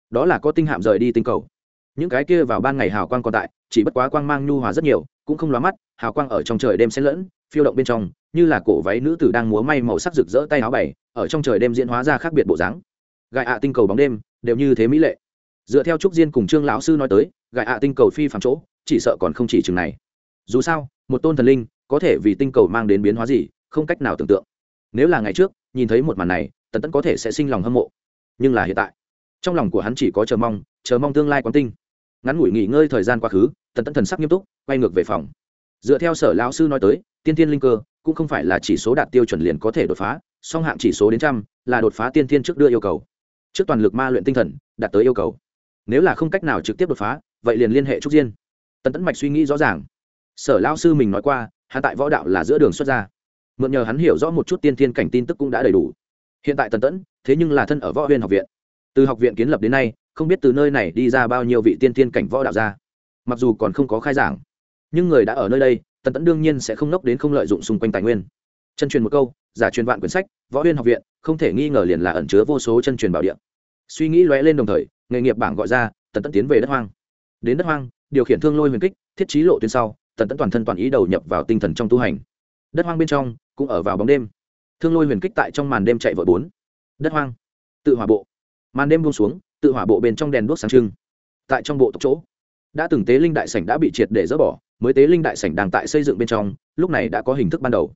Đó là có tinh hạm rời đi tinh cầu. Những cái kia vào ban ngày hào quang còn tại, chỉ bất quá quang mang nhu hòa rất nhiều, cũng không lóa mắt, hào quang ở trong trời đêm xen lẫn, phiêu động bên trong, như là cổ váy nữ tử đang múa may màu sắc rực rỡ tay áo bày ở trong trời đêm diễn hóa ra khác biệt bộ dáng. Gại ạ tinh cầu bóng đêm đều như thế mỹ lệ. Dựa theo trúc diên cùng trương lão sư nói tới gại ạ tinh cầu phi phạm chỗ, chỉ sợ còn không chỉ chừng này. Dù sao, một tôn thần linh có thể vì tinh cầu mang đến biến hóa gì không cách nào tưởng tượng. Nếu là ngày trước, nhìn thấy một màn này, tần tẫn có thể sẽ sinh lòng hâm mộ. Nhưng là hiện tại, trong lòng của hắn chỉ có chờ mong chờ mong tương lai quán tinh. Ngắn ngủi nghỉ ngơi thời gian quá khứ, tần tẫn thần sắc nghiêm túc, quay ngược về phòng. Dựa theo sở lão sư nói tới, tiên thiên linh cơ cũng không phải là chỉ số đạt tiêu chuẩn liền có thể đột phá, song hạng chỉ số đến trăm, là đột phá tiên thiên trước đưa yêu cầu. Trước toàn lực ma luyện tinh thần, đạt tới yêu cầu. Nếu là không cách nào trực tiếp đột phá, vậy liền liên hệ trúc diên. Tần tẫn mạch suy nghĩ rõ ràng. Sở lão sư mình nói qua hạ tại võ đạo là giữa đường xuất ra mượn nhờ hắn hiểu rõ một chút tiên thiên cảnh tin tức cũng đã đầy đủ. Hiện tại tần tẫn, thế nhưng là thân ở võ huyên học viện. Từ học viện kiến lập đến nay, không biết từ nơi này đi ra bao nhiêu vị tiên thiên cảnh võ đạo ra mặc dù còn không có khai giảng, nhưng người đã ở nơi đây, tần tẫn đương nhiên sẽ không nốc đến không lợi dụng xung quanh tài nguyên. Chân truyền một câu, giả truyền vạn quyển sách, võ huyên học viện, không thể nghi ngờ liền là ẩn chứa vô số chân truyền bảo địa. Suy nghĩ lóe lên đồng thời, nghề nghiệp bảng gọi ra, tần tẫn tiến về đất hoang. Đến đất hoang, điều khiển thương lôi huyền kích, thiết trí lộ tuyến sau, tần tẫn toàn thân toàn ý đầu nhập vào tinh thần trong tu hành. Đất hoang bên trong cũng ở vào bóng đêm. Thương lôi huyền kích tại trong màn đêm chạy vội bốn. Đất hoang. Tự hỏa bộ. Màn đêm buông xuống, tự hỏa bộ bên trong đèn đuốc sáng trưng. Tại trong bộ tộc chỗ, đã từng tế linh đại sảnh đã bị triệt để dỡ bỏ, mới tế linh đại sảnh đang tại xây dựng bên trong, lúc này đã có hình thức ban đầu.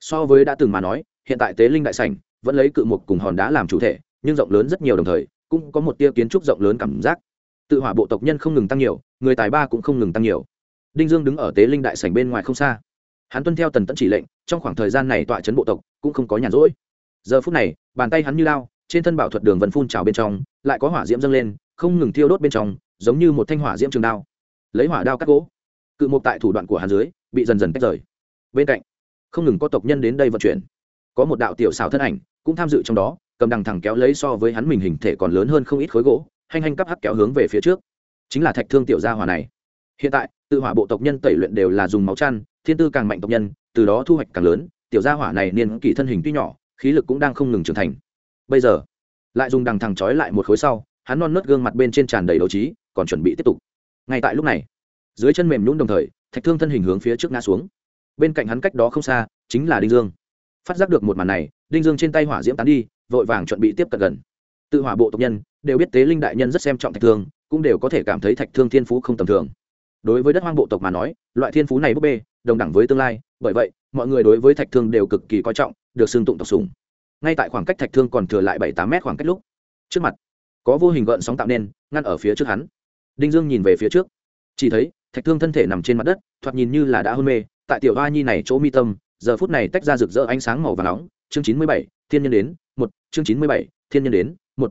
So với đã từng mà nói, hiện tại tế linh đại sảnh vẫn lấy cự mục cùng hòn đá làm chủ thể, nhưng rộng lớn rất nhiều đồng thời, cũng có một tia kiến trúc rộng lớn cảm giác. Tự hỏa bộ tộc nhân không ngừng tăng nhiều, người tài ba cũng không ngừng tăng nhiều. Đinh dương đứng ở tế linh đại sảnh bên ngoài không xa hắn tuân theo tần tẫn chỉ lệnh, trong khoảng thời gian này tọa chấn bộ tộc cũng không có nhàn rỗi. Giờ phút này, bàn tay hắn như lao, trên thân bảo thuật đường vần phun trào bên trong, lại có hỏa diễm dâng lên, không ngừng thiêu đốt bên trong, giống như một thanh hỏa diễm trường đao. Lấy hỏa đao cắt gỗ, cự mục tại thủ đoạn của hắn dưới, bị dần dần tách rời. Bên cạnh, không ngừng có tộc nhân đến đây vận chuyển. Có một đạo tiểu xảo thân ảnh cũng tham dự trong đó, cầm đằng thẳng kéo lấy so với hắn mình hình thể còn lớn hơn không ít khối gỗ hành hành cắp hắc kéo hướng về phía trước. Chính là thạch thương tiểu gia hỏa này. Hiện tại, tự hỏa bộ tộc nhân tẩy luyện đều là dùng máu chăn thiên tư càng mạnh tộc nhân, từ đó thu hoạch càng lớn, tiểu gia hỏa này niên kỷ thân hình tuy nhỏ, khí lực cũng đang không ngừng trưởng thành. Bây giờ, lại dùng đằng thẳng trói lại một khối sau, hắn non nớt gương mặt bên trên tràn đầy đấu trí, còn chuẩn bị tiếp tục. Ngay tại lúc này, dưới chân mềm nhún đồng thời, thạch thương thân hình hướng phía trước ngã xuống. Bên cạnh hắn cách đó không xa, chính là đinh dương. Phát giác được một màn này, đinh dương trên tay hỏa diễm tán đi, vội vàng chuẩn bị tiếp cận gần. Tự hỏa bộ tộc nhân, đều biết tế linh đại nhân rất xem trọng thạch thương, cũng đều có thể cảm thấy thạch thương thiên phú không tầm thường. Đối với đất hoang bộ tộc mà nói, loại thiên phú này búp bê đồng đẳng với tương lai, bởi vậy, mọi người đối với thạch thương đều cực kỳ coi trọng, được xưng tụng tộc sùng ngay tại khoảng cách thạch thương còn thừa lại bảy tám mét khoảng cách lúc, trước mặt, có vô hình gợn sóng tạo nên, ngăn ở phía trước hắn. Đinh dương nhìn về phía trước, chỉ thấy, thạch thương thân thể nằm trên mặt đất, thoạt nhìn như là đã hôn mê, tại tiểu hoa nhi này chỗ mi tâm, giờ phút này tách ra rực rỡ ánh sáng màu và nóng, chương chín mươi bảy, thiên nhân đến, một, chương chín mươi bảy, thiên nhân đến, một.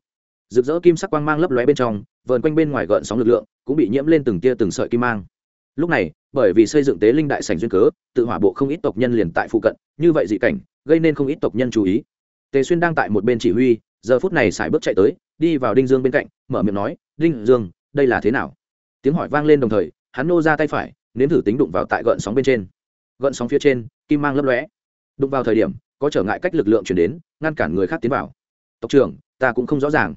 Rực rỡ kim sắc quang mang lấp lóe bên trong, vờn quanh bên ngoài gợn sóng lực lượng, cũng bị nhiễm lên từng tia từng sợi kim mang lúc này, bởi vì xây dựng tế linh đại sảnh duyên cớ, tự hỏa bộ không ít tộc nhân liền tại phụ cận, như vậy dị cảnh, gây nên không ít tộc nhân chú ý. Tề xuyên đang tại một bên chỉ huy, giờ phút này xài bước chạy tới, đi vào đinh dương bên cạnh, mở miệng nói, đinh dương, đây là thế nào? Tiếng hỏi vang lên đồng thời, hắn nô ra tay phải, nếm thử tính đụng vào tại gợn sóng bên trên. Gợn sóng phía trên, kim mang lấp lóe. Đụng vào thời điểm, có trở ngại cách lực lượng chuyển đến, ngăn cản người khác tiến vào. Tộc trưởng, ta cũng không rõ ràng.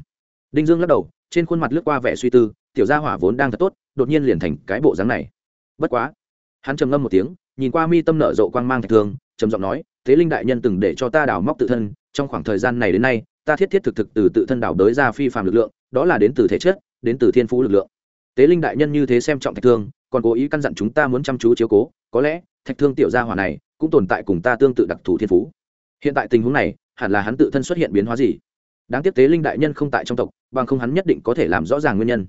Đinh dương lắc đầu, trên khuôn mặt lướt qua vẻ suy tư, tiểu gia hỏa vốn đang thật tốt, đột nhiên liền thành cái bộ dáng này bất quá. Hắn trầm ngâm một tiếng, nhìn qua mi tâm nở rộ quang mang thạch thương trầm giọng nói, thế linh đại nhân từng để cho ta đào móc tự thân, trong khoảng thời gian này đến nay, ta thiết thiết thực thực từ tự thân đào đới ra phi phàm lực lượng, đó là đến từ thể chất, đến từ thiên phú lực lượng. Tế linh đại nhân như thế xem trọng thạch thương còn cố ý căn dặn chúng ta muốn chăm chú chiếu cố, có lẽ, thạch thương tiểu gia hỏa này, cũng tồn tại cùng ta tương tự đặc thù thiên phú. Hiện tại tình huống này, hẳn là hắn tự thân xuất hiện biến hóa gì? Đáng tiếc tế linh đại nhân không tại trong tộc, bằng không hắn nhất định có thể làm rõ ràng nguyên nhân.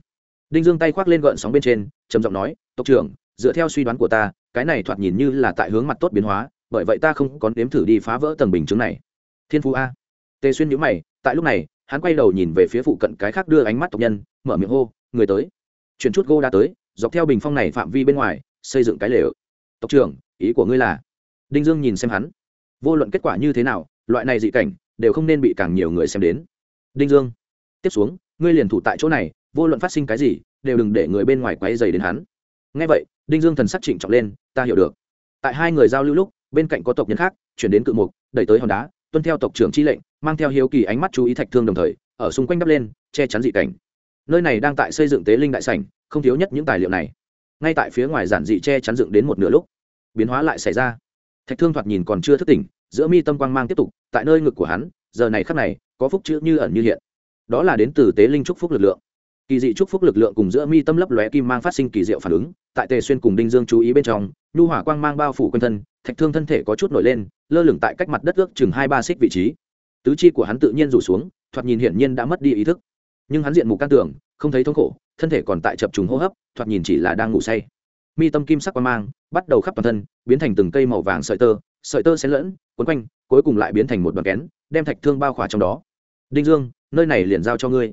Đinh dương tay khoác lên gợn sóng bên trên, trầm giọng nói, tộc trưởng dựa theo suy đoán của ta, cái này thoạt nhìn như là tại hướng mặt tốt biến hóa, bởi vậy ta không có nếm thử đi phá vỡ tầng bình chứng này. Thiên phú a. Tề xuyên nhữ mày, tại lúc này, hắn quay đầu nhìn về phía phụ cận cái khác đưa ánh mắt tộc nhân, mở miệng hô, người tới. Chuyển chút gô đã tới, dọc theo bình phong này phạm vi bên ngoài, xây dựng cái lều. Tộc trưởng, ý của ngươi là? Đinh dương nhìn xem hắn. Vô luận kết quả như thế nào, loại này dị cảnh đều không nên bị càng nhiều người xem đến. Đinh dương, tiếp xuống, ngươi liền thủ tại chỗ này, vô luận phát sinh cái gì, đều đừng để người bên ngoài quấy dày đến hắn ngay vậy, đinh dương thần sắc trịnh trọng lên, ta hiểu được. Tại hai người giao lưu lúc, bên cạnh có tộc nhân khác, chuyển đến cự mục, đẩy tới hòn đá, tuân theo tộc trưởng chi lệnh, mang theo hiếu kỳ ánh mắt chú ý thạch thương đồng thời, ở xung quanh đắp lên, che chắn dị cảnh. Nơi này đang tại xây dựng tế linh đại sảnh, không thiếu nhất những tài liệu này. Ngay tại phía ngoài giản dị che chắn dựng đến một nửa lúc, biến hóa lại xảy ra. Thạch thương thoạt nhìn còn chưa thức tỉnh, giữa mi tâm quang mang tiếp tục, tại nơi ngực của hắn, giờ này khắc này, có phúc chữ như ẩn như hiện. Đó là đến từ tế linh trúc phúc lực lượng kỳ dị chúc phúc lực lượng cùng giữa mi tâm lấp lóe kim mang phát sinh kỳ diệu phản ứng, tại tề xuyên cùng đinh dương chú ý bên trong, nhu hỏa quang mang bao phủ quanh thân, thạch thương thân thể có chút nổi lên, lơ lửng tại cách mặt đất ước chừng hai ba xích vị trí. Tứ chi của hắn tự nhiên rủ xuống, thoạt nhìn hiển nhiên đã mất đi ý thức. Nhưng hắn diện mục can tưởng, không thấy thống khổ, thân thể còn tại chập trùng hô hấp, thoạt nhìn chỉ là đang ngủ say. Mi tâm kim sắc quang mang bắt đầu khắp toàn thân, biến thành từng cây màu vàng sợi tơ sợi tơ xen lẫn quấn quanh, cuối cùng lại biến thành một đoàn kén, đem thạch thương bao khỏa trong đó. Đinh dương, nơi này liền giao cho ngươi.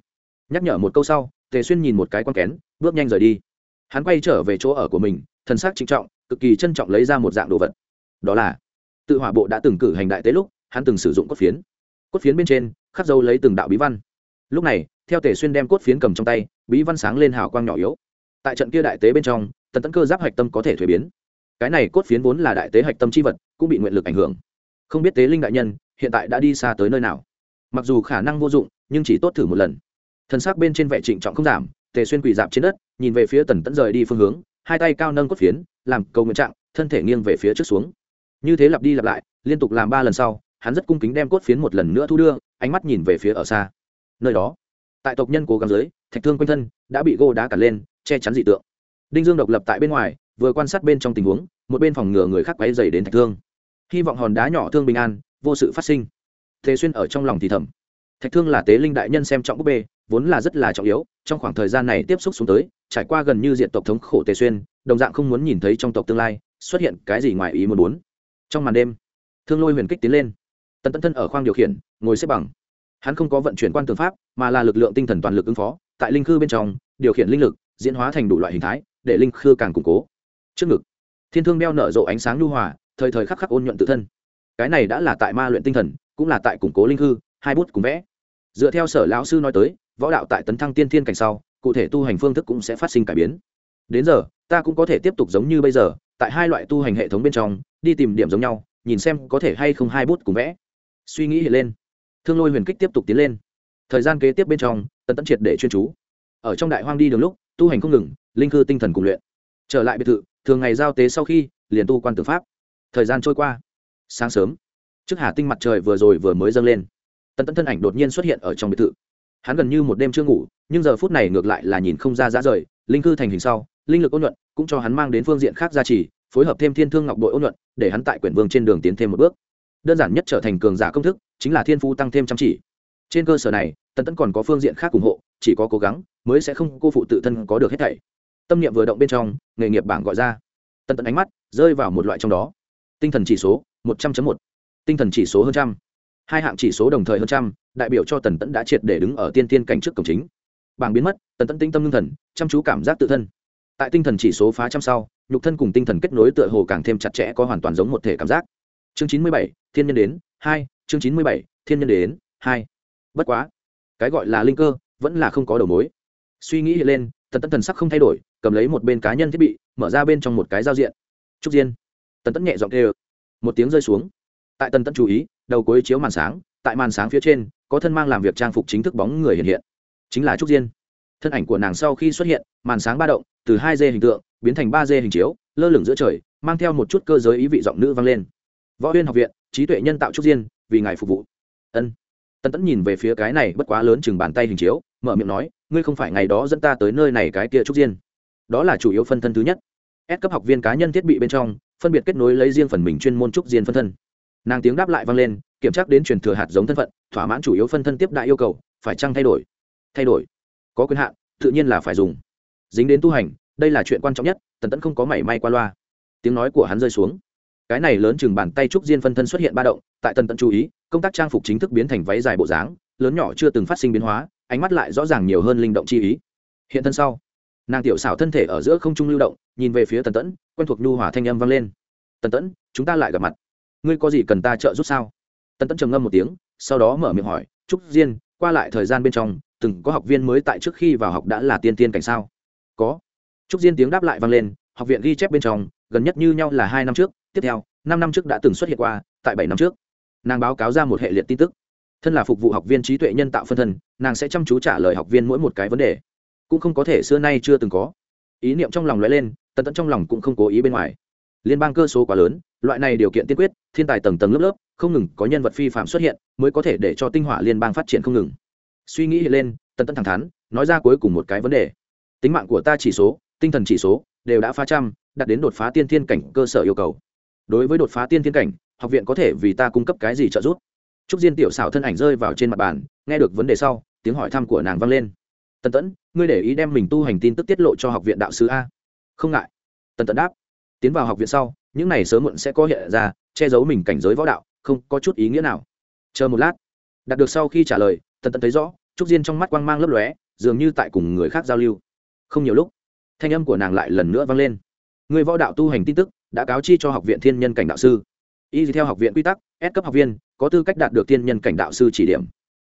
Nhắc nhở một câu sau tề xuyên nhìn một cái con kén, bước nhanh rời đi. Hắn quay trở về chỗ ở của mình thần sắc trịnh trọng, cực kỳ trân trọng lấy ra một dạng đồ vật. Đó là, tự hỏa bộ đã từng cử hành đại tế lúc, hắn từng sử dụng cốt phiến. Cốt phiến bên trên, khắc dấu lấy từng đạo bí văn. Lúc này, theo tề xuyên đem cốt phiến cầm trong tay, bí văn sáng lên hào quang nhỏ yếu. Tại trận kia đại tế bên trong, tần tấn cơ giáp hạch tâm có thể thuế biến. Cái này cốt phiến vốn là đại tế hạch tâm c h i vật, cũng bị nguyện lực ảnh hưởng. Không biết tế linh đại nhân, hiện tại đã đi xa tới nơi nào? Mặc dù khả năng vô dụng, nhưng chỉ tốt thử một lần thân xác bên trên vẻ trịnh trọng không giảm, tề xuyên quỳ dạp trên đất, nhìn về phía tần tẫn rời đi phương hướng, hai tay cao nâng cốt phiến, làm cầu nguyện trạng, thân thể nghiêng về phía trước xuống. Như thế lặp đi lặp lại, liên tục làm ba lần sau, hắn rất cung kính đem cốt phiến một lần nữa thu đưa, ánh mắt nhìn về phía ở xa. Nơi đó, tại tộc nhân cố gắng dưới, thạch thương quanh thân đã bị gô đá cản lên, che chắn dị tượng. Đinh dương độc lập tại bên ngoài, vừa quan sát bên trong tình huống, một bên phòng ngừa người khác quấy dày đến thạch thương. Hy vọng hòn đá nhỏ thương bình an, vô sự phát sinh. Thế xuyên ở trong lòng thì thầm. Thạch thương là tế linh đại nhân xem trọng búp bê vốn là rất là trọng yếu, trong khoảng thời gian này tiếp xúc xuống tới, trải qua gần như diện tộc thống khổ tề xuyên, đồng dạng không muốn nhìn thấy trong tộc tương lai xuất hiện cái gì ngoài ý muốn muốn. Trong màn đêm, thương lôi huyền kích tiến lên. Tần tấn thân ở khoang điều khiển, ngồi xếp bằng. Hắn không có vận chuyển quan tường pháp, mà là lực lượng tinh thần toàn lực ứng phó, tại linh khư bên trong, điều khiển linh lực, diễn hóa thành đủ loại hình thái, để linh khư càng củng cố. Trước ngực, thiên thương đeo nở rộ ánh sáng nhu hòa, thời thời khắc khắc ôn nhuận tự thân. Cái này đã là tại ma luyện tinh thần, cũng là tại củng cố linh khư, hai bút cùng vẽ. Dựa theo sở lão sư nói tới võ đạo tại tấn thăng tiên thiên cảnh sau, cụ thể tu hành phương thức cũng sẽ phát sinh cải biến. Đến giờ, ta cũng có thể tiếp tục giống như bây giờ, tại hai loại tu hành hệ thống bên trong, đi tìm điểm giống nhau, nhìn xem có thể hay không hai bút cùng vẽ. Suy nghĩ hiện lên. Thương lôi huyền kích tiếp tục tiến lên. Thời gian kế tiếp bên trong, tần tẫn triệt để chuyên chú. Ở trong đại hoang đi đường lúc, tu hành không ngừng, linh cư tinh thần cùng luyện. Trở lại biệt thự, thường ngày giao tế sau khi, liền tu quan tử pháp. Thời gian trôi qua. Sáng sớm. Trước hà tinh mặt trời vừa rồi vừa mới dâng lên. Tần tẫn thân ảnh đột nhiên xuất hiện ở trong biệt thự hắn gần như một đêm chưa ngủ, nhưng giờ phút này ngược lại là nhìn không ra giá rời, linh cư thành hình sau, linh lực ôn nhuận cũng cho hắn mang đến phương diện khác gia trì, phối hợp thêm thiên thương ngọc đội ôn nhuận, để hắn tại quyển vương trên đường tiến thêm một bước. Đơn giản nhất trở thành cường giả công thức, chính là thiên phu tăng thêm chăm chỉ. Trên cơ sở này, tần tấn còn có phương diện khác ủng hộ, chỉ có cố gắng, mới sẽ không cô phụ tự thân có được hết thảy. Tâm niệm vừa động bên trong, nghề nghiệp bảng gọi ra. Tần tấn ánh mắt rơi vào một loại trong đó. Tinh thần chỉ số một trăm một. Tinh thần chỉ số hơn trăm. Hai hạng chỉ số đồng thời hơn trăm đại biểu cho tần Tẫn đã triệt để đứng ở tiên tiên cảnh trước cổng chính. Bảng biến mất, tần Tẫn tinh tâm ngưng thần, chăm chú cảm giác tự thân. Tại tinh thần chỉ số phá trăm sau, nhục thân cùng tinh thần kết nối tựa hồ càng thêm chặt chẽ, có hoàn toàn giống một thể cảm giác. Chương chín mươi bảy, thiên nhân đến, hai, chương chín mươi bảy, thiên nhân đến, hai. Bất quá, cái gọi là linh cơ, vẫn là không có đầu mối. Suy nghĩ lên, tần Tẫn thần sắc không thay đổi, cầm lấy một bên cá nhân thiết bị, mở ra bên trong một cái giao diện. Trúc diên. Tần Tẫn nhẹ giọng kêu. Một tiếng rơi xuống. Tại tần Tẫn chú ý, đầu cuối chiếu màn sáng, tại màn sáng phía trên có thân mang làm việc trang phục chính thức bóng người hiện hiện. Chính là trúc diên. Thân ảnh của nàng sau khi xuất hiện, màn sáng ba động, từ hai d hình tượng, biến thành ba d hình chiếu, lơ lửng giữa trời, mang theo một chút cơ giới ý vị giọng nữ vang lên. Võ huyên học viện, trí tuệ nhân tạo trúc diên, vì ngài phục vụ. Ân. Tân tẫn nhìn về phía cái này bất quá lớn chừng bàn tay hình chiếu, mở miệng nói, ngươi không phải ngày đó dẫn ta tới nơi này cái kia trúc diên. Đó là chủ yếu phân thân thứ nhất. S cấp học viên cá nhân thiết bị bên trong, phân biệt kết nối lấy riêng phần mình chuyên môn trúc diên phân thân. Nàng tiếng đáp lại vang lên kiểm tra đến truyền thừa hạt giống thân phận, thỏa mãn chủ yếu phân thân tiếp đại yêu cầu, phải chăng thay đổi? Thay đổi. Có quyền hạn, tự nhiên là phải dùng. Dính đến tu hành, đây là chuyện quan trọng nhất, tần tẫn không có mảy may qua loa. Tiếng nói của hắn rơi xuống. Cái này lớn chừng bàn tay trúc diên phân thân xuất hiện ba động, tại tần tẫn chú ý, công tác trang phục chính thức biến thành váy dài bộ dáng, lớn nhỏ chưa từng phát sinh biến hóa, ánh mắt lại rõ ràng nhiều hơn linh động chi ý. Hiện thân sau, nàng tiểu xảo thân thể ở giữa không trung lưu động, nhìn về phía tần tẫn, quen thuộc nhu hòa thanh âm vang lên. Tần tẫn, chúng ta lại gặp mặt. Ngươi có gì cần ta trợ giúp sao? Tần tẫn trầm ngâm một tiếng, sau đó mở miệng hỏi, trúc diên, qua lại thời gian bên trong, từng có học viên mới tại trước khi vào học đã là tiên tiên cảnh sao? Có. Trúc diên tiếng đáp lại vang lên, học viện ghi chép bên trong, gần nhất như nhau là hai năm trước, tiếp theo, năm năm trước đã từng xuất hiện qua, tại bảy năm trước. Nàng báo cáo ra một hệ liệt tin tức. Thân là phục vụ học viên trí tuệ nhân tạo phân thân, nàng sẽ chăm chú trả lời học viên mỗi một cái vấn đề. Cũng không có thể xưa nay chưa từng có. Ý niệm trong lòng lóe lên, tần tẫn trong lòng cũng không cố ý bên ngoài. Liên bang cơ số quá lớn, loại này điều kiện tiên quyết, thiên tài tầng tầng lớp lớp không ngừng có nhân vật phi phạm xuất hiện, mới có thể để cho tinh hỏa liên bang phát triển không ngừng. Suy nghĩ lên tân tân thẳng thắn, nói ra cuối cùng một cái vấn đề. Tính mạng của ta chỉ số, tinh thần chỉ số, đều đã phá trăm, đạt đến đột phá tiên thiên cảnh cơ sở yêu cầu. Đối với đột phá tiên thiên cảnh, học viện có thể vì ta cung cấp cái gì trợ giúp? Trúc diên tiểu xảo thân ảnh rơi vào trên mặt bàn, nghe được vấn đề sau, tiếng hỏi thăm của nàng vang lên. Tần tẫn, ngươi để ý đem mình tu hành tin tức tiết lộ cho học viện đạo sứ a. Không ngại. Tần tẫn đáp. Tiến vào học viện sau, những này sớm muộn sẽ có hiện ra, che giấu mình cảnh giới võ đạo không có chút ý nghĩa nào. Chờ một lát. Đạt được sau khi trả lời, tần tẫn thấy rõ, trúc diên trong mắt quang mang lấp lóe, dường như tại cùng người khác giao lưu. Không nhiều lúc, thanh âm của nàng lại lần nữa vang lên. Người võ đạo tu hành tin tức, đã cáo chi cho học viện thiên nhân cảnh đạo sư. Y theo học viện quy tắc, S cấp học viên, có tư cách đạt được thiên nhân cảnh đạo sư chỉ điểm.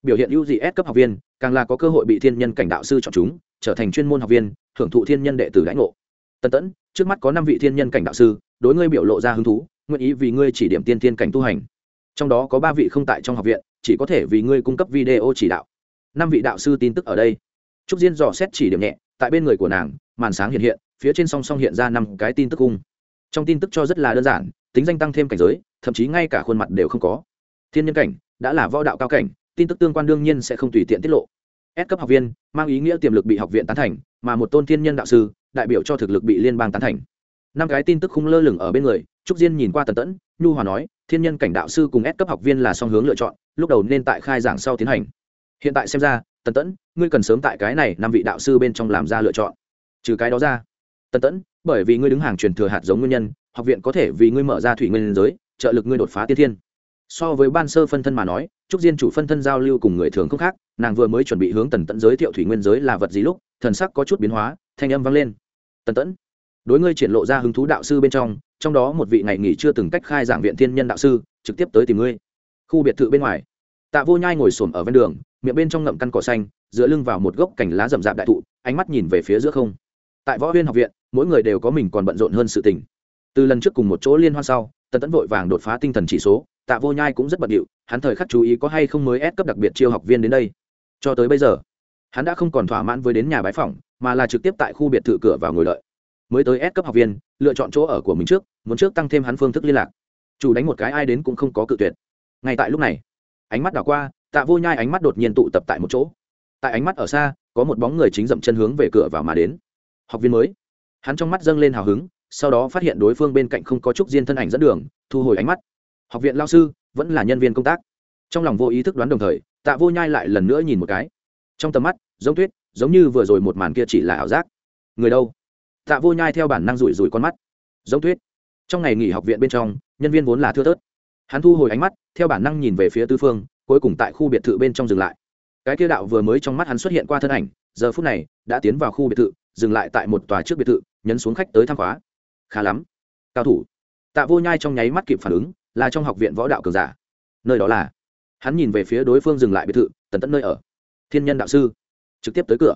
Biểu hiện ưu dị S cấp học viên, càng là có cơ hội bị thiên nhân cảnh đạo sư chọn chúng, trở thành chuyên môn học viên, hưởng thụ thiên nhân đệ tử lãnh ngộ. Tần tẫn trước mắt có năm vị thiên nhân cảnh đạo sư, đối ngươi biểu lộ ra hứng thú, nguyện ý vì ngươi chỉ điểm tiên thiên cảnh tu hành trong đó có ba vị không tại trong học viện, chỉ có thể vì ngươi cung cấp video chỉ đạo. Năm vị đạo sư tin tức ở đây. Trúc diên dò xét chỉ điểm nhẹ, tại bên người của nàng, màn sáng hiện hiện, phía trên song song hiện ra năm cái tin tức cung. Trong tin tức cho rất là đơn giản, tính danh tăng thêm cảnh giới, thậm chí ngay cả khuôn mặt đều không có. Thiên nhân cảnh, đã là võ đạo cao cảnh, tin tức tương quan đương nhiên sẽ không tùy tiện tiết lộ. S cấp học viên, mang ý nghĩa tiềm lực bị học viện tán thành, mà một tôn thiên nhân đạo sư, đại biểu cho thực lực bị liên bang tán thành. Năm cái tin tức khung lơ lửng ở bên người, trúc diên nhìn qua tần tẫn nhu hòa nói, thiên nhân cảnh đạo sư cùng ép cấp học viên là song hướng lựa chọn, lúc đầu nên tại khai giảng sau tiến hành. Hiện tại xem ra, tần tẫn, ngươi cần sớm tại cái này năm vị đạo sư bên trong làm ra lựa chọn. Trừ cái đó ra, tần tẫn, bởi vì ngươi đứng hàng truyền thừa hạt giống nguyên nhân, học viện có thể vì ngươi mở ra thủy nguyên giới, trợ lực ngươi đột phá tiên thiên. So với ban sơ phân thân mà nói, trúc diên chủ phân thân giao lưu cùng người thường không khác, nàng vừa mới chuẩn bị hướng tần tẫn giới thiệu thủy nguyên giới là vật gì lúc, thần sắc có chút biến hóa, thanh âm vang lên. Tần tẫn đối ngươi triển lộ ra hứng thú đạo sư bên trong trong đó một vị ngày nghỉ chưa từng cách khai giảng viện thiên nhân đạo sư, trực tiếp tới tìm ngươi. Khu biệt thự bên ngoài, tạ vô nhai ngồi xổm ở ven đường, miệng bên trong ngậm căn cỏ xanh, dựa lưng vào một gốc cành lá rậm rạp đại thụ, ánh mắt nhìn về phía giữa không. Tại võ huyên học viện, mỗi người đều có mình còn bận rộn hơn sự tình. Từ lần trước cùng một chỗ liên hoan sau, tần tẫn vội vàng đột phá tinh thần chỉ số, tạ vô nhai cũng rất bận điệu, hắn thời khắc chú ý có hay không mới ép cấp đặc biệt chiêu học viên đến đây. Cho tới bây giờ, hắn đã không còn thỏa mãn với đến nhà bái phỏng, mà là trực tiếp tại khu biệt thự cửa vào ngồi đợi mới tới S cấp học viên, lựa chọn chỗ ở của mình trước, muốn trước tăng thêm hắn phương thức liên lạc. Chủ đánh một cái ai đến cũng không có cự tuyệt. Ngay tại lúc này, ánh mắt đảo qua, tạ vô nhai ánh mắt đột nhiên tụ tập tại một chỗ. Tại ánh mắt ở xa, có một bóng người chính dậm chân hướng về cửa vào mà đến. Học viên mới. Hắn trong mắt dâng lên hào hứng, sau đó phát hiện đối phương bên cạnh không có trúc diên thân ảnh dẫn đường, thu hồi ánh mắt. Học viện lao sư, vẫn là nhân viên công tác. Trong lòng vô ý thức đoán đồng thời, tạ vô nhai lại lần nữa nhìn một cái. Trong tầm mắt, giống tuyết, giống như vừa rồi một màn kia chỉ là ảo giác. Người đâu? Tạ vô nhai theo bản năng rủi rủi con mắt. Giống tuyết trong ngày nghỉ học viện bên trong, nhân viên vốn là thưa thớt. Hắn thu hồi ánh mắt, theo bản năng nhìn về phía tư phương, cuối cùng tại khu biệt thự bên trong dừng lại. Cái kia đạo vừa mới trong mắt hắn xuất hiện qua thân ảnh, giờ phút này, đã tiến vào khu biệt thự, dừng lại tại một tòa trước biệt thự, nhấn xuống khách tới thăm khóa. Khá lắm. Cao thủ. Tạ vô nhai trong nháy mắt kịp phản ứng, là trong học viện võ đạo cường giả. Nơi đó là. Hắn nhìn về phía đối phương dừng lại biệt thự, tần tẫn nơi ở. Thiên nhân đạo sư. Trực tiếp tới cửa.